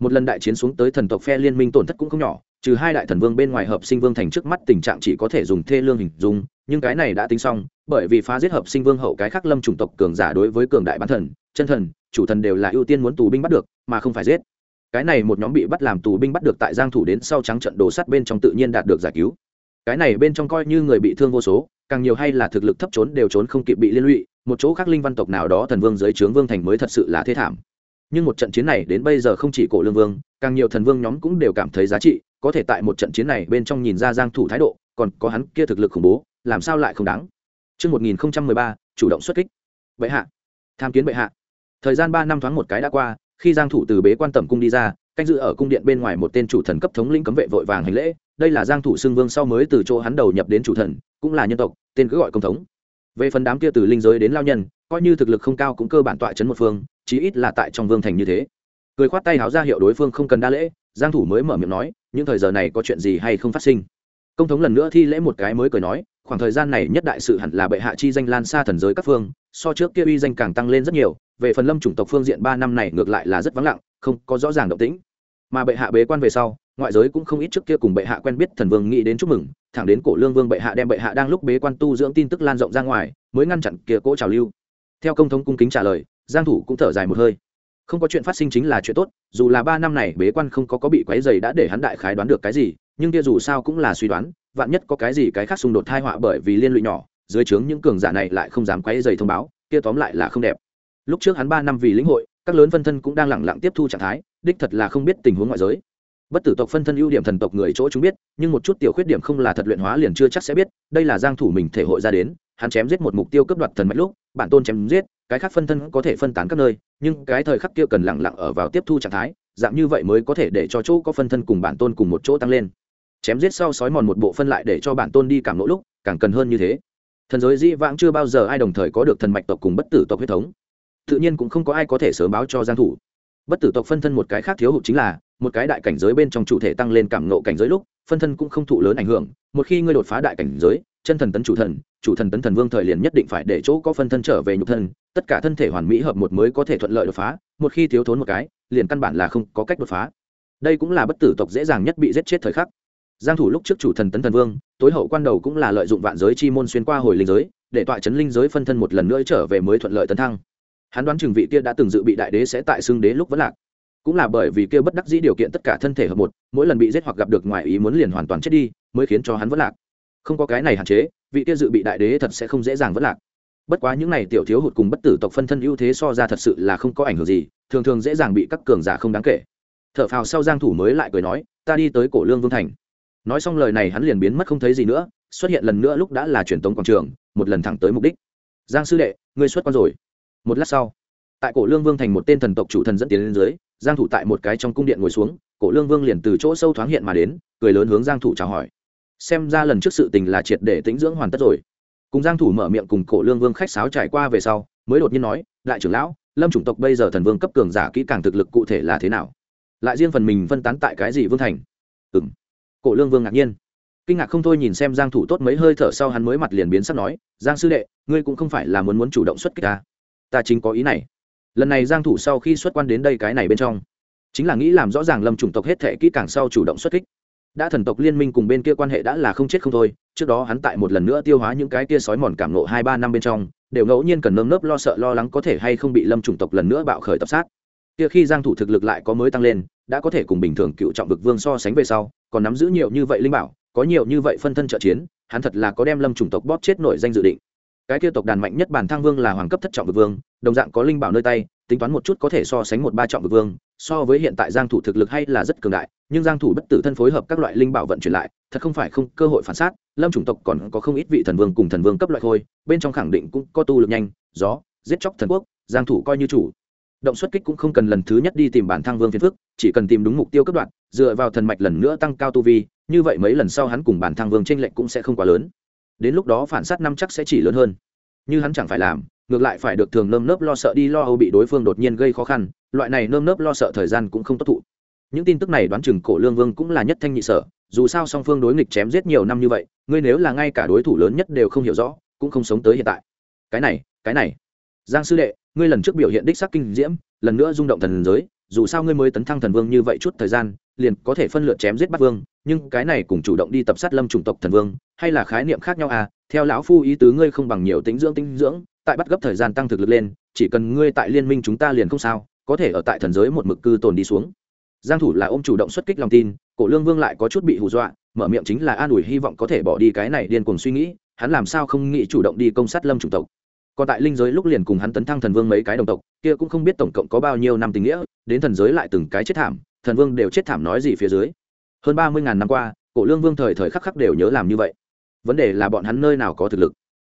[SPEAKER 1] Một lần đại chiến xuống tới thần tộc phe liên minh tổn thất cũng không nhỏ, trừ hai đại thần vương bên ngoài hợp sinh vương thành trước mắt tình trạng chỉ có thể dùng thê lương hình dung, nhưng cái này đã tính xong, bởi vì phá giết hợp sinh vương hậu cái khác lâm chủng tộc cường giả đối với cường đại bán thần, chân thần, chủ thần đều là ưu tiên muốn tù binh bắt được, mà không phải giết cái này một nhóm bị bắt làm tù binh bắt được tại giang thủ đến sau trắng trận đồ sắt bên trong tự nhiên đạt được giải cứu cái này bên trong coi như người bị thương vô số càng nhiều hay là thực lực thấp trốn đều trốn không kịp bị liên lụy một chỗ khác linh văn tộc nào đó thần vương dưới trướng vương thành mới thật sự là thế thảm nhưng một trận chiến này đến bây giờ không chỉ cổ lương vương càng nhiều thần vương nhóm cũng đều cảm thấy giá trị có thể tại một trận chiến này bên trong nhìn ra giang thủ thái độ còn có hắn kia thực lực khủng bố làm sao lại không đáng Trước 1013, chủ động xuất kích. Bệ hạ. Tham kiến bệ hạ. Thời gian 3 năm thoáng một cái đã qua, khi Giang thủ từ bế quan tẩm cung đi ra, canh giữ ở cung điện bên ngoài một tên chủ thần cấp thống lĩnh cấm vệ vội vàng hành lễ, đây là Giang thủ xưng vương sau mới từ chỗ hắn đầu nhập đến chủ thần, cũng là nhân tộc, tên cứ gọi công thống. Về phần đám kia từ linh giới đến lao nhân, coi như thực lực không cao cũng cơ bản tọa chấn một phương, chí ít là tại trong vương thành như thế. Cười khoát tay háo ra hiệu đối phương không cần đa lễ, Giang thủ mới mở miệng nói, những thời giờ này có chuyện gì hay không phát sinh công thống lần nữa thi lễ một cái mới cười nói khoảng thời gian này nhất đại sự hẳn là bệ hạ chi danh lan xa thần giới các phương so trước kia uy danh càng tăng lên rất nhiều về phần lâm chủng tộc phương diện ba năm này ngược lại là rất vắng lặng, không có rõ ràng động tĩnh. Mà bệ hạ bế quan về sau, ngoại giới cũng không ít trước kia cùng bệ hạ quen biết thần vương nghĩ đến chúc mừng, thẳng đến cổ lương vương bệ hạ đem bệ hạ đang lúc bế quan tu dưỡng tin tức lan rộng ra ngoài, mới ngăn chặn kia cỗ trào lưu. Theo công thống cung kính trả lời, giang thủ cũng thở dài một hơi. Không có chuyện phát sinh chính là chuyện tốt, dù là ba năm này bế quan không có có bị quấy dày đã để hắn đại khái đoán được cái gì, nhưng kia dù sao cũng là suy đoán, vạn nhất có cái gì cái khác xung đột thai họa bởi vì liên lụy nhỏ, dưới trướng những cường giả này lại không dám quấy dày thông báo, kia tóm lại là không đẹp lúc trước hắn ba năm vì lĩnh hội, các lớn phân thân cũng đang lẳng lặng tiếp thu trạng thái, đích thật là không biết tình huống ngoại giới. Bất tử tộc phân thân ưu điểm thần tộc người chỗ chúng biết, nhưng một chút tiểu khuyết điểm không là thật luyện hóa liền chưa chắc sẽ biết, đây là giang thủ mình thể hội ra đến, hắn chém giết một mục tiêu cướp đoạt thần mạch lúc, bản tôn chém giết, cái khác phân thân có thể phân tán các nơi, nhưng cái thời khắc kia cần lặng lặng ở vào tiếp thu trạng thái, dạng như vậy mới có thể để cho chỗ có phân thân cùng bản tôn cùng một chỗ tăng lên. Chém giết sau sói mòn một bộ phân lại để cho bản tôn đi cảm nỗ lúc, càng cần hơn như thế. Thần giới dĩ vãng chưa bao giờ ai đồng thời có được thần mạch tộc cùng bất tử tộc huyết thống tự nhiên cũng không có ai có thể sớm báo cho giang thủ. Bất tử tộc phân thân một cái khác thiếu hụt chính là, một cái đại cảnh giới bên trong chủ thể tăng lên cảm nộ cảnh giới lúc, phân thân cũng không thụ lớn ảnh hưởng, một khi ngươi đột phá đại cảnh giới, chân thần tấn chủ thần chủ thần tấn thần vương thời liền nhất định phải để chỗ có phân thân trở về nhục thân, tất cả thân thể hoàn mỹ hợp một mới có thể thuận lợi đột phá, một khi thiếu thốn một cái, liền căn bản là không có cách đột phá. Đây cũng là bất tử tộc dễ dàng nhất bị giết chết thời khắc. Giang thủ lúc trước chủ thần tấn thần vương, tối hậu quan đầu cũng là lợi dụng vạn giới chi môn xuyên qua hồi linh giới, để tọa chấn linh giới phân thân một lần nữa trở về mới thuận lợi tấn thăng hắn đoán chừng vị kia đã từng dự bị đại đế sẽ tại xưng đế lúc vẫn lạc. Cũng là bởi vì kia bất đắc dĩ điều kiện tất cả thân thể hợp một, mỗi lần bị giết hoặc gặp được ngoài ý muốn liền hoàn toàn chết đi, mới khiến cho hắn vẫn lạc. Không có cái này hạn chế, vị kia dự bị đại đế thật sẽ không dễ dàng vẫn lạc. Bất quá những này tiểu thiếu hụt cùng bất tử tộc phân thân ưu thế so ra thật sự là không có ảnh hưởng gì, thường thường dễ dàng bị các cường giả không đáng kể. T h ở phào sau giang thủ mới lại cười nói, ta đi tới cổ lương vương thành. Nói xong lời này hắn liền biến mất không thấy gì nữa, xuất hiện lần nữa lúc đã là truyền tống quảng trường, một lần thẳng tới mục đích. Giang sư đệ, ngươi xuất quan rồi một lát sau, tại cổ lương vương thành một tên thần tộc chủ thần dẫn tiến lên dưới, giang thủ tại một cái trong cung điện ngồi xuống, cổ lương vương liền từ chỗ sâu thoáng hiện mà đến, cười lớn hướng giang thủ chào hỏi. Xem ra lần trước sự tình là triệt để tĩnh dưỡng hoàn tất rồi. Cùng giang thủ mở miệng cùng cổ lương vương khách sáo trải qua về sau, mới đột nhiên nói, đại trưởng lão, lâm chủng tộc bây giờ thần vương cấp cường giả kỹ càng thực lực cụ thể là thế nào? Lại riêng phần mình phân tán tại cái gì vương thành? Ừm. Cổ lương vương ngạc nhiên. Kinh ngạc không thôi nhìn xem giang thủ tốt mấy hơi thở sau hắn mới mặt liền biến sắc nói, giang sư đệ, ngươi cũng không phải là muốn muốn chủ động xuất kích ta ta chính có ý này. Lần này giang thủ sau khi xuất quan đến đây cái này bên trong, chính là nghĩ làm rõ ràng lâm chủng tộc hết thệ kỹ càng sau chủ động xuất kích. Đã thần tộc liên minh cùng bên kia quan hệ đã là không chết không thôi, trước đó hắn tại một lần nữa tiêu hóa những cái kia sói mòn cảm nộ hai ba năm bên trong, đều ngẫu nhiên cần nơm nớp lo sợ lo lắng có thể hay không bị lâm chủng tộc lần nữa bạo khởi tập sát. Kia khi giang thủ thực lực lại có mới tăng lên, đã có thể cùng bình thường cựu trọng vực vương so sánh về sau, còn nắm giữ nhiều như vậy linh bảo, có nhiều như vậy phân thân trợ chiến, hắn thật là có đem lâm chủng tộc bóp chết nổi danh dự định cái kia tộc đàn mạnh nhất bản thang vương là hoàng cấp thất trọng vực vương, đồng dạng có linh bảo nơi tay, tính toán một chút có thể so sánh một ba trọng vực vương, so với hiện tại giang thủ thực lực hay là rất cường đại, nhưng giang thủ bất tử thân phối hợp các loại linh bảo vận chuyển lại, thật không phải không cơ hội phản sát, lâm chủng tộc còn có không ít vị thần vương cùng thần vương cấp loại thôi, bên trong khẳng định cũng có tu lực nhanh, gió, giết chóc thần quốc, giang thủ coi như chủ. Động xuất kích cũng không cần lần thứ nhất đi tìm bản thang vương phiền phức, chỉ cần tìm đúng mục tiêu cấp đoạn, dựa vào thần mạch lần nữa tăng cao tu vi, như vậy mấy lần sau hắn cùng bản thang vương tranh lệnh cũng sẽ không quá lớn đến lúc đó phản sát năm chắc sẽ chỉ lớn hơn. Như hắn chẳng phải làm, ngược lại phải được thường nơm nớp lo sợ đi lo âu bị đối phương đột nhiên gây khó khăn, loại này nơm nớp lo sợ thời gian cũng không tốt thụ. Những tin tức này đoán chừng cổ lương vương cũng là nhất thanh nhị sở, dù sao song phương đối nghịch chém giết nhiều năm như vậy, ngươi nếu là ngay cả đối thủ lớn nhất đều không hiểu rõ, cũng không sống tới hiện tại. Cái này cái này. Giang sư đệ, ngươi lần trước biểu hiện đích sắc kinh diễm, lần nữa rung động thần giới, dù sao ngươi mới tấn thăng thần vương như vậy chút thời gian, liền có thể phân lượt chém giết bắt vương nhưng cái này cùng chủ động đi tập sát lâm chủng tộc thần vương, hay là khái niệm khác nhau à? Theo lão phu ý tứ ngươi không bằng nhiều tính dưỡng tinh dưỡng, tại bắt gấp thời gian tăng thực lực lên, chỉ cần ngươi tại liên minh chúng ta liền không sao, có thể ở tại thần giới một mực cư tồn đi xuống. Giang thủ là ôm chủ động xuất kích lòng tin, cổ lương vương lại có chút bị hù dọa, mở miệng chính là an ủi hy vọng có thể bỏ đi cái này điên cuồng suy nghĩ, hắn làm sao không nghĩ chủ động đi công sát lâm chủng tộc. Còn tại linh giới lúc liền cùng hắn tấn thăng thần vương mấy cái đồng tộc, kia cũng không biết tổng cộng có bao nhiêu năm tình nghĩa, đến thần giới lại từng cái chết thảm, thần vương đều chết thảm nói gì phía dưới hơn ba mươi ngàn năm qua, cổ lương vương thời thời khắc khắc đều nhớ làm như vậy. Vấn đề là bọn hắn nơi nào có thực lực.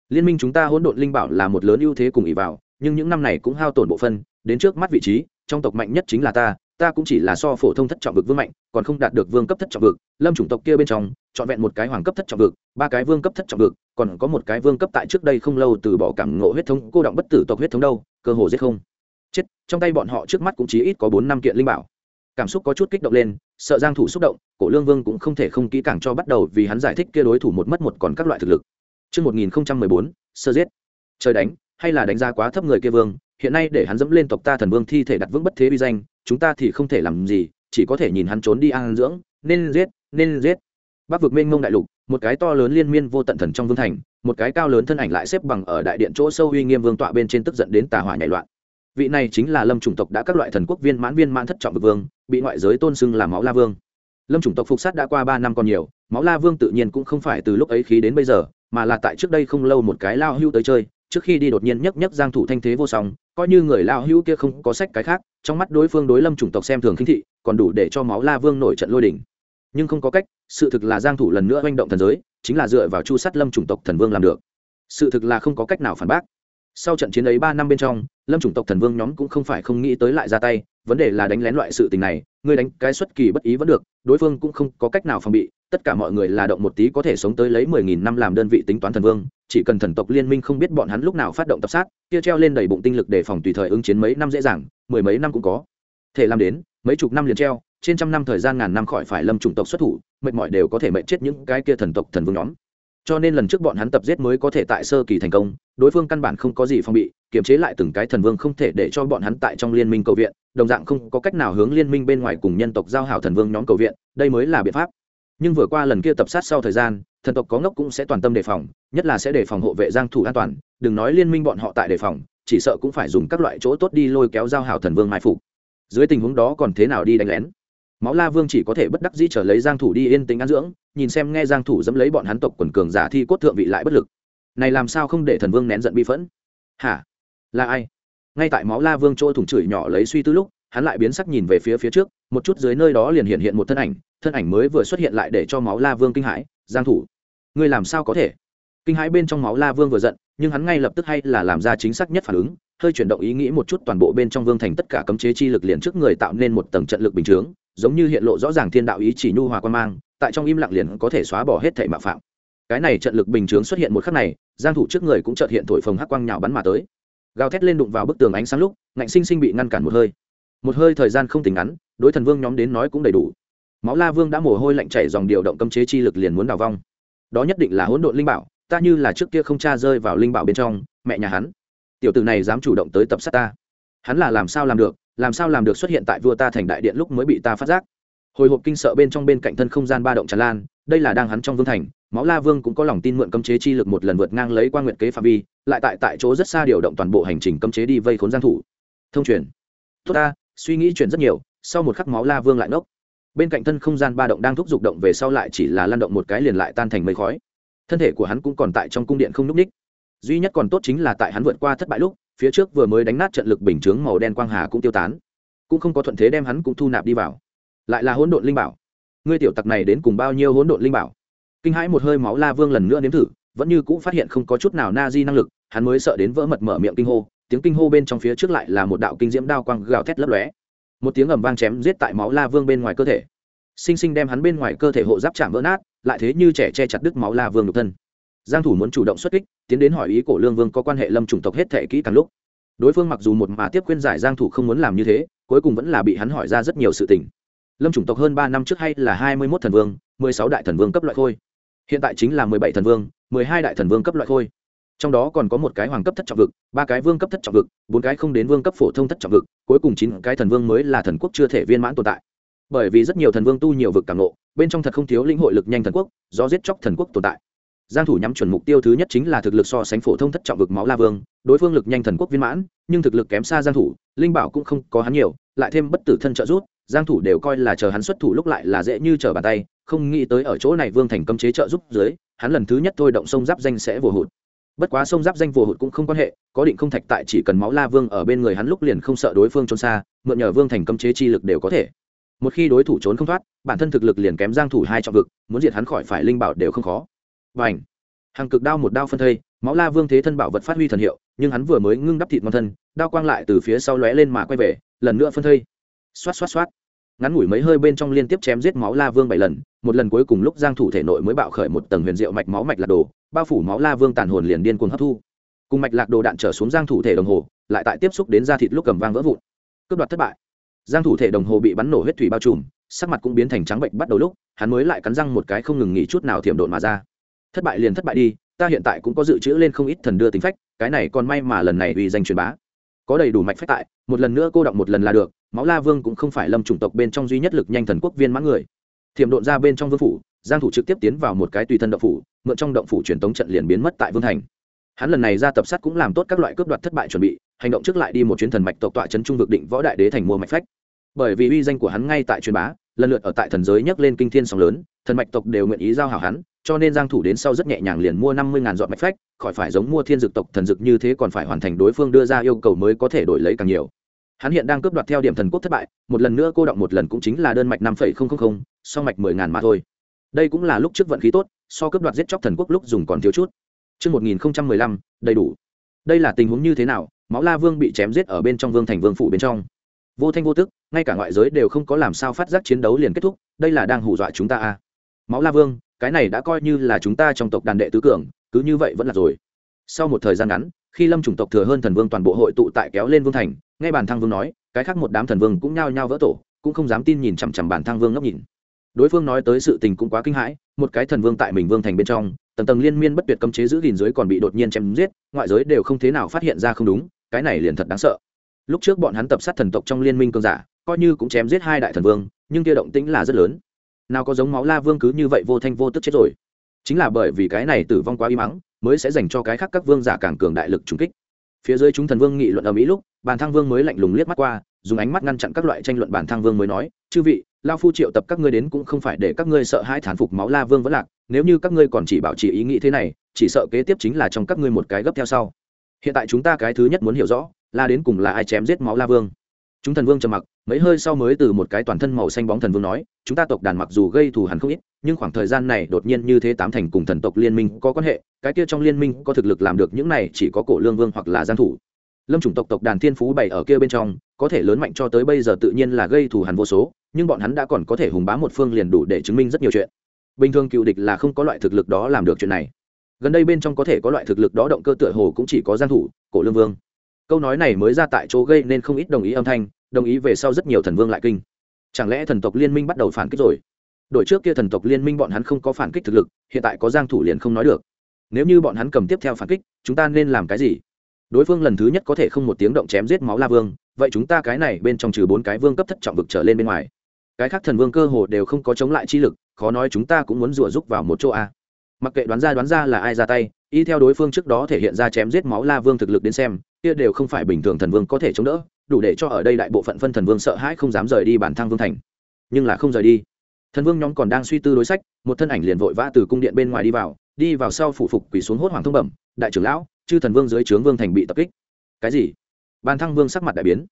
[SPEAKER 1] Liên minh chúng ta hỗn độn linh bảo là một lớn ưu thế cùng ỷ vào, nhưng những năm này cũng hao tổn bộ phân đến trước mắt vị trí, trong tộc mạnh nhất chính là ta ta cũng chỉ là so phổ thông thất trọng vực vương mạnh, còn không đạt được vương cấp thất trọng vực. Lâm chủng tộc kia bên trong, trọn vẹn một cái hoàng cấp thất trọng vực, ba cái vương cấp thất trọng vực, còn có một cái vương cấp tại trước đây không lâu từ bỏ cảm ngộ huyết thống, cô động bất tử tộc huyết thống đâu, cơ hồ giết không. Chết, trong tay bọn họ trước mắt cũng chỉ ít có bốn năm kiện linh bảo. Cảm xúc có chút kích động lên sợ giang thủ xúc động cổ lương vương cũng không thể không kỹ càng cho bắt đầu vì hắn giải thích kia đối thủ một mất một còn các loại thực lực Trước 1014, sơ giết. Trời đánh, hay là đánh ra quá thấp người kia vương, hiện nay để hắn dẫm lên tộc ta thần vương thi thể đặt vững bất thế bi danh, chúng ta thì không thể làm gì, chỉ có thể nhìn hắn trốn đi an dưỡng, nên giết, nên giết. Bắc vực mênh mông đại lục, một cái to lớn liên miên vô tận thần trong vương thành, một cái cao lớn thân ảnh lại xếp bằng ở đại điện chỗ sâu uy nghiêm vương tọa bên trên tức giận đến tà hỏa nhảy loạn. Vị này chính là Lâm chủng tộc đã các loại thần quốc viên mãn viên mãn thất trọng vực vương, bị ngoại giới tôn xưng là máu la vương. Lâm chủng tộc phục sát đã qua ba năm còn nhiều, máu la vương tự nhiên cũng không phải từ lúc ấy khí đến bây giờ, mà là tại trước đây không lâu một cái lao hưu tới chơi trước khi đi đột nhiên nhấc nhấc giang thủ thanh thế vô song coi như người lao hưu kia không có sách cái khác trong mắt đối phương đối lâm chủng tộc xem thường khinh thị còn đủ để cho máu la vương nổi trận lôi đỉnh. Nhưng không có cách sự thực là giang thủ lần nữa hoành động thần giới chính là dựa vào chu sát lâm chủng tộc thần vương làm được. Sự thực là không có cách nào phản bác sau trận chiến ấy ba năm bên trong, lâm chủng tộc thần vương nhóm cũng không phải không nghĩ tới lại ra tay, vấn đề là đánh lén loại sự tình này, người đánh cái xuất kỳ bất ý vẫn được, đối phương cũng không có cách nào phòng bị, tất cả mọi người là động một tí có thể sống tới lấy mười nghìn năm làm đơn vị tính toán thần vương, chỉ cần thần tộc liên minh không biết bọn hắn lúc nào phát động tập sát, kia treo lên đầy bụng tinh lực để phòng tùy thời ứng chiến mấy năm dễ dàng, mười mấy năm cũng có. Thể làm đến, mấy chục năm liền treo, trên trăm năm thời gian ngàn năm khỏi phải lâm chủng tộc xuất thủ, mệt mỏi đều có thể mệt chết những cái kia thần tộc thần vương nhóm cho nên lần trước bọn hắn tập giết mới có thể tại sơ kỳ thành công, đối phương căn bản không có gì phòng bị, kiềm chế lại từng cái thần vương không thể để cho bọn hắn tại trong liên minh cầu viện, đồng dạng không có cách nào hướng liên minh bên ngoài cùng nhân tộc giao hảo thần vương nhóm cầu viện, đây mới là biện pháp. Nhưng vừa qua lần kia tập sát sau thời gian, thần tộc có ngốc cũng sẽ toàn tâm đề phòng, nhất là sẽ đề phòng hộ vệ giang thủ an toàn, đừng nói liên minh bọn họ tại đề phòng, chỉ sợ cũng phải dùng các loại chỗ tốt đi lôi kéo giao hảo thần vương mai phục. Dưới tình huống đó còn thế nào đi đánh lén? Máu la vương chỉ có thể bất đắc dĩ trở lấy giang thủ đi yên tĩnh ăn dưỡng, nhìn xem nghe giang thủ dẫm lấy bọn hắn tộc quần cường giả thi cốt thượng vị lại bất lực. Này làm sao không để thần vương nén giận bi phẫn? Hả? Là ai? Ngay tại máu la vương chỗ thủng chửi nhỏ lấy suy tư lúc, hắn lại biến sắc nhìn về phía phía trước, một chút dưới nơi đó liền hiện hiện một thân ảnh thân ảnh mới vừa xuất hiện lại để cho máu la vương kinh hãi, giang thủ, ngươi làm sao có thể? Kinh hãi bên trong máu la vương vừa giận, nhưng hắn ngay lập tức hay là làm ra chính xác nhất phản ứng, hơi chuyển động ý nghĩ một chút toàn bộ bên trong vương thành tất cả cấm chế chi lực liền trước người tạo nên một tầng trận lực bình chướng giống như hiện lộ rõ ràng thiên đạo ý chỉ nhu hòa quan mang, tại trong im lặng liền có thể xóa bỏ hết thể mạo phạm. Cái này trận lực bình chướng xuất hiện một khắc này, giang thủ trước người cũng chợt hiện thổi phồng hắc quang nhào bắn mà tới. Gào thét lên đụng vào bức tường ánh sáng lúc, ngạnh sinh sinh bị ngăn cản một hơi. Một hơi thời gian không tính ngắn, đối thần vương nhóm đến nói cũng đầy đủ. Máu la vương đã mồ hôi lạnh chảy dòng điều động cấm chế chi lực liền muốn đào vong. Đó nhất định là hỗn độn linh bảo, ta như là trước kia không cha rơi vào linh bảo bên trong, mẹ nhà hắn. Tiểu tử này dám chủ động tới tập sát ta. Hắn là làm sao làm được? Làm sao làm được xuất hiện tại vua ta thành đại điện lúc mới bị ta phát giác? Hồi hộp kinh sợ bên trong bên cạnh thân không gian ba động tràn lan, đây là đang hắn trong vương thành, máu la vương cũng có lòng tin mượn cấm chế chi lực một lần vượt ngang lấy quan nguyện kế phạm vi, lại tại tại chỗ rất xa điều động toàn bộ hành trình cấm chế đi vây khốn giang thủ. Thông truyền. Tốt ta, suy nghĩ chuyện rất nhiều, sau một khắc máu la vương lại nốc bên cạnh thân không gian ba động đang thúc giục động về sau lại chỉ là lan động một cái liền lại tan thành mây khói. Thân thể của hắn cũng còn tại trong cung điện không núc ních. Duy nhất còn tốt chính là tại hắn vượt qua thất bại lúc phía trước vừa mới đánh nát trận lực bình chướng màu đen quang hà cũng tiêu tán. Cũng không có thuận thế đem hắn cũng thu nạp đi vào. Lại là hỗn độn linh bảo. Ngươi tiểu tặc này đến cùng bao nhiêu hỗn độn linh bảo? Kinh hãi một hơi máu la vương lần nữa nếm thử, vẫn như cũ phát hiện không có chút nào na di năng lực, hắn mới sợ đến vỡ mật mở miệng kinh hô, tiếng kinh hô bên trong phía trước lại là một đạo kinh diễm đao quang gào thét lấp lóe. Một tiếng ầm vang chém giết tại máu la vương bên ngoài cơ thể. Sinh sinh đem hắn bên ngoài cơ thể hộ giáp chạm vỡ nát, lại thế như trẻ che chặt đứt máu la vương đục thân giang thủ muốn chủ động xuất kích, tiến đến hỏi ý cổ lương vương có quan hệ lâm chủng tộc hết thệ kỹ càng lúc. Đối phương mặc dù một mà tiếp khuyên giải giang thủ không muốn làm như thế, cuối cùng vẫn là bị hắn hỏi ra rất nhiều sự tình. Lâm chủng tộc hơn ba năm trước hay là hai mươi 21 thần vương, mười sáu đại thần vương cấp loại khôi. Hiện tại chính là mười bảy thần vương, mười hai đại thần vương cấp loại khôi. Trong đó còn có một cái hoàng cấp thất trọng vực, ba cái vương cấp thất trọng vực, bốn cái không đến vương cấp phổ thông thất trọng vực, cuối cùng chín cái thần vương mới là thần quốc chưa thể viên mãn tồn tại. Bởi vì rất nhiều thần vương tu nhiều vực càng nộ bên trong thật không thiếu lĩnh hội lực nhanh thần quốc do giết chóc thần quốc tồn tại giang thủ nhắm chuẩn mục tiêu thứ nhất chính là thực lực so sánh phổ thông thất trọng vực máu la vương, đối phương lực nhanh thần quốc viên mãn, nhưng thực lực kém xa giang thủ, linh bảo cũng không có hắn nhiều, lại thêm bất tử thân trợ giúp, giang thủ đều coi là chờ hắn xuất thủ lúc lại là dễ như trở bàn tay, không nghĩ tới ở chỗ này vương thành cấm chế trợ giúp dưới, hắn lần thứ nhất thôi động sông giáp danh sẽ vô hụt. Bất quá sông giáp danh vô hụt cũng không quan hệ, có định không thạch tại chỉ cần máu la vương ở bên người hắn lúc liền không sợ đối phương trốn xa, mượn nhờ vương thành cấm chế chi lực đều có thể. Một khi đối thủ trốn không thoát, bản thân thực lực liền kém giang thủ hai trọng vực, muốn diệt hắn khỏi phải linh bảo đều không khó và ảnh. Hàng cực đao một đao phân thây, máu la vương thế thân bảo vật phát huy thần hiệu, nhưng hắn vừa mới ngưng đắp thịt ngon thân, đao quang lại từ phía sau lóe lên mà quay về, lần nữa phân thây. Xoát xoát xoát. Ngắn ngủi mấy hơi bên trong liên tiếp chém giết máu la vương bảy lần, một lần cuối cùng lúc giang thủ thể nội mới bạo khởi một tầng huyền diệu mạch máu mạch lạc đồ, bao phủ máu la vương tàn hồn liền điên cuồng hấp thu. Cùng mạch lạc đồ đạn trở xuống giang thủ thể đồng hồ, lại tại tiếp xúc đến da thịt lúc cầm vang vỡ vụn. Cướp đoạt thất bại. Giang thủ thể đồng hồ bị bắn nổ huyết thủy bao trùm, sắc mặt cũng biến thành trắng bệnh bắt đầu lúc, hắn mới lại cắn răng một cái không ngừng nghỉ chút nào thiểm độn mà ra thất bại liền thất bại đi, ta hiện tại cũng có dự trữ lên không ít thần đưa tính phách, cái này còn may mà lần này uy danh truyền bá. Có đầy đủ mạch phách tại, một lần nữa cô động một lần là được, máu la vương cũng không phải lâm chủng tộc bên trong duy nhất lực nhanh thần quốc viên mãn người. Thiểm độn ra bên trong vương phủ, giang thủ trực tiếp tiến vào một cái tùy thân động phủ, mượn trong động phủ truyền tống trận liền biến mất tại vương thành. Hắn lần này ra tập sát cũng làm tốt các loại cướp đoạt thất bại chuẩn bị, hành động trước lại đi một chuyến thần mạch tộc tọa chấn trung vực định võ đại đế thành mua mạch phách. Bởi vì uy danh của hắn ngay tại truyền bá, lần lượt ở tại thần giới nhấc lên kinh thiên sóng lớn, thần mạch tộc đều nguyện ý giao hảo hắn cho nên giang thủ đến sau rất nhẹ nhàng liền mua năm mươi ngàn dọn mạch phách khỏi phải giống mua thiên dược tộc thần dược như thế còn phải hoàn thành đối phương đưa ra yêu cầu mới có thể đổi lấy càng nhiều hắn hiện đang cướp đoạt theo điểm thần quốc thất bại một lần nữa cô động một lần cũng chính là đơn mạch năm phẩy không không không so mạch mười ngàn mà thôi đây cũng là lúc trước vận khí tốt so cướp đoạt giết chóc thần quốc lúc dùng còn thiếu chút Trước 1015, đầy đủ. Đây là tình huống như thế nào? Máu La Vương bị chém giết ở bên trong Vương Thành Vương phủ bên trong. Vô thanh vô tức, ngay cả ngoại giới đều không có làm sao phát giác chiến đấu liền kết thúc, đây là đang hù dọa chúng ta à? Máu La Vương, cái này đã coi như là chúng ta trong tộc đàn đệ tứ cường, cứ như vậy vẫn là rồi. Sau một thời gian ngắn, khi Lâm chủng tộc thừa hơn thần vương toàn bộ hội tụ tại kéo lên Vương Thành, nghe bản thăng vương nói cái khác một đám thần vương cũng nhao nhao vỡ tổ cũng không dám tin nhìn chằm chằm bản thăng vương ngốc nhìn. Đối phương nói tới sự tình cũng quá kinh hãi một cái thần vương tại mình vương thành bên trong tầng tầng liên miên bất tuyệt cấm chế giữ gìn dưới còn bị đột nhiên chém giết ngoại giới đều không thế nào phát hiện ra không đúng cái này liền thật đáng sợ. Lúc trước bọn hắn tập sát thần tộc trong liên minh cường giả coi như cũng chém giết hai đại thần vương nhưng kia động tĩnh là rất lớn nào có giống máu la vương cứ như vậy vô thanh vô tức chết rồi. Chính là bởi vì cái này tử vong quá y mắng, mới sẽ dành cho cái khác các vương giả càng cường đại lực trùng kích. Phía dưới chúng thần vương nghị luận ở mỹ lúc, bàn thăng vương mới lạnh lùng liếc mắt qua, dùng ánh mắt ngăn chặn các loại tranh luận bàn thăng vương mới nói, chư vị, lao phu triệu tập các ngươi đến cũng không phải để các ngươi sợ hãi thán phục máu la vương vẫn lạc, nếu như các ngươi còn chỉ bảo trì ý nghĩ thế này, chỉ sợ kế tiếp chính là trong các ngươi một cái gấp theo sau. Hiện tại chúng ta cái thứ nhất muốn hiểu rõ, là đến cùng là ai chém giết máu la vương? Chúng thần vương trầm mặc mấy hơi sau mới từ một cái toàn thân màu xanh bóng thần vương nói, chúng ta tộc đàn mặc dù gây thù hẳn không ít, nhưng khoảng thời gian này đột nhiên như thế tám thành cùng thần tộc liên minh có quan hệ, cái kia trong liên minh có thực lực làm được những này chỉ có cổ lương vương hoặc là giang thủ. Lâm chủng tộc tộc đàn thiên phú bày ở kia bên trong, có thể lớn mạnh cho tới bây giờ tự nhiên là gây thù hằn vô số, nhưng bọn hắn đã còn có thể hùng bá một phương liền đủ để chứng minh rất nhiều chuyện. Bình thường cựu địch là không có loại thực lực đó làm được chuyện này. Gần đây bên trong có thể có loại thực lực đó động cơ tựa hồ cũng chỉ có giang thủ, cổ lương vương. Câu nói này mới ra tại chỗ gây nên không ít đồng ý âm thanh đồng ý về sau rất nhiều thần vương lại kinh. Chẳng lẽ thần tộc liên minh bắt đầu phản kích rồi? Đội trước kia thần tộc liên minh bọn hắn không có phản kích thực lực, hiện tại có giang thủ liền không nói được. Nếu như bọn hắn cầm tiếp theo phản kích, chúng ta nên làm cái gì? Đối phương lần thứ nhất có thể không một tiếng động chém giết máu la vương, vậy chúng ta cái này bên trong trừ bốn cái vương cấp thất trọng vực trở lên bên ngoài, cái khác thần vương cơ hồ đều không có chống lại chi lực, khó nói chúng ta cũng muốn rủa giúp vào một chỗ a. Mặc kệ đoán ra đoán ra là ai ra tay, y theo đối phương trước đó thể hiện ra chém giết máu la vương thực lực đến xem, kia đều không phải bình thường thần vương có thể chống đỡ đủ để cho ở đây đại bộ phận phân thần vương sợ hãi không dám rời đi bản thăng vương thành. Nhưng là không rời đi. Thần vương nhóm còn đang suy tư đối sách, một thân ảnh liền vội vã từ cung điện bên ngoài đi vào đi vào sau phủ phục quỳ xuống hốt hoàng thông bẩm, đại trưởng lão, chư thần vương dưới trướng vương thành bị tập kích. Cái gì? Bàn thăng vương sắc mặt đại biến.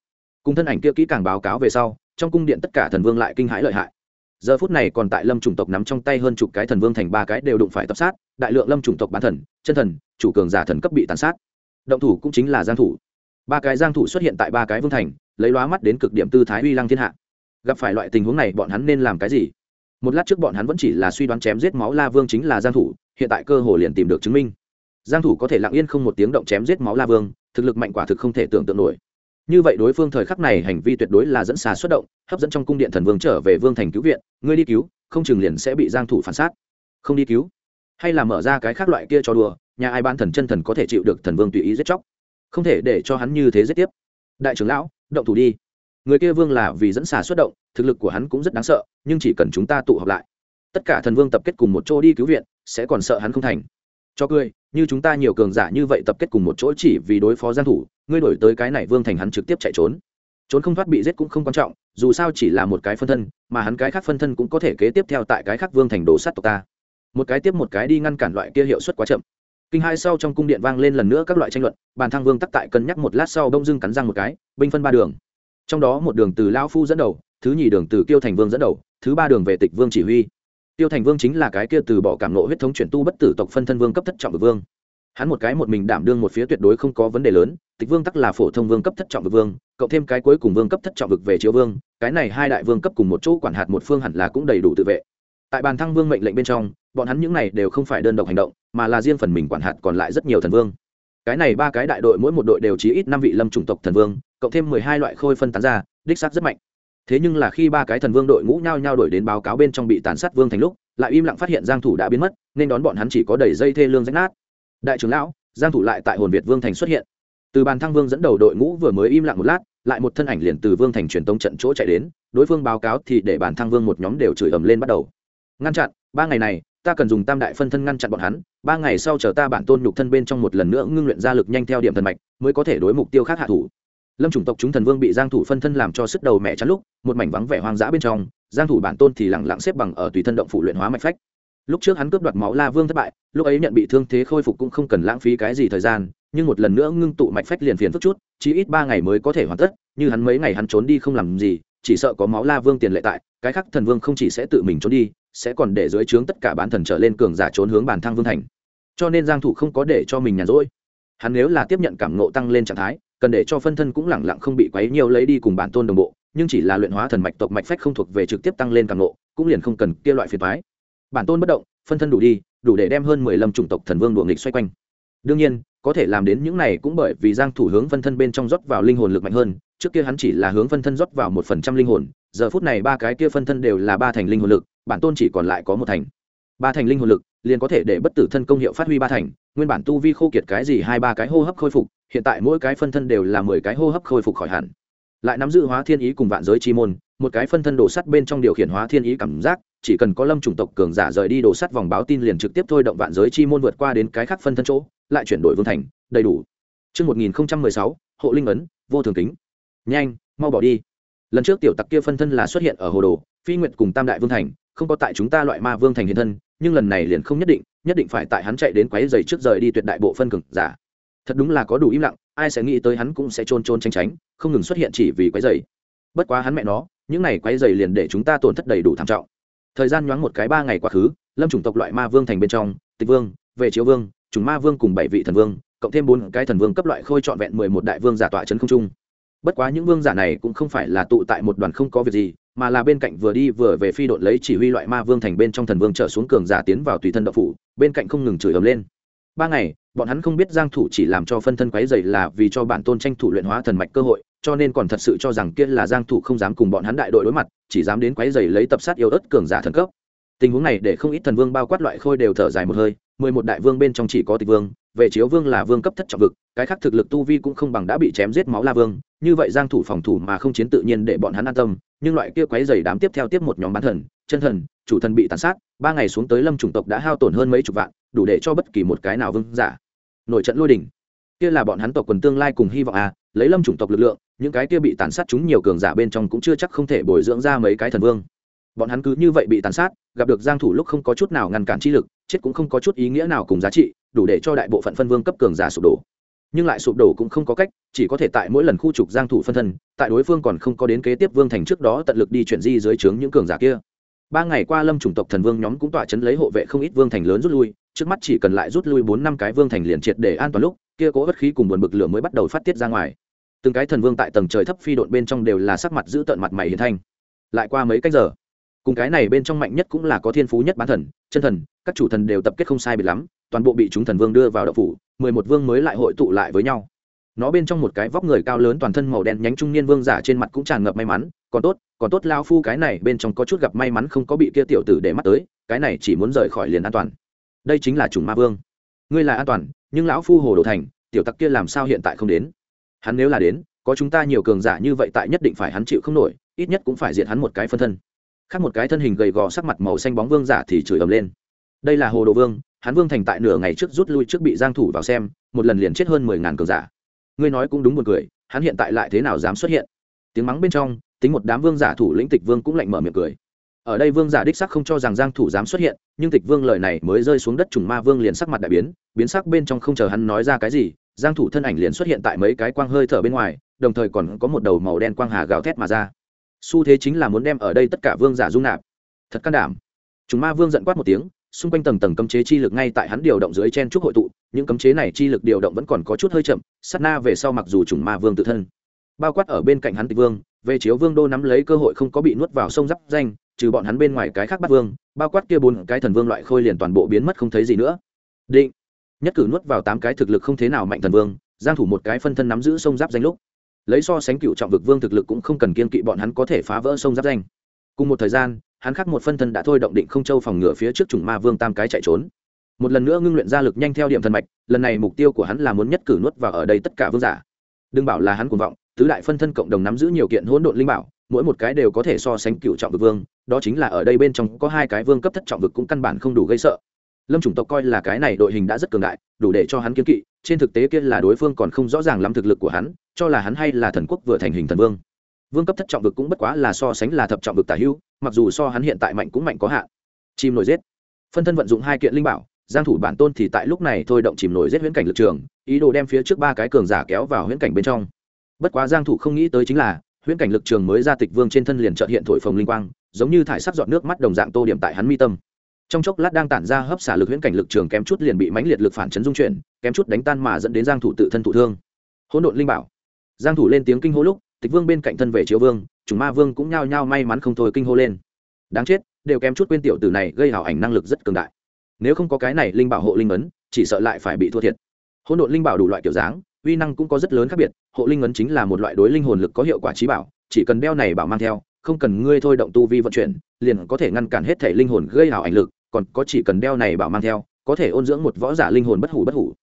[SPEAKER 1] Cùng thân ảnh kia kỹ càng báo cáo về sau, trong cung điện tất cả thần vương lại kinh hãi lợi hại. Giờ phút này còn tại lâm chủng tộc nắm trong tay hơn chục cái thần vương thành ba cái đều đụng phải tập sát, đại lượng lâm chủng tộc bán thần, chân thần, chủ cường giả thần cấp bị tàn sát. Động thủ cũng chính là giang thủ ba cái giang thủ xuất hiện tại ba cái vương thành, lấy lóa mắt đến cực điểm tư thái uy lăng thiên hạ. Gặp phải loại tình huống này bọn hắn nên làm cái gì? Một lát trước bọn hắn vẫn chỉ là suy đoán chém giết máu la vương chính là giang thủ, hiện tại cơ hồ liền tìm được chứng minh. Giang thủ có thể lặng yên không một tiếng động chém giết máu la vương, thực lực mạnh quả thực không thể tưởng tượng nổi. Như vậy đối phương thời khắc này hành vi tuyệt đối là dẫn xà xuất động, hấp dẫn trong cung điện thần vương trở về vương thành cứu viện, ngươi đi cứu, không chừng liền sẽ bị giang thủ phản sát. Không đi cứu. Hay là mở ra cái khác loại kia cho đùa, nhà ai ban thần chân thần có thể chịu được thần vương tùy ý giết chóc không thể để cho hắn như thế giết tiếp. Đại trưởng lão, động thủ đi. Người kia vương là vì dẫn xà xuất động, thực lực của hắn cũng rất đáng sợ, nhưng chỉ cần chúng ta tụ họp lại, tất cả thần vương tập kết cùng một chỗ đi cứu viện, sẽ còn sợ hắn không thành. Cho cười, như chúng ta nhiều cường giả như vậy tập kết cùng một chỗ chỉ vì đối phó giang thủ, ngươi đổi tới cái này vương thành hắn trực tiếp chạy trốn. Trốn không thoát bị giết cũng không quan trọng, dù sao chỉ là một cái phân thân, mà hắn cái khác phân thân cũng có thể kế tiếp theo tại cái khác vương thành đổ sát tộc ta. Một cái tiếp một cái đi ngăn cản loại kia hiệu suất quá chậm kinh hai sau trong cung điện vang lên lần nữa các loại tranh luận, bàn thăng vương tắc tại cân nhắc một lát sau bông dưng cắn răng một cái, binh phân ba đường. Trong đó một đường từ lao phu dẫn đầu, thứ nhì đường từ kiêu thành vương dẫn đầu, thứ ba đường về tịch vương chỉ huy. Tiêu thành vương chính là cái kia từ bỏ cảm nộ huyết thống chuyển tu bất tử tộc phân thân vương cấp thất trọng vực vương. Hắn một cái một mình đảm đương một phía tuyệt đối không có vấn đề lớn, tịch vương tắc là phổ thông vương cấp thất trọng vực vương, cộng thêm cái cuối cùng vương cấp thất trọng vực về chiếu vương, cái này hai đại vương cấp cùng một chỗ quản hạt một phương hẳn là cũng đầy đủ tự vệ. Tại bàn thăng vương mệnh lệnh bên trong bọn hắn những này đều không phải đơn độc hành động, mà là riêng phần mình quản hạt còn lại rất nhiều thần vương. Cái này ba cái đại đội mỗi một đội đều chỉ ít năm vị lâm chủng tộc thần vương, cộng thêm mười hai loại khôi phân tán ra, đích xác rất mạnh. Thế nhưng là khi ba cái thần vương đội ngũ nhau nhau đổi đến báo cáo bên trong bị tàn sát vương thành lúc, lại im lặng phát hiện giang thủ đã biến mất, nên đón bọn hắn chỉ có đầy dây thê lương rách nát. Đại trưởng lão, giang thủ lại tại hồn việt vương thành xuất hiện. Từ bàn thăng vương dẫn đầu đội ngũ vừa mới im lặng một lát, lại một thân ảnh liền từ vương thành truyền tống trận chỗ chạy đến, đối phương báo cáo thì để bàn thăng vương một nhóm đều chửi ầm lên bắt đầu. Ngăn chặn, ba ngày này ta cần dùng tam đại phân thân ngăn chặn bọn hắn, ba ngày sau chờ ta bản tôn nhục thân bên trong một lần nữa ngưng luyện ra lực nhanh theo điểm thần mạch, mới có thể đối mục tiêu khác hạ thủ. Lâm chủng tộc chúng thần vương bị giang thủ phân thân làm cho sức đầu mẹ chắn lúc, một mảnh vắng vẻ hoang dã bên trong, giang thủ bản tôn thì lặng lặng xếp bằng ở tùy thân động phủ luyện hóa mạch phách. Lúc trước hắn cướp đoạt máu la vương thất bại, lúc ấy nhận bị thương thế khôi phục cũng không cần lãng phí cái gì thời gian, nhưng một lần nữa ngưng tụ mạch phách liền phiền phức chút chỉ ít ba ngày mới có thể hoàn tất, như hắn mấy ngày hắn trốn đi không làm gì, chỉ sợ có máu la vương tiền lệ tại, cái khác thần vương không chỉ sẽ tự mình trốn đi sẽ còn để dưới trướng tất cả bán thần trở lên cường giả trốn hướng bàn thăng vương thành. Cho nên giang thủ không có để cho mình nhàn rỗi. Hắn nếu là tiếp nhận cảm ngộ tăng lên trạng thái, cần để cho phân thân cũng lẳng lặng không bị quấy nhiều lấy đi cùng bản tôn đồng bộ, nhưng chỉ là luyện hóa thần mạch tộc mạch phách không thuộc về trực tiếp tăng lên cảm ngộ, cũng liền không cần kia loại phiền toái. Bản tôn bất động, phân thân đủ đi, đủ để đem hơn mười lâm chủng tộc thần vương đuổi nghịch xoay quanh đương nhiên, có thể làm đến những này cũng bởi vì giang thủ hướng phân thân bên trong rót vào linh hồn lực mạnh hơn, trước kia hắn chỉ là hướng phân thân rót vào một phần trăm linh hồn, giờ phút này ba cái kia phân thân đều là ba thành linh hồn lực, bản tôn chỉ còn lại có một thành. Ba thành linh hồn lực, liền có thể để bất tử thân công hiệu phát huy ba thành, nguyên bản tu vi khô kiệt cái gì hai ba cái hô hấp khôi phục, hiện tại mỗi cái phân thân đều là mười cái hô hấp khôi phục khỏi hẳn. Lại nắm giữ hóa thiên ý cùng vạn giới chi môn, một cái phân thân đổ sắt bên trong điều khiển hóa thiên ý cảm giác, chỉ cần có lâm chủng tộc cường giả rời đi đổ sắt vòng báo tin liền trực tiếp thôi động vạn giới chi môn vượt qua đến cái khác phân thân chỗ lại chuyển đổi vương thành đầy đủ Trước 1016, hộ linh ấn, vô thường kính. Nhanh, mau bỏ đi. Lần trước tiểu tặc kia phân thân là xuất hiện ở hồ đồ, phi nguyệt cùng tam đại vương thành, không có tại chúng ta loại ma vương thành hiện thân, nhưng lần này liền không nhất định, nhất định phải tại hắn chạy đến quấy giày trước rời đi tuyệt đại bộ phân cực giả. Thật đúng là có đủ im lặng, ai sẽ nghĩ tới hắn cũng sẽ trôn trôn tránh tránh, không ngừng xuất hiện chỉ vì quấy giày. Bất quá hắn mẹ nó, những này quấy giày liền để chúng ta tổn thất đầy đủ thảm trọng. Thời gian nhoáng một cái ba ngày quá khứ, lâm chủng tộc loại ma vương thành bên trong, tịch vương, về chiếu vương, trùng ma vương cùng bảy vị thần vương, cộng thêm bốn cái thần vương cấp loại khôi trọn vẹn mười một đại vương giả tọa trấn không trung. Bất quá những vương giả này cũng không phải là tụ tại một đoàn không có việc gì, mà là bên cạnh vừa đi vừa về phi đội lấy chỉ huy loại ma vương thành bên trong thần vương trở xuống cường giả tiến vào tùy thân đậu phủ, bên cạnh không ngừng chửi ầm lên. Ba ngày, bọn hắn không biết giang thủ chỉ làm cho phân thân quấy dày là vì cho bản tôn tranh thủ luyện hóa thần mạch cơ hội, cho nên còn thật sự cho rằng kia là giang thủ không dám cùng bọn hắn đại đội đối mặt, chỉ dám đến quấy dày lấy tập sát yêu ớt cường giả thần cấp. Tình huống này để không ít thần vương bao quát loại khôi đều thở dài một hơi mười một đại vương bên trong chỉ có tịch vương, về chiếu vương là vương cấp thất trọng vực, cái khác thực lực tu vi cũng không bằng đã bị chém giết máu la vương, như vậy giang thủ phòng thủ mà không chiến tự nhiên để bọn hắn an tâm, nhưng loại kia quấy dày đám tiếp theo tiếp một nhóm bán thần, chân thần, chủ thần bị tàn sát, ba ngày xuống tới lâm chủng tộc đã hao tổn hơn mấy chục vạn, đủ để cho bất kỳ một cái nào vương giả nổi trận lôi đỉnh kia là bọn hắn tộc quần tương lai cùng hy vọng à lấy lâm chủng tộc lực lượng, những cái kia bị tàn sát chúng nhiều cường giả bên trong cũng chưa chắc không thể bồi dưỡng ra mấy cái thần vương bọn hắn cứ như vậy bị tàn sát, gặp được giang thủ lúc không có chút nào ngăn cản chi lực, chết cũng không có chút ý nghĩa nào cùng giá trị, đủ để cho đại bộ phận phân vương cấp cường giả sụp đổ. Nhưng lại sụp đổ cũng không có cách, chỉ có thể tại mỗi lần khu trục giang thủ phân thân, tại đối phương còn không có đến kế tiếp vương thành trước đó tận lực đi chuyển di dưới trướng những cường giả kia. Ba ngày qua lâm chủng tộc thần vương nhóm cũng tỏa chấn lấy hộ vệ không ít vương thành lớn rút lui, trước mắt chỉ cần lại rút lui bốn năm cái vương thành liền triệt để an toàn lúc, kia cố bất khí cùng buồn bực lửa mới bắt đầu phát tiết ra ngoài. Từng cái thần vương tại tầng trời thấp phi độn bên trong đều là sắc mặt giữ tận mặt mày hiền thanh. Lại qua mấy cách giờ cùng cái này bên trong mạnh nhất cũng là có thiên phú nhất bán thần, chân thần, các chủ thần đều tập kết không sai biệt lắm, toàn bộ bị chúng thần vương đưa vào đậu phủ, mười một vương mới lại hội tụ lại với nhau. Nó bên trong một cái vóc người cao lớn toàn thân màu đen nhánh trung niên vương giả trên mặt cũng tràn ngập may mắn, còn tốt còn tốt lao phu cái này bên trong có chút gặp may mắn không có bị kia tiểu tử để mắt tới, cái này chỉ muốn rời khỏi liền an toàn. Đây chính là chủng ma vương. Ngươi là an toàn, nhưng lão phu hồ đồ thành, tiểu tặc kia làm sao hiện tại không đến? Hắn nếu là đến, có chúng ta nhiều cường giả như vậy tại nhất định phải hắn chịu không nổi, ít nhất cũng phải diện hắn một cái phân thân khác một cái thân hình gầy gò sắc mặt màu xanh bóng vương giả thì chửi ầm lên. Đây là hồ đồ vương, hắn vương thành tại nửa ngày trước rút lui trước bị giang thủ vào xem, một lần liền chết hơn mười ngàn cường giả. Ngươi nói cũng đúng một cười, hắn hiện tại lại thế nào dám xuất hiện? Tiếng mắng bên trong, tính một đám vương giả thủ lĩnh tịch vương cũng lạnh mở miệng cười. Ở đây vương giả đích sắc không cho rằng giang thủ dám xuất hiện, nhưng tịch vương lời này mới rơi xuống đất trùng ma vương liền sắc mặt đại biến biến sắc bên trong không chờ hắn nói ra cái gì, giang thủ thân ảnh liền xuất hiện tại mấy cái quang hơi thở bên ngoài, đồng thời còn có một đầu màu đen quang hà gào thét mà ra xu thế chính là muốn đem ở đây tất cả vương giả dung nạp. Thật can đảm. Trùng ma vương giận quát một tiếng, xung quanh tầng tầng cấm chế chi lực ngay tại hắn điều động dưới chen trúc hội tụ, những cấm chế này chi lực điều động vẫn còn có chút hơi chậm, sát na về sau mặc dù trùng ma vương tự thân. Bao quát ở bên cạnh hắn tịch vương, về chiếu vương đô nắm lấy cơ hội không có bị nuốt vào sông giáp danh, trừ bọn hắn bên ngoài cái khác bắt vương, bao quát kia bốn cái thần vương loại khôi liền toàn bộ biến mất không thấy gì nữa. Định. Nhất cử nuốt vào tám cái thực lực không thế nào mạnh thần vương, giang thủ một cái phân thân nắm giữ sông giáp danh lúc lấy so sánh cựu trọng vực vương thực lực cũng không cần kiên kỵ, bọn hắn có thể phá vỡ sông giáp danh. Cùng một thời gian, hắn khắc một phân thân đã thôi động định không châu phòng ngừa phía trước chủng ma vương tam cái chạy trốn. Một lần nữa ngưng luyện ra lực nhanh theo điểm thần mạch, lần này mục tiêu của hắn là muốn nhất cử nuốt vào ở đây tất cả vương giả. Đừng bảo là hắn cuồng vọng, tứ đại phân thân cộng đồng nắm giữ nhiều kiện hỗn độn linh bảo, mỗi một cái đều có thể so sánh cựu trọng vực vương, đó chính là ở đây bên trong có hai cái vương cấp thất trọng vực cũng căn bản không đủ gây sợ. Lâm chủng tộc coi là cái này đội hình đã rất cường đại, đủ để cho hắn kiếm kỵ, trên thực tế kia là đối phương còn không rõ ràng lắm thực lực của hắn cho là hắn hay là thần quốc vừa thành hình thần vương. Vương cấp thất trọng vực cũng bất quá là so sánh là thập trọng vực tả hữu, mặc dù so hắn hiện tại mạnh cũng mạnh có hạn. Chìm nổi giết. Phân thân vận dụng hai kiện linh bảo, giang thủ bản tôn thì tại lúc này thôi động chìm nổi giết huyễn cảnh lực trường, ý đồ đem phía trước ba cái cường giả kéo vào huyễn cảnh bên trong. Bất quá giang thủ không nghĩ tới chính là, huyễn cảnh lực trường mới ra tịch vương trên thân liền chợt hiện thổi phồng linh quang, giống như thải sắc giọt nước mắt đồng dạng tô điểm tại hắn mi tâm. Trong chốc lát đang tản ra hấp xả lực huyễn cảnh lực trường kém chút liền bị mãnh liệt lực phản chấn dung chuyển, kém chút đánh tan mà dẫn đến giang thủ tự thân thụ thương. Hỗn độn linh bảo giang thủ lên tiếng kinh hô lúc, tịch vương bên cạnh thân về triệu vương chúng ma vương cũng nhao nhao may mắn không thôi kinh hô lên. Đáng chết, đều kém chút quên tiểu tử này gây hảo ảnh năng lực rất cường đại. Nếu không có cái này linh bảo hộ linh ấn, chỉ sợ lại phải bị thua thiệt. Hỗn độn linh bảo đủ loại kiểu dáng, uy năng cũng có rất lớn khác biệt, hộ linh ấn chính là một loại đối linh hồn lực có hiệu quả trí bảo, chỉ cần đeo này bảo mang theo, không cần ngươi thôi động tu vi vận chuyển, liền có thể ngăn cản hết thể linh hồn gây hảo ảnh lực, còn có chỉ cần đeo này bảo mang theo, có thể ôn dưỡng một võ giả linh hồn bất hủ bất hủ.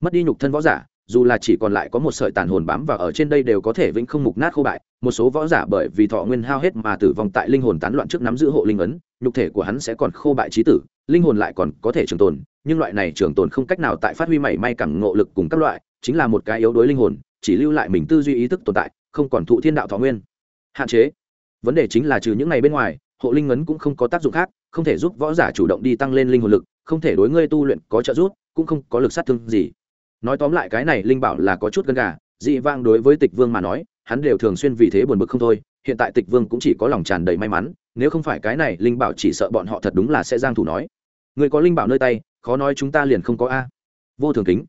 [SPEAKER 1] Mất đi nhục thân võ giả dù là chỉ còn lại có một sợi tàn hồn bám vào ở trên đây đều có thể vĩnh không mục nát khô bại, một số võ giả bởi vì thọ nguyên hao hết mà tử vong tại linh hồn tán loạn trước nắm giữ hộ linh ấn, nhục thể của hắn sẽ còn khô bại trí tử, linh hồn lại còn có thể trường tồn, nhưng loại này trường tồn không cách nào tại phát huy mảy may cảm ngộ lực cùng các loại, chính là một cái yếu đuối linh hồn, chỉ lưu lại mình tư duy ý thức tồn tại, không còn thụ thiên đạo thọ nguyên. Hạn chế. Vấn đề chính là trừ những ngày bên ngoài, hộ linh ấn cũng không có tác dụng khác, không thể giúp võ giả chủ động đi tăng lên linh hồn lực, không thể đối ngươi tu luyện có trợ giúp, cũng không có lực sát thương gì nói tóm lại cái này linh bảo là có chút gần gà, dị vang đối với tịch vương mà nói, hắn đều thường xuyên vì thế buồn bực không thôi, hiện tại tịch vương cũng chỉ có lòng tràn đầy may mắn, nếu không phải cái này linh bảo chỉ sợ bọn họ thật đúng là sẽ giang thủ nói. Người có linh bảo nơi tay, khó nói chúng ta liền không có a. Vô thường kính.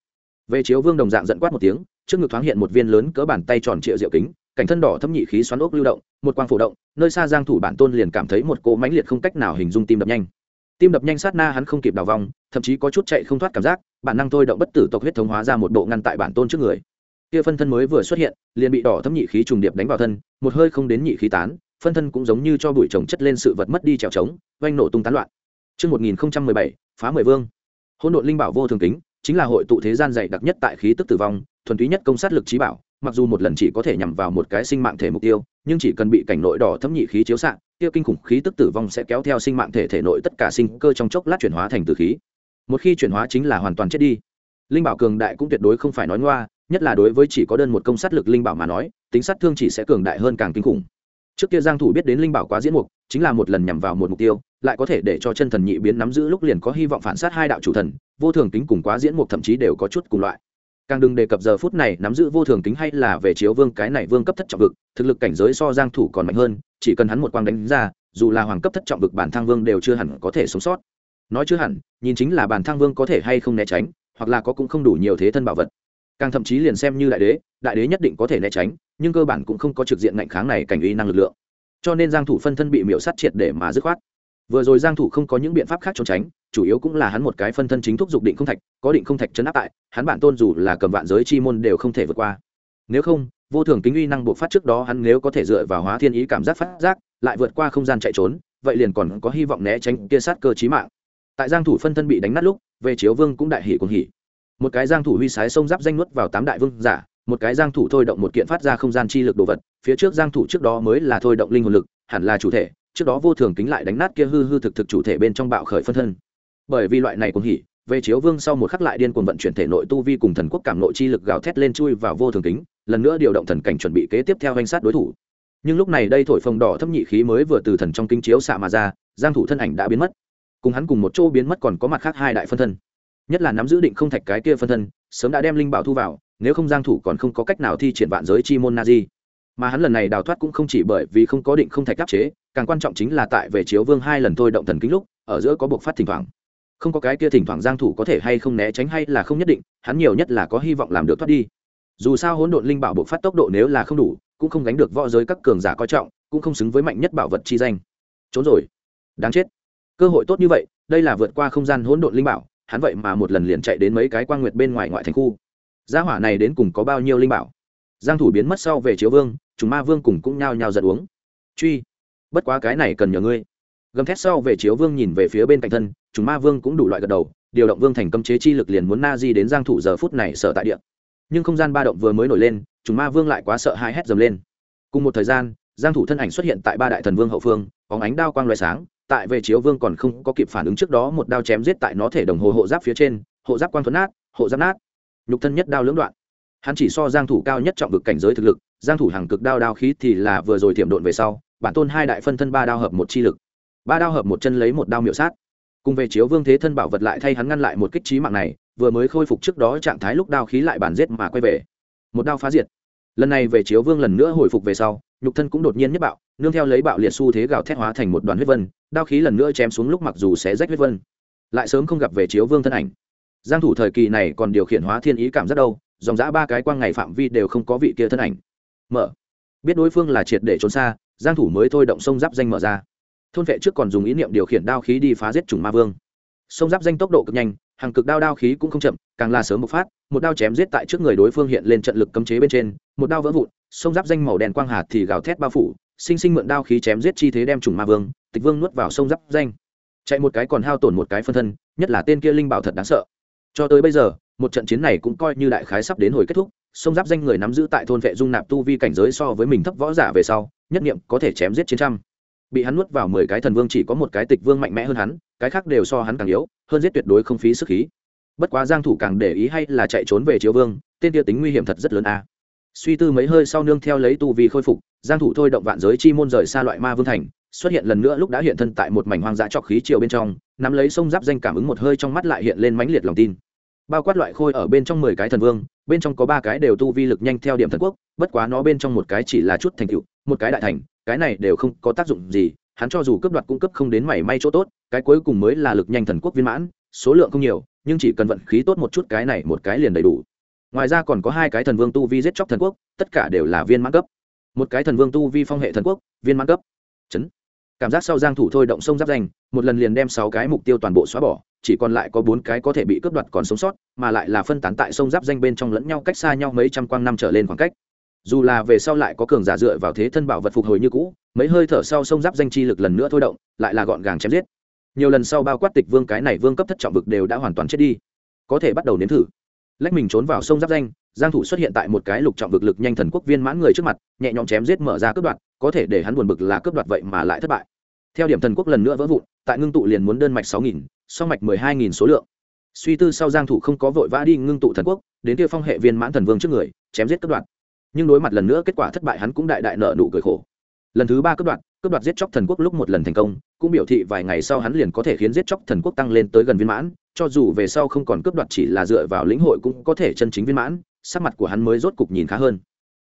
[SPEAKER 1] Về chiếu vương đồng dạng giận quát một tiếng, trước ngực thoáng hiện một viên lớn cỡ bàn tay tròn triệu diệu kính, cảnh thân đỏ thâm nhị khí xoắn ốc lưu động, một quang phổ động, nơi xa giang thủ bản tôn liền cảm thấy một cỗ mãnh liệt không cách nào hình dung tim đập nhanh tim đập nhanh sát na hắn không kịp đào vòng thậm chí có chút chạy không thoát cảm giác bản năng thôi động bất tử tộc huyết thống hóa ra một bộ ngăn tại bản tôn trước người kia phân thân mới vừa xuất hiện liền bị đỏ thâm nhị khí trùng điệp đánh vào thân một hơi không đến nhị khí tán phân thân cũng giống như cho bụi trồng chất lên sự vật mất đi trèo trống oanh nổ tung tán loạn Trước 1017, phá mười vương. Hỗn độn linh bảo vô thường kính, chính là hội tụ thế gian dày đặc nhất tại khí tức tử vong, thuần túy nhất công sát lực trí bảo, mặc dù một lần chỉ có thể nhằm vào một cái sinh mạng thể mục tiêu, nhưng chỉ cần bị cảnh nội đỏ thấm nhị khí chiếu xạ tiêu kinh khủng khí tức tử vong sẽ kéo theo sinh mạng thể thể nội tất cả sinh cơ trong chốc lát chuyển hóa thành tử khí. Một khi chuyển hóa chính là hoàn toàn chết đi. Linh bảo cường đại cũng tuyệt đối không phải nói ngoa, nhất là đối với chỉ có đơn một công sát lực linh bảo mà nói, tính sát thương chỉ sẽ cường đại hơn càng kinh khủng. Trước kia giang thủ biết đến linh bảo quá diễn mục, chính là một lần nhằm vào một mục tiêu, lại có thể để cho chân thần nhị biến nắm giữ lúc liền có hy vọng phản sát hai đạo chủ thần, vô thường tính cùng quá diễn mục thậm chí đều có chút cùng loại càng đừng đề cập giờ phút này nắm giữ vô thường tính hay là về chiếu vương cái này vương cấp thất trọng vực, thực lực cảnh giới so giang thủ còn mạnh hơn, chỉ cần hắn một quang đánh ra, dù là hoàng cấp thất trọng vực bản thang vương đều chưa hẳn có thể sống sót. Nói chưa hẳn, nhìn chính là bản thang vương có thể hay không né tránh, hoặc là có cũng không đủ nhiều thế thân bảo vật. Càng thậm chí liền xem như đại đế đại đế nhất định có thể né tránh, nhưng cơ bản cũng không có trực diện ngạnh kháng này cảnh uy năng lực lượng. Cho nên giang thủ phân thân bị miểu sát triệt để mà dứt khoát vừa rồi giang thủ không có những biện pháp khác trốn tránh, chủ yếu cũng là hắn một cái phân thân chính thúc dục định không thạch, có định không thạch chấn áp tại, hắn bản tôn dù là cầm vạn giới chi môn đều không thể vượt qua. Nếu không, vô thường kính uy năng buộc phát trước đó hắn nếu có thể dựa vào hóa thiên ý cảm giác phát giác, lại vượt qua không gian chạy trốn, vậy liền còn có hy vọng né tránh kia sát cơ chí mạng. Tại giang thủ phân thân bị đánh nát lúc, về chiếu vương cũng đại hỉ cuồng hỉ. Một cái giang thủ huy sái sông giáp danh nuốt vào tám đại vương giả, một cái giang thủ thôi động một kiện phát ra không gian chi lực đồ vật, phía trước giang thủ trước đó mới là thôi động linh hồn lực, hẳn là chủ thể trước đó vô thường kính lại đánh nát kia hư hư thực thực chủ thể bên trong bạo khởi phân thân. Bởi vì loại này cũng hỉ, về chiếu vương sau một khắc lại điên cuồng vận chuyển thể nội tu vi cùng thần quốc cảm nội chi lực gào thét lên chui vào vô thường kính, lần nữa điều động thần cảnh chuẩn bị kế tiếp theo hành sát đối thủ. Nhưng lúc này đây thổi phồng đỏ thâm nhị khí mới vừa từ thần trong kinh chiếu xạ mà ra, giang thủ thân ảnh đã biến mất. Cùng hắn cùng một chỗ biến mất còn có mặt khác hai đại phân thân. Nhất là nắm giữ định không thạch cái kia phân thân, sớm đã đem linh bảo thu vào, nếu không giang thủ còn không có cách nào thi triển vạn giới chi môn na di. Mà hắn lần này đào thoát cũng không chỉ bởi vì không có định không thạch áp chế càng quan trọng chính là tại về chiếu vương hai lần thôi động thần kính lúc, ở giữa có buộc phát thỉnh thoảng. Không có cái kia thỉnh thoảng giang thủ có thể hay không né tránh hay là không nhất định, hắn nhiều nhất là có hy vọng làm được thoát đi. Dù sao hỗn độn linh bảo buộc phát tốc độ nếu là không đủ, cũng không gánh được võ giới các cường giả coi trọng, cũng không xứng với mạnh nhất bảo vật chi danh. Trốn rồi. Đáng chết. Cơ hội tốt như vậy, đây là vượt qua không gian hỗn độn linh bảo, hắn vậy mà một lần liền chạy đến mấy cái quang nguyệt bên ngoài ngoại thành khu. Gia hỏa này đến cùng có bao nhiêu linh bảo? Giang thủ biến mất sau về chiếu vương chúng ma vương cùng cũng nhao nhao giật uống. Truy bất quá cái này cần nhờ ngươi. Gầm thét sau về chiếu vương nhìn về phía bên cạnh thân chúng ma vương cũng đủ loại gật đầu, điều động vương thành cấm chế chi lực liền muốn na di đến giang thủ giờ phút này sở tại địa. Nhưng không gian ba động vừa mới nổi lên chúng ma vương lại quá sợ hai hét dầm lên. Cùng một thời gian, giang thủ thân ảnh xuất hiện tại ba đại thần vương hậu phương có ánh đao quang loại sáng, tại về chiếu vương còn không có kịp phản ứng trước đó một đao chém giết tại nó thể đồng hồ hộ giáp phía trên, hộ giáp quang thuần nát, hộ giáp nát. Nhục thân nhất đao lưỡng đoạn. Hắn chỉ so giang thủ cao nhất trọng vực cảnh giới thực lực, giang thủ hàng cực đao đao khí thì là vừa rồi tiềm độn về sau bản tôn hai đại phân thân ba đao hợp một chi lực. Ba đao hợp một chân lấy một đao miệu sát. Cùng về chiếu vương thế thân bảo vật lại thay hắn ngăn lại một kích trí mạng này, vừa mới khôi phục trước đó trạng thái lúc đao khí lại bản giết mà quay về. Một đao phá diệt. Lần này về chiếu vương lần nữa hồi phục về sau, nhục thân cũng đột nhiên nhất bạo, nương theo lấy bạo liệt xu thế gào thét hóa thành một đoàn huyết vân, đao khí lần nữa chém xuống lúc mặc dù sẽ rách huyết vân, lại sớm không gặp về chiếu vương thân ảnh. Giang thủ thời kỳ này còn điều khiển hóa thiên ý cảm rất đâu, dòng dã ba cái quang ngày phạm vi đều không có vị kia thân ảnh. Mở. Biết đối phương là triệt để trốn xa giang thủ mới thôi động sông giáp danh mở ra. Thôn vệ trước còn dùng ý niệm điều khiển đao khí đi phá giết trùng ma vương. Sông giáp danh tốc độ cực nhanh, hàng cực đao đao khí cũng không chậm, càng là sớm một phát, một đao chém giết tại trước người đối phương hiện lên trận lực cấm chế bên trên, một đao vỡ vụn, sông giáp danh màu đen quang hạt thì gào thét bao phủ, sinh sinh mượn đao khí chém giết chi thế đem trùng ma vương, tịch vương nuốt vào sông giáp danh. Chạy một cái còn hao tổn một cái phân thân, nhất là tên kia linh bảo thật đáng sợ. Cho tới bây giờ, một trận chiến này cũng coi như đại khái sắp đến hồi kết thúc sông giáp danh người nắm giữ tại thôn vệ dung nạp tu vi cảnh giới so với mình thấp võ giả về sau, nhất nghiệm có thể chém giết chiến trăm. Bị hắn nuốt vào mười cái thần vương chỉ có một cái tịch vương mạnh mẽ hơn hắn, cái khác đều so hắn càng yếu, hơn giết tuyệt đối không phí sức khí. Bất quá giang thủ càng để ý hay là chạy trốn về chiếu vương, tên kia tính nguy hiểm thật rất lớn a. Suy tư mấy hơi sau nương theo lấy tu vi khôi phục, giang thủ thôi động vạn giới chi môn rời xa loại ma vương thành, xuất hiện lần nữa lúc đã hiện thân tại một mảnh hoang dã trọc khí chiều bên trong, nắm lấy sông giáp danh cảm ứng một hơi trong mắt lại hiện lên mãnh liệt lòng tin bao quát loại khôi ở bên trong mười cái thần vương, bên trong có ba cái đều tu vi lực nhanh theo điểm thần quốc, bất quá nó bên trong một cái chỉ là chút thành tựu, một cái đại thành, cái này đều không có tác dụng gì, hắn cho dù cấp đoạt cung cấp không đến mảy may chỗ tốt, cái cuối cùng mới là lực nhanh thần quốc viên mãn, số lượng không nhiều, nhưng chỉ cần vận khí tốt một chút cái này một cái liền đầy đủ. Ngoài ra còn có hai cái thần vương tu vi giết chóc thần quốc, tất cả đều là viên mãn cấp. Một cái thần vương tu vi phong hệ thần quốc, viên mãn cấp. Chấn. Cảm giác sau giang thủ thôi động sông giáp danh, một lần liền đem sáu cái mục tiêu toàn bộ xóa bỏ chỉ còn lại có bốn cái có thể bị cướp đoạt còn sống sót, mà lại là phân tán tại sông giáp danh bên trong lẫn nhau cách xa nhau mấy trăm quang năm trở lên khoảng cách. Dù là về sau lại có cường giả dựa vào thế thân bảo vật phục hồi như cũ, mấy hơi thở sau sông giáp danh chi lực lần nữa thôi động, lại là gọn gàng chém giết. Nhiều lần sau bao quát tịch vương cái này vương cấp thất trọng vực đều đã hoàn toàn chết đi. Có thể bắt đầu nếm thử. Lách mình trốn vào sông giáp danh, giang thủ xuất hiện tại một cái lục trọng vực lực nhanh thần quốc viên mãn người trước mặt, nhẹ nhõm chém giết mở ra cướp đoạt, có thể để hắn buồn bực là cướp đoạt vậy mà lại thất bại. Theo điểm thần quốc lần nữa vỡ vụn, tại ngưng tụ liền muốn đơn mạch sáu nghìn song mạch mười hai nghìn số lượng. Suy tư sau giang thủ không có vội vã đi ngưng tụ thần quốc đến kia phong hệ viên mãn thần vương trước người chém giết cướp đoạt. Nhưng đối mặt lần nữa kết quả thất bại hắn cũng đại đại nợ nụ cười khổ. Lần thứ ba cướp đoạt cướp đoạt giết chóc thần quốc lúc một lần thành công cũng biểu thị vài ngày sau hắn liền có thể khiến giết chóc thần quốc tăng lên tới gần viên mãn cho dù về sau không còn cướp đoạt chỉ là dựa vào lĩnh hội cũng có thể chân chính viên mãn sắc mặt của hắn mới rốt cục nhìn khá hơn.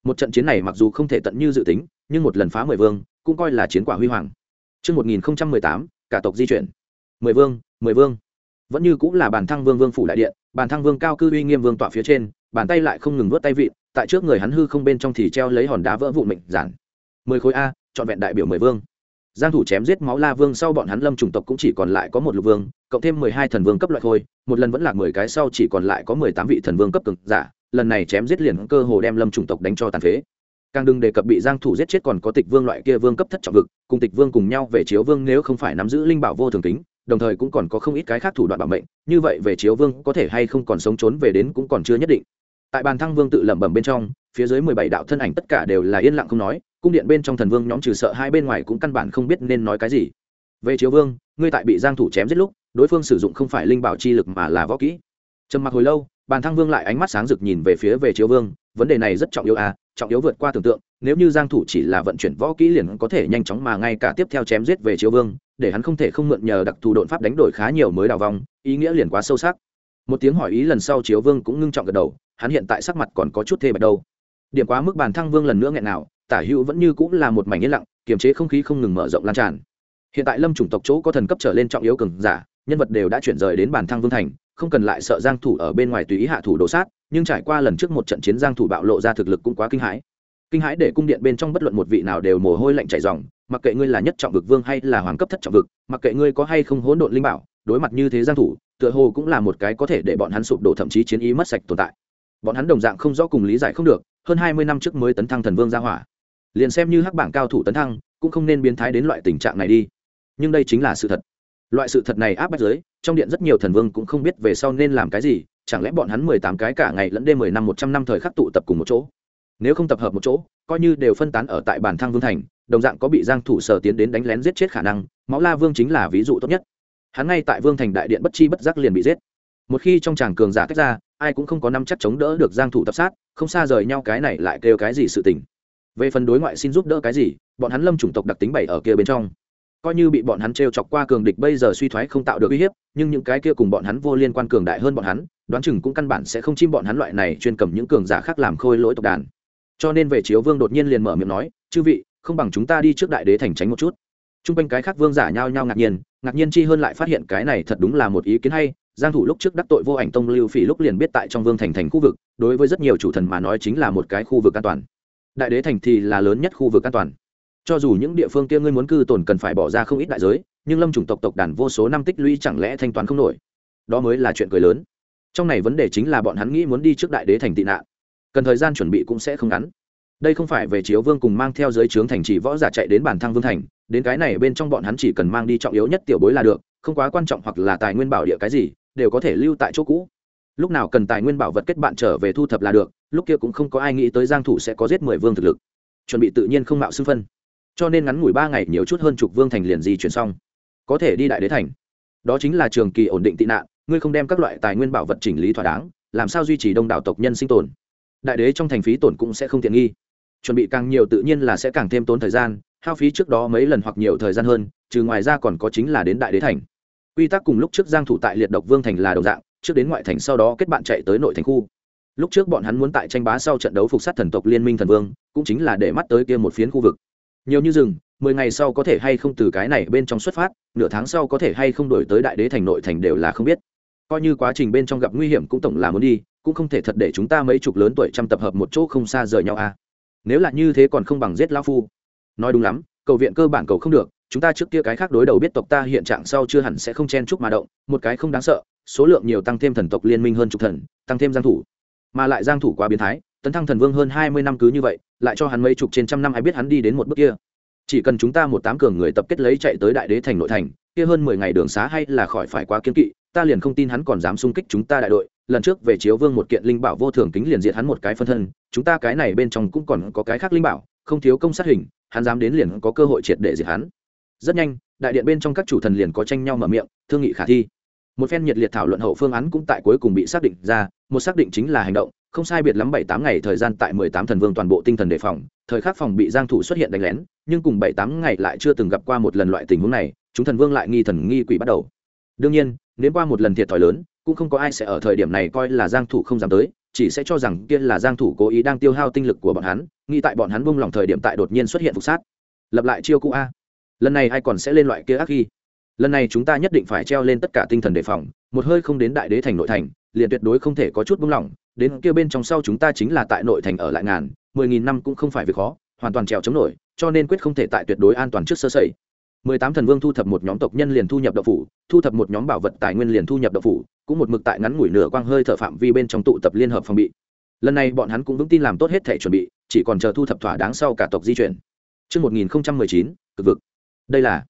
[SPEAKER 1] Một trận chiến này mặc dù không thể tận như dự tính nhưng một lần phá mười vương cũng coi là chiến quả huy hoàng. Trước 1018, cả tộc di chuyển. Mười vương, mười vương. Vẫn như cũng là bàn thăng vương vương phủ đại điện, bàn thăng vương cao cư uy nghiêm vương tọa phía trên, bàn tay lại không ngừng vớt tay vị, tại trước người hắn hư không bên trong thì treo lấy hòn đá vỡ vụn mệnh giản. Mười khối a, chọn vẹn đại biểu mười vương giang thủ chém giết máu la vương sau bọn hắn lâm chủng tộc cũng chỉ còn lại có một lục vương cộng thêm mười hai thần vương cấp loại thôi một lần vẫn là mười cái sau chỉ còn lại có mười tám vị thần vương cấp cường giả lần này chém giết liền cơ hồ đem lâm chủng tộc đánh cho tàn phế càng đừng đề cập bị giang thủ giết chết còn có tịch vương loại kia vương cấp thất trọng vực cùng tịch vương cùng nhau về chiếu vương nếu không phải nắm giữ linh bảo vô thường tính đồng thời cũng còn có không ít cái khác thủ đoạn bảo mệnh, như vậy về chiếu vương có thể hay không còn sống trốn về đến cũng còn chưa nhất định. Tại bàn thăng vương tự lẩm bẩm bên trong, phía dưới mười bảy đạo thân ảnh tất cả đều là yên lặng không nói, cung điện bên trong thần vương nhóm trừ sợ hai bên ngoài cũng căn bản không biết nên nói cái gì. Về chiếu vương, ngươi tại bị giang thủ chém giết lúc, đối phương sử dụng không phải linh bảo chi lực mà là võ kỹ. Trầm mặc hồi lâu, bàn thăng vương lại ánh mắt sáng rực nhìn về phía về chiếu vương, vấn đề này rất trọng yếu à trọng yếu vượt qua tưởng tượng, nếu như giang thủ chỉ là vận chuyển võ kỹ liền có thể nhanh chóng mà ngay cả tiếp theo chém giết về chiếu vương, để hắn không thể không mượn nhờ đặc thù đột pháp đánh đổi khá nhiều mới đào vong, ý nghĩa liền quá sâu sắc. Một tiếng hỏi ý lần sau chiếu vương cũng ngưng trọng gật đầu, hắn hiện tại sắc mặt còn có chút thê bạch đâu. Điểm quá mức bàn thăng vương lần nữa nghẹn nào, tả hữu vẫn như cũng là một mảnh yên lặng, kiềm chế không khí không ngừng mở rộng lan tràn. Hiện tại lâm chủng tộc chỗ có thần cấp trở lên trọng yếu cường giả, nhân vật đều đã chuyển rời đến bàn thăng vương thành, không cần lại sợ giang thủ ở bên ngoài tùy ý hạ thủ đổ sát nhưng trải qua lần trước một trận chiến giang thủ bạo lộ ra thực lực cũng quá kinh hãi. Kinh hãi để cung điện bên trong bất luận một vị nào đều mồ hôi lạnh chảy ròng, mặc kệ ngươi là nhất trọng vực vương hay là hoàng cấp thất trọng vực, mặc kệ ngươi có hay không hỗn độn linh bảo, đối mặt như thế giang thủ, tựa hồ cũng là một cái có thể để bọn hắn sụp đổ thậm chí chiến ý mất sạch tồn tại. Bọn hắn đồng dạng không rõ cùng lý giải không được, hơn 20 năm trước mới tấn thăng thần vương gia hỏa. Liền xem như hắc bảng cao thủ tấn thăng, cũng không nên biến thái đến loại tình trạng này đi. Nhưng đây chính là sự thật. Loại sự thật này áp bách giới, trong điện rất nhiều thần vương cũng không biết về sau nên làm cái gì chẳng lẽ bọn hắn mười tám cái cả ngày lẫn đêm mười năm một trăm năm thời khắc tụ tập cùng một chỗ? Nếu không tập hợp một chỗ, coi như đều phân tán ở tại bản thăng vương thành, đồng dạng có bị giang thủ sở tiến đến đánh lén giết chết khả năng, máu la vương chính là ví dụ tốt nhất. Hắn ngay tại vương thành đại điện bất chi bất giác liền bị giết. Một khi trong tràng cường giả tách ra, ai cũng không có năm chắc chống đỡ được giang thủ tập sát, không xa rời nhau cái này lại kêu cái gì sự tình. Về phần đối ngoại xin giúp đỡ cái gì, bọn hắn lâm chủng tộc đặc tính bảy ở kia bên trong coi như bị bọn hắn t r e o chọc qua cường địch bây giờ suy thoái không tạo được uy hiếp, nhưng những cái kia cùng bọn hắn vô liên quan cường đại hơn bọn hắn, đoán chừng cũng căn bản sẽ không chim bọn hắn loại này chuyên cầm những cường giả khác làm khôi lỗi tộc đàn. Cho nên về chiếu vương đột nhiên liền mở miệng nói, chư vị, không bằng chúng ta đi trước đại đế thành tránh một chút. T r u n g quanh cái khác vương giả nhao nhao ngạc nhiên ngạc nhiên chi hơn lại phát hiện cái này thật đúng là một ý kiến hay, giang thủ lúc trước đắc tội vô ảnh tông lưu phỉ lúc liền biết tại trong vương thành thành khu vực, đối với rất nhiều chủ thần mà nói chính là một cái khu vực an toàn. Đại đế thành thì là lớn nhất khu vực an toàn cho dù những địa phương kia ngươi muốn cư tồn cần phải bỏ ra không ít đại giới, nhưng lâm chủng tộc tộc đàn vô số năm tích lũy chẳng lẽ thanh toán không nổi? Đó mới là chuyện cười lớn. Trong này vấn đề chính là bọn hắn nghĩ muốn đi trước đại đế thành tị nạn. Cần thời gian chuẩn bị cũng sẽ không ngắn. Đây không phải về chiếu vương cùng mang theo giới trướng thành trì võ giả chạy đến bản thăng vương thành, đến cái này bên trong bọn hắn chỉ cần mang đi trọng yếu nhất tiểu bối là được, không quá quan trọng hoặc là tài nguyên bảo địa cái gì, đều có thể lưu tại chỗ cũ. Lúc nào cần tài nguyên bảo vật kết bạn trở về thu thập là được, lúc kia cũng không có ai nghĩ tới giang thủ sẽ có giết mười vương thực lực. Chuẩn bị tự nhiên không mạo xưng phân cho nên ngắn ngủi ba ngày nhiều chút hơn chục vương thành liền di chuyển xong. Có thể đi đại đế thành. Đó chính là trường kỳ ổn định tị nạn, ngươi không đem các loại tài nguyên bảo vật chỉnh lý thỏa đáng, làm sao duy trì đông đảo tộc nhân sinh tồn? Đại đế trong thành phí tổn cũng sẽ không tiện nghi. Chuẩn bị càng nhiều tự nhiên là sẽ càng thêm tốn thời gian, hao phí trước đó mấy lần hoặc nhiều thời gian hơn, trừ ngoài ra còn có chính là đến đại đế thành. Quy tắc cùng lúc trước giang thủ tại liệt độc vương thành là đồng dạng, trước đến ngoại thành sau đó kết bạn chạy tới nội thành khu. Lúc trước bọn hắn muốn tại tranh bá sau trận đấu phục sát thần tộc liên minh thần vương, cũng chính là để mắt tới kia một phiến khu vực nhiều như rừng, mười ngày sau có thể hay không từ cái này bên trong xuất phát, nửa tháng sau có thể hay không đổi tới đại đế thành nội thành đều là không biết. Coi như quá trình bên trong gặp nguy hiểm cũng tổng là muốn đi, cũng không thể thật để chúng ta mấy chục lớn tuổi trăm tập hợp một chỗ không xa rời nhau à. Nếu là như thế còn không bằng giết lao phu. Nói đúng lắm, cầu viện cơ bản cầu không được, chúng ta trước kia cái khác đối đầu biết tộc ta hiện trạng sau chưa hẳn sẽ không chen chúc mà động, một cái không đáng sợ, số lượng nhiều tăng thêm thần tộc liên minh hơn chục thần, tăng thêm giang thủ. Mà lại giang thủ quá biến thái tấn thăng thần vương hơn 20 năm cứ như vậy, lại cho hắn mấy chục trên trăm năm, ai biết hắn đi đến một bước kia. Chỉ cần chúng ta một tám cường người tập kết lấy chạy tới đại đế thành nội thành, kia hơn 10 ngày đường xá hay là khỏi phải quá kiến kỵ, ta liền không tin hắn còn dám xung kích chúng ta đại đội. Lần trước về chiếu vương một kiện linh bảo vô thường kính liền diệt hắn một cái phân thân, chúng ta cái này bên trong cũng còn có cái khác linh bảo, không thiếu công sát hình, hắn dám đến liền có cơ hội triệt để diệt hắn. Rất nhanh, đại điện bên trong các chủ thần liền có tranh nhau mở miệng, thương nghị khả thi. Một phen nhiệt liệt thảo luận hậu phương án cũng tại cuối cùng bị xác định ra, một xác định chính là hành động không sai biệt lắm bảy tám ngày thời gian tại mười tám thần vương toàn bộ tinh thần đề phòng, thời khắc phòng bị giang thủ xuất hiện đánh lén, nhưng cùng bảy tám ngày lại chưa từng gặp qua một lần loại tình huống này, chúng thần vương lại nghi thần nghi quỷ bắt đầu. Đương nhiên, nếu qua một lần thiệt thòi lớn, cũng không có ai sẽ ở thời điểm này coi là giang thủ không dám tới, chỉ sẽ cho rằng kia là giang thủ cố ý đang tiêu hao tinh lực của bọn hắn, nghĩ tại bọn hắn buông lòng thời điểm tại đột nhiên xuất hiện phục sát. Lập lại chiêu cũ a. Lần này ai còn sẽ lên loại kia ác ghi lần này chúng ta nhất định phải treo lên tất cả tinh thần đề phòng, một hơi không đến đại đế thành nội thành liền tuyệt đối không thể có chút buông lỏng đến kia bên trong sau chúng ta chính là tại nội thành ở lại ngàn mười nghìn năm cũng không phải việc khó hoàn toàn trèo chống nổi cho nên quyết không thể tại tuyệt đối an toàn trước sơ sẩy. Mười tám thần vương thu thập một nhóm tộc nhân liền thu nhập đậu phủ thu thập một nhóm bảo vật tài nguyên liền thu nhập đậu phủ cũng một mực tại ngắn ngủi nửa quang hơi thở phạm vi bên trong tụ tập liên hợp phòng bị. Lần này bọn hắn cũng vững tin làm tốt hết thể chuẩn bị chỉ còn chờ thu thập thỏa đáng sau cả tộc di chuyển. Trước 1019, cực vực. Đây là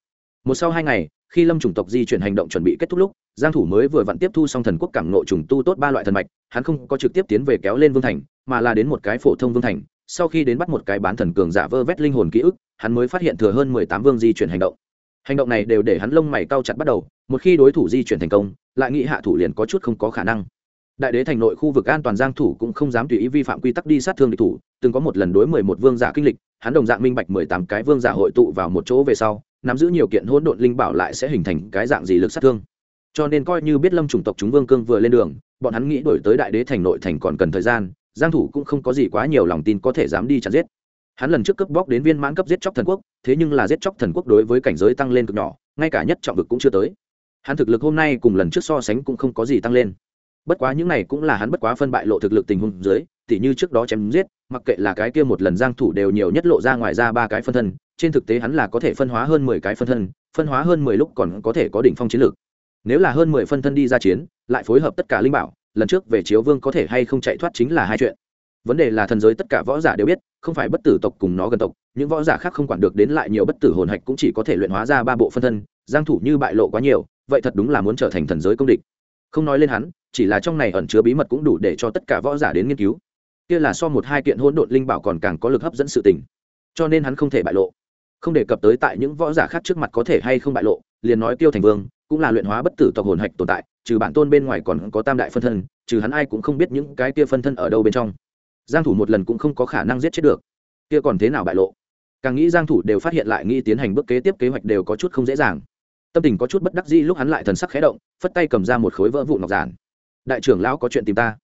[SPEAKER 1] một sau hai ngày khi lâm chủng tộc di chuyển hành động chuẩn bị kết thúc lúc, giang thủ mới vừa vặn tiếp thu xong thần quốc cảm nội trùng tu tốt ba loại thần mạch, hắn không có trực tiếp tiến về kéo lên vương thành, mà là đến một cái phổ thông vương thành, sau khi đến bắt một cái bán thần cường giả vơ vét linh hồn ký ức, hắn mới phát hiện thừa hơn 18 vương di chuyển hành động. Hành động này đều để hắn lông mày cau chặt bắt đầu, một khi đối thủ di chuyển thành công, lại nghĩ hạ thủ liền có chút không có khả năng. Đại đế thành nội khu vực an toàn giang thủ cũng không dám tùy ý vi phạm quy tắc đi sát thương địch thủ, từng có một lần đối 11 vương giả kinh lịch, hắn đồng dạng minh bạch 18 cái vương giả hội tụ vào một chỗ về sau nắm giữ nhiều kiện hỗn độn linh bảo lại sẽ hình thành cái dạng gì lực sát thương. Cho nên coi như biết lâm chủng tộc chúng vương cương vừa lên đường, bọn hắn nghĩ đổi tới đại đế thành nội thành còn cần thời gian, giang thủ cũng không có gì quá nhiều lòng tin có thể dám đi chặn giết. Hắn lần trước cướp bóc đến viên mãn cấp giết chóc thần quốc, thế nhưng là giết chóc thần quốc đối với cảnh giới tăng lên cực nhỏ, ngay cả nhất trọng vực cũng chưa tới. Hắn thực lực hôm nay cùng lần trước so sánh cũng không có gì tăng lên. Bất quá những này cũng là hắn bất quá phân bại lộ thực lực tình huống dưới, tỉ như trước đó chém giết, mặc kệ là cái kia một lần giang thủ đều nhiều nhất lộ ra ngoài ra ba cái phân thân trên thực tế hắn là có thể phân hóa hơn mười cái phân thân, phân hóa hơn mười lúc còn có thể có đỉnh phong chiến lược. Nếu là hơn mười phân thân đi ra chiến, lại phối hợp tất cả linh bảo, lần trước về chiếu vương có thể hay không chạy thoát chính là hai chuyện. Vấn đề là thần giới tất cả võ giả đều biết, không phải bất tử tộc cùng nó gần tộc, những võ giả khác không quản được đến lại nhiều bất tử hồn hạch cũng chỉ có thể luyện hóa ra ba bộ phân thân, giang thủ như bại lộ quá nhiều, vậy thật đúng là muốn trở thành thần giới công địch. Không nói lên hắn, chỉ là trong này ẩn chứa bí mật cũng đủ để cho tất cả võ giả đến nghiên cứu. Kia là so một hai kiện hỗn độn linh bảo còn càng có lực hấp dẫn sự tình. Cho nên hắn không thể bại lộ không đề cập tới tại những võ giả khác trước mặt có thể hay không bại lộ, liền nói tiêu thành vương, cũng là luyện hóa bất tử tộc hồn hạch tồn tại, trừ bản tôn bên ngoài còn có tam đại phân thân, trừ hắn ai cũng không biết những cái kia phân thân ở đâu bên trong. Giang thủ một lần cũng không có khả năng giết chết được. Kia còn thế nào bại lộ? Càng nghĩ giang thủ đều phát hiện lại nghĩ tiến hành bước kế tiếp kế hoạch đều có chút không dễ dàng. Tâm tình có chút bất đắc dĩ lúc hắn lại thần sắc khẽ động, phất tay cầm ra một khối vỡ vụn ngọc giản. Đại trưởng lão có chuyện tìm ta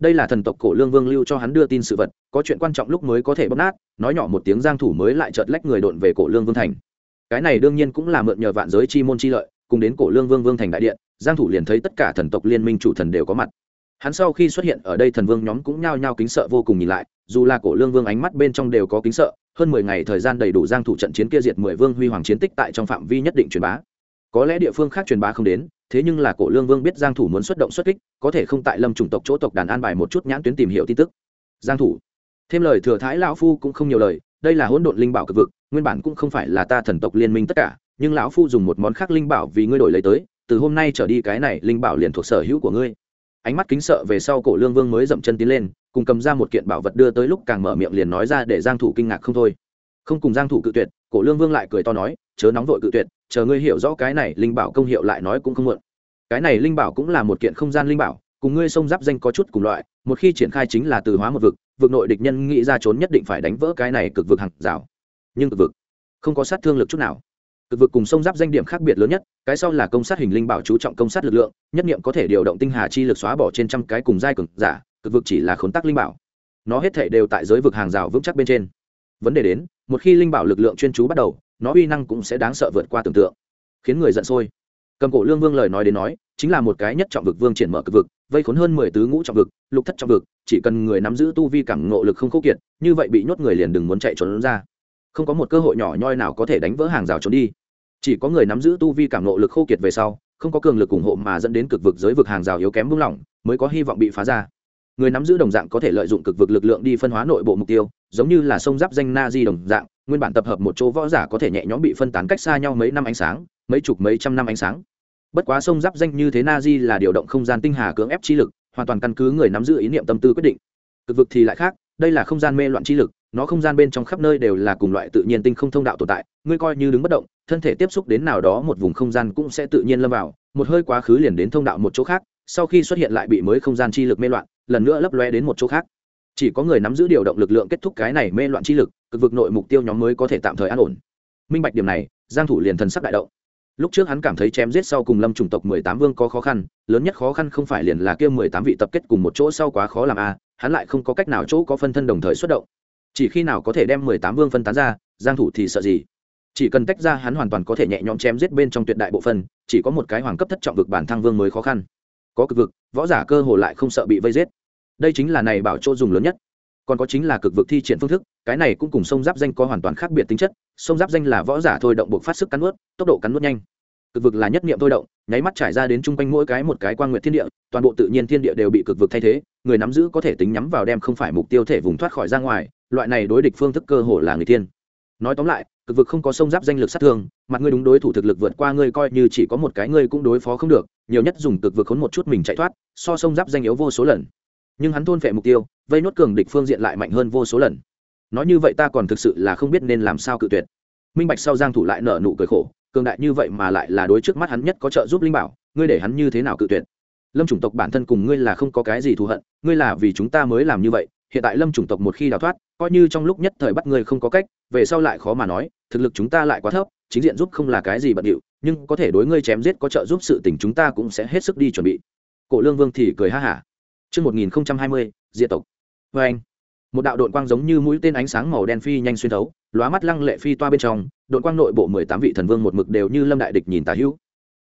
[SPEAKER 1] đây là thần tộc cổ lương vương lưu cho hắn đưa tin sự vật, có chuyện quan trọng lúc mới có thể bóc nát, nói nhỏ một tiếng giang thủ mới lại chợt lách người đột về cổ lương vương thành. Cái này đương nhiên cũng là mượn nhờ vạn giới chi môn chi lợi, cùng đến cổ lương vương vương thành đại điện, giang thủ liền thấy tất cả thần tộc liên minh chủ thần đều có mặt. Hắn sau khi xuất hiện ở đây thần vương nhóm cũng nhao nhao kính sợ vô cùng nhìn lại, dù là cổ lương vương ánh mắt bên trong đều có kính sợ, hơn mười ngày thời gian đầy đủ giang thủ trận chiến kia diệt mười vương huy hoàng chiến tích tại trong phạm vi nhất định truyền bá có lẽ địa phương khác truyền bá không đến, thế nhưng là cổ lương vương biết giang thủ muốn xuất động xuất kích, có thể không tại lâm chủng tộc chỗ tộc đàn an bài một chút nhãn tuyến tìm hiểu tin tức. Giang thủ. Thêm lời thừa thái lão phu cũng không nhiều lời, đây là hỗn độn linh bảo cực vực, nguyên bản cũng không phải là ta thần tộc liên minh tất cả, nhưng lão phu dùng một món khác linh bảo vì ngươi đổi lấy tới, từ hôm nay trở đi cái này linh bảo liền thuộc sở hữu của ngươi. Ánh mắt kính sợ về sau cổ lương vương mới dậm chân tiến lên, cùng cầm ra một kiện bảo vật đưa tới lúc càng mở miệng liền nói ra để giang thủ kinh ngạc không thôi không cùng giang thủ cự tuyệt, cổ lương vương lại cười to nói, chớ nóng vội cự tuyệt, chờ ngươi hiểu rõ cái này linh bảo công hiệu lại nói cũng không muộn. Cái này linh bảo cũng là một kiện không gian linh bảo, cùng ngươi sông giáp danh có chút cùng loại, một khi triển khai chính là từ hóa một vực vực nội địch nhân nghĩ ra trốn nhất định phải đánh vỡ cái này cực vực hàng rào. Nhưng cực vực không có sát thương lực chút nào. Cực vực cùng sông giáp danh điểm khác biệt lớn nhất, cái sau là công sát hình linh bảo chú trọng công sát lực lượng, nhất niệm có thể điều động tinh hà chi lực xóa bỏ trên trăm cái cùng giai cực giả, cực vực chỉ là khốn tắc linh bảo. Nó hết thể đều tại giới vực hàng rào vững chắc bên trên vấn đề đến, một khi linh bảo lực lượng chuyên chú bắt đầu, nó uy năng cũng sẽ đáng sợ vượt qua tưởng tượng. Khiến người giận sôi. Cầm cổ lương vương lời nói đến nói, chính là một cái nhất trọng vực vương triển mở cực vực, vây khốn hơn mười tứ ngũ trọng vực, lục thất trọng vực, chỉ cần người nắm giữ tu vi cảm ngộ lực không khốc kiệt, như vậy bị nhốt người liền đừng muốn chạy trốn ra. Không có một cơ hội nhỏ nhoi nào có thể đánh vỡ hàng rào trốn đi. Chỉ có người nắm giữ tu vi cảm ngộ lực khô kiệt về sau, không có cường lực ủng hộ mà dẫn đến cực vực giới vực hàng rào yếu kém buông lỏng, mới có hy vọng bị phá ra người nắm giữ đồng dạng có thể lợi dụng cực vực lực lượng đi phân hóa nội bộ mục tiêu, giống như là sông giáp danh na di đồng dạng, nguyên bản tập hợp một chỗ võ giả có thể nhẹ nhõm bị phân tán cách xa nhau mấy năm ánh sáng, mấy chục mấy trăm năm ánh sáng. Bất quá sông giáp danh như thế na di là điều động không gian tinh hà cưỡng ép chi lực, hoàn toàn căn cứ người nắm giữ ý niệm tâm tư quyết định. Cực vực thì lại khác, đây là không gian mê loạn chi lực, nó không gian bên trong khắp nơi đều là cùng loại tự nhiên tinh không thông đạo tồn tại, ngươi coi như đứng bất động, thân thể tiếp xúc đến nào đó một vùng không gian cũng sẽ tự nhiên lâm vào, một hơi quá khứ liền đến thông đạo một chỗ khác sau khi xuất hiện lại bị mới không gian chi lực mê loạn, lần nữa lấp loe đến một chỗ khác. Chỉ có người nắm giữ điều động lực lượng kết thúc cái này mê loạn chi lực, cực vực nội mục tiêu nhóm mới có thể tạm thời an ổn. Minh bạch điểm này, giang thủ liền thần sắc đại động. Lúc trước hắn cảm thấy chém giết sau cùng lâm chủng tộc mười tám vương có khó khăn, lớn nhất khó khăn không phải liền là kia mười tám vị tập kết cùng một chỗ sau quá khó làm a, hắn lại không có cách nào chỗ có phân thân đồng thời xuất động. Chỉ khi nào có thể đem mười tám vương phân tán ra, giang thủ thì sợ gì? Chỉ cần tách ra hắn hoàn toàn có thể nhẹ nhõm chém giết bên trong tuyệt đại bộ phân chỉ có một cái hoàng cấp thất trọng vực bản thăng vương mới khó khăn có cực vực, võ giả cơ hồ lại không sợ bị vây giết. Đây chính là này bảo chỗ dùng lớn nhất. Còn có chính là cực vực thi triển phương thức, cái này cũng cùng sông giáp danh có hoàn toàn khác biệt tính chất, sông giáp danh là võ giả thôi động buộc phát sức cắn nuốt, tốc độ cắn nuốt nhanh. Cực vực là nhất niệm thôi động, nháy mắt trải ra đến chung quanh mỗi cái một cái quan nguyện thiên địa, toàn bộ tự nhiên thiên địa đều bị cực vực thay thế, người nắm giữ có thể tính nhắm vào đem không phải mục tiêu thể vùng thoát khỏi ra ngoài, loại này đối địch phương thức cơ hồ là người tiên nói tóm lại, cực vực không có sông giáp danh lực sát thương, mặt ngươi đúng đối thủ thực lực vượt qua ngươi coi như chỉ có một cái ngươi cũng đối phó không được, nhiều nhất dùng cực vực khốn một chút mình chạy thoát, so sông giáp danh yếu vô số lần. Nhưng hắn thôn vệ mục tiêu, vây nốt cường địch phương diện lại mạnh hơn vô số lần. Nói như vậy ta còn thực sự là không biết nên làm sao cự tuyệt. Minh bạch sau giang thủ lại nở nụ cười khổ, cường đại như vậy mà lại là đối trước mắt hắn nhất có trợ giúp linh bảo, ngươi để hắn như thế nào cự tuyệt? Lâm chủng tộc bản thân cùng ngươi là không có cái gì thù hận, ngươi là vì chúng ta mới làm như vậy hiện tại lâm chủng tộc một khi đào thoát coi như trong lúc nhất thời bắt ngươi không có cách về sau lại khó mà nói thực lực chúng ta lại quá thấp chính diện giúp không là cái gì bận điệu nhưng có thể đối ngươi chém giết có trợ giúp sự tình chúng ta cũng sẽ hết sức đi chuẩn bị cổ lương vương thì cười ha hả Trước 1020, diệt tộc. Và anh, một đạo đội quang giống như mũi tên ánh sáng màu đen phi nhanh xuyên thấu, lóa mắt lăng lệ phi toa bên trong, đội quang nội bộ mười tám vị thần vương một mực đều như lâm đại địch nhìn tà hữu.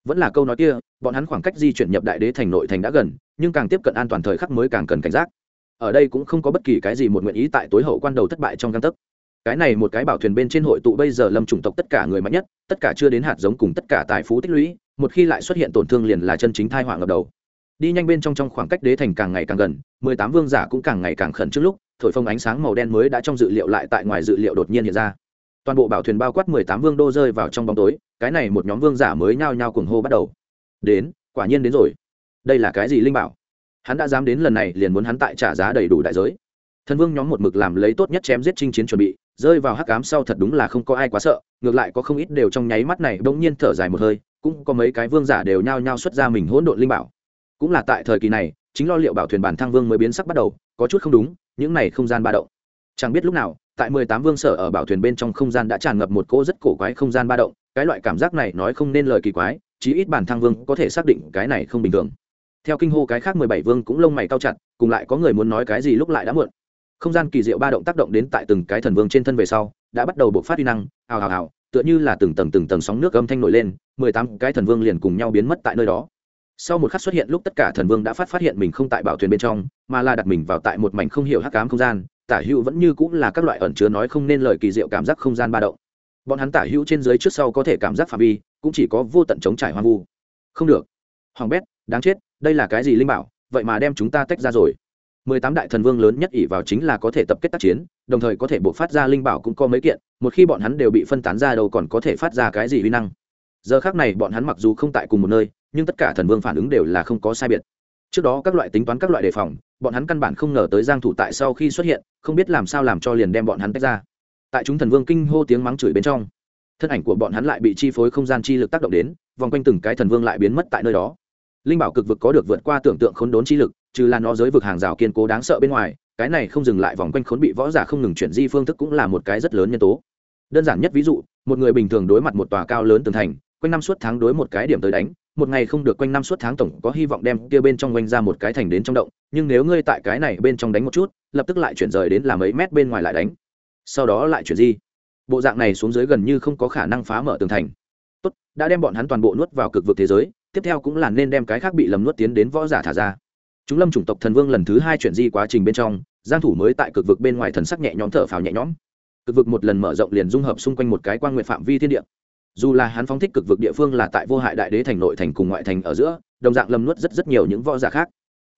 [SPEAKER 1] Vẫn là câu nói kia, bọn hắn khoảng cách di chuyển nhập đại đế thành nội thành đã gần, nhưng càng tiếp cận an toàn thời khắc mới càng cần cảnh giác. Ở đây cũng không có bất kỳ cái gì một nguyện ý tại tối hậu quan đầu thất bại trong căn tấc. Cái này một cái bảo thuyền bên trên hội tụ bây giờ lâm chủng tộc tất cả người mạnh nhất, tất cả chưa đến hạt giống cùng tất cả tài phú tích lũy, một khi lại xuất hiện tổn thương liền là chân chính thai họa ngập đầu. Đi nhanh bên trong trong khoảng cách đế thành càng ngày càng gần mười tám vương giả cũng càng ngày càng khẩn trước lúc thổi phông ánh sáng màu đen mới đã trong dự liệu lại tại ngoài dự liệu đột nhiên hiện ra. Toàn bộ bảo thuyền bao quát mười tám vương đô rơi vào trong bóng tối cái này một nhóm vương giả mới nhao nhao cuồng hô bắt đầu. Đến quả nhiên đến rồi. Đây là cái gì linh bảo? Hắn đã dám đến lần này liền muốn hắn tại trả giá đầy đủ đại giới. Thần vương nhóm một mực làm lấy tốt nhất chém giết chinh chiến chuẩn bị, rơi vào hắc ám sau thật đúng là không có ai quá sợ, ngược lại có không ít đều trong nháy mắt này bỗng nhiên thở dài một hơi, cũng có mấy cái vương giả đều nhao nhao xuất ra mình hỗn độn linh bảo. Cũng là tại thời kỳ này, chính lo liệu bảo thuyền bản thăng vương mới biến sắc bắt đầu, có chút không đúng, những này không gian ba động. Chẳng biết lúc nào, tại mười tám vương sở ở bảo thuyền bên trong không gian đã tràn ngập một cỗ rất cổ quái không gian ba động, cái loại cảm giác này nói không nên lời kỳ quái, chí ít bản thăng vương có thể xác định cái này không bình thường theo kinh hô cái khác mười bảy vương cũng lông mày cao chặt, cùng lại có người muốn nói cái gì lúc lại đã muộn. Không gian kỳ diệu ba động tác động đến tại từng cái thần vương trên thân về sau, đã bắt đầu bộc phát uy năng ào ào ào tựa như là từng tầng từng tầng sóng nước âm thanh nổi lên, mười tám cái thần vương liền cùng nhau biến mất tại nơi đó. Sau một khắc xuất hiện lúc tất cả thần vương đã phát phát hiện mình không tại bảo thuyền bên trong, mà là đặt mình vào tại một mảnh không hiểu hắc cám không gian, tả hữu vẫn như cũng là các loại ẩn chứa nói không nên lời kỳ diệu cảm giác không gian ba động. Bọn hắn tả hữu trên dưới trước sau có thể cảm giác phạm vi, cũng chỉ có vô tận chống trải hoang vu. Không được. Hoàng bét, đáng chết đây là cái gì linh bảo, vậy mà đem chúng ta tách ra rồi. Mười tám đại thần vương lớn nhất ỷ vào chính là có thể tập kết tác chiến, đồng thời có thể buộc phát ra linh bảo cũng có mấy kiện, một khi bọn hắn đều bị phân tán ra đâu còn có thể phát ra cái gì uy năng. Giờ khác này bọn hắn mặc dù không tại cùng một nơi, nhưng tất cả thần vương phản ứng đều là không có sai biệt. Trước đó các loại tính toán các loại đề phòng, bọn hắn căn bản không ngờ tới giang thủ tại sau khi xuất hiện, không biết làm sao làm cho liền đem bọn hắn tách ra. Tại chúng thần vương kinh hô tiếng mắng chửi bên trong, thân ảnh của bọn hắn lại bị chi phối không gian chi lực tác động đến, vòng quanh từng cái thần vương lại biến mất tại nơi đó linh bảo cực vực có được vượt qua tưởng tượng khốn đốn chi lực, trừ là nó giới vực hàng rào kiên cố đáng sợ bên ngoài, cái này không dừng lại vòng quanh khốn bị võ giả không ngừng chuyển di phương thức cũng là một cái rất lớn nhân tố. Đơn giản nhất ví dụ, một người bình thường đối mặt một tòa cao lớn tường thành, quanh năm suốt tháng đối một cái điểm tới đánh, một ngày không được quanh năm suốt tháng tổng có hy vọng đem kia bên trong quanh ra một cái thành đến trong động, nhưng nếu ngươi tại cái này bên trong đánh một chút, lập tức lại chuyển rời đến là mấy mét bên ngoài lại đánh. Sau đó lại chuyển di. Bộ dạng này xuống dưới gần như không có khả năng phá mở tường thành. Tốt, đã đem bọn hắn toàn bộ nuốt vào cực vực thế giới tiếp theo cũng là nên đem cái khác bị lầm nuốt tiến đến võ giả thả ra. Chúng lâm chủng tộc thần vương lần thứ hai chuyển di quá trình bên trong, giang thủ mới tại cực vực bên ngoài thần sắc nhẹ nhõm thở phào nhẹ nhõm. Cực vực một lần mở rộng liền dung hợp xung quanh một cái quang nguyện phạm vi thiên địa. Dù là hắn phóng thích cực vực địa phương là tại vô hại đại đế thành nội thành cùng ngoại thành ở giữa, đồng dạng lầm nuốt rất rất nhiều những võ giả khác.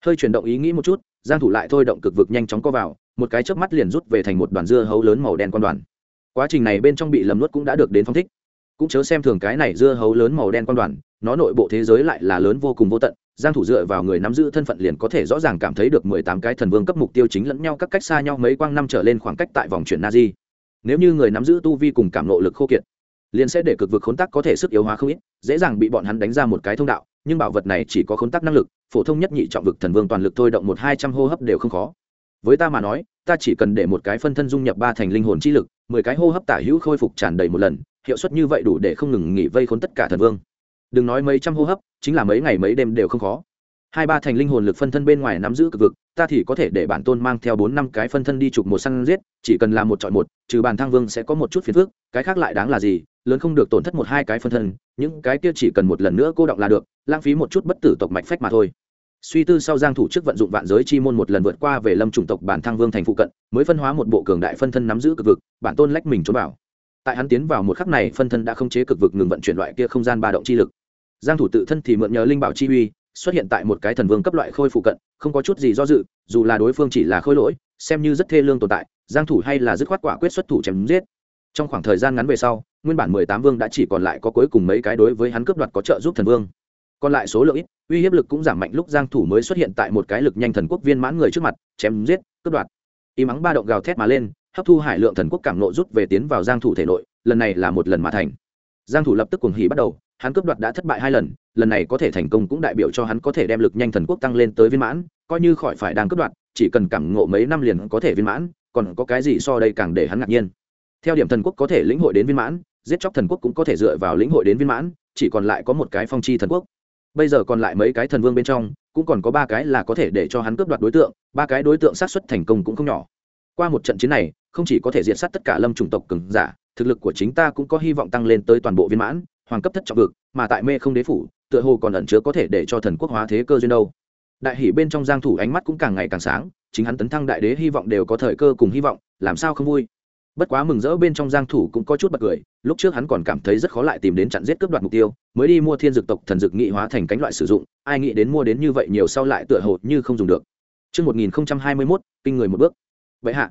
[SPEAKER 1] Hơi chuyển động ý nghĩ một chút, giang thủ lại thôi động cực vực nhanh chóng co vào, một cái chớp mắt liền rút về thành một đoàn dưa hấu lớn màu đen quan đoàn. Quá trình này bên trong bị lầm nuốt cũng đã được đến phóng thích cũng chớ xem thường cái này dưa hấu lớn màu đen quan đoàn, nó nội bộ thế giới lại là lớn vô cùng vô tận, giang thủ dựa vào người nắm giữ thân phận liền có thể rõ ràng cảm thấy được mười tám cái thần vương cấp mục tiêu chính lẫn nhau các cách xa nhau mấy quang năm trở lên khoảng cách tại vòng chuyển nazi. Nếu như người nắm giữ tu vi cùng cảm nộ lực khô kiệt, liền sẽ để cực vực khốn tắc có thể sức yếu hóa không ít, dễ dàng bị bọn hắn đánh ra một cái thông đạo, nhưng bảo vật này chỉ có khốn tắc năng lực, phổ thông nhất nhị trọng vực thần vương toàn lực thôi động một hai trăm hô hấp đều không khó. Với ta mà nói, ta chỉ cần để một cái phân thân dung nhập ba thành linh hồn chi lực, mười cái hô hấp tả hữu khôi phục tràn đầy một lần hiệu suất như vậy đủ để không ngừng nghỉ vây khốn tất cả thần vương. Đừng nói mấy trăm hô hấp, chính là mấy ngày mấy đêm đều không khó. Hai ba thành linh hồn lực phân thân bên ngoài nắm giữ cực vực, ta thì có thể để bản tôn mang theo bốn năm cái phân thân đi chụp một săn giết, chỉ cần làm một chọn một, trừ bàn thang vương sẽ có một chút phiền phức, cái khác lại đáng là gì, lớn không được tổn thất một hai cái phân thân, những cái kia chỉ cần một lần nữa cô động là được, lãng phí một chút bất tử tộc mạch phách mà thôi. Suy tư sau giang thủ trước vận dụng vạn giới chi môn một lần vượt qua về lâm chủng tộc bản thang vương thành phụ cận, mới phân hóa một bộ cường đại phân thân nắm giữ cực vực, bản tôn lách mình trốn bảo tại hắn tiến vào một khắc này phân thân đã không chế cực vực ngừng vận chuyển loại kia không gian ba động chi lực. Giang thủ tự thân thì mượn nhờ linh bảo chi uy, xuất hiện tại một cái thần vương cấp loại khôi phụ cận, không có chút gì do dự, dù là đối phương chỉ là khôi lỗi, xem như rất thê lương tồn tại, giang thủ hay là dứt khoát quả quyết xuất thủ chém giết. Trong khoảng thời gian ngắn về sau, nguyên bản 18 vương đã chỉ còn lại có cuối cùng mấy cái đối với hắn cướp đoạt có trợ giúp thần vương. Còn lại số lượng ít, uy hiếp lực cũng giảm mạnh lúc giang thủ mới xuất hiện tại một cái lực nhanh thần quốc viên mãn người trước mặt, chém giết, cướp đoạt. Y mắng ba động gào thét mà lên hấp thu hải lượng thần quốc cảm nộ rút về tiến vào giang thủ thể nội, lần này là một lần mà thành. Giang thủ lập tức cuồng hỉ bắt đầu, hắn cướp đoạt đã thất bại hai lần lần này có thể thành công cũng đại biểu cho hắn có thể đem lực nhanh thần quốc tăng lên tới viên mãn, coi như khỏi phải đang cướp đoạt, chỉ cần cảm ngộ mấy năm liền có thể viên mãn, còn có cái gì so đây càng để hắn ngạc nhiên. Theo điểm thần quốc có thể lĩnh hội đến viên mãn, giết chóc thần quốc cũng có thể dựa vào lĩnh hội đến viên mãn, chỉ còn lại có một cái phong chi thần quốc. Bây giờ còn lại mấy cái thần vương bên trong, cũng còn có ba cái là có thể để cho hắn cướp đoạt đối tượng, ba cái đối tượng sát xuất thành công cũng không nhỏ. Qua một trận chiến này không chỉ có thể diệt sát tất cả lâm chủng tộc cường giả thực lực của chính ta cũng có hy vọng tăng lên tới toàn bộ viên mãn hoàng cấp thất trọng vực mà tại mê không đế phủ tựa hồ còn ẩn chứa có thể để cho thần quốc hóa thế cơ duyên đâu. Đại hỷ bên trong giang thủ ánh mắt cũng càng ngày càng sáng chính hắn tấn thăng đại đế hy vọng đều có thời cơ cùng hy vọng làm sao không vui? Bất quá mừng rỡ bên trong giang thủ cũng có chút bật cười lúc trước hắn còn cảm thấy rất khó lại tìm đến chặn giết cướp đoạt mục tiêu mới đi mua thiên dược tộc thần dược nghị hóa thành cánh loại sử dụng ai nghĩ đến mua đến như vậy nhiều sau lại tựa hồ như không dùng được. Trước 1021, kinh người một bước. Vậy hạ,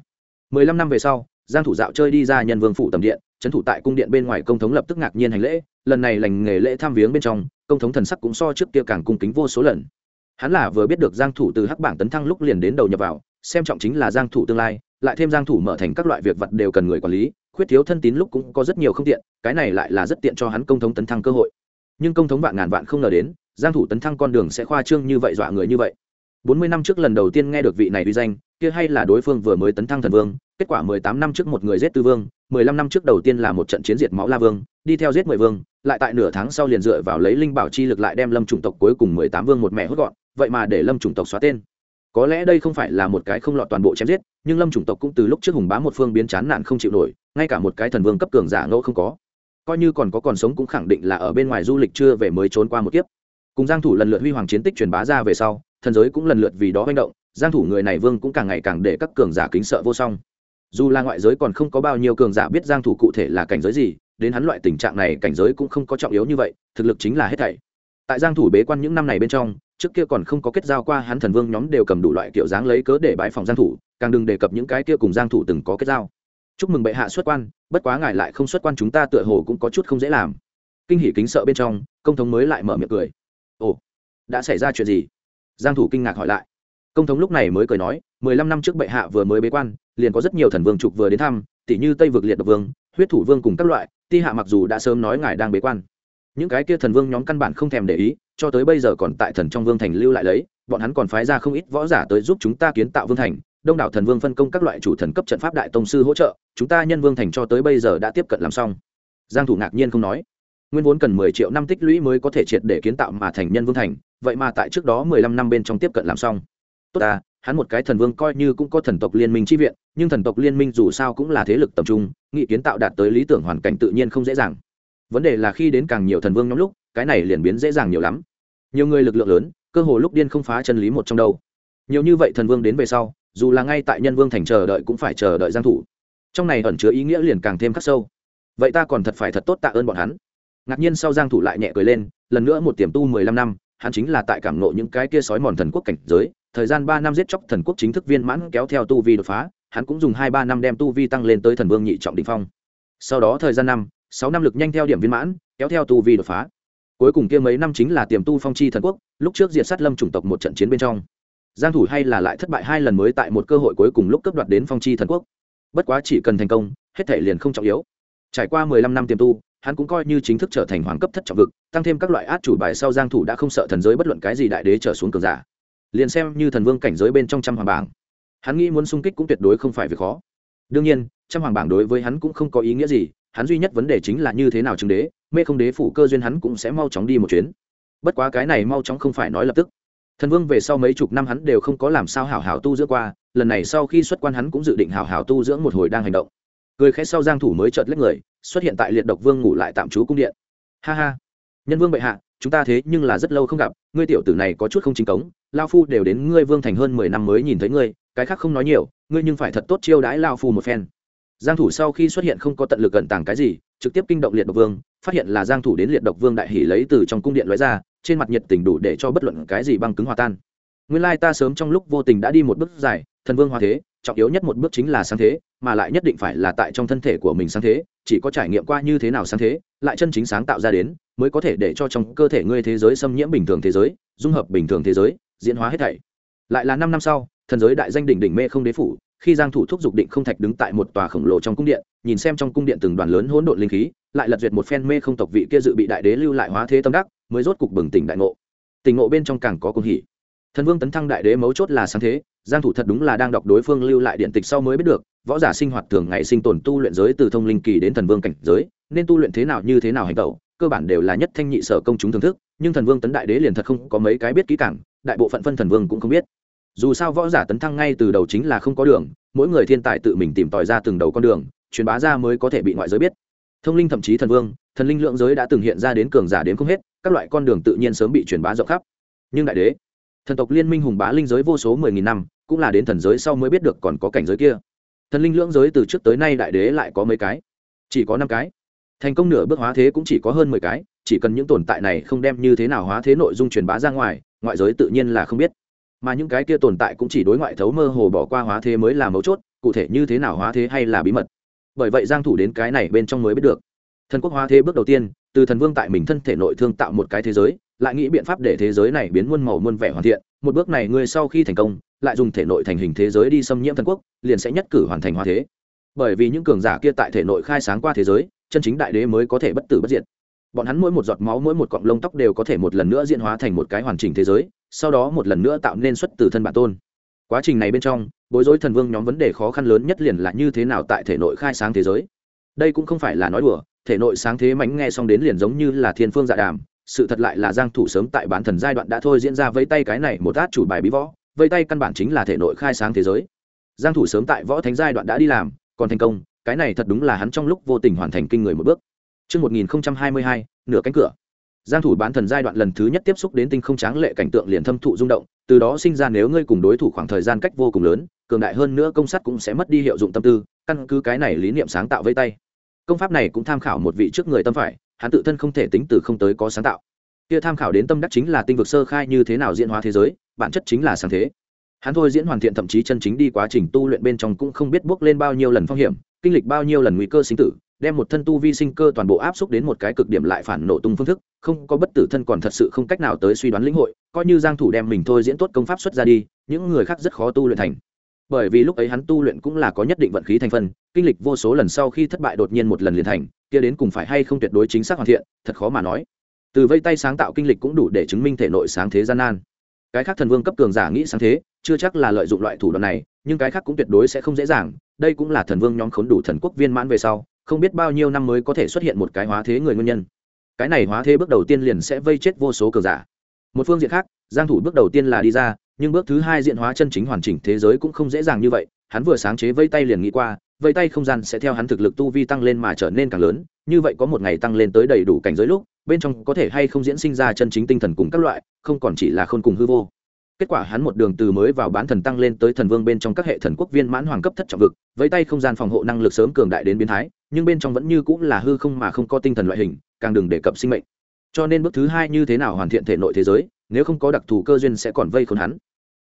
[SPEAKER 1] 15 năm về sau, Giang thủ dạo chơi đi ra nhân vương phủ tầm điện, trấn thủ tại cung điện bên ngoài công thống lập tức ngạc nhiên hành lễ, lần này lành nghề lễ tham viếng bên trong, công thống thần sắc cũng so trước kia càng cung kính vô số lần. Hắn là vừa biết được Giang thủ từ hắc bảng tấn thăng lúc liền đến đầu nhập vào, xem trọng chính là Giang thủ tương lai, lại thêm Giang thủ mở thành các loại việc vật đều cần người quản lý, khuyết thiếu thân tín lúc cũng có rất nhiều không tiện, cái này lại là rất tiện cho hắn công thống tấn thăng cơ hội. Nhưng công thống vạn ngàn vạn không ngờ đến, Giang thủ tấn thăng con đường sẽ khoa trương như vậy dọa người như vậy. 40 năm trước lần đầu tiên nghe được vị này uy danh, kia hay là đối phương vừa mới tấn thăng thần vương, kết quả 18 năm trước một người giết tư vương, 15 năm trước đầu tiên là một trận chiến diệt máu la vương, đi theo giết 10 vương, lại tại nửa tháng sau liền dựa vào lấy linh bảo chi lực lại đem lâm chủng tộc cuối cùng 18 vương một mẹ hốt gọn, vậy mà để lâm chủng tộc xóa tên. Có lẽ đây không phải là một cái không lọt toàn bộ chém giết, nhưng lâm chủng tộc cũng từ lúc trước hùng bá một phương biến chán nản không chịu nổi, ngay cả một cái thần vương cấp cường giả ngẫu không có. Coi như còn có còn sống cũng khẳng định là ở bên ngoài du lịch chưa về mới trốn qua một kiếp. Cùng Giang thủ lần lượt huy hoàng chiến tích truyền bá ra về sau, thần giới cũng lần lượt vì đó manh động, Giang thủ người này vương cũng càng ngày càng để các cường giả kính sợ vô song. Dù là ngoại giới còn không có bao nhiêu cường giả biết giang thủ cụ thể là cảnh giới gì, đến hắn loại tình trạng này cảnh giới cũng không có trọng yếu như vậy, thực lực chính là hết thảy. Tại giang thủ bế quan những năm này bên trong, trước kia còn không có kết giao qua hắn thần vương nhóm đều cầm đủ loại kiểu dáng lấy cớ để bãi phòng giang thủ, càng đừng đề cập những cái kia cùng giang thủ từng có kết giao. Chúc mừng bệ hạ xuất quan, bất quá ngài lại không xuất quan chúng ta tựa hồ cũng có chút không dễ làm. Kinh hỉ kính sợ bên trong, công thống mới lại mở miệng cười. Ồ, đã xảy ra chuyện gì? Giang thủ kinh ngạc hỏi lại công thống lúc này mới cười nói, mười lăm năm trước bệ hạ vừa mới bế quan, liền có rất nhiều thần vương trục vừa đến thăm tỷ như tây vực liệt độc vương, huyết thủ vương cùng các loại, ti hạ mặc dù đã sớm nói ngài đang bế quan. Những cái kia thần vương nhóm căn bản không thèm để ý, cho tới bây giờ còn tại thần trong vương thành lưu lại lấy, bọn hắn còn phái ra không ít võ giả tới giúp chúng ta kiến tạo vương thành, đông đảo thần vương phân công các loại chủ thần cấp trận pháp đại tông sư hỗ trợ, chúng ta nhân vương thành cho tới bây giờ đã tiếp cận làm xong. Giang thủ ngạc nhiên không nói. Nguyên vốn cần 10 triệu năm tích lũy mới có thể triệt để kiến tạo mà thành nhân vương thành, vậy mà tại trước đó 15 năm bên trong tiếp cận làm xong tốt à hắn một cái thần vương coi như cũng có thần tộc liên minh chi viện, nhưng thần tộc liên minh dù sao cũng là thế lực tập trung, nghị kiến tạo đạt tới lý tưởng hoàn cảnh tự nhiên không dễ dàng. Vấn đề là khi đến càng nhiều thần vương nhóm lúc, cái này liền biến dễ dàng nhiều lắm. Nhiều người lực lượng lớn, cơ hồ lúc điên không phá chân lý một trong đâu. Nhiều như vậy thần vương đến về sau, dù là ngay tại nhân vương thành chờ đợi cũng phải chờ đợi giang thủ. Trong này ẩn chứa ý nghĩa liền càng thêm khắc sâu. Vậy ta còn thật phải thật tốt tạ ơn bọn hắn. Ngạc nhiên sau giang thủ lại nhẹ cười lên, lần nữa một tiềm tu 15 năm, hắn chính là tại cảm ngộ những cái kia sói mòn thần quốc cảnh giới thời gian ba năm giết chóc thần quốc chính thức viên mãn kéo theo tu vi đột phá, hắn cũng dùng hai ba năm đem tu vi tăng lên tới thần vương nhị trọng đ phong. Sau đó thời gian năm, sáu năm lực nhanh theo điểm viên mãn, kéo theo tu vi đột phá. Cuối cùng kia mấy năm chính là tiềm tu phong chi thần quốc, lúc trước diệt sát lâm chủng tộc một trận chiến bên trong. Giang thủ hay là lại thất bại hai lần mới tại một cơ hội cuối cùng lúc cấp đoạt đến phong chi thần quốc. Bất quá chỉ cần thành công, hết thể liền không trọng yếu. Trải qua 15 năm tiềm tu, hắn cũng coi như chính thức trở thành hoàng cấp thất trọng vực, tăng thêm các loại át chủ bài sau giang thủ đã không sợ thần giới bất luận cái gì đại đế trở xuống cường giả liền xem như thần vương cảnh giới bên trong trăm hoàng bảng, hắn nghĩ muốn xung kích cũng tuyệt đối không phải việc khó. Đương nhiên, trăm hoàng bảng đối với hắn cũng không có ý nghĩa gì, hắn duy nhất vấn đề chính là như thế nào chứng đế, mê không đế phủ cơ duyên hắn cũng sẽ mau chóng đi một chuyến. Bất quá cái này mau chóng không phải nói lập tức. Thần vương về sau mấy chục năm hắn đều không có làm sao hảo hảo tu dưỡng qua, lần này sau khi xuất quan hắn cũng dự định hảo hảo tu dưỡng một hồi đang hành động. Cười khẽ sau giang thủ mới chợt lách người, xuất hiện tại liệt độc vương ngủ lại tạm trú cung điện. Ha ha. Nhân vương bệ hạ, chúng ta thế nhưng là rất lâu không gặp, ngươi tiểu tử này có chút không chính cống lao phu đều đến ngươi vương thành hơn mười năm mới nhìn thấy ngươi, cái khác không nói nhiều, ngươi nhưng phải thật tốt chiêu đãi lao phu một phen. Giang thủ sau khi xuất hiện không có tận lực cẩn tàng cái gì, trực tiếp kinh động liệt độc vương, phát hiện là giang thủ đến liệt độc vương đại hỉ lấy từ trong cung điện lóe ra, trên mặt nhiệt tình đủ để cho bất luận cái gì băng cứng hòa tan. Nguyên lai ta sớm trong lúc vô tình đã đi một bước dài, thần vương hòa thế, trọng yếu nhất một bước chính là sáng thế, mà lại nhất định phải là tại trong thân thể của mình sáng thế, chỉ có trải nghiệm qua như thế nào sáng thế, lại chân chính sáng tạo ra đến, mới có thể để cho trong cơ thể ngươi thế giới xâm nhiễm bình thường thế giới, dung hợp bình thường thế giới diễn hóa hết thảy. Lại là năm năm sau, thần giới đại danh đỉnh đỉnh mê không đế phủ, khi giang thủ thúc dục định không thạch đứng tại một tòa khổng lồ trong cung điện, nhìn xem trong cung điện từng đoàn lớn hỗn độn linh khí, lại lật duyệt một phen mê không tộc vị kia dự bị đại đế lưu lại hóa thế tâm đắc, mới rốt cục bừng tỉnh đại ngộ. Tình ngộ bên trong càng có cung hỉ. Thần vương tấn thăng đại đế mấu chốt là sáng thế, giang thủ thật đúng là đang đọc đối phương lưu lại điện tịch sau mới biết được, võ giả sinh hoạt thường ngày sinh tồn tu luyện giới từ thông linh kỳ đến thần vương cảnh giới, nên tu luyện thế nào như thế nào hành tẩu cơ bản đều là nhất thanh nhị sở công chúng thưởng thức, nhưng thần vương tấn đại đế liền thật không có mấy cái biết kỹ càng, đại bộ phận phân thần vương cũng không biết. Dù sao võ giả tấn thăng ngay từ đầu chính là không có đường, mỗi người thiên tài tự mình tìm tòi ra từng đầu con đường, truyền bá ra mới có thể bị ngoại giới biết. Thông linh thậm chí thần vương, thần linh lượng giới đã từng hiện ra đến cường giả đến không hết, các loại con đường tự nhiên sớm bị truyền bá rộng khắp. Nhưng đại đế, thần tộc liên minh hùng bá linh giới vô số mười nghìn năm, cũng là đến thần giới sau mới biết được còn có cảnh giới kia. Thần linh lưỡng giới từ trước tới nay đại đế lại có mấy cái? Chỉ có năm cái thành công nửa bước hóa thế cũng chỉ có hơn mười cái, chỉ cần những tồn tại này không đem như thế nào hóa thế nội dung truyền bá ra ngoài, ngoại giới tự nhiên là không biết. Mà những cái kia tồn tại cũng chỉ đối ngoại thấu mơ hồ bỏ qua hóa thế mới là mấu chốt, cụ thể như thế nào hóa thế hay là bí mật. Bởi vậy giang thủ đến cái này bên trong mới biết được. Thần quốc hóa thế bước đầu tiên, từ thần vương tại mình thân thể nội thương tạo một cái thế giới, lại nghĩ biện pháp để thế giới này biến muôn màu muôn vẻ hoàn thiện, một bước này ngươi sau khi thành công, lại dùng thể nội thành hình thế giới đi xâm nhiễm thần quốc, liền sẽ nhất cử hoàn thành hóa thế. Bởi vì những cường giả kia tại thể nội khai sáng qua thế giới chân chính đại đế mới có thể bất tử bất diệt. Bọn hắn mỗi một giọt máu, mỗi một cọng lông tóc đều có thể một lần nữa diễn hóa thành một cái hoàn chỉnh thế giới, sau đó một lần nữa tạo nên xuất từ thân bản tôn. Quá trình này bên trong, bối rối thần vương nhóm vấn đề khó khăn lớn nhất liền là như thế nào tại thể nội khai sáng thế giới. Đây cũng không phải là nói đùa, thể nội sáng thế mánh nghe xong đến liền giống như là thiên phương dạ đàm, sự thật lại là giang thủ sớm tại bán thần giai đoạn đã thôi diễn ra vây tay cái này một át chủ bài bí võ vây tay căn bản chính là thể nội khai sáng thế giới. Giang thủ sớm tại võ thánh giai đoạn đã đi làm, còn thành công cái này thật đúng là hắn trong lúc vô tình hoàn thành kinh người một bước Chương 1022, nửa cánh cửa. Giang thủ bán thần giai đoạn lần thứ nhất tiếp xúc đến tinh không tráng lệ cảnh tượng liền thâm thụ rung động, từ đó sinh ra nếu ngươi cùng đối thủ khoảng thời gian cách vô cùng lớn, cường đại hơn nữa công sát cũng sẽ mất đi hiệu dụng tâm tư, căn cứ cái này lý niệm sáng tạo vây tay. Công pháp này cũng tham khảo một vị trước người tâm phải, hắn tự thân không thể tính từ không tới có sáng tạo kia tham khảo đến tâm đắc chính là tinh vực sơ khai như thế nào diễn hóa thế giới bản chất chính là sáng thế hắn thôi diễn hoàn thiện thậm chí chân chính đi quá trình tu luyện bên trong cũng không biết bước lên bao nhiêu lần phong hiểm kinh lịch bao nhiêu lần nguy cơ sinh tử, đem một thân tu vi sinh cơ toàn bộ áp xúc đến một cái cực điểm lại phản nổ tung phương thức, không có bất tử thân còn thật sự không cách nào tới suy đoán lĩnh hội, coi như giang thủ đem mình thôi diễn tốt công pháp xuất ra đi, những người khác rất khó tu luyện thành. Bởi vì lúc ấy hắn tu luyện cũng là có nhất định vận khí thành phần, kinh lịch vô số lần sau khi thất bại đột nhiên một lần liền thành, kia đến cùng phải hay không tuyệt đối chính xác hoàn thiện, thật khó mà nói. Từ vây tay sáng tạo kinh lịch cũng đủ để chứng minh thể nội sáng thế gian nan. Cái khác thần vương cấp cường giả nghĩ sáng thế, chưa chắc là lợi dụng loại thủ đoạn này nhưng cái khác cũng tuyệt đối sẽ không dễ dàng, đây cũng là thần vương nhóm khốn đủ thần quốc viên mãn về sau, không biết bao nhiêu năm mới có thể xuất hiện một cái hóa thế người nguyên nhân. Cái này hóa thế bước đầu tiên liền sẽ vây chết vô số cờ giả. Một phương diện khác, giang thủ bước đầu tiên là đi ra, nhưng bước thứ hai diện hóa chân chính hoàn chỉnh thế giới cũng không dễ dàng như vậy, hắn vừa sáng chế vây tay liền nghĩ qua, vây tay không gian sẽ theo hắn thực lực tu vi tăng lên mà trở nên càng lớn, như vậy có một ngày tăng lên tới đầy đủ cảnh giới lúc, bên trong có thể hay không diễn sinh ra chân chính tinh thần cùng các loại, không còn chỉ là khôn cùng hư vô kết quả hắn một đường từ mới vào bán thần tăng lên tới thần vương bên trong các hệ thần quốc viên mãn hoàng cấp thất trọng vực, với tay không gian phòng hộ năng lực sớm cường đại đến biến thái, nhưng bên trong vẫn như cũng là hư không mà không có tinh thần loại hình, càng đừng đề cập sinh mệnh. Cho nên bước thứ hai như thế nào hoàn thiện thể nội thế giới, nếu không có đặc thù cơ duyên sẽ còn vây khốn hắn.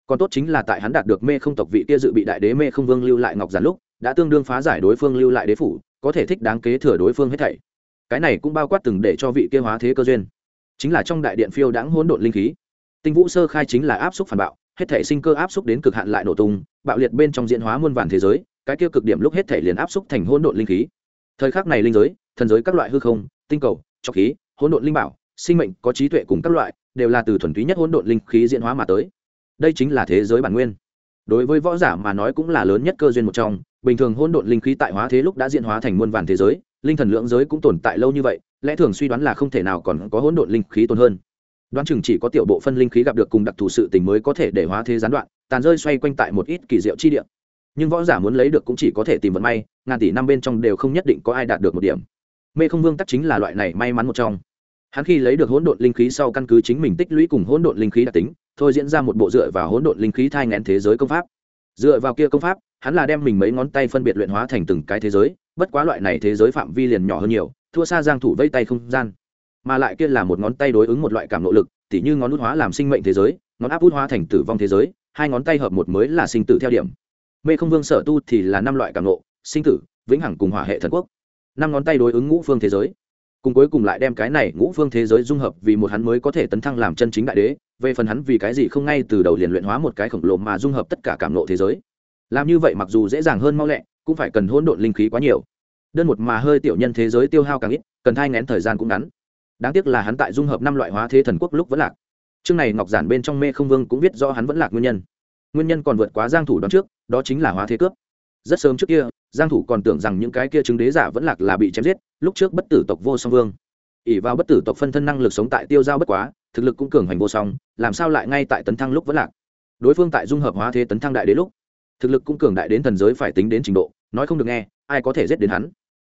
[SPEAKER 1] Còn tốt chính là tại hắn đạt được mê không tộc vị kia dự bị đại đế mê không vương lưu lại ngọc giản lúc, đã tương đương phá giải đối phương lưu lại đế phủ, có thể thích đáng kế thừa đối phương hết thảy. Cái này cũng bao quát từng để cho vị kia hóa thế cơ duyên. Chính là trong đại điện phiêu đãng hỗn độn linh khí tinh vũ sơ khai chính là áp xúc phản bạo, hết thể sinh cơ áp xúc đến cực hạn lại nổ tung, bạo liệt bên trong diễn hóa muôn vàn thế giới, cái kia cực điểm lúc hết thể liền áp xúc thành hỗn độn linh khí. Thời khắc này linh giới, thần giới các loại hư không, tinh cầu, trọc khí, hỗn độn linh bảo, sinh mệnh, có trí tuệ cùng các loại, đều là từ thuần túy nhất hỗn độn linh khí diễn hóa mà tới. Đây chính là thế giới bản nguyên. Đối với võ giả mà nói cũng là lớn nhất cơ duyên một trong, bình thường hỗn độn linh khí tại hóa thế lúc đã diễn hóa thành muôn vàn thế giới, linh thần lượng giới cũng tồn tại lâu như vậy, lẽ thường suy đoán là không thể nào còn có hỗn độn linh khí tồn hơn đoán chừng chỉ có tiểu bộ phân linh khí gặp được cùng đặc thù sự tình mới có thể để hóa thế gián đoạn, tàn rơi xoay quanh tại một ít kỳ diệu chi địa. Nhưng võ giả muốn lấy được cũng chỉ có thể tìm vận may, ngàn tỷ năm bên trong đều không nhất định có ai đạt được một điểm. Mê không vương tắc chính là loại này may mắn một trong. Hắn khi lấy được hỗn độn linh khí sau căn cứ chính mình tích lũy cùng hỗn độn linh khí đặc tính, thôi diễn ra một bộ dựa vào hỗn độn linh khí thai ngén thế giới công pháp. Dựa vào kia công pháp, hắn là đem mình mấy ngón tay phân biệt luyện hóa thành từng cái thế giới, bất quá loại này thế giới phạm vi liền nhỏ hơn nhiều, thua xa giang thủ vây tay không gian mà lại kia là một ngón tay đối ứng một loại cảm nộ lực, tỉ như ngón út hóa làm sinh mệnh thế giới, ngón áp út hóa thành tử vong thế giới, hai ngón tay hợp một mới là sinh tử theo điểm. Mê không vương sở tu thì là năm loại cảm nộ, sinh tử, vĩnh hằng cùng hỏa hệ thần quốc. Năm ngón tay đối ứng ngũ phương thế giới. Cùng cuối cùng lại đem cái này ngũ phương thế giới dung hợp vì một hắn mới có thể tấn thăng làm chân chính đại đế, về phần hắn vì cái gì không ngay từ đầu liền luyện hóa một cái khổng lồ mà dung hợp tất cả cảm nộ thế giới. Làm như vậy mặc dù dễ dàng hơn mau lẹ, cũng phải cần hỗn độn linh khí quá nhiều. Đơn một mà hơi tiểu nhân thế giới tiêu hao càng ít, cần thai ngén thời gian cũng ngắn đáng tiếc là hắn tại dung hợp năm loại hóa thế thần quốc lúc vẫn lạc. Chương này ngọc giản bên trong mê không vương cũng biết do hắn vẫn lạc nguyên nhân. Nguyên nhân còn vượt quá giang thủ đoán trước, đó chính là hóa thế cướp. Rất sớm trước kia, giang thủ còn tưởng rằng những cái kia chứng đế giả vẫn lạc là bị chém giết, lúc trước bất tử tộc vô song vương. Ỉ vào bất tử tộc phân thân năng lực sống tại tiêu giao bất quá, thực lực cũng cường hành vô song, làm sao lại ngay tại tấn thăng lúc vẫn lạc? Đối phương tại dung hợp hóa thế tấn thăng đại đế lúc, thực lực cũng cường đại đến thần giới phải tính đến trình độ, nói không được nghe, ai có thể giết đến hắn?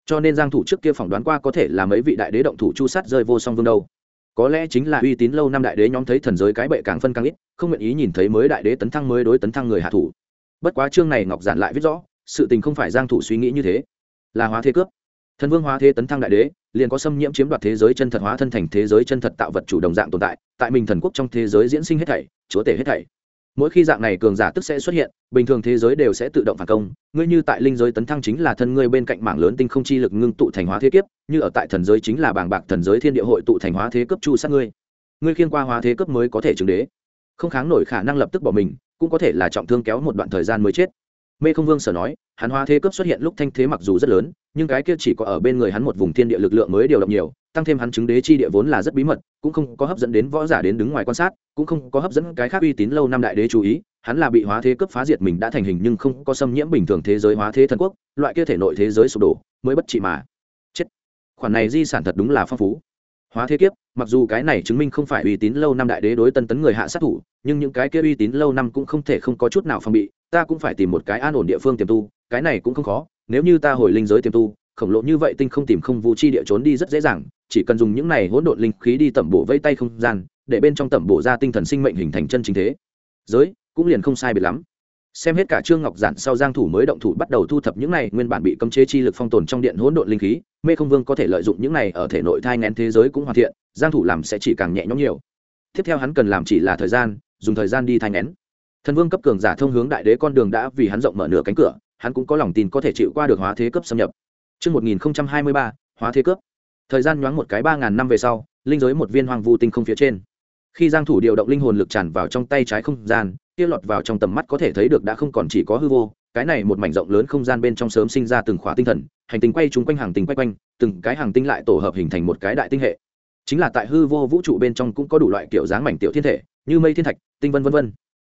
[SPEAKER 1] Cho nên giang thủ trước kia phỏng đoán qua có thể là mấy vị đại đế động thủ chu sát rơi vô song vương đâu. Có lẽ chính là uy tín lâu năm đại đế nhóm thấy thần giới cái bệ càng phân càng ít, không nguyện ý nhìn thấy mới đại đế tấn thăng mới đối tấn thăng người hạ thủ. Bất quá chương này ngọc giản lại viết rõ, sự tình không phải giang thủ suy nghĩ như thế. Là hóa thế cướp. Thần vương hóa thế tấn thăng đại đế, liền có xâm nhiễm chiếm đoạt thế giới chân thật hóa thân thành thế giới chân thật tạo vật chủ đồng dạng tồn tại tại mình thần quốc trong thế giới diễn sinh hết thảy, chúa tể hết thảy mỗi khi dạng này cường giả tức sẽ xuất hiện, bình thường thế giới đều sẽ tự động phản công. Ngươi như tại linh giới tấn thăng chính là thân ngươi bên cạnh mảng lớn tinh không chi lực ngưng tụ thành hóa thế kiếp, như ở tại thần giới chính là bảng bạc thần giới thiên địa hội tụ thành hóa thế cấp chu sát ngươi. Ngươi khiên qua hóa thế cấp mới có thể chứng đế. Không kháng nổi khả năng lập tức bỏ mình, cũng có thể là trọng thương kéo một đoạn thời gian mới chết. Mê không vương sở nói, hắn hóa thế cấp xuất hiện lúc thanh thế mặc dù rất lớn, nhưng cái kia chỉ có ở bên người hắn một vùng thiên địa lực lượng mới điều động nhiều tăng thêm hắn chứng đế chi địa vốn là rất bí mật, cũng không có hấp dẫn đến võ giả đến đứng ngoài quan sát, cũng không có hấp dẫn cái khác uy tín lâu năm đại đế chú ý. Hắn là bị hóa thế cấp phá diệt mình đã thành hình nhưng không có xâm nhiễm bình thường thế giới hóa thế thần quốc, loại kia thể nội thế giới sụp đổ, mới bất trị mà chết. Khoản này di sản thật đúng là phong phú. Hóa thế kiếp, mặc dù cái này chứng minh không phải uy tín lâu năm đại đế đối tân tấn người hạ sát thủ, nhưng những cái kia uy tín lâu năm cũng không thể không có chút nào phòng bị, ta cũng phải tìm một cái an ổn địa phương tiềm tu, cái này cũng không khó, nếu như ta hồi linh giới tiềm tu khổng lồ như vậy tinh không tìm không vũ chi địa trốn đi rất dễ dàng, chỉ cần dùng những này hỗn độn linh khí đi tẩm bổ vây tay không gian, để bên trong tẩm bổ ra tinh thần sinh mệnh hình thành chân chính thế. Giới, cũng liền không sai biệt lắm. Xem hết cả trương ngọc giản sau giang thủ mới động thủ bắt đầu thu thập những này nguyên bản bị cấm chế chi lực phong tồn trong điện hỗn độn linh khí, mê không vương có thể lợi dụng những này ở thể nội thai nén thế giới cũng hoàn thiện, giang thủ làm sẽ chỉ càng nhẹ nhõm nhiều. Tiếp theo hắn cần làm chỉ là thời gian, dùng thời gian đi thai nén thần vương cấp cường giả thông hướng đại đế con đường đã vì hắn rộng mở nửa cánh cửa, hắn cũng có lòng tin có thể chịu qua được hóa thế cấp xâm nhập. Trước 1023, hóa thế cướp. Thời gian nhoáng một cái 3000 năm về sau, linh giới một viên hoàng vu tinh không phía trên. Khi Giang Thủ điều động linh hồn lực tràn vào trong tay trái không gian, kia lọt vào trong tầm mắt có thể thấy được đã không còn chỉ có hư vô, cái này một mảnh rộng lớn không gian bên trong sớm sinh ra từng khóa tinh thần, hành tinh quay chúng quanh hàng tinh quay quanh, từng cái hàng tinh lại tổ hợp hình thành một cái đại tinh hệ. Chính là tại hư vô vũ trụ bên trong cũng có đủ loại kiểu dáng mảnh tiểu thiên thể, như mây thiên thạch, tinh vân vân vân.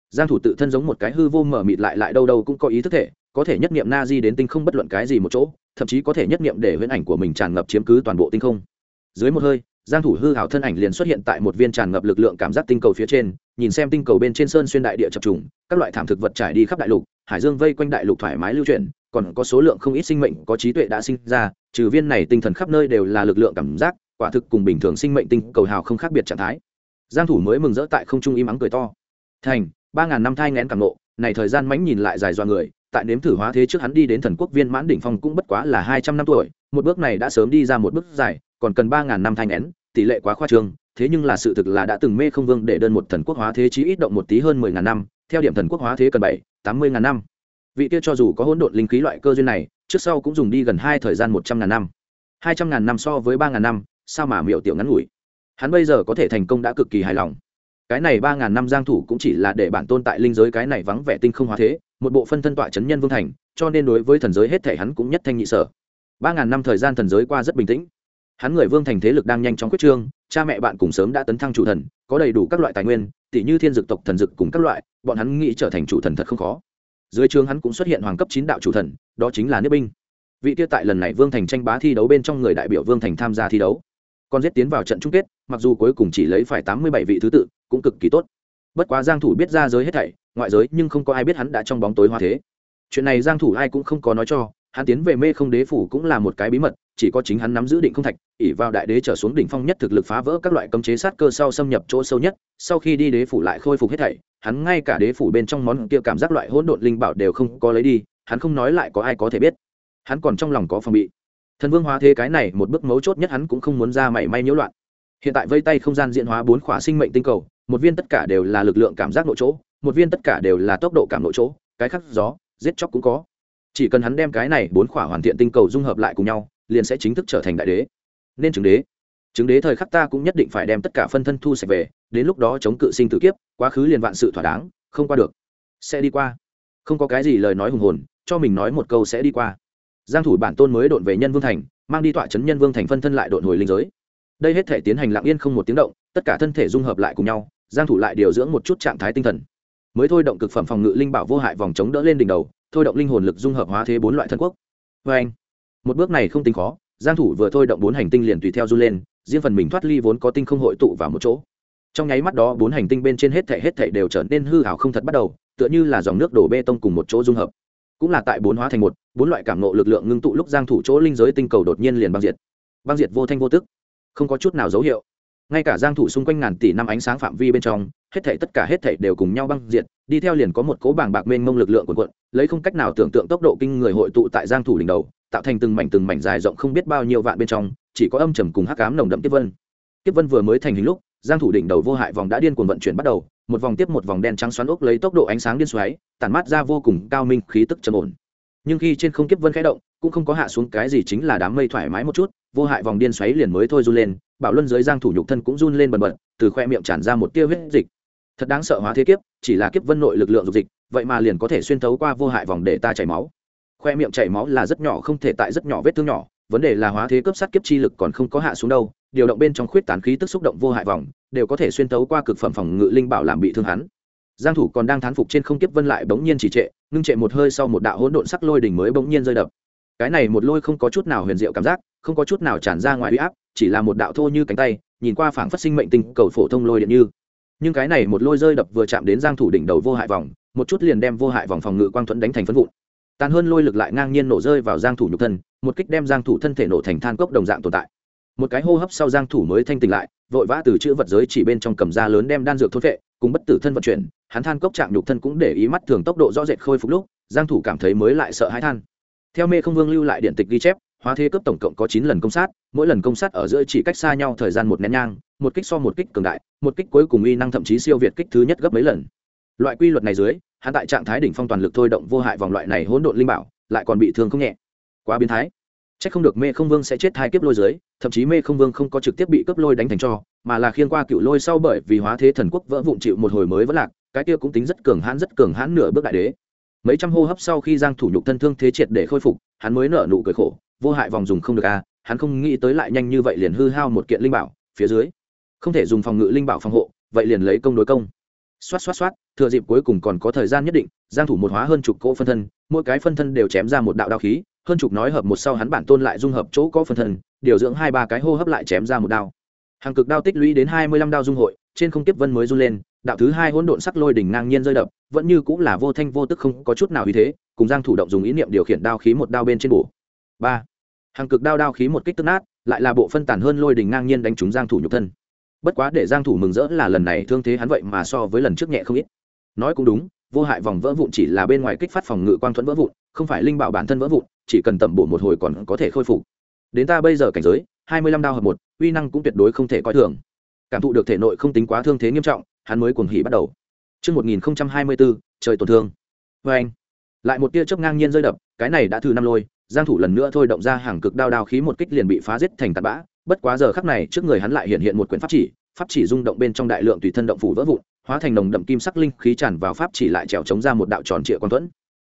[SPEAKER 1] Giang thủ tự thân giống một cái hư vô mở mịt lại lại đâu đâu cũng có ý thức thể, có thể nhất niệm na di đến tinh không bất luận cái gì một chỗ, thậm chí có thể nhất niệm để huyễn ảnh của mình tràn ngập chiếm cứ toàn bộ tinh không. Dưới một hơi, giang thủ hư hảo thân ảnh liền xuất hiện tại một viên tràn ngập lực lượng cảm giác tinh cầu phía trên, nhìn xem tinh cầu bên trên sơn xuyên đại địa chập trùng, các loại thảm thực vật trải đi khắp đại lục, hải dương vây quanh đại lục thoải mái lưu chuyển, còn có số lượng không ít sinh mệnh có trí tuệ đã sinh ra, trừ viên này tinh thần khắp nơi đều là lực lượng cảm giác, quả thực cùng bình thường sinh mệnh tinh cầu hào không khác biệt trạng thái. Giang thủ mới mừng rỡ tại không trung im ắng cười to. Thành, ba ngàn năm thai nén cảm nộ này thời gian mãnh nhìn lại dài doa người tại nếm thử hóa thế trước hắn đi đến thần quốc viên mãn đỉnh phong cũng bất quá là hai trăm năm tuổi, một bước này đã sớm đi ra một bước dài, còn cần ba ngàn năm thanh nén, tỷ lệ quá khoa trương, thế nhưng là sự thực là đã từng mê không vương để đơn một thần quốc hóa thế chí ít động một tí hơn mười ngàn năm, theo điểm thần quốc hóa thế cần bảy, tám mươi ngàn năm. Vị kia cho dù có hỗn độn linh khí loại cơ duyên này, trước sau cũng dùng đi gần hai thời gian một trăm ngàn năm. Hai trăm ngàn năm so với ba ngàn năm, sao mà miệu tiểu ngắn ngủi? Hắn bây giờ có thể thành công đã cực kỳ hài lòng cái này ba ngàn năm giang thủ cũng chỉ là để bản tôn tại linh giới cái này vắng vẻ tinh không hóa thế, một bộ phân thân tọa chấn nhân vương thành, cho nên đối với thần giới hết thể hắn cũng nhất thanh nhị sở. Ba ngàn năm thời gian thần giới qua rất bình tĩnh. Hắn người vương thành thế lực đang nhanh chóng quyết trương, cha mẹ bạn cùng sớm đã tấn thăng chủ thần, có đầy đủ các loại tài nguyên tỷ như thiên dực tộc thần dực cùng các loại, bọn hắn nghĩ trở thành chủ thần thật không khó. Dưới trường hắn cũng xuất hiện hoàng cấp chín đạo chủ thần, đó chính là niết binh. Vị tiêu tại lần này vương thành tranh bá thi đấu bên trong người đại biểu vương thành tham gia thi đấu còn giết tiến vào trận chung kết, mặc dù cuối cùng chỉ lấy phải tám mươi bảy vị thứ tự, cũng cực kỳ tốt. Bất quá giang thủ biết ra giới hết thảy, ngoại giới nhưng không có ai biết hắn đã trong bóng tối hoa thế. Chuyện này giang thủ ai cũng không có nói cho, hắn tiến về mê không đế phủ cũng là một cái bí mật, chỉ có chính hắn nắm giữ định không thạch ỉ vào đại đế trở xuống đỉnh phong nhất thực lực phá vỡ các loại cấm chế sát cơ sau xâm nhập chỗ sâu nhất, sau khi đi đế phủ lại khôi phục hết thảy, hắn ngay cả đế phủ bên trong món kia cảm giác loại hỗn độn linh bảo đều không có lấy đi, hắn không nói lại có ai có thể biết. Hắn còn trong lòng có phòng bị thần vương hóa thế cái này một bước mấu chốt nhất hắn cũng không muốn ra mảy may nhiễu loạn. Hiện tại vây tay không gian diễn hóa bốn khỏa sinh mệnh tinh cầu, một viên tất cả đều là lực lượng cảm giác nội chỗ, một viên tất cả đều là tốc độ cảm nội chỗ, cái khác gió, giết chóc cũng có. Chỉ cần hắn đem cái này bốn khỏa hoàn thiện tinh cầu dung hợp lại cùng nhau, liền sẽ chính thức trở thành đại đế. Nên chứng đế. Chứng đế thời khắc ta cũng nhất định phải đem tất cả phân thân thu sạch về, đến lúc đó chống cự sinh tử kiếp, quá khứ liền vạn sự thỏa đáng, không qua được. Sẽ đi qua. Không có cái gì lời nói hùng hồn, cho mình nói một câu sẽ đi qua giang thủ bản tôn mới đột về nhân vương thành, mang đi tọa chấn nhân vương thành phân thân lại đột hồi linh giới. Đây hết thể tiến hành lặng yên không một tiếng động, tất cả thân thể dung hợp lại cùng nhau, giang thủ lại điều dưỡng một chút trạng thái tinh thần. Mới thôi động cực phẩm phòng ngự linh bảo vô hại vòng chống đỡ lên đỉnh đầu, thôi động linh hồn lực dung hợp hóa thế bốn loại thân quốc. Với anh, một bước này không tính khó, giang thủ vừa thôi động bốn hành tinh liền tùy theo du lên, riêng phần mình thoát ly vốn có tinh không hội tụ vào một chỗ. Trong nháy mắt đó, bốn hành tinh bên trên hết thảy hết thảy đều trở nên hư ảo không thật bắt đầu, tựa như là dòng nước đổ bê tông cùng một chỗ dung hợp. Cũng là tại bốn hóa thành một bốn loại cảm nộ lực lượng ngưng tụ lúc giang thủ chỗ linh giới tinh cầu đột nhiên liền băng diệt. Băng diệt vô thanh vô tức. Không có chút nào dấu hiệu. Ngay cả giang thủ xung quanh ngàn tỷ năm ánh sáng phạm vi bên trong, hết thảy tất cả hết thảy đều cùng nhau băng diệt, đi theo liền có một cỗ bảng bạc mênh mông lực lượng cuộn cuộn, lấy không cách nào tưởng tượng tốc độ kinh người hội tụ tại giang thủ đỉnh đầu, tạo thành từng mảnh từng mảnh dài rộng không biết bao nhiêu vạn bên trong, chỉ có âm trầm cùng hắc ám nồng đậm tiếp vân. Tiếp vân vừa mới thành hình lúc, giang thủ đỉnh đầu vô hại vòng đã điên cuồng vận chuyển bắt đầu, một vòng tiếp một vòng đen trắng xoắn ốc lấy tốc độ ánh sáng điên xoáy, tản mát ra vô cùng cao minh khí tức trầm ổn nhưng khi trên không kiếp vân khẽ động, cũng không có hạ xuống cái gì chính là đám mây thoải mái một chút, vô hại vòng điên xoáy liền mới thôi run lên, bảo luân dưới giang thủ nhục thân cũng run lên bần bật, từ khoe miệng tràn ra một tia huyết dịch. Thật đáng sợ hóa thế kiếp, chỉ là kiếp vân nội lực lượng dục dịch, vậy mà liền có thể xuyên thấu qua vô hại vòng để ta chảy máu. Khoe miệng chảy máu là rất nhỏ không thể tại rất nhỏ vết thương nhỏ, vấn đề là hóa thế cấp sát kiếp chi lực còn không có hạ xuống đâu, điều động bên trong khuyết tán khí tức xúc động vô hại vòng, đều có thể xuyên thấu qua cực phẩm phòng ngự linh bảo làm bị thương hắn. Giang thủ còn đang thán phục trên không kiếp vân lại bỗng nhiên chỉ trệ ngưng trệ một hơi sau một đạo hỗn độn sắc lôi đỉnh mới bỗng nhiên rơi đập. Cái này một lôi không có chút nào huyền diệu cảm giác, không có chút nào tràn ra ngoài uy áp, chỉ là một đạo thô như cánh tay, nhìn qua phảng phất sinh mệnh tinh cầu phổ thông lôi điện như. Nhưng cái này một lôi rơi đập vừa chạm đến giang thủ đỉnh đầu vô hại vòng, một chút liền đem vô hại vòng phòng ngự quang thuẫn đánh thành phân vụn. Tàn hơn lôi lực lại ngang nhiên nổ rơi vào giang thủ nhục thân, một kích đem giang thủ thân thể nổ thành than cốc đồng dạng tồn tại. Một cái hô hấp sau giang thủ mới thanh tỉnh lại, vội vã từ chữ vật giới chỉ bên trong cầm ra lớn đem đan dược thôn vệ, cùng bất tử thân vận chuyển hắn than cốc trạng nhục thân cũng để ý mắt thường tốc độ rõ rệt khôi phục lúc giang thủ cảm thấy mới lại sợ hãi than. Theo mê không vương lưu lại điện tịch ghi chép hóa thế cấp tổng cộng có 9 lần công sát mỗi lần công sát ở giữa chỉ cách xa nhau thời gian một nén nhang một kích so một kích cường đại một kích cuối cùng uy năng thậm chí siêu việt kích thứ nhất gấp mấy lần. Loại quy luật này dưới hắn tại trạng thái đỉnh phong toàn lực thôi động vô hại vòng loại này hỗn độn linh bảo lại còn bị thương không nhẹ. Quá biến thái. Chắc không được Mê Không Vương sẽ chết hai kiếp lôi dưới, thậm chí Mê Không Vương không có trực tiếp bị cướp lôi đánh thành cho, mà là khiên qua cựu lôi sau bởi vì hóa thế thần quốc vỡ vụn chịu một hồi mới vẫn lạc, cái kia cũng tính rất cường hãn rất cường hãn nửa bước đại đế. Mấy trăm hô hấp sau khi Giang thủ nhục thân thương thế triệt để khôi phục, hắn mới nở nụ cười khổ, vô hại vòng dùng không được a, à, hắn không nghĩ tới lại nhanh như vậy liền hư hao một kiện linh bảo, phía dưới không thể dùng phòng ngự linh bảo phòng hộ, vậy liền lấy công đối công. Xoát xoát xoát, thừa dịp cuối cùng còn có thời gian nhất định, Giang thủ một hóa hơn chục cỗ phân thân, mỗi cái phân thân đều chém ra một đạo đao khí, hơn chục nói hợp một sau hắn bản tôn lại dung hợp chỗ có phân thân điều dưỡng hai ba cái hô hấp lại chém ra một đao hàng cực đao tích lũy đến hai mươi lăm đao dung hội trên không tiếp vân mới run lên đạo thứ hai hỗn độn sắc lôi đỉnh ngang nhiên rơi đập, vẫn như cũng là vô thanh vô tức không có chút nào uy thế, cùng giang thủ động dùng ý niệm điều khiển đao khí một đao bên trên bổ. Ba. Hàng cực đao đao khí một kích tức nát, lại là bộ phân tàn hơn lôi đỉnh ngang nhiên đánh trúng giang thủ nhục thân. Bất quá để giang thủ mừng rỡ là lần này thương thế hắn vậy mà so với lần trước nhẹ không ít. Nói cũng đúng, vô hại vòng vỡ vụn chỉ là bên ngoài kích phát phòng ngự quang thuẫn vỡ vụn, không phải linh bảo bản thân vỡ vụn, chỉ cần tẩm bổ một hồi còn có thể khôi phục. Đến ta bây giờ cảnh giới, hai mươi lăm đao hợp một, uy năng cũng tuyệt đối không thể coi thường. Cảm thụ được thể nội không tính quá thương thế nghiêm trọng hắn mới cuồng hỉ bắt đầu. Trước 1024, trời tổn thương. Và anh, lại một tia chớp ngang nhiên rơi đập, cái này đã thử năm lôi, Giang thủ lần nữa thôi động ra hàng cực đao đao khí một kích liền bị phá giết thành tàn bã, bất quá giờ khắc này trước người hắn lại hiện hiện một quyển pháp chỉ, pháp chỉ rung động bên trong đại lượng tùy thân động phủ vỡ vụn hóa thành nồng đậm kim sắc linh khí tràn vào pháp chỉ lại trèo chống ra một đạo tròn trịa quang thuẫn.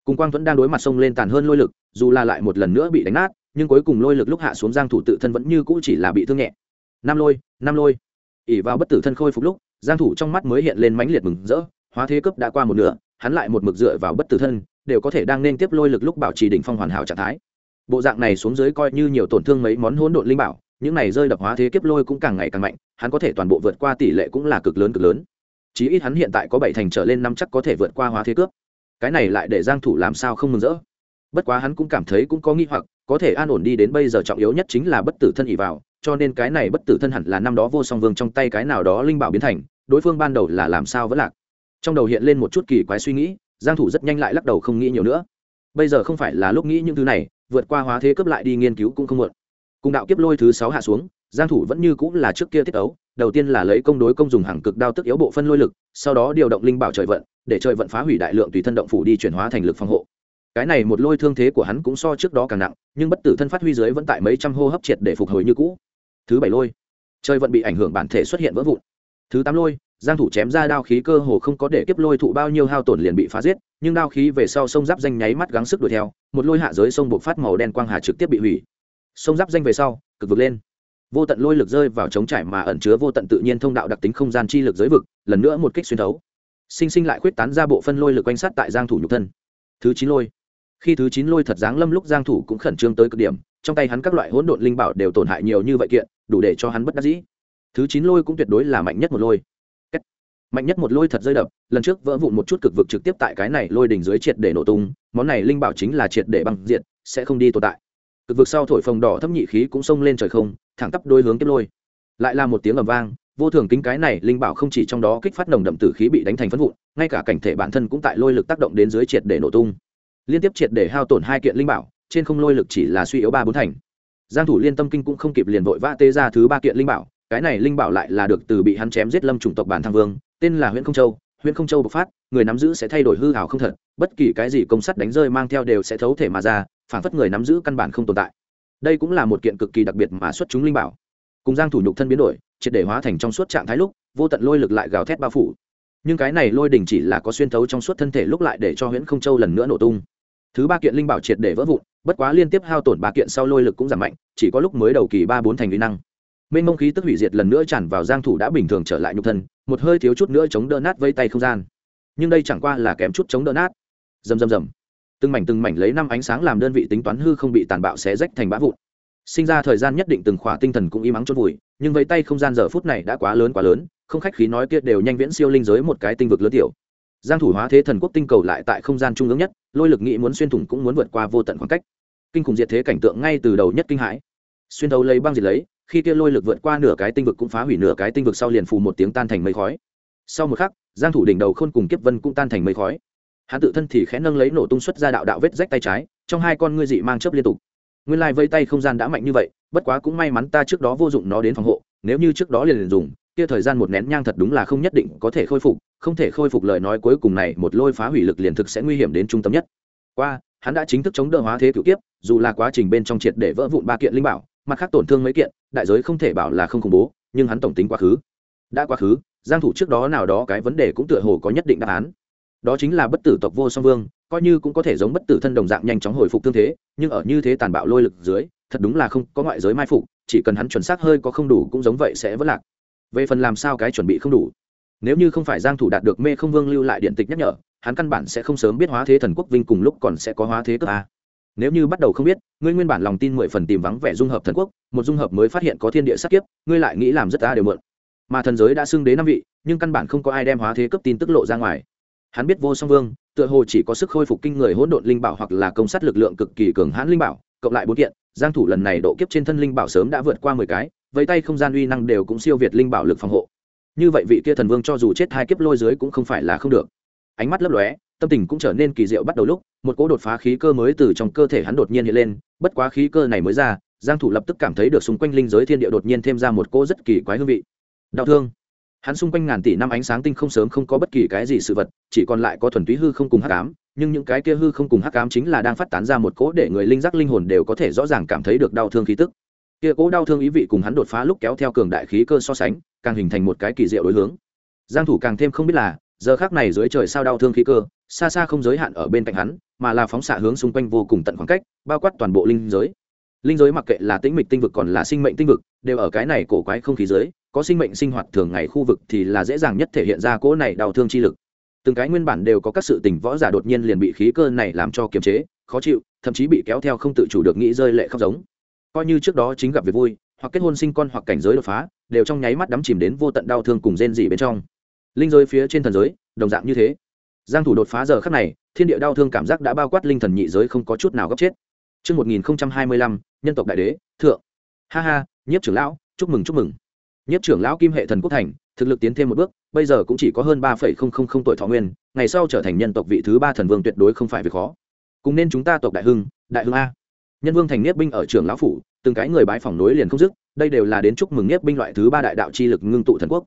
[SPEAKER 1] Cùng quang thuẫn đang đối mặt sông lên tàn hơn lôi lực dù là lại một lần nữa bị đánh nát nhưng cuối cùng lôi lực lúc hạ xuống giang thủ tự thân vẫn như cũ chỉ là bị thương nhẹ. Năm lôi năm lôi ỉ vào bất tử thân khôi phục lúc, giang thủ trong mắt mới hiện lên mãnh liệt mừng rỡ, hóa thế cấp đã qua một nửa, hắn lại một mực dựa vào bất tử thân, đều có thể đang nên tiếp lôi lực lúc bảo trì đỉnh phong hoàn hảo trạng thái. Bộ dạng này xuống dưới coi như nhiều tổn thương mấy món hỗn độn linh bảo, những này rơi đập hóa thế kiếp lôi cũng càng ngày càng mạnh, hắn có thể toàn bộ vượt qua tỷ lệ cũng là cực lớn cực lớn. Chí ít hắn hiện tại có bảy thành trở lên năm chắc có thể vượt qua hóa thế cướp. Cái này lại để giang thủ làm sao không mừng rỡ? Bất quá hắn cũng cảm thấy cũng có nghi hoặc, có thể an ổn đi đến bây giờ trọng yếu nhất chính là bất tử thân ỉ vào cho nên cái này bất tử thân hẳn là năm đó vô song vương trong tay cái nào đó linh bảo biến thành, đối phương ban đầu là làm sao vẫn lạc. Trong đầu hiện lên một chút kỳ quái suy nghĩ, giang thủ rất nhanh lại lắc đầu không nghĩ nhiều nữa. Bây giờ không phải là lúc nghĩ những thứ này, vượt qua hóa thế cấp lại đi nghiên cứu cũng không muộn. Cùng đạo kiếp lôi thứ sáu hạ xuống, giang thủ vẫn như cũng là trước kia tiết ấu, đầu tiên là lấy công đối công dùng hàng cực đao tức yếu bộ phân lôi lực, sau đó điều động linh bảo trời vận, để trời vận phá hủy đại lượng tùy thân động phủ đi chuyển hóa thành lực phòng hộ. Cái này một lôi thương thế của hắn cũng so trước đó càng nặng, nhưng bất tử thân phát huy dưới vẫn tại mấy trăm hô hấp triệt để phục hồi như cũ thứ bảy lôi. Trời vận bị ảnh hưởng bản thể xuất hiện vỡ vụn. Thứ tám lôi, giang thủ chém ra đao khí cơ hồ không có để kiếp lôi thụ bao nhiêu hao tổn liền bị phá giết, nhưng đao khí về sau sông giáp danh nháy mắt gắng sức đuổi theo, một lôi hạ giới sông buộc phát màu đen quang hà trực tiếp bị hủy. Sông giáp danh về sau, cực vực lên. Vô tận lôi lực rơi vào chống trải mà ẩn chứa vô tận tự nhiên thông đạo đặc tính không gian chi lực giới vực, lần nữa một kích xuyên thấu. Sinh sinh lại khuyết tán ra bộ phân lôi lực quanh sát tại giang thủ nhục thân. Thứ chín lôi. Khi thứ chín lôi thật dáng lâm lúc giang thủ cũng khẩn trương tới cực điểm, trong tay hắn các loại hỗn độn linh bảo đều tổn hại nhiều như vậy kiện đủ để cho hắn bất đắc dĩ. Thứ chín lôi cũng tuyệt đối là mạnh nhất một lôi. Mạnh nhất một lôi thật rơi đập, lần trước vỡ vụn một chút cực vực trực tiếp tại cái này lôi đỉnh dưới triệt để nổ tung, món này linh bảo chính là triệt để băng diệt, sẽ không đi tồn tại. Cực vực sau thổi phồng đỏ thấp nhị khí cũng xông lên trời không, thẳng tắp đôi hướng tiếp lôi. Lại là một tiếng ầm vang, vô thường kính cái này linh bảo không chỉ trong đó kích phát nồng đậm tử khí bị đánh thành phân vụn, ngay cả cảnh thể bản thân cũng tại lôi lực tác động đến dưới triệt để nổ tung. Liên tiếp triệt để hao tổn hai kiện linh bảo, trên không lôi lực chỉ là suy yếu ba bốn thành giang thủ liên tâm kinh cũng không kịp liền vội vã tê ra thứ ba kiện linh bảo, cái này linh bảo lại là được từ bị hắn chém giết lâm chủng tộc bản thăng vương, tên là huyện không châu. Huyện không châu bộc phát, người nắm giữ sẽ thay đổi hư hảo không thật, bất kỳ cái gì công sắt đánh rơi mang theo đều sẽ thấu thể mà ra, phản phất người nắm giữ căn bản không tồn tại. Đây cũng là một kiện cực kỳ đặc biệt mà xuất chúng linh bảo. Cùng giang thủ nhục thân biến đổi, triệt để hóa thành trong suốt trạng thái lúc, vô tận lôi lực lại gào thét bao phủ. Nhưng cái này lôi đỉnh chỉ là có xuyên thấu trong suốt thân thể lúc lại để cho huyễn không châu lần nữa nổ tung thứ ba kiện linh bảo triệt để vỡ vụn, bất quá liên tiếp hao tổn ba kiện sau lôi lực cũng giảm mạnh, chỉ có lúc mới đầu kỳ ba bốn thành uy năng. Mênh mông khí tức hủy diệt lần nữa tràn vào giang thủ đã bình thường trở lại nhục thân, một hơi thiếu chút nữa chống đỡ nát vây tay không gian. Nhưng đây chẳng qua là kém chút chống đỡ nát. Rầm rầm rầm. Từng mảnh từng mảnh lấy năm ánh sáng làm đơn vị tính toán hư không bị tàn bạo xé rách thành bã vụn. Sinh ra thời gian nhất định từng khỏa tinh thần cũng im ắng chôn vùi, nhưng với tay không gian giờ phút này đã quá lớn quá lớn, không khách khí nói kia đều nhanh viễn siêu linh giới một cái tinh vực lớn tiểu. Giang thủ hóa thế thần quốc tinh cầu lại tại không gian trung ương nhất lôi lực nghĩ muốn xuyên thủng cũng muốn vượt qua vô tận khoảng cách. Kinh khủng diệt thế cảnh tượng ngay từ đầu nhất kinh hãi. Xuyên thấu lấy băng diệt lấy, khi kia lôi lực vượt qua nửa cái tinh vực cũng phá hủy nửa cái tinh vực sau liền phù một tiếng tan thành mây khói. Sau một khắc, giang thủ đỉnh đầu khôn cùng kiếp vân cũng tan thành mây khói. Hắn tự thân thì khẽ nâng lấy nổ tung xuất ra đạo đạo vết rách tay trái, trong hai con ngươi dị mang chớp liên tục. Nguyên lai vây tay không gian đã mạnh như vậy, bất quá cũng may mắn ta trước đó vô dụng nó đến phòng hộ, nếu như trước đó liền liền dùng, kia thời gian một nén nhang thật đúng là không nhất định có thể khôi phục không thể khôi phục lời nói cuối cùng này, một lôi phá hủy lực liền thực sẽ nguy hiểm đến trung tâm nhất. Qua, hắn đã chính thức chống đỡ hóa thế cựu kiếp, dù là quá trình bên trong triệt để vỡ vụn ba kiện linh bảo, mặt khác tổn thương mấy kiện, đại giới không thể bảo là không khủng bố, nhưng hắn tổng tính quá khứ. Đã quá khứ, giang thủ trước đó nào đó cái vấn đề cũng tựa hồ có nhất định đáp án. Đó chính là bất tử tộc vô song vương, coi như cũng có thể giống bất tử thân đồng dạng nhanh chóng hồi phục tương thế, nhưng ở như thế tàn bạo lôi lực dưới, thật đúng là không có ngoại giới mai phục, chỉ cần hắn chuẩn xác hơi có không đủ cũng giống vậy sẽ vỡ lạc. Về phần làm sao cái chuẩn bị không đủ nếu như không phải giang thủ đạt được mê không vương lưu lại điện tịch nhắc nhở, hắn căn bản sẽ không sớm biết hóa thế thần quốc vinh cùng lúc còn sẽ có hóa thế cấp a. Nếu như bắt đầu không biết, ngươi nguyên bản lòng tin mười phần tìm vắng vẻ dung hợp thần quốc, một dung hợp mới phát hiện có thiên địa sát kiếp, ngươi lại nghĩ làm rất ta đều mượn mà thần giới đã xưng đế năm vị, nhưng căn bản không có ai đem hóa thế cấp tin tức lộ ra ngoài. Hắn biết vô song vương, tựa hồ chỉ có sức khôi phục kinh người hỗn độn linh bảo hoặc là công sát lực lượng cực kỳ cường hãn linh bảo, cộng lại bốn kiện, giang thủ lần này độ kiếp trên thân linh bảo sớm đã vượt qua mười cái với tay không gian uy năng đều cũng siêu việt linh bảo lực phòng hộ như vậy vị kia thần vương cho dù chết hai kiếp lôi dưới cũng không phải là không được. Ánh mắt lấp lóe, tâm tình cũng trở nên kỳ diệu bắt đầu lúc, một cỗ đột phá khí cơ mới từ trong cơ thể hắn đột nhiên hiện lên, bất quá khí cơ này mới ra, giang thủ lập tức cảm thấy được xung quanh linh giới thiên địa đột nhiên thêm ra một cỗ rất kỳ quái hương vị. Đau thương. Hắn xung quanh ngàn tỷ năm ánh sáng tinh không sớm không có bất kỳ cái gì sự vật, chỉ còn lại có thuần túy hư không cùng hắc ám, nhưng những cái kia hư không cùng hắc ám chính là đang phát tán ra một cỗ để người linh giác linh hồn đều có thể rõ ràng cảm thấy được đau thương khí tức kia cố đau thương ý vị cùng hắn đột phá lúc kéo theo cường đại khí cơ so sánh, càng hình thành một cái kỳ diệu đối hướng. Giang thủ càng thêm không biết là, giờ khắc này dưới trời sao đau thương khí cơ, xa xa không giới hạn ở bên cạnh hắn, mà là phóng xạ hướng xung quanh vô cùng tận khoảng cách, bao quát toàn bộ linh giới. Linh giới mặc kệ là tĩnh mịch tinh vực còn là sinh mệnh tinh vực, đều ở cái này cổ quái không khí giới, có sinh mệnh sinh hoạt thường ngày khu vực thì là dễ dàng nhất thể hiện ra cỗ này đau thương chi lực. Từng cái nguyên bản đều có các sự tình võ giả đột nhiên liền bị khí cơ này làm cho kiềm chế, khó chịu, thậm chí bị kéo theo không tự chủ được nghĩ rơi lệ khóc giống coi như trước đó chính gặp việc vui hoặc kết hôn sinh con hoặc cảnh giới đột phá đều trong nháy mắt đắm chìm đến vô tận đau thương cùng rên dị bên trong linh giới phía trên thần giới đồng dạng như thế giang thủ đột phá giờ khắc này thiên địa đau thương cảm giác đã bao quát linh thần nhị giới không có chút nào gấp chết Trước 1025, nhân tộc đại đế, thượng. Ha ha, nhiếp trưởng lão, chúc mừng chúc mừng. Nhiếp trưởng lão kim hệ thần quốc thành, thực lực tiến thêm một bước, bây giờ cũng chỉ có hơn 3.000 tuổi thọ nguyên, ngày sau trở thành nhân tộc vị thứ ba thần vương tuyệt đối không phải việc khó. Cùng nên chúng ta tộc đại hưng, đại hưng a. Nhân vương thành niết binh ở trường lão phủ, từng cái người bái phỏng nối liền không dứt, đây đều là đến chúc mừng niết binh loại thứ ba đại đạo chi lực ngưng tụ thần quốc.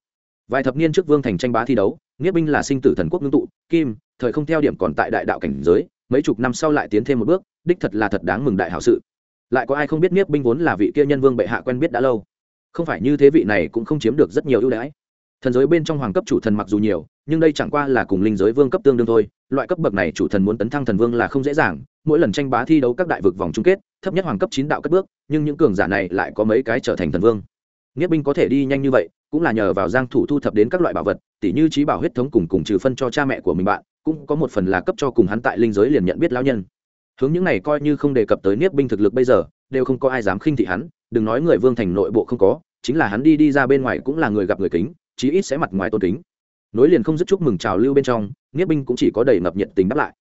[SPEAKER 1] Vài thập niên trước vương thành tranh bá thi đấu, niết binh là sinh tử thần quốc ngưng tụ, kim, thời không theo điểm còn tại đại đạo cảnh giới, mấy chục năm sau lại tiến thêm một bước, đích thật là thật đáng mừng đại hảo sự. Lại có ai không biết niếp binh vốn là vị kia nhân vương bệ hạ quen biết đã lâu? Không phải như thế vị này cũng không chiếm được rất nhiều ưu đãi thần giới bên trong hoàng cấp chủ thần mặc dù nhiều nhưng đây chẳng qua là cùng linh giới vương cấp tương đương thôi. Loại cấp bậc này chủ thần muốn tấn thăng thần vương là không dễ dàng. Mỗi lần tranh bá thi đấu các đại vực vòng chung kết thấp nhất hoàng cấp chín đạo cất bước nhưng những cường giả này lại có mấy cái trở thành thần vương. Nghĩa binh có thể đi nhanh như vậy, cũng là nhờ vào Giang thủ thu thập đến các loại bảo vật, tỉ như trí bảo huyết thống cùng cùng trừ phân cho cha mẹ của mình bạn, cũng có một phần là cấp cho cùng hắn tại linh giới liền nhận biết lão nhân. Hướng những này coi như không đề cập tới niếp binh thực lực bây giờ đều không có ai dám khinh thị hắn. Đừng nói người vương thành nội bộ không có chính là hắn đi đi ra bên ngoài cũng là người gặp người kính chí ít sẽ mặt ngoài tôn kính. Nối liền không dứt chúc mừng chào lưu bên trong, niếp binh cũng chỉ có đầy ngập nhiệt tình đáp lại.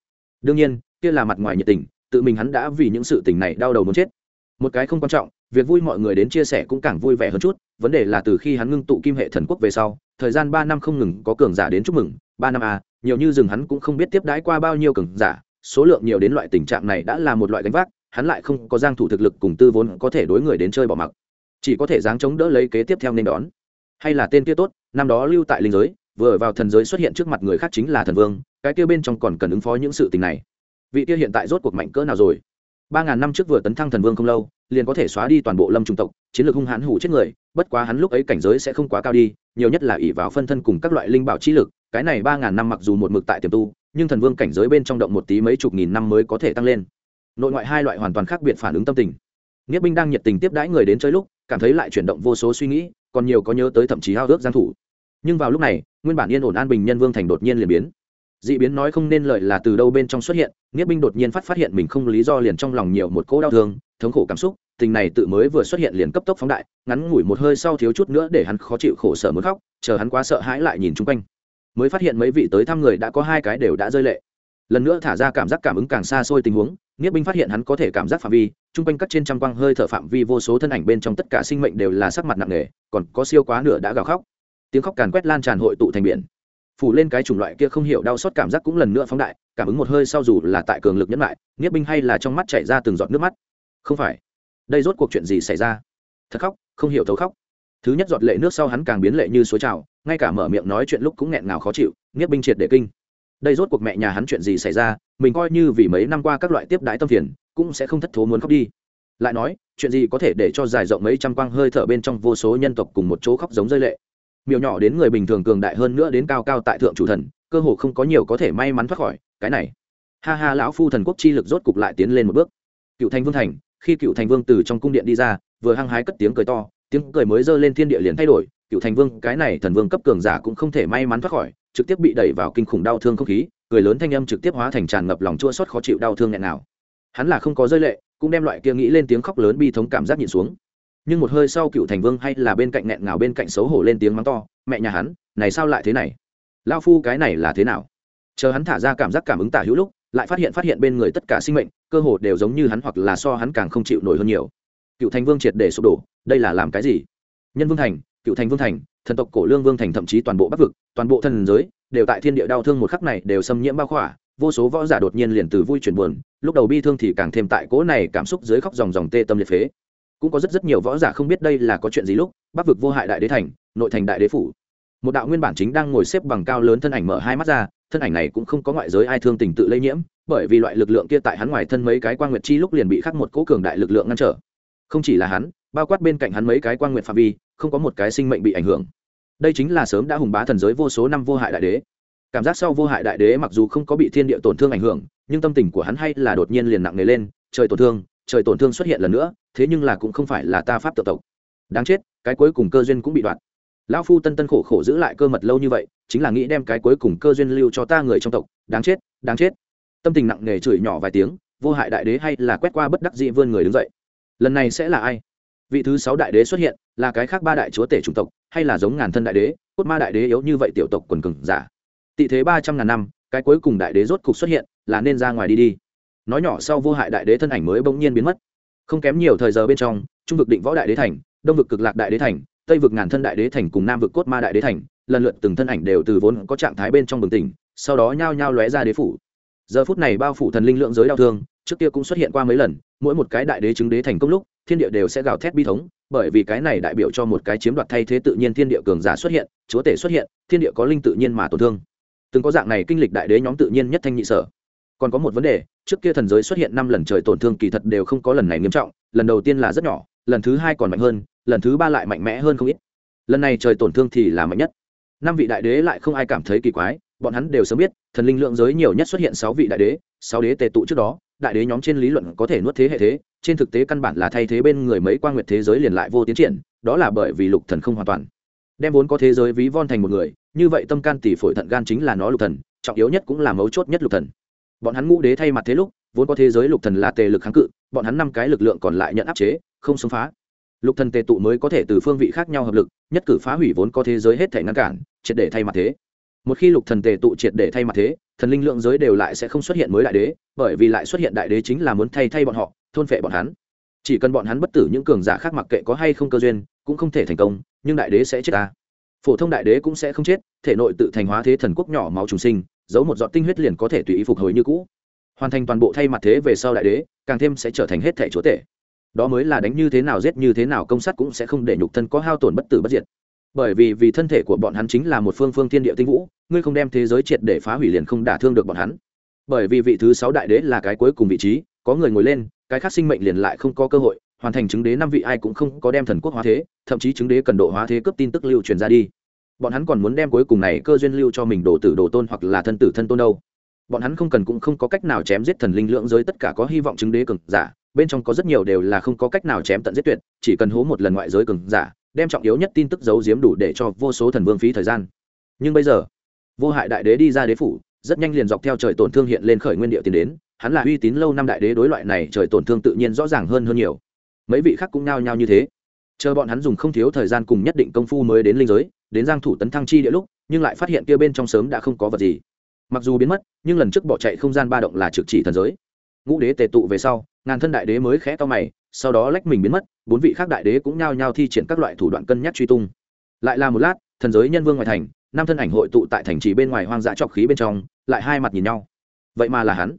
[SPEAKER 1] Đương nhiên, kia là mặt ngoài nhiệt tình, tự mình hắn đã vì những sự tình này đau đầu muốn chết. Một cái không quan trọng, việc vui mọi người đến chia sẻ cũng càng vui vẻ hơn chút, vấn đề là từ khi hắn ngưng tụ kim hệ thần quốc về sau, thời gian ba năm không ngừng có cường giả đến chúc mừng, ba năm à nhiều như rừng hắn cũng không biết tiếp đãi qua bao nhiêu cường giả, số lượng nhiều đến loại tình trạng này đã là một loại gánh vác, hắn lại không có giang thủ thực lực cùng tư vốn có thể đối người đến chơi bỏ mặc. Chỉ có thể dáng chống đỡ lấy kế tiếp theo nên đón. Hay là tên kia tốt năm đó lưu tại linh giới, vừa vào thần giới xuất hiện trước mặt người khác chính là thần vương, cái kia bên trong còn cần ứng phó những sự tình này. Vị kia hiện tại rốt cuộc mạnh cỡ nào rồi? Ba ngàn năm trước vừa tấn thăng thần vương không lâu, liền có thể xóa đi toàn bộ lâm trung tộc, chiến lược hung hãn hủ chết người, bất quá hắn lúc ấy cảnh giới sẽ không quá cao đi, nhiều nhất là ỷ vào phân thân cùng các loại linh bảo trí lực, cái này ba ngàn năm mặc dù một mực tại tiềm tu, nhưng thần vương cảnh giới bên trong động một tí mấy chục nghìn năm mới có thể tăng lên. Nội ngoại hai loại hoàn toàn khác biệt phản ứng tâm tình. Nghĩa binh đang nhiệt tình tiếp đãi người đến chơi lúc, cảm thấy lại chuyển động vô số suy nghĩ, còn nhiều có nhớ tới thậm chí hao ước giang thủ nhưng vào lúc này, nguyên bản yên ổn an bình nhân vương thành đột nhiên liền biến. Dị biến nói không nên lợi là từ đâu bên trong xuất hiện nghĩa binh đột nhiên phát phát hiện mình không lý do liền trong lòng nhiều một cỗ đau thương, thống khổ cảm xúc, tình này tự mới vừa xuất hiện liền cấp tốc phóng đại, ngắn ngủi một hơi sau thiếu chút nữa để hắn khó chịu khổ sở muốn khóc, chờ hắn quá sợ hãi lại nhìn chung quanh. Mới phát hiện mấy vị tới thăm người đã có hai cái đều đã rơi lệ. Lần nữa thả ra cảm giác cảm ứng càng xa xôi tình huống nghĩa binh phát hiện hắn có thể cảm giác phạm vi, chung quanh cắt trên trăm quang hơi thở phạm vi vô số thân ảnh bên trong tất cả sinh mệnh đều là sắc mặt nặng nề, còn có siêu quá nửa đã gào khóc tiếng khóc càn quét lan tràn hội tụ thành biển phủ lên cái chủng loại kia không hiểu đau xót cảm giác cũng lần nữa phóng đại cảm ứng một hơi sau dù là tại cường lực nhẫn lại nghĩa binh hay là trong mắt chảy ra từng giọt nước mắt không phải đây rốt cuộc chuyện gì xảy ra thật khóc không hiểu thấu khóc thứ nhất giọt lệ nước sau hắn càng biến lệ như suối trào ngay cả mở miệng nói chuyện lúc cũng nghẹn ngào khó chịu nghĩa binh triệt để kinh đây rốt cuộc mẹ nhà hắn chuyện gì xảy ra mình coi như vì mấy năm qua các loại tiếp đái tâm phiền cũng sẽ không thất thố muốn khóc đi lại nói chuyện gì có thể để cho dài rộng mấy trăm quang hơi thở bên trong vô số nhân tộc cùng một chỗ khóc giống rơi lệ miều nhỏ đến người bình thường cường đại hơn nữa đến cao cao tại thượng chủ thần, cơ hồ không có nhiều có thể may mắn thoát khỏi, cái này. Ha ha, lão phu thần quốc chi lực rốt cục lại tiến lên một bước. Cựu thành vương thành, khi cựu thành vương từ trong cung điện đi ra, vừa hăng hái cất tiếng cười to, tiếng cười mới dơ lên thiên địa liền thay đổi, cựu thành vương, cái này thần vương cấp cường giả cũng không thể may mắn thoát khỏi, trực tiếp bị đẩy vào kinh khủng đau thương không khí, cười lớn thanh âm trực tiếp hóa thành tràn ngập lòng chua xót khó chịu đau thương nghẹn nào hắn là không có rơi lệ, cũng đem loại kia nghĩ lên tiếng khóc lớn bi thống cảm giác nhịn xuống nhưng một hơi sau cựu thành vương hay là bên cạnh nghẹn ngào bên cạnh xấu hổ lên tiếng mắng to, mẹ nhà hắn, này sao lại thế này? Lao phu cái này là thế nào? Chờ hắn thả ra cảm giác cảm ứng tả hữu lúc, lại phát hiện phát hiện bên người tất cả sinh mệnh, cơ hồ đều giống như hắn hoặc là so hắn càng không chịu nổi hơn nhiều. Cựu thành vương triệt để sụp đổ, đây là làm cái gì? Nhân vương thành, cựu thành vương thành, thần tộc cổ lương vương thành thậm chí toàn bộ bắc vực, toàn bộ thần giới, đều tại thiên địa đau thương một khắc này đều xâm nhiễm bao khỏa, vô số võ giả đột nhiên liền từ vui chuyển buồn, lúc đầu bi thương thì càng thêm tại cỗ này cảm xúc dưới khóc dòng dòng tê tâm liệt phế cũng có rất rất nhiều võ giả không biết đây là có chuyện gì lúc, bắc vực vô hại đại đế thành, nội thành đại đế phủ. Một đạo nguyên bản chính đang ngồi xếp bằng cao lớn thân ảnh mở hai mắt ra, thân ảnh này cũng không có ngoại giới ai thương tình tự lây nhiễm, bởi vì loại lực lượng kia tại hắn ngoài thân mấy cái quan nguyệt chi lúc liền bị khắc một cỗ cường đại lực lượng ngăn trở. Không chỉ là hắn, bao quát bên cạnh hắn mấy cái quan nguyệt phạm vi, không có một cái sinh mệnh bị ảnh hưởng. Đây chính là sớm đã hùng bá thần giới vô số năm vô hại đại đế. Cảm giác sau vô hại đại đế mặc dù không có bị thiên địa tổn thương ảnh hưởng, nhưng tâm tình của hắn hay là đột nhiên liền nặng nề lên, trời tổn thương, trời tổn thương xuất hiện lần nữa thế nhưng là cũng không phải là ta pháp tự tộc. Đáng chết, cái cuối cùng cơ duyên cũng bị đoạn. Lão phu tân tân khổ khổ giữ lại cơ mật lâu như vậy, chính là nghĩ đem cái cuối cùng cơ duyên lưu cho ta người trong tộc. Đáng chết đáng chết. Tâm tình nặng nề chửi nhỏ vài tiếng, vô hại đại đế hay là quét qua bất đắc dị vươn người đứng dậy. Lần này sẽ là ai? Vị thứ sáu đại đế xuất hiện, là cái khác ba đại chúa tể chủng tộc, hay là giống ngàn thân đại đế, cốt ma đại đế yếu như vậy tiểu tộc quần cừng giả? Tị thế ba trăm ngàn năm, cái cuối cùng đại đế rốt cục xuất hiện, là nên ra ngoài đi đi. Nói nhỏ sau vô hại đại đế thân ảnh mới bỗng nhiên biến mất không kém nhiều thời giờ bên trong, trung vực định võ đại đế thành, đông vực cực lạc đại đế thành, tây vực ngàn thân đại đế thành cùng nam vực cốt ma đại đế thành, lần lượt từng thân ảnh đều từ vốn có trạng thái bên trong bừng tỉnh, sau đó nhao nhao lóe ra đế phủ. Giờ phút này bao phủ thần linh lượng giới đau thương, trước kia cũng xuất hiện qua mấy lần, mỗi một cái đại đế chứng đế thành công lúc, thiên địa đều sẽ gào thét bi thống, bởi vì cái này đại biểu cho một cái chiếm đoạt thay thế tự nhiên thiên địa cường giả xuất hiện, chúa tể xuất hiện, thiên địa có linh tự nhiên mà tổn thương. Từng có dạng này kinh lịch đại đế nhóm tự nhiên nhất thanh nhị sở còn có một vấn đề, trước kia thần giới xuất hiện năm lần trời tổn thương kỳ thật đều không có lần này nghiêm trọng, lần đầu tiên là rất nhỏ, lần thứ hai còn mạnh hơn, lần thứ ba lại mạnh mẽ hơn không ít. Lần này trời tổn thương thì là mạnh nhất. Năm vị đại đế lại không ai cảm thấy kỳ quái, bọn hắn đều sớm biết, thần linh lượng giới nhiều nhất xuất hiện sáu vị đại đế, sáu đế tề tụ trước đó, đại đế nhóm trên lý luận có thể nuốt thế hệ thế, trên thực tế căn bản là thay thế bên người mấy quan nguyệt thế giới liền lại vô tiến triển, đó là bởi vì lục thần không hoàn toàn. Đem vốn có thế giới ví von thành một người, như vậy tâm can tỷ phổi thận gan chính là nó lục thần, trọng yếu nhất cũng là mấu chốt nhất lục thần bọn hắn ngũ đế thay mặt thế lúc, vốn có thế giới lục thần là tề lực kháng cự, bọn hắn năm cái lực lượng còn lại nhận áp chế, không xông phá. Lục thần tề tụ mới có thể từ phương vị khác nhau hợp lực, nhất cử phá hủy vốn có thế giới hết thể ngăn cản, triệt để thay mặt thế. Một khi lục thần tề tụ triệt để thay mặt thế, thần linh lượng giới đều lại sẽ không xuất hiện mới đại đế, bởi vì lại xuất hiện đại đế chính là muốn thay thay bọn họ, thôn phệ bọn hắn. Chỉ cần bọn hắn bất tử những cường giả khác mặc kệ có hay không cơ duyên, cũng không thể thành công, nhưng đại đế sẽ chết ta. Phổ thông đại đế cũng sẽ không chết, thể nội tự thành hóa thế thần quốc nhỏ máu trùng sinh giấu một giọt tinh huyết liền có thể tùy ý phục hồi như cũ. Hoàn thành toàn bộ thay mặt thế về sau đại đế, càng thêm sẽ trở thành hết thể chúa tể. Đó mới là đánh như thế nào giết như thế nào công sát cũng sẽ không để nhục thân có hao tổn bất tử bất diệt. Bởi vì vì thân thể của bọn hắn chính là một phương phương thiên địa tinh vũ, ngươi không đem thế giới triệt để phá hủy liền không đả thương được bọn hắn. Bởi vì vị thứ sáu đại đế là cái cuối cùng vị trí, có người ngồi lên, cái khác sinh mệnh liền lại không có cơ hội, hoàn thành chứng đế năm vị ai cũng không có đem thần quốc hóa thế, thậm chí chứng đế cần độ hóa thế cấp tin tức lưu truyền ra đi bọn hắn còn muốn đem cuối cùng này cơ duyên lưu cho mình đồ tử đồ tôn hoặc là thân tử thân tôn đâu. Bọn hắn không cần cũng không có cách nào chém giết thần linh lượng giới, tất cả có hy vọng chứng đế cường giả. Bên trong có rất nhiều đều là không có cách nào chém tận giết tuyệt, chỉ cần hố một lần ngoại giới cường giả, đem trọng yếu nhất tin tức giấu giếm đủ để cho vô số thần vương phí thời gian. Nhưng bây giờ, vô hại đại đế đi ra đế phủ, rất nhanh liền dọc theo trời tổn thương hiện lên khởi nguyên địa tiến đến, hắn là uy tín lâu năm đại đế đối loại này trời tổn thương tự nhiên rõ ràng hơn hơn nhiều. Mấy vị khác cũng nao nhao như thế. Chờ bọn hắn dùng không thiếu thời gian cùng nhất định công phu mới đến linh giới đến giang thủ tấn thăng chi địa lúc, nhưng lại phát hiện kia bên trong sớm đã không có vật gì. Mặc dù biến mất, nhưng lần trước bỏ chạy không gian ba động là trực chỉ thần giới. Ngũ đế tề tụ về sau, ngàn thân đại đế mới khẽ to mày, sau đó lách mình biến mất, bốn vị khác đại đế cũng nhao nhao thi triển các loại thủ đoạn cân nhắc truy tung. Lại là một lát, thần giới nhân vương ngoài thành, năm thân ảnh hội tụ tại thành trì bên ngoài hoang dã trọc khí bên trong, lại hai mặt nhìn nhau. Vậy mà là hắn.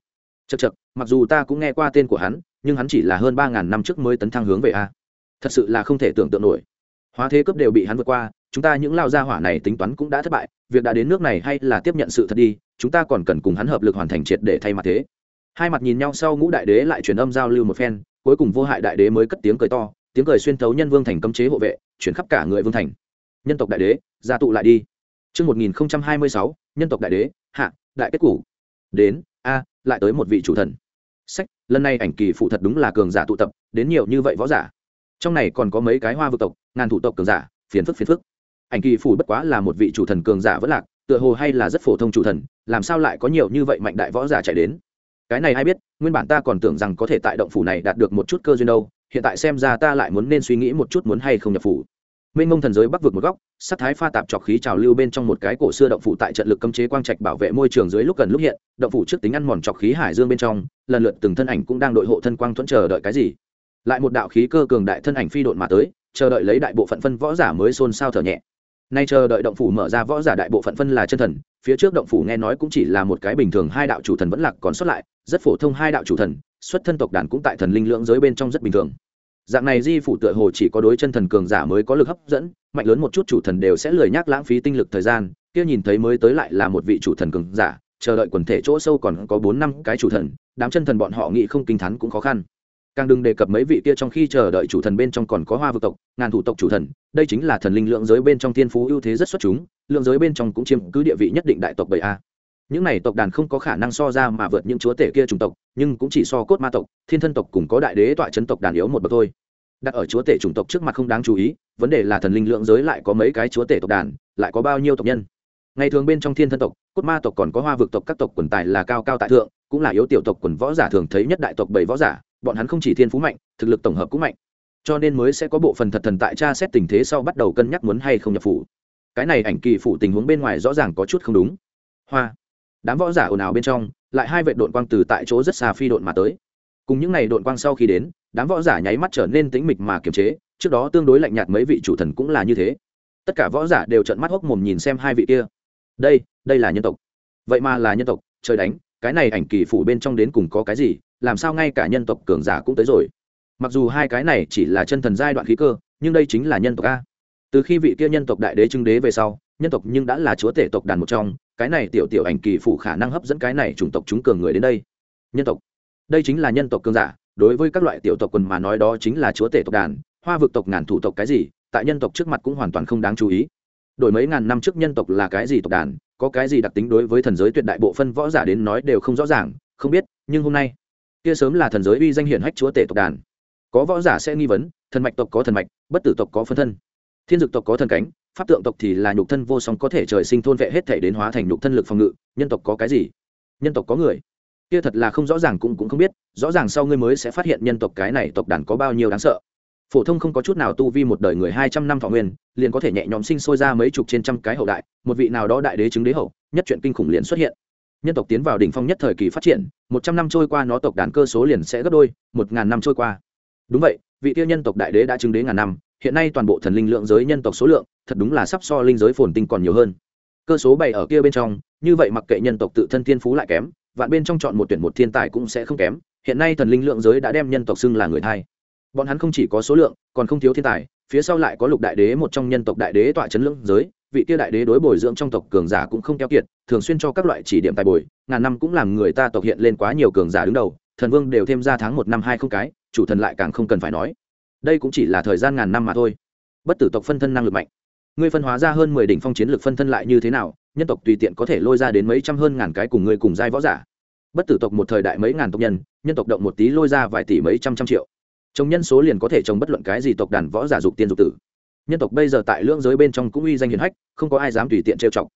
[SPEAKER 1] Chật chật mặc dù ta cũng nghe qua tên của hắn, nhưng hắn chỉ là hơn ba ngàn năm trước mới tấn thăng hướng về a. Thật sự là không thể tưởng tượng nổi hóa thế cấp đều bị hắn vượt qua chúng ta những lao gia hỏa này tính toán cũng đã thất bại việc đã đến nước này hay là tiếp nhận sự thật đi chúng ta còn cần cùng hắn hợp lực hoàn thành triệt để thay mặt thế hai mặt nhìn nhau sau ngũ đại đế lại truyền âm giao lưu một phen cuối cùng vô hại đại đế mới cất tiếng cười to tiếng cười xuyên thấu nhân vương thành cấm chế hộ vệ chuyển khắp cả người vương thành nhân tộc đại đế gia tụ lại đi Chương 1026, nhân tộc đại đế, hạ, đại kết củ. Đến, a, lại tới một vị chủ thần. Sách, lần này ảnh kỳ phụ thật đúng là cường giả tụ tập, đến nhiều như vậy võ giả. Trong này còn có mấy cái hoa vực tộc, ngàn thủ tộc cường giả, phiền phức phiền phức. Ảnh kỳ phủ bất quá là một vị chủ thần cường giả vẫn lạc, tựa hồ hay là rất phổ thông chủ thần, làm sao lại có nhiều như vậy mạnh đại võ giả chạy đến? Cái này ai biết, nguyên bản ta còn tưởng rằng có thể tại động phủ này đạt được một chút cơ duyên đâu, hiện tại xem ra ta lại muốn nên suy nghĩ một chút muốn hay không nhập phủ mênh mông thần giới bắc vực một góc sắc thái pha tạp trọc khí trào lưu bên trong một cái cổ xưa động phủ tại trận lực cấm chế quang trạch bảo vệ môi trường dưới lúc gần lúc hiện động phủ trước tính ăn mòn trọc khí hải dương bên trong lần lượt từng thân ảnh cũng đang đội hộ thân quang thuẫn chờ đợi cái gì lại một đạo khí cơ cường đại thân ảnh phi độn mà tới, chờ đợi lấy đại bộ phận phân võ giả mới xôn xao thở nhẹ. Nay chờ đợi động phủ mở ra võ giả đại bộ phận phân là chân thần, phía trước động phủ nghe nói cũng chỉ là một cái bình thường hai đạo chủ thần vẫn lạc còn xuất lại, rất phổ thông hai đạo chủ thần, xuất thân tộc đàn cũng tại thần linh lưỡng giới bên trong rất bình thường. Dạng này di phủ tựa hồ chỉ có đối chân thần cường giả mới có lực hấp dẫn, mạnh lớn một chút chủ thần đều sẽ lười nhác lãng phí tinh lực thời gian, kia nhìn thấy mới tới lại là một vị chủ thần cường giả, chờ đợi quần thể chỗ sâu còn có bốn năm cái chủ thần, đám chân thần bọn họ nghĩ không kinh thắn cũng khó khăn càng đừng đề cập mấy vị kia trong khi chờ đợi chủ thần bên trong còn có hoa vực tộc, ngàn thủ tộc chủ thần, đây chính là thần linh lượng giới bên trong thiên phú ưu thế rất xuất chúng, lượng giới bên trong cũng chiếm cứ địa vị nhất định đại tộc bảy a. Những này tộc đàn không có khả năng so ra mà vượt những chúa tể kia chủng tộc, nhưng cũng chỉ so cốt ma tộc, thiên thân tộc cùng có đại đế tọa chấn tộc đàn yếu một bậc thôi. Đặt ở chúa tể chủng tộc trước mặt không đáng chú ý, vấn đề là thần linh lượng giới lại có mấy cái chúa tể tộc đàn, lại có bao nhiêu tộc nhân. Ngày thường bên trong thiên thân tộc, cốt ma tộc còn có hoa vực tộc, các tộc quần tài là cao cao tại thượng, cũng là yếu tiểu tộc quần võ giả thường thấy nhất đại tộc bảy võ giả bọn hắn không chỉ thiên phú mạnh, thực lực tổng hợp cũng mạnh. Cho nên mới sẽ có bộ phần thật thần tại tra xét tình thế sau bắt đầu cân nhắc muốn hay không nhập phủ. Cái này ảnh kỳ phủ tình huống bên ngoài rõ ràng có chút không đúng. Hoa. Đám võ giả ồn ào bên trong, lại hai vệ đội quang từ tại chỗ rất xa phi đội mà tới. Cùng những ngày đội quang sau khi đến, đám võ giả nháy mắt trở nên tĩnh mịch mà kiềm chế, trước đó tương đối lạnh nhạt mấy vị chủ thần cũng là như thế. Tất cả võ giả đều trợn mắt hốc mồm nhìn xem hai vị kia. Đây đây là nhân tộc. Vậy mà là nhân tộc, trời đánh cái này ảnh kỳ phủ bên trong đến cùng có cái gì, làm sao ngay cả nhân tộc cường giả cũng tới rồi. Mặc dù hai cái này chỉ là chân thần giai đoạn khí cơ, nhưng đây chính là nhân tộc a. Từ khi vị kia nhân tộc đại đế trưng đế về sau, nhân tộc nhưng đã là chúa tể tộc đàn một trong, cái này tiểu tiểu ảnh kỳ phủ khả năng hấp dẫn cái này chủng tộc chúng cường người đến đây. Nhân tộc. Đây chính là nhân tộc cường giả, đối với các loại tiểu tộc quần mà nói đó chính là chúa tể tộc đàn, hoa vực tộc ngàn thủ tộc cái gì, tại nhân tộc trước mặt cũng hoàn toàn không đáng chú ý. Đổi mấy ngàn năm trước nhân tộc là cái gì tộc đàn có cái gì đặc tính đối với thần giới tuyệt đại bộ phân võ giả đến nói đều không rõ ràng, không biết, nhưng hôm nay, kia sớm là thần giới uy danh hiển hách chúa tể tộc đàn. Có võ giả sẽ nghi vấn, thần mạch tộc có thần mạch, bất tử tộc có phân thân. Thiên dực tộc có thần cánh, pháp tượng tộc thì là nhục thân vô song có thể trời sinh thôn vệ hết thể đến hóa thành nhục thân lực phòng ngự, nhân tộc có cái gì? Nhân tộc có người. Kia thật là không rõ ràng cũng cũng không biết, rõ ràng sau ngươi mới sẽ phát hiện nhân tộc cái này tộc đàn có bao nhiêu đáng sợ phổ thông không có chút nào tu vi một đời người hai trăm năm thọ nguyên, liền có thể nhẹ nhõm sinh sôi ra mấy chục trên trăm cái hậu đại, một vị nào đó đại đế chứng đế hậu, nhất chuyện kinh khủng liền xuất hiện. Nhân tộc tiến vào đỉnh phong nhất thời kỳ phát triển, một trăm năm trôi qua nó tộc đàn cơ số liền sẽ gấp đôi, một ngàn năm trôi qua. Đúng vậy, vị tiêu nhân tộc đại đế đã chứng đế ngàn năm, hiện nay toàn bộ thần linh lượng giới nhân tộc số lượng, thật đúng là sắp so linh giới phồn tinh còn nhiều hơn. Cơ số bảy ở kia bên trong, như vậy mặc kệ nhân tộc tự thân thiên phú lại kém, vạn bên trong chọn một tuyển một thiên tài cũng sẽ không kém, hiện nay thần linh lượng giới đã đem nhân tộc xưng là người thai bọn hắn không chỉ có số lượng, còn không thiếu thiên tài, phía sau lại có lục đại đế một trong nhân tộc đại đế tọa chấn lưỡng giới, vị kia đại đế đối bồi dưỡng trong tộc cường giả cũng không keo kiệt, thường xuyên cho các loại chỉ điểm tài bồi, ngàn năm cũng làm người ta tộc hiện lên quá nhiều cường giả đứng đầu, thần vương đều thêm ra tháng một năm hai không cái, chủ thần lại càng không cần phải nói. Đây cũng chỉ là thời gian ngàn năm mà thôi. Bất tử tộc phân thân năng lực mạnh. Ngươi phân hóa ra hơn mười đỉnh phong chiến lực phân thân lại như thế nào, nhân tộc tùy tiện có thể lôi ra đến mấy trăm hơn ngàn cái cùng ngươi cùng giai võ giả. Bất tử tộc một thời đại mấy ngàn tộc nhân nhân tộc động một tí lôi ra vài tỷ mấy trăm trăm triệu trồng nhân số liền có thể trồng bất luận cái gì tộc đàn võ giả dục tiên dục tử. Nhân tộc bây giờ tại lưỡng giới bên trong cũng uy danh hiền hách, không có ai dám tùy tiện trêu chọc.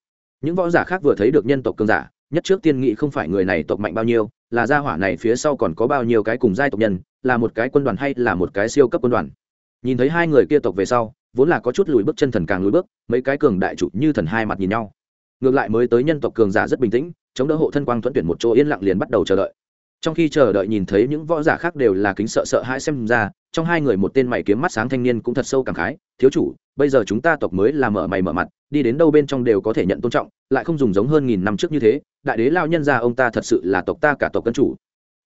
[SPEAKER 1] Những võ giả khác vừa thấy được nhân tộc cường giả, nhất trước tiên nghị không phải người này tộc mạnh bao nhiêu, là gia hỏa này phía sau còn có bao nhiêu cái cùng giai tộc nhân, là một cái quân đoàn hay là một cái siêu cấp quân đoàn. Nhìn thấy hai người kia tộc về sau, vốn là có chút lùi bước chân thần càng lùi bước, mấy cái cường đại chủ như thần hai mặt nhìn nhau. Ngược lại mới tới nhân tộc cường giả rất bình tĩnh, chống đỡ hộ thân quang thuận tuyển một chỗ yên lặng liền bắt đầu chờ đợi trong khi chờ đợi nhìn thấy những võ giả khác đều là kính sợ sợ hãi xem ra, trong hai người một tên mày kiếm mắt sáng thanh niên cũng thật sâu cảm khái, thiếu chủ, bây giờ chúng ta tộc mới là mở mày mở mặt, đi đến đâu bên trong đều có thể nhận tôn trọng, lại không dùng giống hơn nghìn năm trước như thế, đại đế lao nhân ra ông ta thật sự là tộc ta cả tộc cân chủ.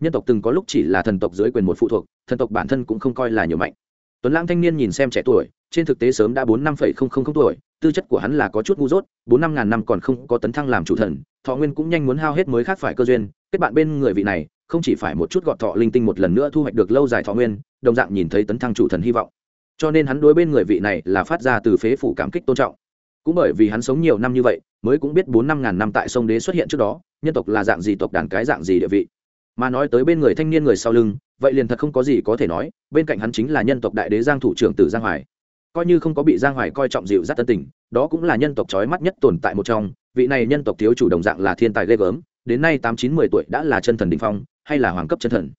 [SPEAKER 1] Nhân tộc từng có lúc chỉ là thần tộc dưới quyền một phụ thuộc, thần tộc bản thân cũng không coi là nhiều mạnh. Tuấn lãng thanh niên nhìn xem trẻ tuổi, trên thực tế sớm đã bốn năm phẩy không không không tuổi, tư chất của hắn là có chút ngu dốt, bốn năm ngàn năm còn không có tấn thăng làm chủ thần, thọ nguyên cũng nhanh muốn hao hết mới khác phải cơ duyên kết bạn bên người vị này, không chỉ phải một chút gọt thọ linh tinh một lần nữa thu hoạch được lâu dài thọ nguyên, đồng dạng nhìn thấy tấn thăng chủ thần hy vọng. Cho nên hắn đối bên người vị này là phát ra từ phế phủ cảm kích tôn trọng. Cũng bởi vì hắn sống nhiều năm như vậy, mới cũng biết bốn năm ngàn năm tại sông đế xuất hiện trước đó, nhân tộc là dạng gì, tộc đàn cái dạng gì địa vị. Mà nói tới bên người thanh niên người sau lưng, vậy liền thật không có gì có thể nói, bên cạnh hắn chính là nhân tộc đại đế giang thủ trưởng tử giang hoài. Coi như không có bị giang hoài coi trọng dịu dắt tân tình, đó cũng là nhân tộc trói mắt nhất tồn tại một trong, vị này nhân tộc thiếu chủ đồng dạng là thiên tài ghê gớm đến nay tám chín mười tuổi đã là chân thần đình phong, hay là hoàng cấp chân thần?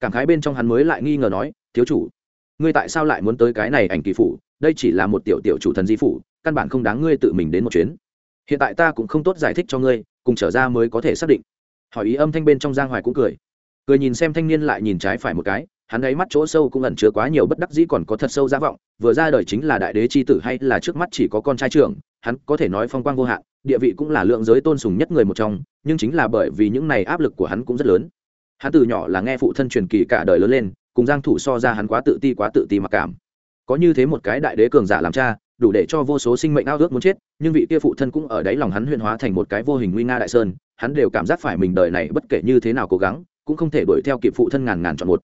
[SPEAKER 1] Cảm khái bên trong hắn mới lại nghi ngờ nói, thiếu chủ, ngươi tại sao lại muốn tới cái này ảnh kỳ phủ? Đây chỉ là một tiểu tiểu chủ thần di phủ, căn bản không đáng ngươi tự mình đến một chuyến. Hiện tại ta cũng không tốt giải thích cho ngươi, cùng trở ra mới có thể xác định. Hỏi ý âm thanh bên trong giang hoài cũng cười. Cười nhìn xem thanh niên lại nhìn trái phải một cái hắn ấy mắt chỗ sâu cũng ẩn chứa quá nhiều bất đắc dĩ còn có thật sâu giả vọng, vừa ra đời chính là đại đế c h i tử hay là trước mắt chỉ có con trai trưởng, hắn có thể nói phong quang vô hạn, địa vị cũng là lượng giới tôn sùng nhất người một trong, nhưng chính là bởi vì những này áp lực của hắn cũng rất lớn. Hắn từ nhỏ là nghe phụ thân truyền kỳ cả đời lớn lên, cùng giang thủ so ra hắn quá tự ti quá tự ti mặc cảm. Có như thế một cái đại đế cường giả làm cha, đủ để cho vô số sinh mệnh ao ước muốn chết, nhưng vị kia phụ thân cũng ở đáy lòng hắn huyên hóa thành một cái vô hình nguy nga đại sơn, hắn đều cảm giác phải mình đời này bất kể như thế nào cố gắng, cũng không thể đuổi theo kịp phụ thân ngàn ngàn chọn một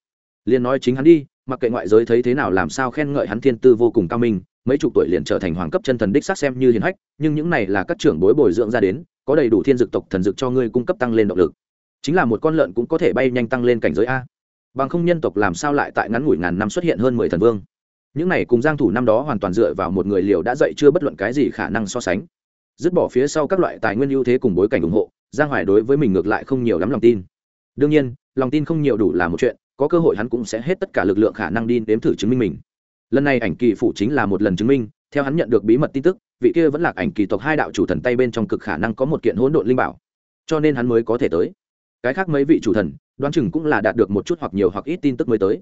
[SPEAKER 1] liền nói chính hắn đi, mặc kệ ngoại giới thấy thế nào làm sao khen ngợi hắn thiên tư vô cùng cao minh, mấy chục tuổi liền trở thành hoàng cấp chân thần đích xác xem như hiền hách, nhưng những này là các trưởng bối bồi dưỡng ra đến, có đầy đủ thiên dực tộc thần dực cho ngươi cung cấp tăng lên động lực. Chính là một con lợn cũng có thể bay nhanh tăng lên cảnh giới a. Bằng không nhân tộc làm sao lại tại ngắn ngủi ngàn năm xuất hiện hơn mười thần vương. Những này cùng giang thủ năm đó hoàn toàn dựa vào một người liều đã dậy chưa bất luận cái gì khả năng so sánh. Dứt bỏ phía sau các loại tài nguyên ưu thế cùng bối cảnh ủng hộ, giang hoài đối với mình ngược lại không nhiều lắm lòng tin. Đương nhiên, lòng tin không nhiều đủ là một chuyện có cơ hội hắn cũng sẽ hết tất cả lực lượng khả năng đi đếm thử chứng minh mình. Lần này ảnh kỳ phủ chính là một lần chứng minh, theo hắn nhận được bí mật tin tức, vị kia vẫn là ảnh kỳ tộc hai đạo chủ thần tay bên trong cực khả năng có một kiện hỗn độn linh bảo. Cho nên hắn mới có thể tới. Cái khác mấy vị chủ thần, đoán chừng cũng là đạt được một chút hoặc nhiều hoặc ít tin tức mới tới.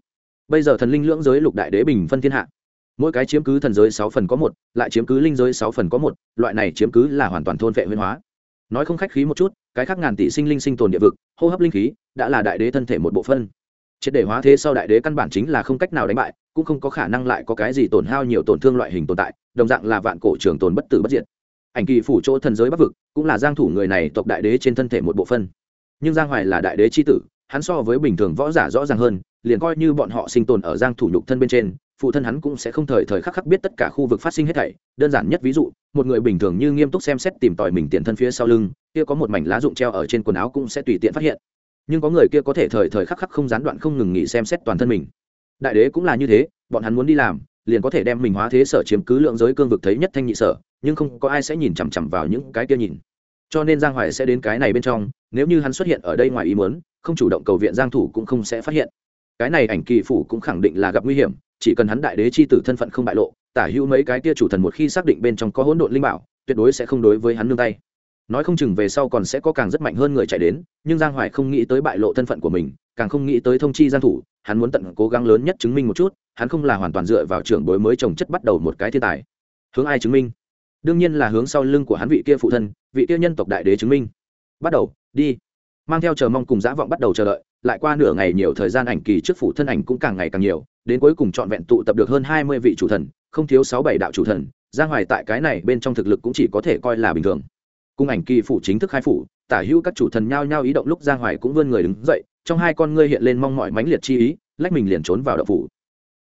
[SPEAKER 1] Bây giờ thần linh lưỡng giới lục đại đế bình phân thiên hạ. Mỗi cái chiếm cứ thần giới sáu phần có một, lại chiếm cứ linh giới sáu phần có một, loại này chiếm cứ là hoàn toàn thôn vệ huyên hóa. Nói không khách khí một chút, cái khác ngàn tỷ sinh linh sinh tồn địa vực, hô hấp linh khí, đã là đại đế thân thể một bộ phân triệt để hóa thế sau đại đế căn bản chính là không cách nào đánh bại, cũng không có khả năng lại có cái gì tổn hao nhiều tổn thương loại hình tồn tại, đồng dạng là vạn cổ trường tồn bất tử bất diệt. Ảnh kỳ phủ chỗ thần giới bắc vực, cũng là giang thủ người này tộc đại đế trên thân thể một bộ phân nhưng giang hoài là đại đế chi tử, hắn so với bình thường võ giả rõ ràng hơn, liền coi như bọn họ sinh tồn ở giang thủ nhục thân bên trên, phụ thân hắn cũng sẽ không thời thời khắc khắc biết tất cả khu vực phát sinh hết thảy. Đơn giản nhất ví dụ, một người bình thường như nghiêm túc xem xét tìm tòi mình tiền thân phía sau lưng, kia có một mảnh lá dụng treo ở trên quần áo cũng sẽ tùy tiện phát hiện nhưng có người kia có thể thời thời khắc khắc không gián đoạn không ngừng nghỉ xem xét toàn thân mình. Đại đế cũng là như thế, bọn hắn muốn đi làm, liền có thể đem mình hóa thế sở chiếm cứ lượng giới cương vực thấy nhất thanh nhị sở, nhưng không có ai sẽ nhìn chằm chằm vào những cái kia nhìn. Cho nên giang hoài sẽ đến cái này bên trong, nếu như hắn xuất hiện ở đây ngoài ý muốn, không chủ động cầu viện giang thủ cũng không sẽ phát hiện. Cái này ảnh kỳ phủ cũng khẳng định là gặp nguy hiểm, chỉ cần hắn đại đế chi tử thân phận không bại lộ, tả hữu mấy cái kia chủ thần một khi xác định bên trong có hỗn độn linh bảo, tuyệt đối sẽ không đối với hắn nương tay nói không chừng về sau còn sẽ có càng rất mạnh hơn người chạy đến, nhưng giang hoài không nghĩ tới bại lộ thân phận của mình, càng không nghĩ tới thông chi giang thủ, hắn muốn tận cố gắng lớn nhất chứng minh một chút, hắn không là hoàn toàn dựa vào trưởng bối mới trồng chất bắt đầu một cái thiên tài. Hướng ai chứng minh? Đương nhiên là hướng sau lưng của hắn vị kia phụ thân, vị kia nhân tộc đại đế chứng minh. Bắt đầu, đi. Mang theo chờ mong cùng dã vọng bắt đầu chờ đợi, lại qua nửa ngày nhiều thời gian ảnh kỳ trước phủ thân ảnh cũng càng ngày càng nhiều, đến cuối cùng trọn vẹn tụ tập được hơn hai mươi vị chủ thần, không thiếu sáu bảy đạo chủ thần, giang hoài tại cái này bên trong thực lực cũng chỉ có thể coi là bình thường cung ảnh kỳ phủ chính thức khai phủ, tả hữu các chủ thần nhao nhao ý động lúc giang hoài cũng vươn người đứng dậy, trong hai con ngươi hiện lên mong mọi mãnh liệt chi ý, lách mình liền trốn vào đậu phủ.